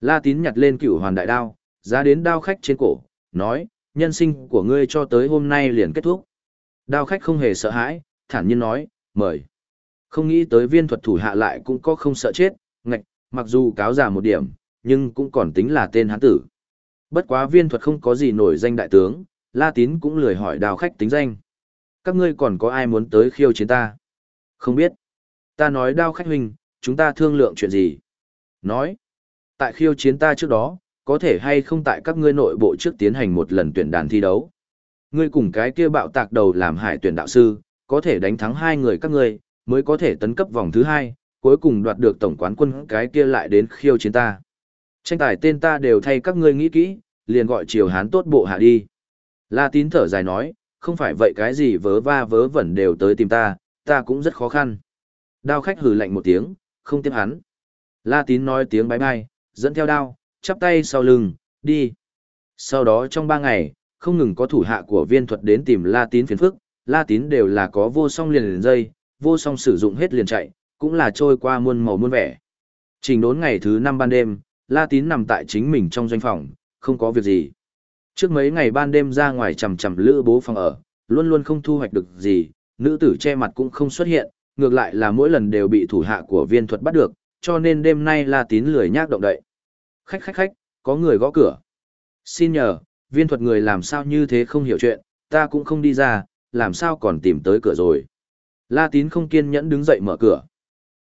La tín nhặt lên cửu hoàn đại đao, giá đến đao khách trên cổ, nói, nhân sinh của ngươi cho tới hôm nay liền kết thúc. Đao khách không hề sợ hãi, thản nhiên nói, mời. Không nghĩ tới viên thuật thủ hạ lại cũng có không sợ chết, ngạch, mặc dù cáo giả một điểm, nhưng cũng còn tính là tên hán tử. Bất quá viên thuật không có gì nổi danh đại tướng, La Tín cũng lười hỏi đào khách tính danh. Các ngươi còn có ai muốn tới khiêu chiến ta? Không biết. Ta nói đao khách huynh, chúng ta thương lượng chuyện gì? Nói. Tại khiêu chiến ta trước đó, có thể hay không tại các ngươi nội bộ trước tiến hành một lần tuyển đàn thi đấu. Ngươi cùng cái kia bạo tạc đầu làm hải tuyển đạo sư, có thể đánh thắng hai người các ngươi, mới có thể tấn cấp vòng thứ hai, cuối cùng đoạt được tổng quán quân cái kia lại đến khiêu chiến ta. Tranh tài tên ta đều thay các ngươi nghĩ kỹ, liền gọi triều hán tốt bộ hạ đi. La tín thở dài nói, không phải vậy cái gì vớ va vớ vẩn đều tới tìm ta, ta cũng rất khó khăn. Đao khách hừ lạnh một tiếng, không tiếp hắn. La tín nói tiếng bái bai, dẫn theo đao, chắp tay sau lưng, đi. Sau đó trong ba ngày, không ngừng có thủ hạ của viên thuật đến tìm La tín phiền phức, La tín đều là có vô song liền liền dây, vô song sử dụng hết liền chạy, cũng là trôi qua muôn màu muôn vẻ. Trình đốn ngày thứ năm ban đêm, La Tín nằm tại chính mình trong doanh phòng, không có việc gì. Trước mấy ngày ban đêm ra ngoài chầm chầm lữ bố phòng ở, luôn luôn không thu hoạch được gì, nữ tử che mặt cũng không xuất hiện, ngược lại là mỗi lần đều bị thủ hạ của viên thuật bắt được, cho nên đêm nay La Tín lười nhác động đậy. Khách khách khách, có người gõ cửa. Xin nhờ, viên thuật người làm sao như thế không hiểu chuyện, ta cũng không đi ra, làm sao còn tìm tới cửa rồi. La Tín không kiên nhẫn đứng dậy mở cửa.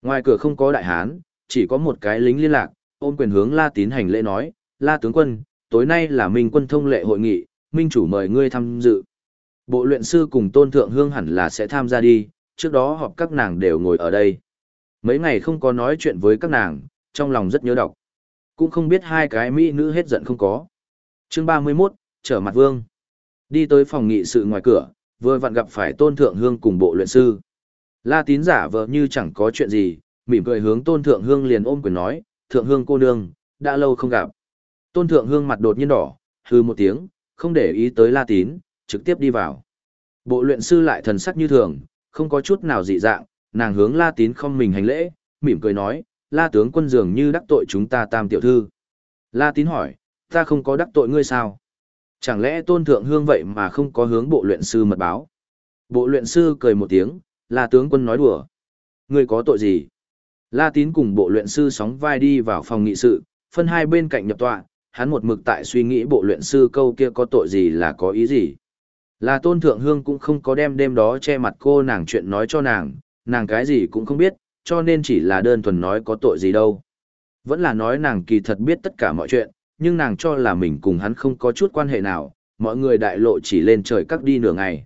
Ngoài cửa không có đại hán, chỉ có một cái lính liên lạc, ôm quyền hướng La Tín hành lễ nói, La tướng quân, tối nay là Minh quân thông lệ hội nghị, Minh chủ mời ngươi tham dự. Bộ luyện sư cùng tôn thượng hương hẳn là sẽ tham gia đi, trước đó họp các nàng đều ngồi ở đây. Mấy ngày không có nói chuyện với các nàng, trong lòng rất nhớ đọc. Cũng không biết hai cái mỹ nữ hết giận không có. chương 31, trở mặt vương. Đi tới phòng nghị sự ngoài cửa, vừa vặn gặp phải tôn thượng hương cùng bộ luyện sư. La tín giả vờ như chẳng có chuyện gì, mỉm cười hướng tôn thượng hương liền ôm quyền nói, thượng hương cô nương, đã lâu không gặp. Tôn thượng hương mặt đột nhiên đỏ, hư một tiếng, không để ý tới la tín, trực tiếp đi vào. Bộ luyện sư lại thần sắc như thường, không có chút nào dị dạng, nàng hướng la tín không mình hành lễ, mỉm cười nói, la tướng quân dường như đắc tội chúng ta tam tiểu thư. La tín hỏi, ta không có đắc tội ngươi sao? Chẳng lẽ tôn thượng hương vậy mà không có hướng bộ luyện sư mật báo? Bộ luyện sư cười một tiếng, La tướng quân nói đùa. Ngươi có tội gì? La tín cùng bộ luyện sư sóng vai đi vào phòng nghị sự, phân hai bên cạnh nhập tọa, hắn một mực tại suy nghĩ bộ luyện sư câu kia có tội gì là có ý gì. Là tôn thượng hương cũng không có đem đêm đó che mặt cô nàng chuyện nói cho nàng, nàng cái gì cũng không biết, cho nên chỉ là đơn thuần nói có tội gì đâu. Vẫn là nói nàng kỳ thật biết tất cả mọi chuyện, nhưng nàng cho là mình cùng hắn không có chút quan hệ nào, mọi người đại lộ chỉ lên trời cắt đi nửa ngày.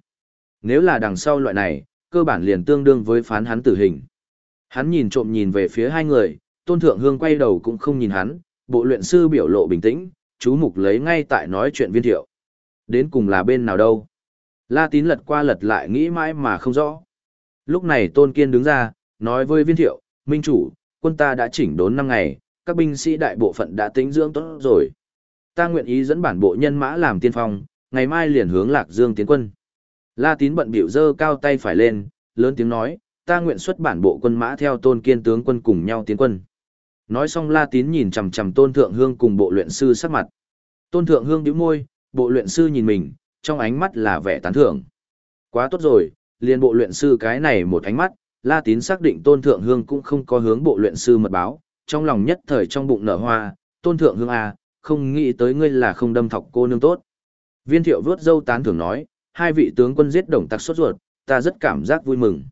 Nếu là đằng sau loại này, cơ bản liền tương đương với phán hắn tử hình. Hắn nhìn trộm nhìn về phía hai người, tôn thượng hương quay đầu cũng không nhìn hắn, bộ luyện sư biểu lộ bình tĩnh, chú mục lấy ngay tại nói chuyện viên thiệu. Đến cùng là bên nào đâu? La tín lật qua lật lại nghĩ mãi mà không rõ. Lúc này tôn kiên đứng ra, nói với viên thiệu, minh chủ, quân ta đã chỉnh đốn năm ngày, các binh sĩ đại bộ phận đã tính dưỡng tốt rồi. Ta nguyện ý dẫn bản bộ nhân mã làm tiên phong, ngày mai liền hướng Lạc Dương tiến quân. La Tín bận biểu dơ cao tay phải lên, lớn tiếng nói, ta nguyện xuất bản bộ quân mã theo tôn kiên tướng quân cùng nhau tiến quân. Nói xong La Tín nhìn chằm chằm tôn thượng hương cùng bộ luyện sư sắc mặt. Tôn thượng hương bĩu môi, bộ luyện sư nhìn mình, trong ánh mắt là vẻ tán thưởng. Quá tốt rồi, liền bộ luyện sư cái này một ánh mắt, La Tín xác định tôn thượng hương cũng không có hướng bộ luyện sư mật báo, trong lòng nhất thời trong bụng nở hoa, tôn thượng hương à, không nghĩ tới ngươi là không đâm thọc cô nương tốt. Viên thiệu vớt dâu tán thưởng nói, hai vị tướng quân giết đồng tặc sốt ruột, ta rất cảm giác vui mừng.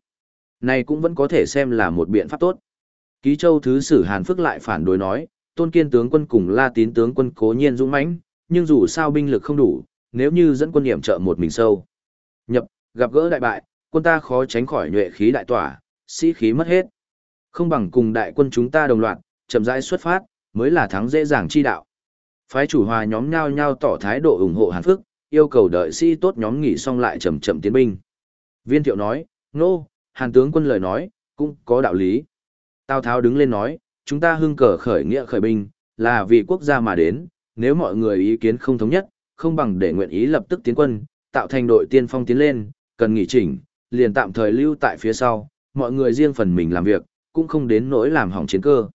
Này cũng vẫn có thể xem là một biện pháp tốt. Ký châu thứ sử Hàn Phước lại phản đối nói, tôn kiên tướng quân cùng la tín tướng quân cố nhiên dũng mãnh, nhưng dù sao binh lực không đủ, nếu như dẫn quân điểm trợ một mình sâu. Nhập, gặp gỡ đại bại, quân ta khó tránh khỏi nhuệ khí đại tỏa, sĩ khí mất hết. Không bằng cùng đại quân chúng ta đồng loạt, chậm rãi xuất phát, mới là thắng dễ dàng chi đạo. Phái chủ hòa nhóm nhau nhau tỏ thái độ ủng hộ Hàn Phước, yêu cầu đợi sĩ tốt nhóm nghỉ xong lại chậm chậm tiến binh. Viên thiệu nói, nô, Hàn tướng quân lời nói, cũng có đạo lý. Tào Tháo đứng lên nói, chúng ta hưng cờ khởi nghĩa khởi binh, là vì quốc gia mà đến, nếu mọi người ý kiến không thống nhất, không bằng để nguyện ý lập tức tiến quân, tạo thành đội tiên phong tiến lên, cần nghỉ chỉnh, liền tạm thời lưu tại phía sau, mọi người riêng phần mình làm việc, cũng không đến nỗi làm hỏng chiến cơ.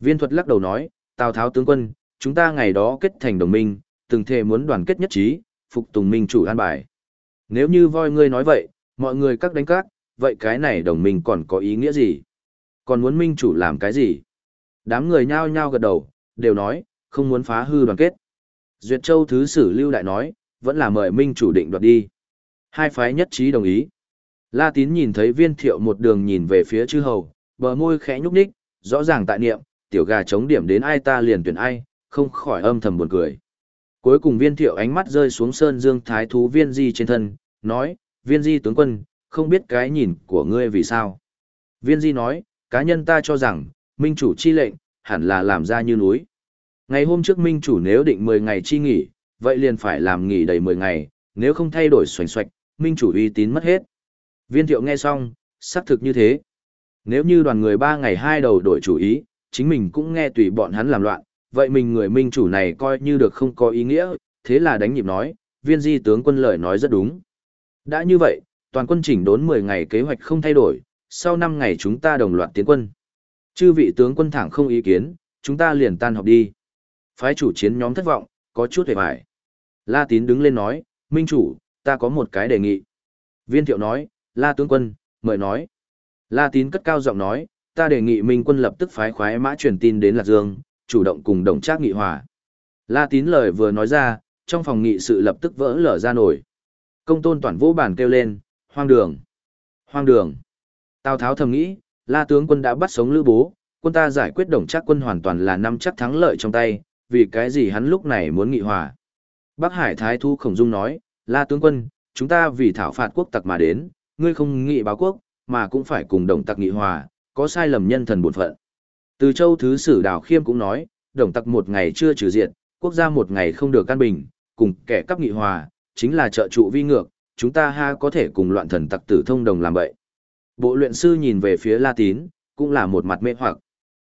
Viên thuật lắc đầu nói, Tào Tháo tướng quân, chúng ta ngày đó kết thành đồng minh, từng thề muốn đoàn kết nhất trí, phục tùng minh chủ an bài. Nếu như voi ngươi nói vậy, mọi người các đánh các, vậy cái này đồng minh còn có ý nghĩa gì? Còn muốn minh chủ làm cái gì? Đám người nhao nhao gật đầu, đều nói, không muốn phá hư đoàn kết. Duyệt Châu Thứ Sử Lưu Đại nói, vẫn là mời minh chủ định đoạt đi. Hai phái nhất trí đồng ý. La Tín nhìn thấy viên thiệu một đường nhìn về phía chư hầu, bờ môi khẽ nhúc nhích, rõ ràng tại niệm, tiểu gà chống điểm đến ai ta liền tuyển ai, không khỏi âm thầm buồn cười. Cuối cùng viên thiệu ánh mắt rơi xuống sơn dương thái thú viên di trên thân, nói, viên di tướng quân, không biết cái nhìn của ngươi vì sao. Viên di nói, cá nhân ta cho rằng, minh chủ chi lệnh, hẳn là làm ra như núi. Ngày hôm trước minh chủ nếu định 10 ngày chi nghỉ, vậy liền phải làm nghỉ đầy 10 ngày, nếu không thay đổi xoành xoạch, minh chủ uy tín mất hết. Viên thiệu nghe xong, xác thực như thế. Nếu như đoàn người ba ngày hai đầu đổi chủ ý, chính mình cũng nghe tùy bọn hắn làm loạn, vậy mình người minh chủ này coi như được không có ý nghĩa, thế là đánh nhịp nói, viên di tướng quân lời nói rất đúng. Đã như vậy, toàn quân chỉnh đốn 10 ngày kế hoạch không thay đổi, sau 5 ngày chúng ta đồng loạt tiến quân. Chư vị tướng quân thẳng không ý kiến, chúng ta liền tan họp đi. Phái chủ chiến nhóm thất vọng, có chút hề bại. La Tín đứng lên nói, Minh chủ, ta có một cái đề nghị. Viên thiệu nói, La tướng quân, mời nói. La Tín cất cao giọng nói, ta đề nghị Minh quân lập tức phái khoái mã truyền tin đến Lạc Dương, chủ động cùng đồng trác nghị hòa. La Tín lời vừa nói ra, trong phòng nghị sự lập tức vỡ lở ra nổi. Công tôn toàn vũ bản kêu lên, hoang đường, hoang đường. Tào Tháo thầm nghĩ, La tướng quân đã bắt sống Lữ Bố, quân ta giải quyết đồng trác quân hoàn toàn là năm chắc thắng lợi trong tay, vì cái gì hắn lúc này muốn nghị hòa. Bắc Hải Thái Thu Khổng Dung nói, La tướng quân, chúng ta vì thảo phạt quốc tặc mà đến, ngươi không nghị báo quốc, mà cũng phải cùng đồng tặc nghị hòa, có sai lầm nhân thần buồn phận. Từ châu thứ sử Đào Khiêm cũng nói, đồng tặc một ngày chưa trừ diệt, quốc gia một ngày không được căn bình, cùng kẻ cắp nghị hòa, chính là trợ trụ vi ngược, chúng ta ha có thể cùng loạn thần tặc tử thông đồng làm vậy. Bộ luyện sư nhìn về phía La Tín, cũng là một mặt mê hoặc.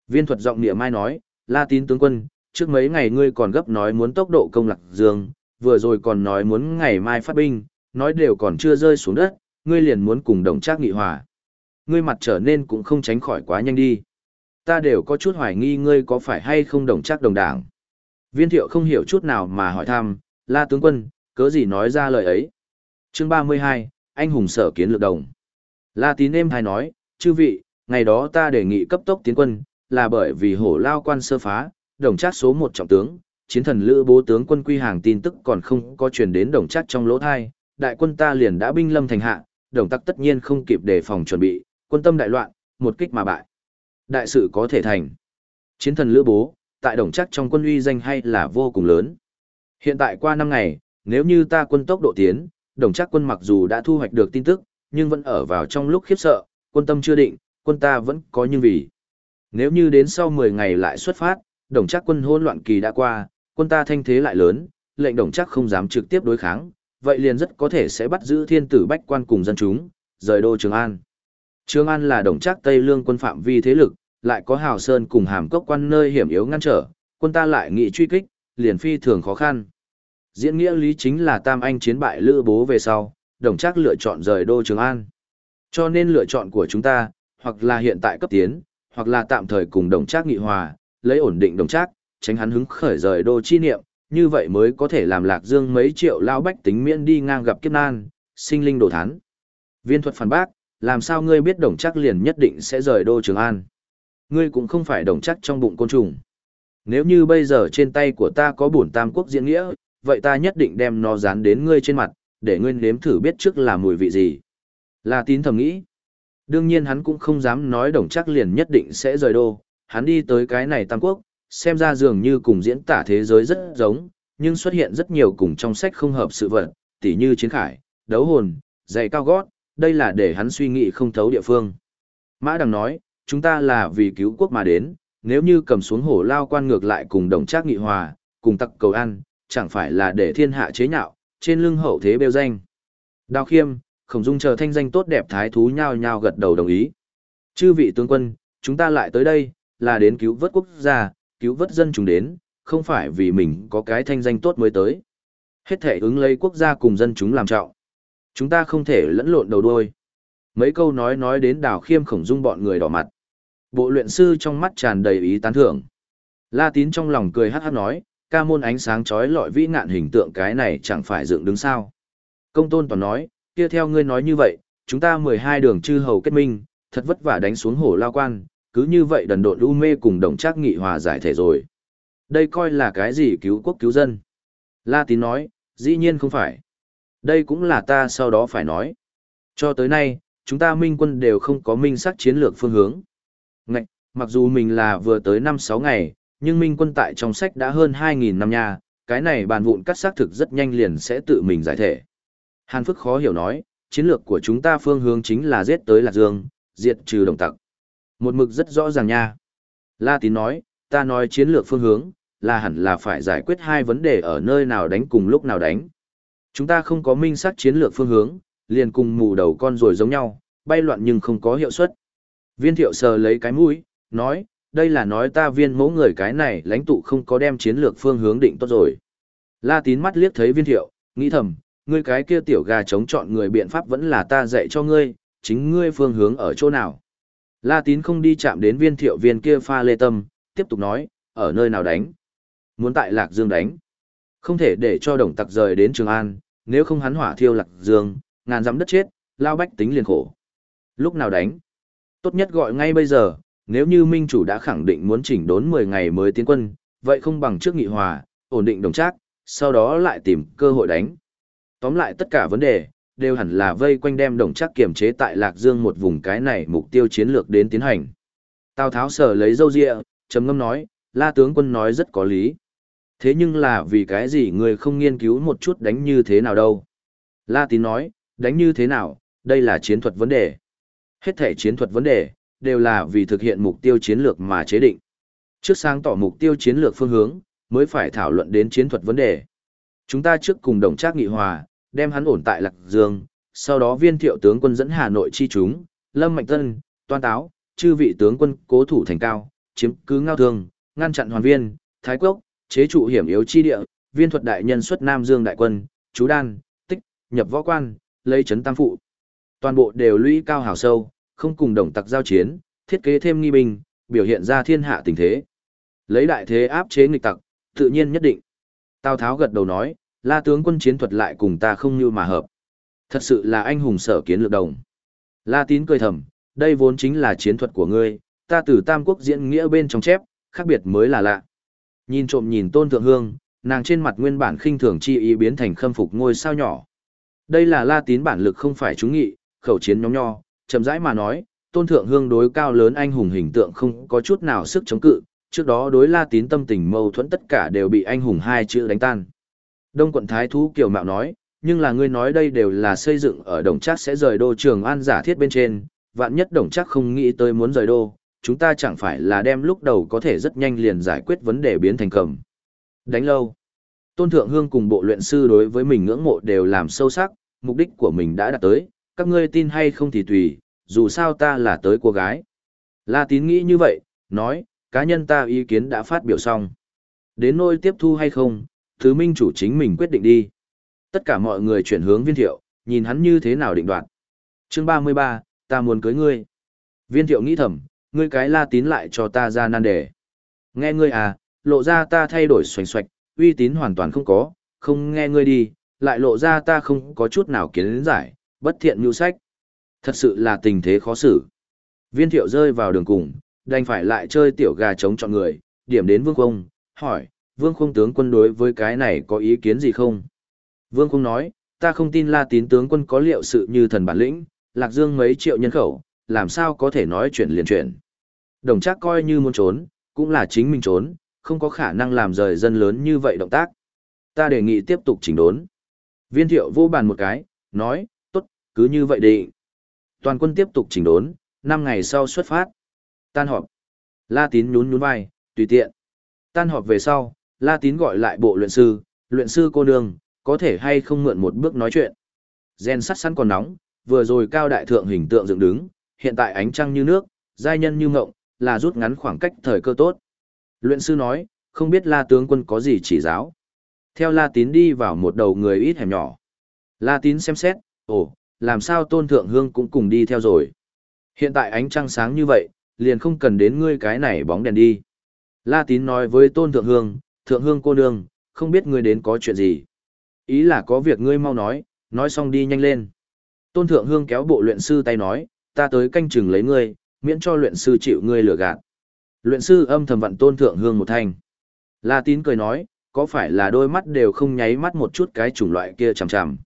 Viên thuật giọng niệm mai nói, La Tín tướng quân, trước mấy ngày ngươi còn gấp nói muốn tốc độ công lạc dương, vừa rồi còn nói muốn ngày mai phát binh, nói đều còn chưa rơi xuống đất, ngươi liền muốn cùng đồng trác nghị hòa. Ngươi mặt trở nên cũng không tránh khỏi quá nhanh đi. Ta đều có chút hoài nghi ngươi có phải hay không đồng chắc đồng đảng. Viên thiệu không hiểu chút nào mà hỏi thăm, la tướng quân, cớ gì nói ra lời ấy. Chương 32, anh hùng sở kiến lược đồng. La tín êm hay nói, chư vị, ngày đó ta đề nghị cấp tốc tiến quân, là bởi vì hổ lao quan sơ phá, đồng chắc số một trọng tướng, chiến thần lữ bố tướng quân quy hàng tin tức còn không có truyền đến đồng chắc trong lỗ thai, đại quân ta liền đã binh lâm thành hạ, đồng tắc tất nhiên không kịp đề phòng chuẩn bị, quân tâm đại loạn, một kích mà bại. Đại sự có thể thành. Chiến thần lữ bố, tại đồng chắc trong quân uy danh hay là vô cùng lớn. Hiện tại qua năm ngày, nếu như ta quân tốc độ tiến, đồng chắc quân mặc dù đã thu hoạch được tin tức, nhưng vẫn ở vào trong lúc khiếp sợ, quân tâm chưa định, quân ta vẫn có nhưng vì. Nếu như đến sau 10 ngày lại xuất phát, đồng chắc quân hỗn loạn kỳ đã qua, quân ta thanh thế lại lớn, lệnh đồng chắc không dám trực tiếp đối kháng, vậy liền rất có thể sẽ bắt giữ thiên tử bách quan cùng dân chúng, rời đô Trường An. Trường An là đồng chắc Tây Lương quân phạm vi thế lực, lại có hào sơn cùng hàm cốc quan nơi hiểm yếu ngăn trở, quân ta lại nghị truy kích, liền phi thường khó khăn. Diễn nghĩa lý chính là Tam Anh chiến bại Lữ Bố về sau, đồng chắc lựa chọn rời đô Trường An. Cho nên lựa chọn của chúng ta, hoặc là hiện tại cấp tiến, hoặc là tạm thời cùng đồng trác nghị hòa, lấy ổn định đồng trác, tránh hắn hứng khởi rời đô chi niệm, như vậy mới có thể làm lạc dương mấy triệu lao bách tính miễn đi ngang gặp kiếp nan, sinh linh đồ thán. Viên thuật phản bác, làm sao ngươi biết đồng trác liền nhất định sẽ rời đô Trường An? Ngươi cũng không phải đồng chắc trong bụng côn trùng. Nếu như bây giờ trên tay của ta có bổn tam quốc diễn nghĩa, vậy ta nhất định đem nó dán đến ngươi trên mặt, để ngươi nếm thử biết trước là mùi vị gì. La tín thầm nghĩ. Đương nhiên hắn cũng không dám nói đồng chắc liền nhất định sẽ rời đô, hắn đi tới cái này tam quốc, xem ra dường như cùng diễn tả thế giới rất giống, nhưng xuất hiện rất nhiều cùng trong sách không hợp sự vật, tỉ như chiến khải, đấu hồn, giày cao gót, đây là để hắn suy nghĩ không thấu địa phương. Mã Đằng nói, chúng ta là vì cứu quốc mà đến, nếu như cầm xuống hổ lao quan ngược lại cùng đồng trác nghị hòa, cùng tặc cầu ăn, chẳng phải là để thiên hạ chế nhạo, trên lưng hậu thế bêu danh. Đào khiêm, khổng dung chờ thanh danh tốt đẹp thái thú nhao nhao gật đầu đồng ý. Chư vị tướng quân, chúng ta lại tới đây, là đến cứu vớt quốc gia, cứu vớt dân chúng đến, không phải vì mình có cái thanh danh tốt mới tới. Hết thể ứng lấy quốc gia cùng dân chúng làm trọng. Chúng ta không thể lẫn lộn đầu đuôi. Mấy câu nói nói đến đào khiêm khổng dung bọn người đỏ mặt. Bộ luyện sư trong mắt tràn đầy ý tán thưởng. La tín trong lòng cười hát hát nói, ca môn ánh sáng chói lọi vĩ ngạn hình tượng cái này chẳng phải dựng đứng sao. Công tôn toàn nói, kia theo ngươi nói như vậy, chúng ta 12 đường chư hầu kết minh, thật vất vả đánh xuống hổ lao quan, cứ như vậy đần độn u mê cùng đồng trác nghị hòa giải thể rồi. Đây coi là cái gì cứu quốc cứu dân? La tín nói, dĩ nhiên không phải. Đây cũng là ta sau đó phải nói. Cho tới nay, chúng ta minh quân đều không có minh sắc chiến lược phương hướng. Ngạch, mặc dù mình là vừa tới 5-6 ngày, nhưng minh quân tại trong sách đã hơn 2.000 năm nha, cái này bàn vụn cắt xác thực rất nhanh liền sẽ tự mình giải thể. Hàn Phức khó hiểu nói, chiến lược của chúng ta phương hướng chính là giết tới Lạc Dương, diệt trừ đồng tặc. Một mực rất rõ ràng nha. La Tín nói, ta nói chiến lược phương hướng, là hẳn là phải giải quyết hai vấn đề ở nơi nào đánh cùng lúc nào đánh. Chúng ta không có minh xác chiến lược phương hướng, liền cùng mù đầu con rồi giống nhau, bay loạn nhưng không có hiệu suất. Viên thiệu sờ lấy cái mũi, nói, đây là nói ta viên mẫu người cái này lãnh tụ không có đem chiến lược phương hướng định tốt rồi. La tín mắt liếc thấy viên thiệu, nghĩ thầm, ngươi cái kia tiểu gà chống chọn người biện pháp vẫn là ta dạy cho ngươi, chính ngươi phương hướng ở chỗ nào. La tín không đi chạm đến viên thiệu viên kia pha lê tâm, tiếp tục nói, ở nơi nào đánh. Muốn tại Lạc Dương đánh. Không thể để cho đồng tặc rời đến Trường An, nếu không hắn hỏa thiêu Lạc Dương, ngàn dám đất chết, lao bách tính liền khổ. Lúc nào đánh? Tốt nhất gọi ngay bây giờ, nếu như minh chủ đã khẳng định muốn chỉnh đốn 10 ngày mới tiến quân, vậy không bằng trước nghị hòa, ổn định đồng trác, sau đó lại tìm cơ hội đánh. Tóm lại tất cả vấn đề, đều hẳn là vây quanh đem đồng trác kiểm chế tại Lạc Dương một vùng cái này mục tiêu chiến lược đến tiến hành. Tào Tháo sở lấy dâu rịa, trầm ngâm nói, la tướng quân nói rất có lý. Thế nhưng là vì cái gì người không nghiên cứu một chút đánh như thế nào đâu. La tín nói, đánh như thế nào, đây là chiến thuật vấn đề. Hết thể chiến thuật vấn đề, đều là vì thực hiện mục tiêu chiến lược mà chế định. Trước sáng tỏ mục tiêu chiến lược phương hướng, mới phải thảo luận đến chiến thuật vấn đề. Chúng ta trước cùng đồng trác nghị hòa, đem hắn ổn tại Lạc Dương, sau đó viên thiệu tướng quân dẫn Hà Nội chi chúng, Lâm Mạnh Tân, Toan Táo, chư vị tướng quân cố thủ thành cao, chiếm cứ ngao thương, ngăn chặn hoàn viên, thái quốc, chế trụ hiểm yếu chi địa, viên thuật đại nhân xuất Nam Dương đại quân, chú đan, tích, nhập võ quan, lấy chấn tam phụ. Toàn bộ đều lũy cao hào sâu, không cùng đồng tặc giao chiến, thiết kế thêm nghi binh, biểu hiện ra thiên hạ tình thế. Lấy đại thế áp chế nghịch tặc, tự nhiên nhất định. Tào Tháo gật đầu nói, la tướng quân chiến thuật lại cùng ta không như mà hợp. Thật sự là anh hùng sở kiến lược đồng. La tín cười thầm, đây vốn chính là chiến thuật của ngươi, ta từ Tam Quốc diễn nghĩa bên trong chép, khác biệt mới là lạ. Nhìn trộm nhìn tôn thượng hương, nàng trên mặt nguyên bản khinh thường chi ý biến thành khâm phục ngôi sao nhỏ. Đây là la tín bản lực không phải chúng nghị, khẩu chiến nhóm nho, chậm rãi mà nói, tôn thượng hương đối cao lớn anh hùng hình tượng không có chút nào sức chống cự, trước đó đối la tín tâm tình mâu thuẫn tất cả đều bị anh hùng hai chữ đánh tan. Đông quận Thái Thú Kiều Mạo nói, nhưng là ngươi nói đây đều là xây dựng ở đồng chắc sẽ rời đô trường an giả thiết bên trên, vạn nhất đồng chắc không nghĩ tới muốn rời đô, chúng ta chẳng phải là đem lúc đầu có thể rất nhanh liền giải quyết vấn đề biến thành cầm. Đánh lâu. Tôn Thượng Hương cùng bộ luyện sư đối với mình ngưỡng mộ đều làm sâu sắc, mục đích của mình đã đạt tới, các ngươi tin hay không thì tùy, dù sao ta là tới cô gái. La tín nghĩ như vậy, nói, cá nhân ta ý kiến đã phát biểu xong. Đến nôi tiếp thu hay không, thứ minh chủ chính mình quyết định đi. Tất cả mọi người chuyển hướng viên thiệu, nhìn hắn như thế nào định đoạt. Chương 33, ta muốn cưới ngươi. Viên thiệu nghĩ thầm, ngươi cái la tín lại cho ta ra nan đề. Nghe ngươi à, lộ ra ta thay đổi xoành xoạch, uy tín hoàn toàn không có, không nghe ngươi đi, lại lộ ra ta không có chút nào kiến giải, bất thiện nhu sách. Thật sự là tình thế khó xử. Viên thiệu rơi vào đường cùng, đành phải lại chơi tiểu gà chống chọn người, điểm đến vương khung, hỏi, vương khung tướng quân đối với cái này có ý kiến gì không? Vương khung nói, ta không tin la tín tướng quân có liệu sự như thần bản lĩnh, lạc dương mấy triệu nhân khẩu, làm sao có thể nói chuyện liền chuyện. Đồng chắc coi như muốn trốn, cũng là chính mình trốn, không có khả năng làm rời dân lớn như vậy động tác. Ta đề nghị tiếp tục chỉnh đốn. Viên thiệu vô bàn một cái, nói, cứ như vậy đi. Toàn quân tiếp tục chỉnh đốn, 5 ngày sau xuất phát. Tan họp. La tín nhún nhún vai, tùy tiện. Tan họp về sau, La tín gọi lại bộ luyện sư, luyện sư cô nương, có thể hay không mượn một bước nói chuyện. Gen sắt săn còn nóng, vừa rồi cao đại thượng hình tượng dựng đứng, hiện tại ánh trăng như nước, giai nhân như ngộng, là rút ngắn khoảng cách thời cơ tốt. Luyện sư nói, không biết la tướng quân có gì chỉ giáo. Theo la tín đi vào một đầu người ít hẻm nhỏ. La tín xem xét, ồ, làm sao tôn thượng hương cũng cùng đi theo rồi. Hiện tại ánh trăng sáng như vậy, liền không cần đến ngươi cái này bóng đèn đi. La tín nói với tôn thượng hương, thượng hương cô nương, không biết ngươi đến có chuyện gì. Ý là có việc ngươi mau nói, nói xong đi nhanh lên. Tôn thượng hương kéo bộ luyện sư tay nói, ta tới canh chừng lấy ngươi, miễn cho luyện sư chịu ngươi lừa gạt. Luyện sư âm thầm vặn tôn thượng hương một thanh. La tín cười nói, có phải là đôi mắt đều không nháy mắt một chút cái chủng loại kia chằm chằm.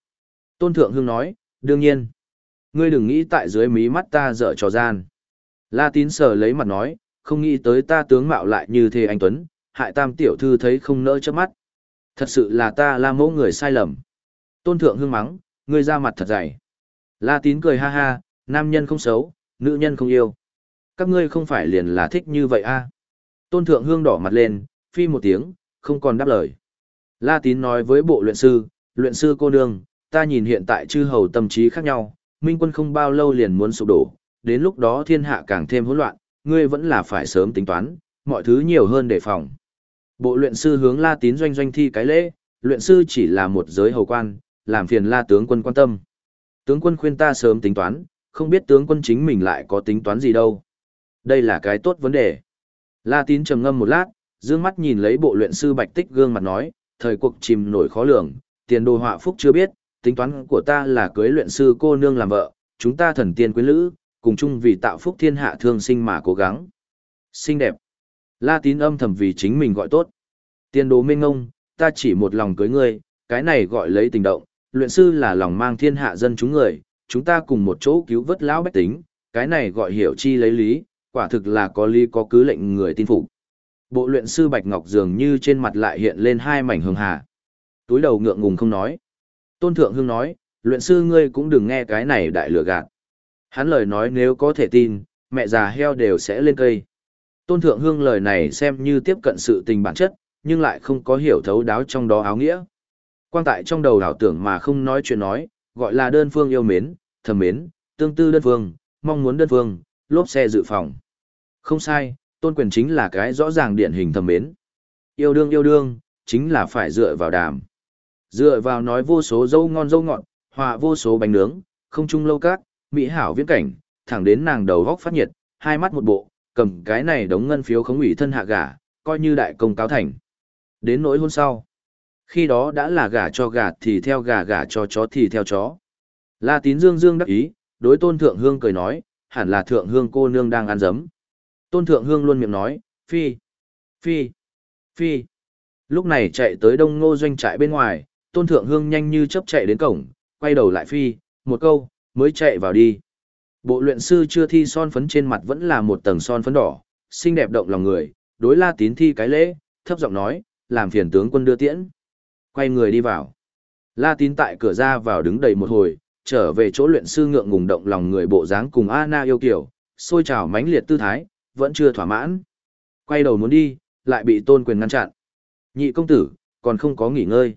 Tôn thượng hương nói, đương nhiên. Ngươi đừng nghĩ tại dưới mí mắt ta dở trò gian. La tín sờ lấy mặt nói, không nghĩ tới ta tướng mạo lại như thế anh Tuấn, hại tam tiểu thư thấy không nỡ chớp mắt. Thật sự là ta la mẫu người sai lầm. Tôn thượng hương mắng, ngươi ra mặt thật dày. La tín cười ha ha, nam nhân không xấu, nữ nhân không yêu. Các ngươi không phải liền là thích như vậy a? À? Tôn thượng hương đỏ mặt lên, phi một tiếng, không còn đáp lời. La tín nói với bộ luyện sư, luyện sư cô nương, ta nhìn hiện tại chư hầu tâm trí khác nhau, minh quân không bao lâu liền muốn sụp đổ, đến lúc đó thiên hạ càng thêm hỗn loạn, ngươi vẫn là phải sớm tính toán, mọi thứ nhiều hơn đề phòng. Bộ luyện sư hướng La tín doanh doanh thi cái lễ, luyện sư chỉ là một giới hầu quan, làm phiền La tướng quân quan tâm. Tướng quân khuyên ta sớm tính toán, không biết tướng quân chính mình lại có tính toán gì đâu. Đây là cái tốt vấn đề. La tín trầm ngâm một lát, dương mắt nhìn lấy bộ luyện sư bạch tích gương mặt nói, thời cuộc chìm nổi khó lường, tiền đồ họa phúc chưa biết, tính toán của ta là cưới luyện sư cô nương làm vợ, chúng ta thần tiên quyến lữ, cùng chung vì tạo phúc thiên hạ thương sinh mà cố gắng. Xinh đẹp. La tín âm thầm vì chính mình gọi tốt. Tiên đồ minh ngông, ta chỉ một lòng cưới ngươi, cái này gọi lấy tình động, luyện sư là lòng mang thiên hạ dân chúng người, chúng ta cùng một chỗ cứu vớt lão bách tính, cái này gọi hiểu chi lấy lý, quả thực là có lý có cứ lệnh người tin phục. Bộ luyện sư Bạch Ngọc dường như trên mặt lại hiện lên hai mảnh hường hà. Túi đầu ngượng ngùng không nói. Tôn Thượng Hương nói, luyện sư ngươi cũng đừng nghe cái này đại lừa gạt. Hắn lời nói nếu có thể tin, mẹ già heo đều sẽ lên cây. Tôn Thượng Hương lời này xem như tiếp cận sự tình bản chất, nhưng lại không có hiểu thấu đáo trong đó áo nghĩa. Quang tại trong đầu đảo tưởng mà không nói chuyện nói, gọi là đơn phương yêu mến, thầm mến, tương tư đơn phương, mong muốn đơn phương, lốp xe dự phòng. Không sai, tôn quyền chính là cái rõ ràng điển hình thầm mến. Yêu đương yêu đương, chính là phải dựa vào đàm. Dựa vào nói vô số dâu ngon dâu ngọt, hòa vô số bánh nướng, không chung lâu cát, mỹ hảo viễn cảnh, thẳng đến nàng đầu góc phát nhiệt, hai mắt một bộ, cầm cái này đống ngân phiếu khống ủy thân hạ gả, coi như đại công cáo thành. Đến nỗi hôn sau. Khi đó đã là gả cho gà thì theo gà gả cho chó thì theo chó. La tín dương dương đắc ý, đối tôn thượng hương cười nói, hẳn là thượng hương cô nương đang ăn dấm. Tôn thượng hương luôn miệng nói, phi, phi, phi. Lúc này chạy tới đông ngô doanh trại bên ngoài, tôn thượng hương nhanh như chớp chạy đến cổng, quay đầu lại phi, một câu, mới chạy vào đi. Bộ luyện sư chưa thi son phấn trên mặt vẫn là một tầng son phấn đỏ, xinh đẹp động lòng người, đối la tín thi cái lễ, thấp giọng nói, làm phiền tướng quân đưa tiễn. Quay người đi vào. La tín tại cửa ra vào đứng đầy một hồi, trở về chỗ luyện sư ngượng ngùng động lòng người bộ dáng cùng Anna yêu kiểu, xôi trào mãnh liệt tư thái, vẫn chưa thỏa mãn. Quay đầu muốn đi, lại bị tôn quyền ngăn chặn. Nhị công tử, còn không có nghỉ ngơi.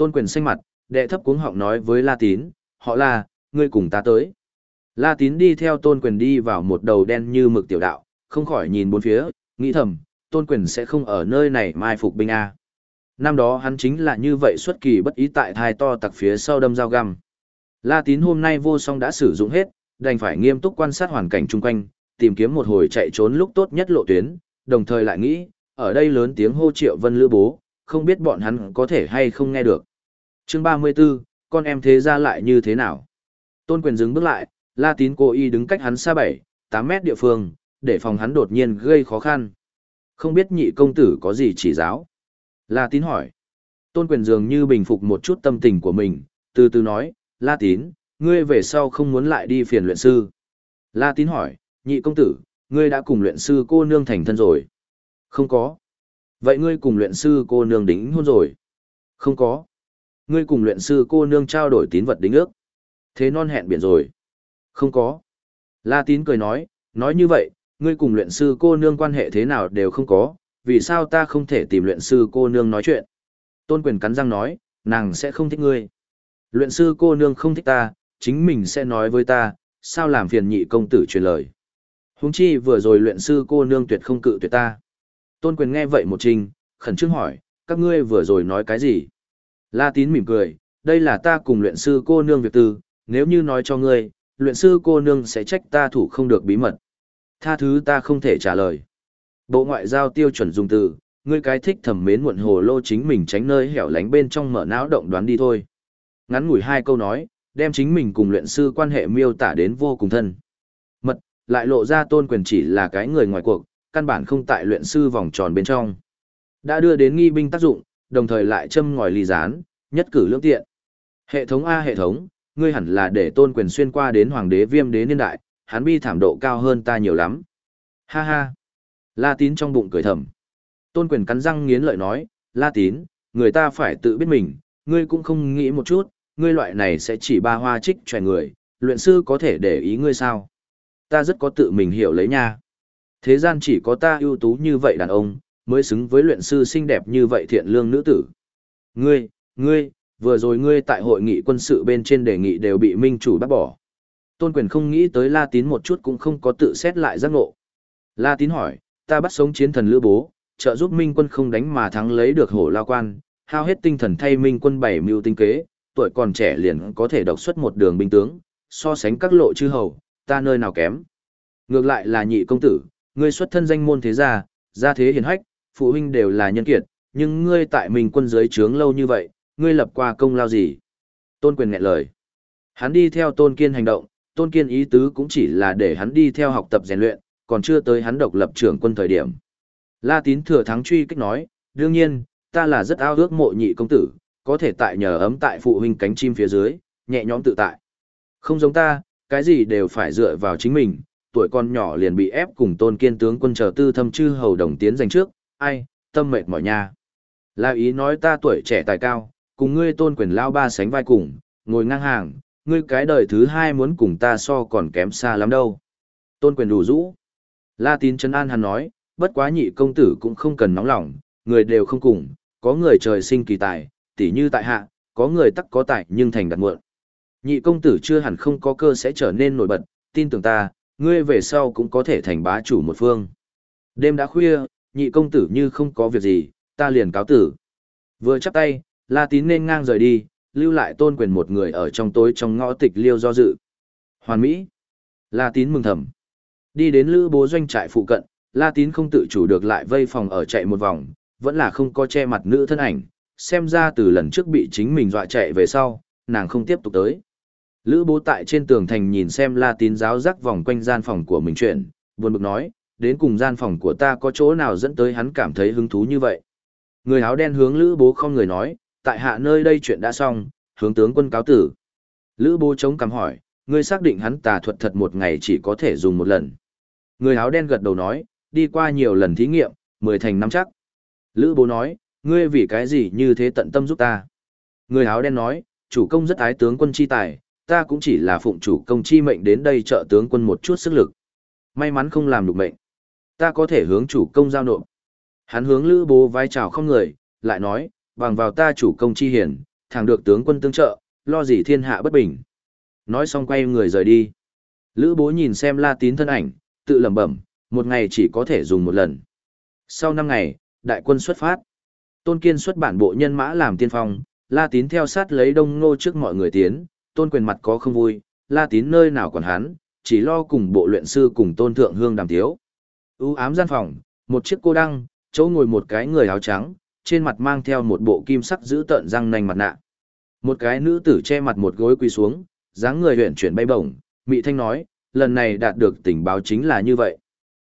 Tôn quyền xanh mặt, đệ thấp cuống họng nói với La Tín, họ là, ngươi cùng ta tới. La Tín đi theo tôn quyền đi vào một đầu đen như mực tiểu đạo, không khỏi nhìn bốn phía, nghĩ thầm, tôn quyền sẽ không ở nơi này mai phục binh A. Năm đó hắn chính là như vậy xuất kỳ bất ý tại thai to tặc phía sau đâm dao găm. La tín hôm nay vô song đã sử dụng hết, đành phải nghiêm túc quan sát hoàn cảnh chung quanh, tìm kiếm một hồi chạy trốn lúc tốt nhất lộ tuyến, đồng thời lại nghĩ, ở đây lớn tiếng hô triệu vân lữ bố, không biết bọn hắn có thể hay không nghe được. Chương 34, con em thế ra lại như thế nào? Tôn quyền dừng bước lại, La tín cố ý đứng cách hắn xa 7, 8 mét địa phương, để phòng hắn đột nhiên gây khó khăn. Không biết nhị công tử có gì chỉ giáo? La tín hỏi. Tôn quyền dường như bình phục một chút tâm tình của mình, từ từ nói, La tín, ngươi về sau không muốn lại đi phiền luyện sư. La tín hỏi, nhị công tử, ngươi đã cùng luyện sư cô nương thành thân rồi. Không có. Vậy ngươi cùng luyện sư cô nương đính hôn rồi? Không có. Ngươi cùng luyện sư cô nương trao đổi tín vật đính ước. Thế non hẹn biển rồi. Không có. La tín cười nói, nói như vậy, ngươi cùng luyện sư cô nương quan hệ thế nào đều không có, vì sao ta không thể tìm luyện sư cô nương nói chuyện? Tôn quyền cắn răng nói, nàng sẽ không thích ngươi. Luyện sư cô nương không thích ta, chính mình sẽ nói với ta, sao làm phiền nhị công tử truyền lời. Huống chi vừa rồi luyện sư cô nương tuyệt không cự tuyệt ta. Tôn quyền nghe vậy một trình, khẩn trương hỏi, các ngươi vừa rồi nói cái gì? La tín mỉm cười, đây là ta cùng luyện sư cô nương việc tư, nếu như nói cho ngươi, luyện sư cô nương sẽ trách ta thủ không được bí mật. Tha thứ ta không thể trả lời. Bộ ngoại giao tiêu chuẩn dùng từ, ngươi cái thích thầm mến muộn hồ lô chính mình tránh nơi hẻo lánh bên trong mở não động đoán đi thôi. Ngắn ngủi hai câu nói, đem chính mình cùng luyện sư quan hệ miêu tả đến vô cùng thân. Mật, lại lộ ra tôn quyền chỉ là cái người ngoài cuộc, căn bản không tại luyện sư vòng tròn bên trong. Đã đưa đến nghi binh tác dụng, đồng thời lại châm ngòi ly gián, nhất cử lưỡng tiện. Hệ thống A hệ thống, ngươi hẳn là để tôn quyền xuyên qua đến hoàng đế viêm đế niên đại, hắn bi thảm độ cao hơn ta nhiều lắm. Ha ha. La tín trong bụng cười thầm. Tôn quyền cắn răng nghiến lợi nói, La tín, người ta phải tự biết mình, ngươi cũng không nghĩ một chút, ngươi loại này sẽ chỉ ba hoa trích tròe người, luyện sư có thể để ý ngươi sao. Ta rất có tự mình hiểu lấy nha. Thế gian chỉ có ta ưu tú như vậy đàn ông, mới xứng với luyện sư xinh đẹp như vậy thiện lương nữ tử. Ngươi, ngươi, vừa rồi ngươi tại hội nghị quân sự bên trên đề nghị đều bị minh chủ bác bỏ. Tôn quyền không nghĩ tới La Tín một chút cũng không có tự xét lại giác ngộ. La Tín hỏi, ta bắt sống chiến thần lữ bố, trợ giúp minh quân không đánh mà thắng lấy được hổ lao quan, hao hết tinh thần thay minh quân bảy mưu tinh kế, tuổi còn trẻ liền có thể độc xuất một đường binh tướng, so sánh các lộ chư hầu, ta nơi nào kém. Ngược lại là nhị công tử, ngươi xuất thân danh môn thế gia, gia thế hiền hách, phụ huynh đều là nhân kiệt, nhưng ngươi tại mình quân dưới trướng lâu như vậy, ngươi lập qua công lao gì? Tôn quyền nghẹn lời. Hắn đi theo tôn kiên hành động, tôn kiên ý tứ cũng chỉ là để hắn đi theo học tập rèn luyện, còn chưa tới hắn độc lập trưởng quân thời điểm. La tín thừa thắng truy kích nói, đương nhiên, ta là rất ao ước mộ nhị công tử, có thể tại nhờ ấm tại phụ huynh cánh chim phía dưới, nhẹ nhõm tự tại. Không giống ta, cái gì đều phải dựa vào chính mình, tuổi con nhỏ liền bị ép cùng tôn kiên tướng quân chờ tư thâm chư hầu đồng tiến giành trước, ai, tâm mệt mỏi nha. La ý nói ta tuổi trẻ tài cao, cùng ngươi tôn quyền lao ba sánh vai cùng, ngồi ngang hàng, ngươi cái đời thứ hai muốn cùng ta so còn kém xa lắm đâu. Tôn quyền đủ rũ. La tín chân an hắn nói, bất quá nhị công tử cũng không cần nóng lòng, người đều không cùng, có người trời sinh kỳ tài, tỉ như tại hạ, có người tắc có tài nhưng thành đặt muộn. Nhị công tử chưa hẳn không có cơ sẽ trở nên nổi bật, tin tưởng ta, ngươi về sau cũng có thể thành bá chủ một phương. Đêm đã khuya, nhị công tử như không có việc gì, ta liền cáo tử. Vừa chắp tay, La Tín nên ngang rời đi, lưu lại tôn quyền một người ở trong tối trong ngõ tịch liêu do dự. Hoàn Mỹ. La Tín mừng thầm. Đi đến lữ bố doanh trại phụ cận, La Tín không tự chủ được lại vây phòng ở chạy một vòng, vẫn là không có che mặt nữ thân ảnh, xem ra từ lần trước bị chính mình dọa chạy về sau, nàng không tiếp tục tới. Lữ bố tại trên tường thành nhìn xem La Tín giáo rắc vòng quanh gian phòng của mình chuyện, buồn bực nói, đến cùng gian phòng của ta có chỗ nào dẫn tới hắn cảm thấy hứng thú như vậy. Người áo đen hướng Lữ bố không người nói, tại hạ nơi đây chuyện đã xong, hướng tướng quân cáo tử. Lữ bố chống cằm hỏi, ngươi xác định hắn tà thuật thật một ngày chỉ có thể dùng một lần. Người áo đen gật đầu nói, đi qua nhiều lần thí nghiệm, mười thành năm chắc. Lữ bố nói, ngươi vì cái gì như thế tận tâm giúp ta. Người áo đen nói, chủ công rất ái tướng quân chi tài, ta cũng chỉ là phụng chủ công chi mệnh đến đây trợ tướng quân một chút sức lực. May mắn không làm được mệnh. Ta có thể hướng chủ công giao nộp. Hắn hướng lữ bố vai chào không người, lại nói, bằng vào ta chủ công chi hiển, thẳng được tướng quân tương trợ, lo gì thiên hạ bất bình. Nói xong quay người rời đi. Lữ bố nhìn xem la tín thân ảnh, tự lẩm bẩm, Một ngày chỉ có thể dùng một lần. Sau năm ngày, đại quân xuất phát. Tôn Kiên xuất bản bộ nhân mã làm tiên phong, La Tín theo sát lấy đông ngô trước mọi người tiến, Tôn quyền mặt có không vui, La Tín nơi nào còn hắn, chỉ lo cùng bộ luyện sư cùng Tôn Thượng Hương đàm tiếu. U ám gian phòng, một chiếc cô đăng, chỗ ngồi một cái người áo trắng, trên mặt mang theo một bộ kim sắc giữ tợn răng nanh mặt nạ. Một cái nữ tử che mặt một gối quỳ xuống, dáng người huyện chuyển bay bổng, Mị Thanh nói, lần này đạt được tình báo chính là như vậy.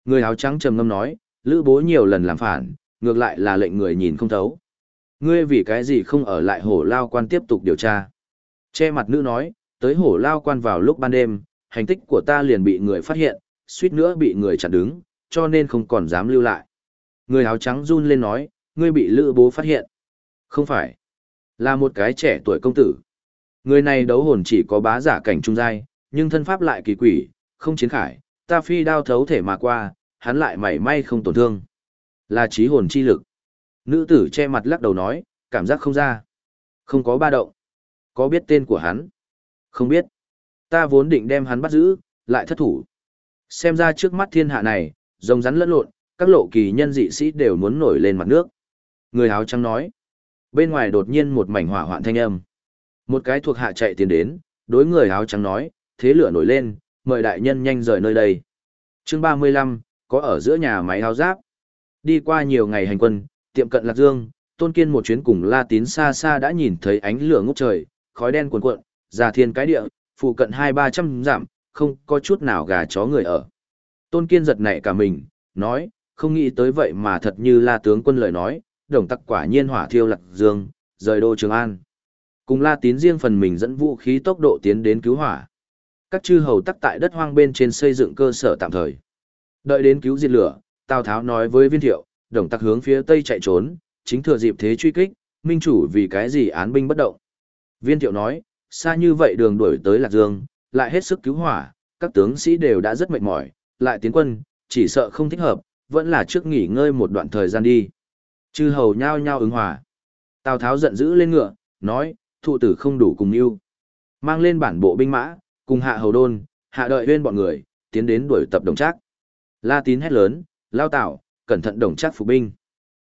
Người áo trắng trầm ngâm nói, Lữ bố nhiều lần làm phản, ngược lại là lệnh người nhìn không thấu. Ngươi vì cái gì không ở lại hổ lao quan tiếp tục điều tra? Che mặt nữ nói, tới hổ lao quan vào lúc ban đêm, hành tích của ta liền bị người phát hiện, suýt nữa bị người chặn đứng, cho nên không còn dám lưu lại. Người áo trắng run lên nói, ngươi bị lữ bố phát hiện. Không phải, là một cái trẻ tuổi công tử. Người này đấu hồn chỉ có bá giả cảnh trung giai, nhưng thân pháp lại kỳ quỷ, không chiến khải, ta phi đao thấu thể mà qua, hắn lại mảy may không tổn thương. Là trí hồn chi lực. Nữ tử che mặt lắc đầu nói, cảm giác không ra. Không có ba động. Có biết tên của hắn? Không biết. Ta vốn định đem hắn bắt giữ, lại thất thủ. Xem ra trước mắt thiên hạ này, rồng rắn lẫn lộn, các lộ kỳ nhân dị sĩ đều muốn nổi lên mặt nước. Người áo trắng nói. Bên ngoài đột nhiên một mảnh hỏa hoạn thanh âm. Một cái thuộc hạ chạy tiến đến, đối người áo trắng nói, thế lửa nổi lên, mời đại nhân nhanh rời nơi đây. chương 35, có ở giữa nhà máy áo giáp. Đi qua nhiều ngày hành quân, tiệm cận Lạc Dương, Tôn Kiên một chuyến cùng La Tín xa xa đã nhìn thấy ánh lửa ngút trời, khói đen cuồn cuộn, già thiên cái địa, phụ cận hai ba trăm giảm, không có chút nào gà chó người ở. Tôn Kiên giật nảy cả mình, nói, không nghĩ tới vậy mà thật như La tướng quân lời nói, đồng tặc quả nhiên hỏa thiêu Lạc Dương, rời đô Trường An. Cùng La Tín riêng phần mình dẫn vũ khí tốc độ tiến đến cứu hỏa. Các chư hầu tắc tại đất hoang bên trên xây dựng cơ sở tạm thời. Đợi đến cứu diệt lửa, Tào Tháo nói với viên thiệu, đồng tặc hướng phía tây chạy trốn, chính thừa dịp thế truy kích, minh chủ vì cái gì án binh bất động. Viên thiệu nói, xa như vậy đường đuổi tới Lạc Dương, lại hết sức cứu hỏa, các tướng sĩ đều đã rất mệt mỏi, lại tiến quân, chỉ sợ không thích hợp, vẫn là trước nghỉ ngơi một đoạn thời gian đi. Chư hầu nhao nhao ứng hòa. Tào Tháo giận dữ lên ngựa, nói, thụ tử không đủ cùng yêu. Mang lên bản bộ binh mã, cùng hạ hầu đôn, hạ đợi bên bọn người, tiến đến đuổi tập đồng trác. La tín hét lớn, lao tạo, cẩn thận đồng trác phục binh.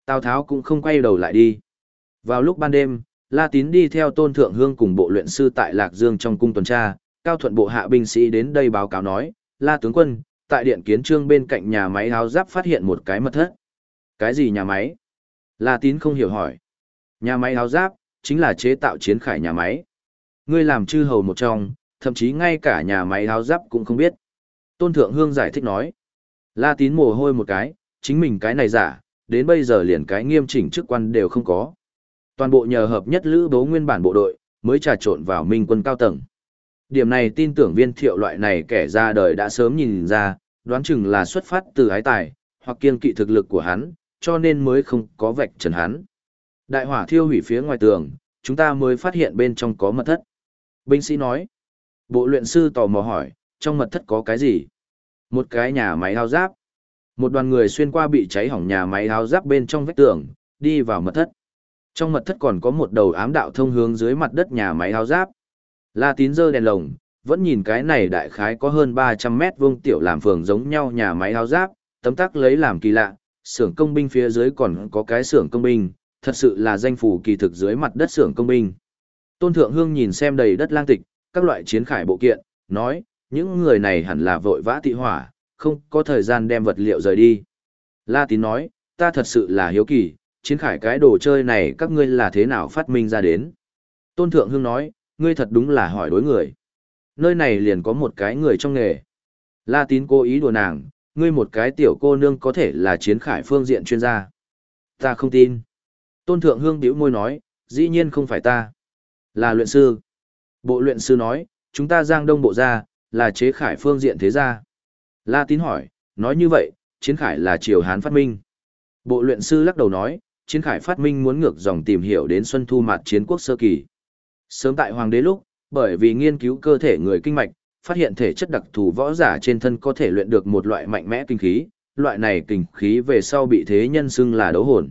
Tào Tháo cũng không quay đầu lại đi. Vào lúc ban đêm, La Tín đi theo Tôn Thượng Hương cùng bộ luyện sư tại Lạc Dương trong cung tuần tra, cao thuận bộ hạ binh sĩ đến đây báo cáo nói, La tướng quân, tại điện kiến trương bên cạnh nhà máy áo giáp phát hiện một cái mật thất. Cái gì nhà máy? La Tín không hiểu hỏi. Nhà máy áo giáp, chính là chế tạo chiến khải nhà máy. Ngươi làm chư hầu một trong, thậm chí ngay cả nhà máy áo giáp cũng không biết. Tôn Thượng Hương giải thích nói. La Tín mồ hôi một cái, chính mình cái này giả, đến bây giờ liền cái nghiêm chỉnh chức quan đều không có. Toàn bộ nhờ hợp nhất lữ bố nguyên bản bộ đội, mới trà trộn vào minh quân cao tầng. Điểm này tin tưởng viên thiệu loại này kẻ ra đời đã sớm nhìn ra, đoán chừng là xuất phát từ ái tài, hoặc kiên kỵ thực lực của hắn, cho nên mới không có vạch trần hắn. Đại hỏa thiêu hủy phía ngoài tường, chúng ta mới phát hiện bên trong có mật thất. Binh sĩ nói. Bộ luyện sư tò mò hỏi, trong mật thất có cái gì? Một cái nhà máy hao giáp. Một đoàn người xuyên qua bị cháy hỏng nhà máy hao giáp bên trong vách tường, đi vào mật thất. Trong mật thất còn có một đầu ám đạo thông hướng dưới mặt đất nhà máy hao giáp. La tín dơ đèn lồng, vẫn nhìn cái này đại khái có hơn 300 mét vuông tiểu làm phường giống nhau nhà máy áo giáp, tấm tắc lấy làm kỳ lạ, xưởng công binh phía dưới còn có cái xưởng công binh, thật sự là danh phủ kỳ thực dưới mặt đất xưởng công binh. Tôn Thượng Hương nhìn xem đầy đất lang tịch, các loại chiến khải bộ kiện, nói, những người này hẳn là vội vã tị hỏa, không có thời gian đem vật liệu rời đi. La Tín nói, ta thật sự là hiếu kỳ, chiến khải cái đồ chơi này các ngươi là thế nào phát minh ra đến. Tôn Thượng Hương nói, ngươi thật đúng là hỏi đối người. Nơi này liền có một cái người trong nghề. La Tín cố ý đùa nàng, ngươi một cái tiểu cô nương có thể là chiến khải phương diện chuyên gia. Ta không tin. Tôn Thượng Hương bĩu môi nói, dĩ nhiên không phải ta. Là luyện sư. Bộ luyện sư nói, chúng ta giang đông bộ ra, là chế khải phương diện thế gia. La tín hỏi, nói như vậy, chiến khải là triều Hán phát minh. Bộ luyện sư lắc đầu nói, chiến khải phát minh muốn ngược dòng tìm hiểu đến xuân thu mặt chiến quốc sơ kỳ. Sớm tại hoàng đế lúc, bởi vì nghiên cứu cơ thể người kinh mạch, phát hiện thể chất đặc thù võ giả trên thân có thể luyện được một loại mạnh mẽ kinh khí, loại này kinh khí về sau bị thế nhân xưng là đấu hồn.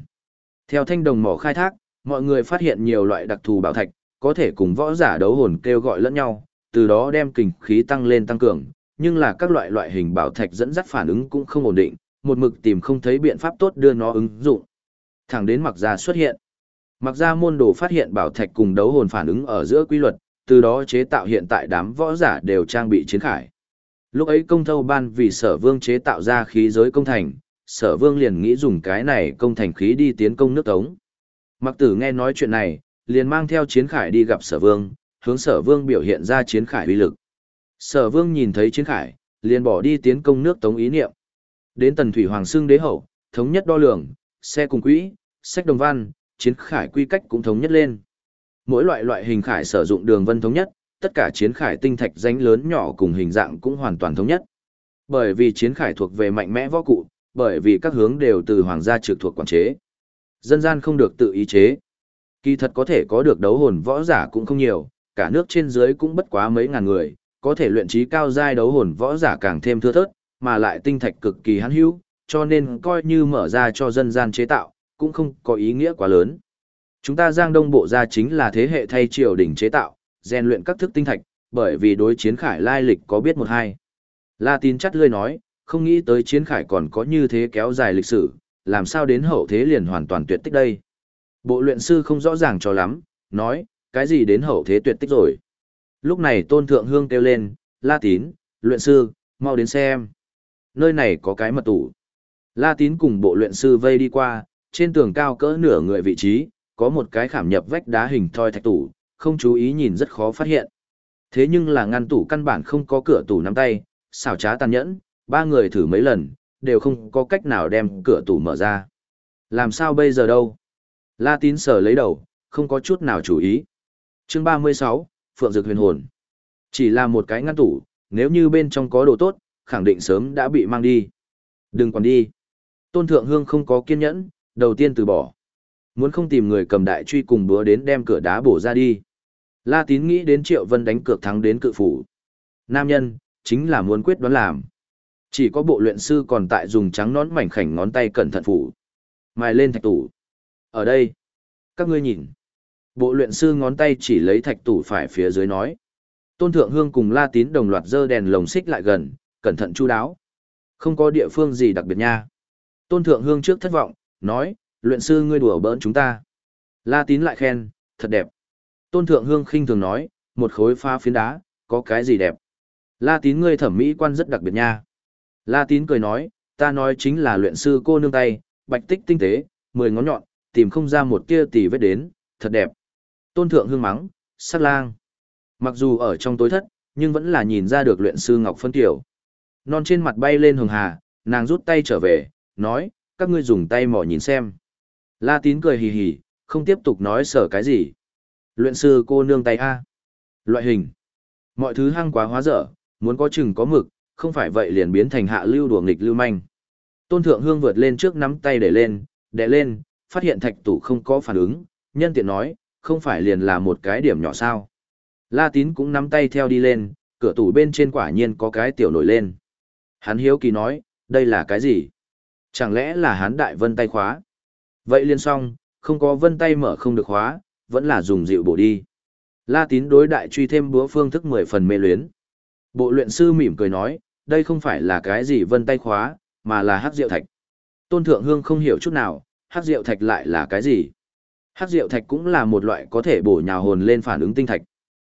Theo thanh đồng mỏ khai thác, mọi người phát hiện nhiều loại đặc thù bảo thạch, có thể cùng võ giả đấu hồn kêu gọi lẫn nhau, từ đó đem kinh khí tăng lên tăng cường, nhưng là các loại loại hình bảo thạch dẫn dắt phản ứng cũng không ổn định, một mực tìm không thấy biện pháp tốt đưa nó ứng dụng. Thẳng đến mặc gia xuất hiện. Mặc ra môn đồ phát hiện bảo thạch cùng đấu hồn phản ứng ở giữa quy luật, từ đó chế tạo hiện tại đám võ giả đều trang bị chiến khải. Lúc ấy công thâu ban vì sở vương chế tạo ra khí giới công thành, sở vương liền nghĩ dùng cái này công thành khí đi tiến công nước tống. Mặc tử nghe nói chuyện này, liền mang theo chiến khải đi gặp sở vương, hướng sở vương biểu hiện ra chiến khải uy lực. Sở vương nhìn thấy chiến khải, liền bỏ đi tiến công nước tống ý niệm. Đến tần thủy hoàng xương đế hậu, thống nhất đo lường, xe cùng quỹ, sách đồng văn, chiến khải quy cách cũng thống nhất lên. Mỗi loại loại hình khải sử dụng đường vân thống nhất, tất cả chiến khải tinh thạch danh lớn nhỏ cùng hình dạng cũng hoàn toàn thống nhất. Bởi vì chiến khải thuộc về mạnh mẽ võ cụ, bởi vì các hướng đều từ hoàng gia trực thuộc quản chế. Dân gian không được tự ý chế. Kỳ thật có thể có được đấu hồn võ giả cũng không nhiều, cả nước trên dưới cũng bất quá mấy ngàn người, có thể luyện trí cao giai đấu hồn võ giả càng thêm thưa thớt, mà lại tinh thạch cực kỳ hắn hữu, cho nên coi như mở ra cho dân gian chế tạo, cũng không có ý nghĩa quá lớn. Chúng ta Giang Đông Bộ gia chính là thế hệ thay triều đỉnh chế tạo, rèn luyện các thức tinh thạch, bởi vì đối chiến khải lai lịch có biết một hai. La tín chắt lươi nói, không nghĩ tới chiến khải còn có như thế kéo dài lịch sử, làm sao đến hậu thế liền hoàn toàn tuyệt tích đây. Bộ luyện sư không rõ ràng cho lắm, nói, cái gì đến hậu thế tuyệt tích rồi. Lúc này tôn thượng hương kêu lên, la tín, luyện sư, mau đến xem. Nơi này có cái mật tủ. La tín cùng bộ luyện sư vây đi qua, trên tường cao cỡ nửa người vị trí, có một cái khảm nhập vách đá hình thoi thạch tủ, không chú ý nhìn rất khó phát hiện. Thế nhưng là ngăn tủ căn bản không có cửa tủ nắm tay, xảo trá tàn nhẫn, ba người thử mấy lần, đều không có cách nào đem cửa tủ mở ra. Làm sao bây giờ đâu? La tín sờ lấy đầu, không có chút nào chú ý. Chương 36, Phượng Dược huyền hồn. Chỉ là một cái ngăn tủ, nếu như bên trong có đồ tốt, khẳng định sớm đã bị mang đi. Đừng còn đi. Tôn Thượng Hương không có kiên nhẫn, đầu tiên từ bỏ. Muốn không tìm người cầm đại truy cùng búa đến đem cửa đá bổ ra đi. La Tín nghĩ đến Triệu Vân đánh cược thắng đến cự phủ. Nam nhân, chính là muốn quyết đoán làm. Chỉ có bộ luyện sư còn tại dùng trắng nón mảnh khảnh ngón tay cẩn thận phủ. Mài lên thạch tủ. Ở đây. Các ngươi nhìn. Bộ luyện sư ngón tay chỉ lấy thạch tủ phải phía dưới nói. Tôn Thượng Hương cùng La Tín đồng loạt dơ đèn lồng xích lại gần, cẩn thận chu đáo. Không có địa phương gì đặc biệt nha. Tôn Thượng Hương trước thất vọng, nói, luyện sư ngươi đùa bỡn chúng ta. La Tín lại khen, thật đẹp. Tôn Thượng Hương khinh thường nói, một khối pha phiến đá, có cái gì đẹp. La Tín ngươi thẩm mỹ quan rất đặc biệt nha. La Tín cười nói, ta nói chính là luyện sư cô nương tay, bạch tích tinh tế, mười ngón nhọn, tìm không ra một tia tỉ vết đến, thật đẹp. Tôn Thượng Hương mắng, sát lang. Mặc dù ở trong tối thất, nhưng vẫn là nhìn ra được luyện sư Ngọc Phân Tiểu. Non trên mặt bay lên hường hà, nàng rút tay trở về, nói, các ngươi dùng tay mò nhìn xem. La tín cười hì hì, không tiếp tục nói sở cái gì. Luyện sư cô nương tay A. Loại hình. Mọi thứ hăng quá hóa dở, muốn có chừng có mực, không phải vậy liền biến thành hạ lưu đùa nghịch lưu manh. Tôn thượng hương vượt lên trước nắm tay để lên, để lên, phát hiện thạch tủ không có phản ứng, nhân tiện nói, không phải liền là một cái điểm nhỏ sao. La tín cũng nắm tay theo đi lên, cửa tủ bên trên quả nhiên có cái tiểu nổi lên. Hắn hiếu kỳ nói, đây là cái gì? Chẳng lẽ là hắn đại vân tay khóa? Vậy liên xong, không có vân tay mở không được khóa, vẫn là dùng dịu bổ đi. La tín đối đại truy thêm búa phương thức mười phần mê luyến. Bộ luyện sư mỉm cười nói, đây không phải là cái gì vân tay khóa, mà là hắc rượu thạch. Tôn thượng hương không hiểu chút nào, hắc rượu thạch lại là cái gì? Hắc rượu thạch cũng là một loại có thể bổ nhào hồn lên phản ứng tinh thạch.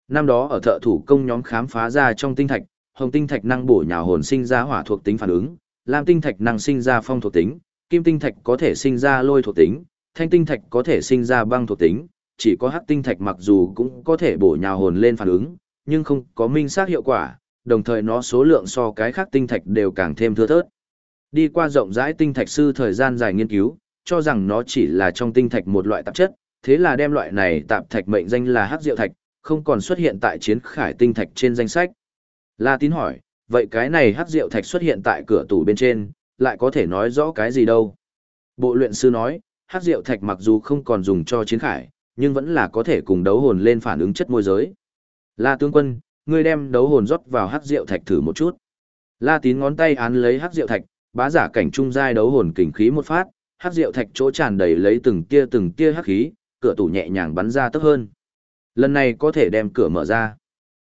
Năm đó ở thợ thủ công nhóm khám phá ra trong tinh thạch, hồng tinh thạch năng bổ nhào hồn sinh ra hỏa thuộc tính phản ứng, lam tinh thạch năng sinh ra phong thuộc tính, kim tinh thạch có thể sinh ra lôi thuộc tính, thanh tinh thạch có thể sinh ra băng thuộc tính, chỉ có hắc tinh thạch mặc dù cũng có thể bổ nhào hồn lên phản ứng, nhưng không có minh xác hiệu quả, đồng thời nó số lượng so cái khác tinh thạch đều càng thêm thưa thớt. Đi qua rộng rãi tinh thạch sư thời gian dài nghiên cứu, cho rằng nó chỉ là trong tinh thạch một loại tạp chất, thế là đem loại này tạp thạch mệnh danh là hắc diệu thạch, không còn xuất hiện tại chiến khải tinh thạch trên danh sách. La tín hỏi, vậy cái này hắc diệu thạch xuất hiện tại cửa tủ bên trên, lại có thể nói rõ cái gì đâu. Bộ luyện sư nói, hắc diệu thạch mặc dù không còn dùng cho chiến khải, nhưng vẫn là có thể cùng đấu hồn lên phản ứng chất môi giới. La tướng quân, ngươi đem đấu hồn rót vào hắc diệu thạch thử một chút. La tín ngón tay án lấy hắc diệu thạch, bá giả cảnh trung giai đấu hồn kình khí một phát, hắc diệu thạch chỗ tràn đầy lấy từng tia từng tia hắc khí, cửa tủ nhẹ nhàng bắn ra tốc hơn. Lần này có thể đem cửa mở ra.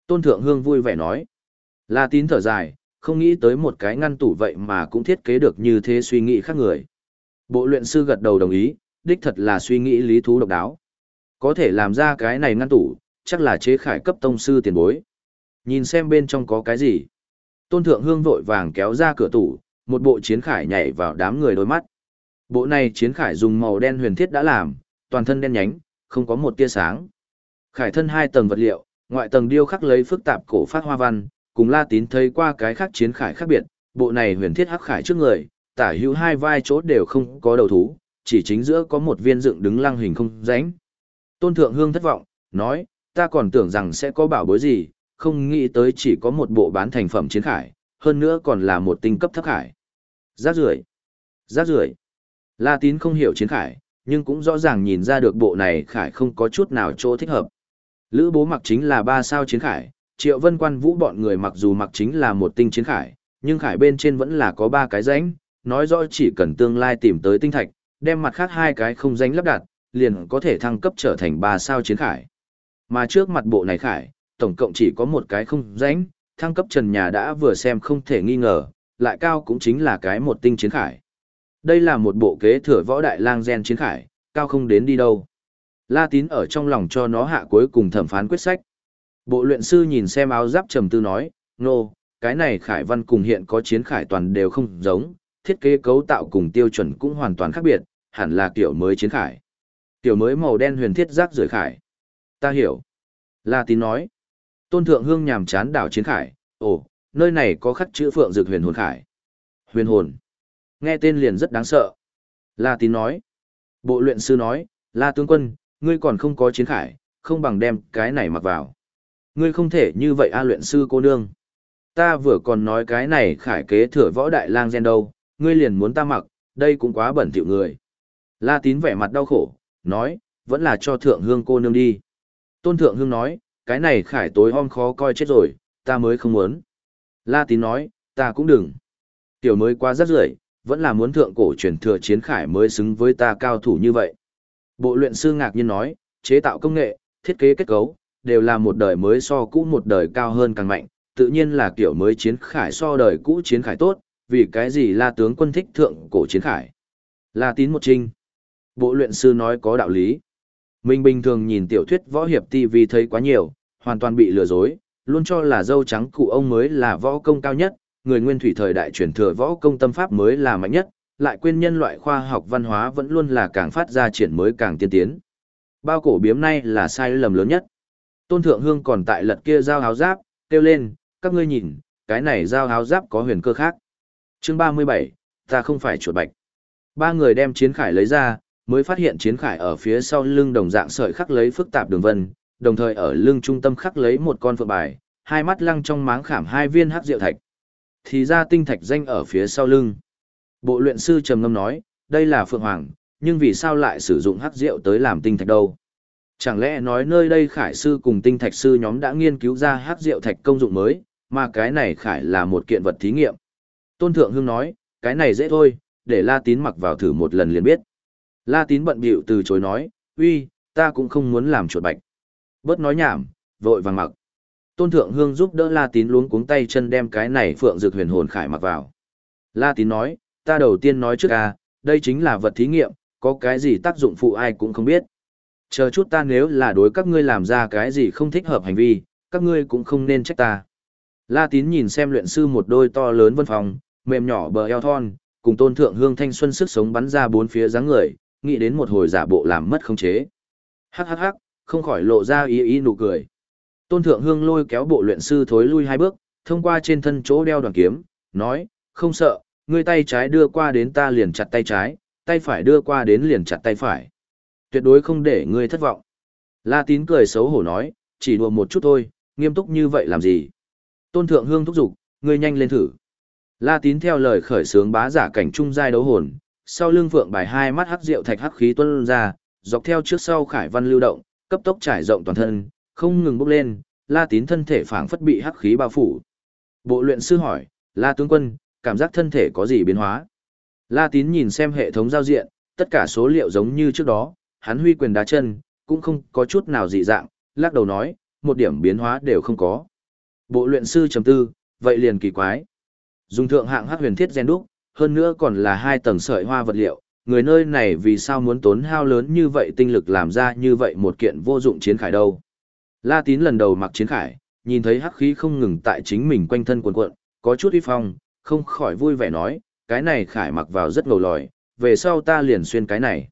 Tôn Thượng Hương vui vẻ nói. La tín thở dài, không nghĩ tới một cái ngăn tủ vậy mà cũng thiết kế được như thế suy nghĩ khác người. Bộ luyện sư gật đầu đồng ý, đích thật là suy nghĩ lý thú độc đáo. Có thể làm ra cái này ngăn tủ, chắc là chế khải cấp tông sư tiền bối. Nhìn xem bên trong có cái gì. Tôn Thượng Hương vội vàng kéo ra cửa tủ, một bộ chiến khải nhảy vào đám người đôi mắt. Bộ này chiến khải dùng màu đen huyền thiết đã làm, toàn thân đen nhánh, không có một tia sáng. Khải thân hai tầng vật liệu, ngoại tầng điêu khắc lấy phức tạp cổ phát hoa văn, cùng La Tín thấy qua cái khác chiến khải khác biệt, bộ này huyền thiết hắc khải trước người, tả hữu hai vai chỗ đều không có đầu thú, chỉ chính giữa có một viên dựng đứng lăng hình không rãnh. Tôn Thượng Hương thất vọng, nói, ta còn tưởng rằng sẽ có bảo bối gì, không nghĩ tới chỉ có một bộ bán thành phẩm chiến khải, hơn nữa còn là một tinh cấp thấp khải. Giác rưởi Giác rưởi La Tín không hiểu chiến khải, nhưng cũng rõ ràng nhìn ra được bộ này khải không có chút nào chỗ thích hợp. Lữ bố mặc chính là ba sao chiến khải, triệu vân quan vũ bọn người mặc dù mặc chính là một tinh chiến khải, nhưng khải bên trên vẫn là có ba cái rãnh, nói rõ chỉ cần tương lai tìm tới tinh thạch, đem mặt khác hai cái không danh lắp đặt, liền có thể thăng cấp trở thành ba sao chiến khải. Mà trước mặt bộ này khải, tổng cộng chỉ có một cái không danh, thăng cấp trần nhà đã vừa xem không thể nghi ngờ, lại cao cũng chính là cái một tinh chiến khải. Đây là một bộ kế thừa võ đại lang gen chiến khải, cao không đến đi đâu. La tín ở trong lòng cho nó hạ cuối cùng thẩm phán quyết sách. Bộ luyện sư nhìn xem áo giáp trầm tư nói, nô, no, cái này khải văn cùng hiện có chiến khải toàn đều không giống, thiết kế cấu tạo cùng tiêu chuẩn cũng hoàn toàn khác biệt, hẳn là kiểu mới chiến khải. Kiểu mới màu đen huyền thiết giáp rời khải. Ta hiểu. La tín nói. Tôn thượng hương nhàm chán đảo chiến khải, ồ, nơi này có khắc chữ phượng dược huyền hồn khải. Huyền hồn. Nghe tên liền rất đáng sợ. La tín nói. Bộ luyện sư nói, La tướng quân, ngươi còn không có chiến khải, không bằng đem cái này mặc vào. Ngươi không thể như vậy a à luyện sư cô nương. Ta vừa còn nói cái này khải kế thừa võ đại lang gen đâu, ngươi liền muốn ta mặc, đây cũng quá bẩn thỉu người. La tín vẻ mặt đau khổ, nói, vẫn là cho thượng hương cô nương đi. Tôn thượng hương nói, cái này khải tối om khó coi chết rồi, ta mới không muốn. La tín nói, ta cũng đừng. Tiểu mới quá rất rưởi, vẫn là muốn thượng cổ truyền thừa chiến khải mới xứng với ta cao thủ như vậy. Bộ luyện sư ngạc nhiên nói, chế tạo công nghệ, thiết kế kết cấu, đều là một đời mới so cũ một đời cao hơn càng mạnh, tự nhiên là kiểu mới chiến khải so đời cũ chiến khải tốt, vì cái gì la tướng quân thích thượng cổ chiến khải. La tín một trinh. Bộ luyện sư nói có đạo lý. Mình bình thường nhìn tiểu thuyết võ hiệp TV thấy quá nhiều, hoàn toàn bị lừa dối, luôn cho là dâu trắng cụ ông mới là võ công cao nhất, người nguyên thủy thời đại truyền thừa võ công tâm pháp mới là mạnh nhất, lại quên nhân loại khoa học văn hóa vẫn luôn là càng phát ra triển mới càng tiên tiến. Bao cổ biếm nay là sai lầm lớn nhất. Tôn Thượng Hương còn tại lật kia giao háo giáp, kêu lên, các ngươi nhìn, cái này giao háo giáp có huyền cơ khác. chương 37, ta không phải chuột bạch. Ba người đem chiến khải lấy ra, mới phát hiện chiến khải ở phía sau lưng đồng dạng sợi khắc lấy phức tạp đường vân, đồng thời ở lưng trung tâm khắc lấy một con phượng bài, hai mắt lăng trong máng khảm hai viên hắc diệu thạch. Thì ra tinh thạch danh ở phía sau lưng. Bộ luyện sư trầm ngâm nói, đây là phượng hoàng, nhưng vì sao lại sử dụng hắc diệu tới làm tinh thạch đâu? Chẳng lẽ nói nơi đây khải sư cùng tinh thạch sư nhóm đã nghiên cứu ra hắc diệu thạch công dụng mới, mà cái này khải là một kiện vật thí nghiệm. Tôn Thượng Hương nói, cái này dễ thôi, để La Tín mặc vào thử một lần liền biết. La Tín bận bịu từ chối nói, uy, ta cũng không muốn làm chuột bạch. Bớt nói nhảm, vội vàng mặc. Tôn Thượng Hương giúp đỡ La Tín luống cuống tay chân đem cái này phượng dược huyền hồn khải mặc vào. La Tín nói, ta đầu tiên nói trước à, đây chính là vật thí nghiệm, có cái gì tác dụng phụ ai cũng không biết. Chờ chút ta nếu là đối các ngươi làm ra cái gì không thích hợp hành vi, các ngươi cũng không nên trách ta. La Tín nhìn xem luyện sư một đôi to lớn vân phòng, mềm nhỏ bờ eo thon, cùng tôn thượng hương thanh xuân sức sống bắn ra bốn phía dáng người, nghĩ đến một hồi giả bộ làm mất không chế. Hắc hắc hắc, không khỏi lộ ra ý ý nụ cười. Tôn thượng hương lôi kéo bộ luyện sư thối lui hai bước, thông qua trên thân chỗ đeo đoàn kiếm, nói, không sợ, ngươi tay trái đưa qua đến ta liền chặt tay trái, tay phải đưa qua đến liền chặt tay phải. Tuyệt đối không để ngươi thất vọng. La tín cười xấu hổ nói, chỉ đùa một chút thôi, nghiêm túc như vậy làm gì. Tôn thượng hương thúc giục, ngươi nhanh lên thử. La tín theo lời khởi sướng bá giả cảnh trung giai đấu hồn, sau lưng vượng bài hai mắt hắc rượu thạch hắc khí tuôn ra, dọc theo trước sau khải văn lưu động, cấp tốc trải rộng toàn thân, không ngừng bốc lên, La tín thân thể phảng phất bị hắc khí bao phủ. Bộ luyện sư hỏi, La tướng quân, cảm giác thân thể có gì biến hóa? La tín nhìn xem hệ thống giao diện, tất cả số liệu giống như trước đó, hắn huy quyền đá chân, cũng không có chút nào dị dạng, lắc đầu nói, một điểm biến hóa đều không có. Bộ luyện sư chấm tư, vậy liền kỳ quái. Dùng thượng hạng hắc huyền thiết gen đúc, hơn nữa còn là hai tầng sợi hoa vật liệu, người nơi này vì sao muốn tốn hao lớn như vậy tinh lực làm ra như vậy một kiện vô dụng chiến khải đâu. La Tín lần đầu mặc chiến khải, nhìn thấy hắc khí không ngừng tại chính mình quanh thân cuộn cuộn, có chút uy phong, không khỏi vui vẻ nói, cái này khải mặc vào rất ngầu lòi, về sau ta liền xuyên cái này.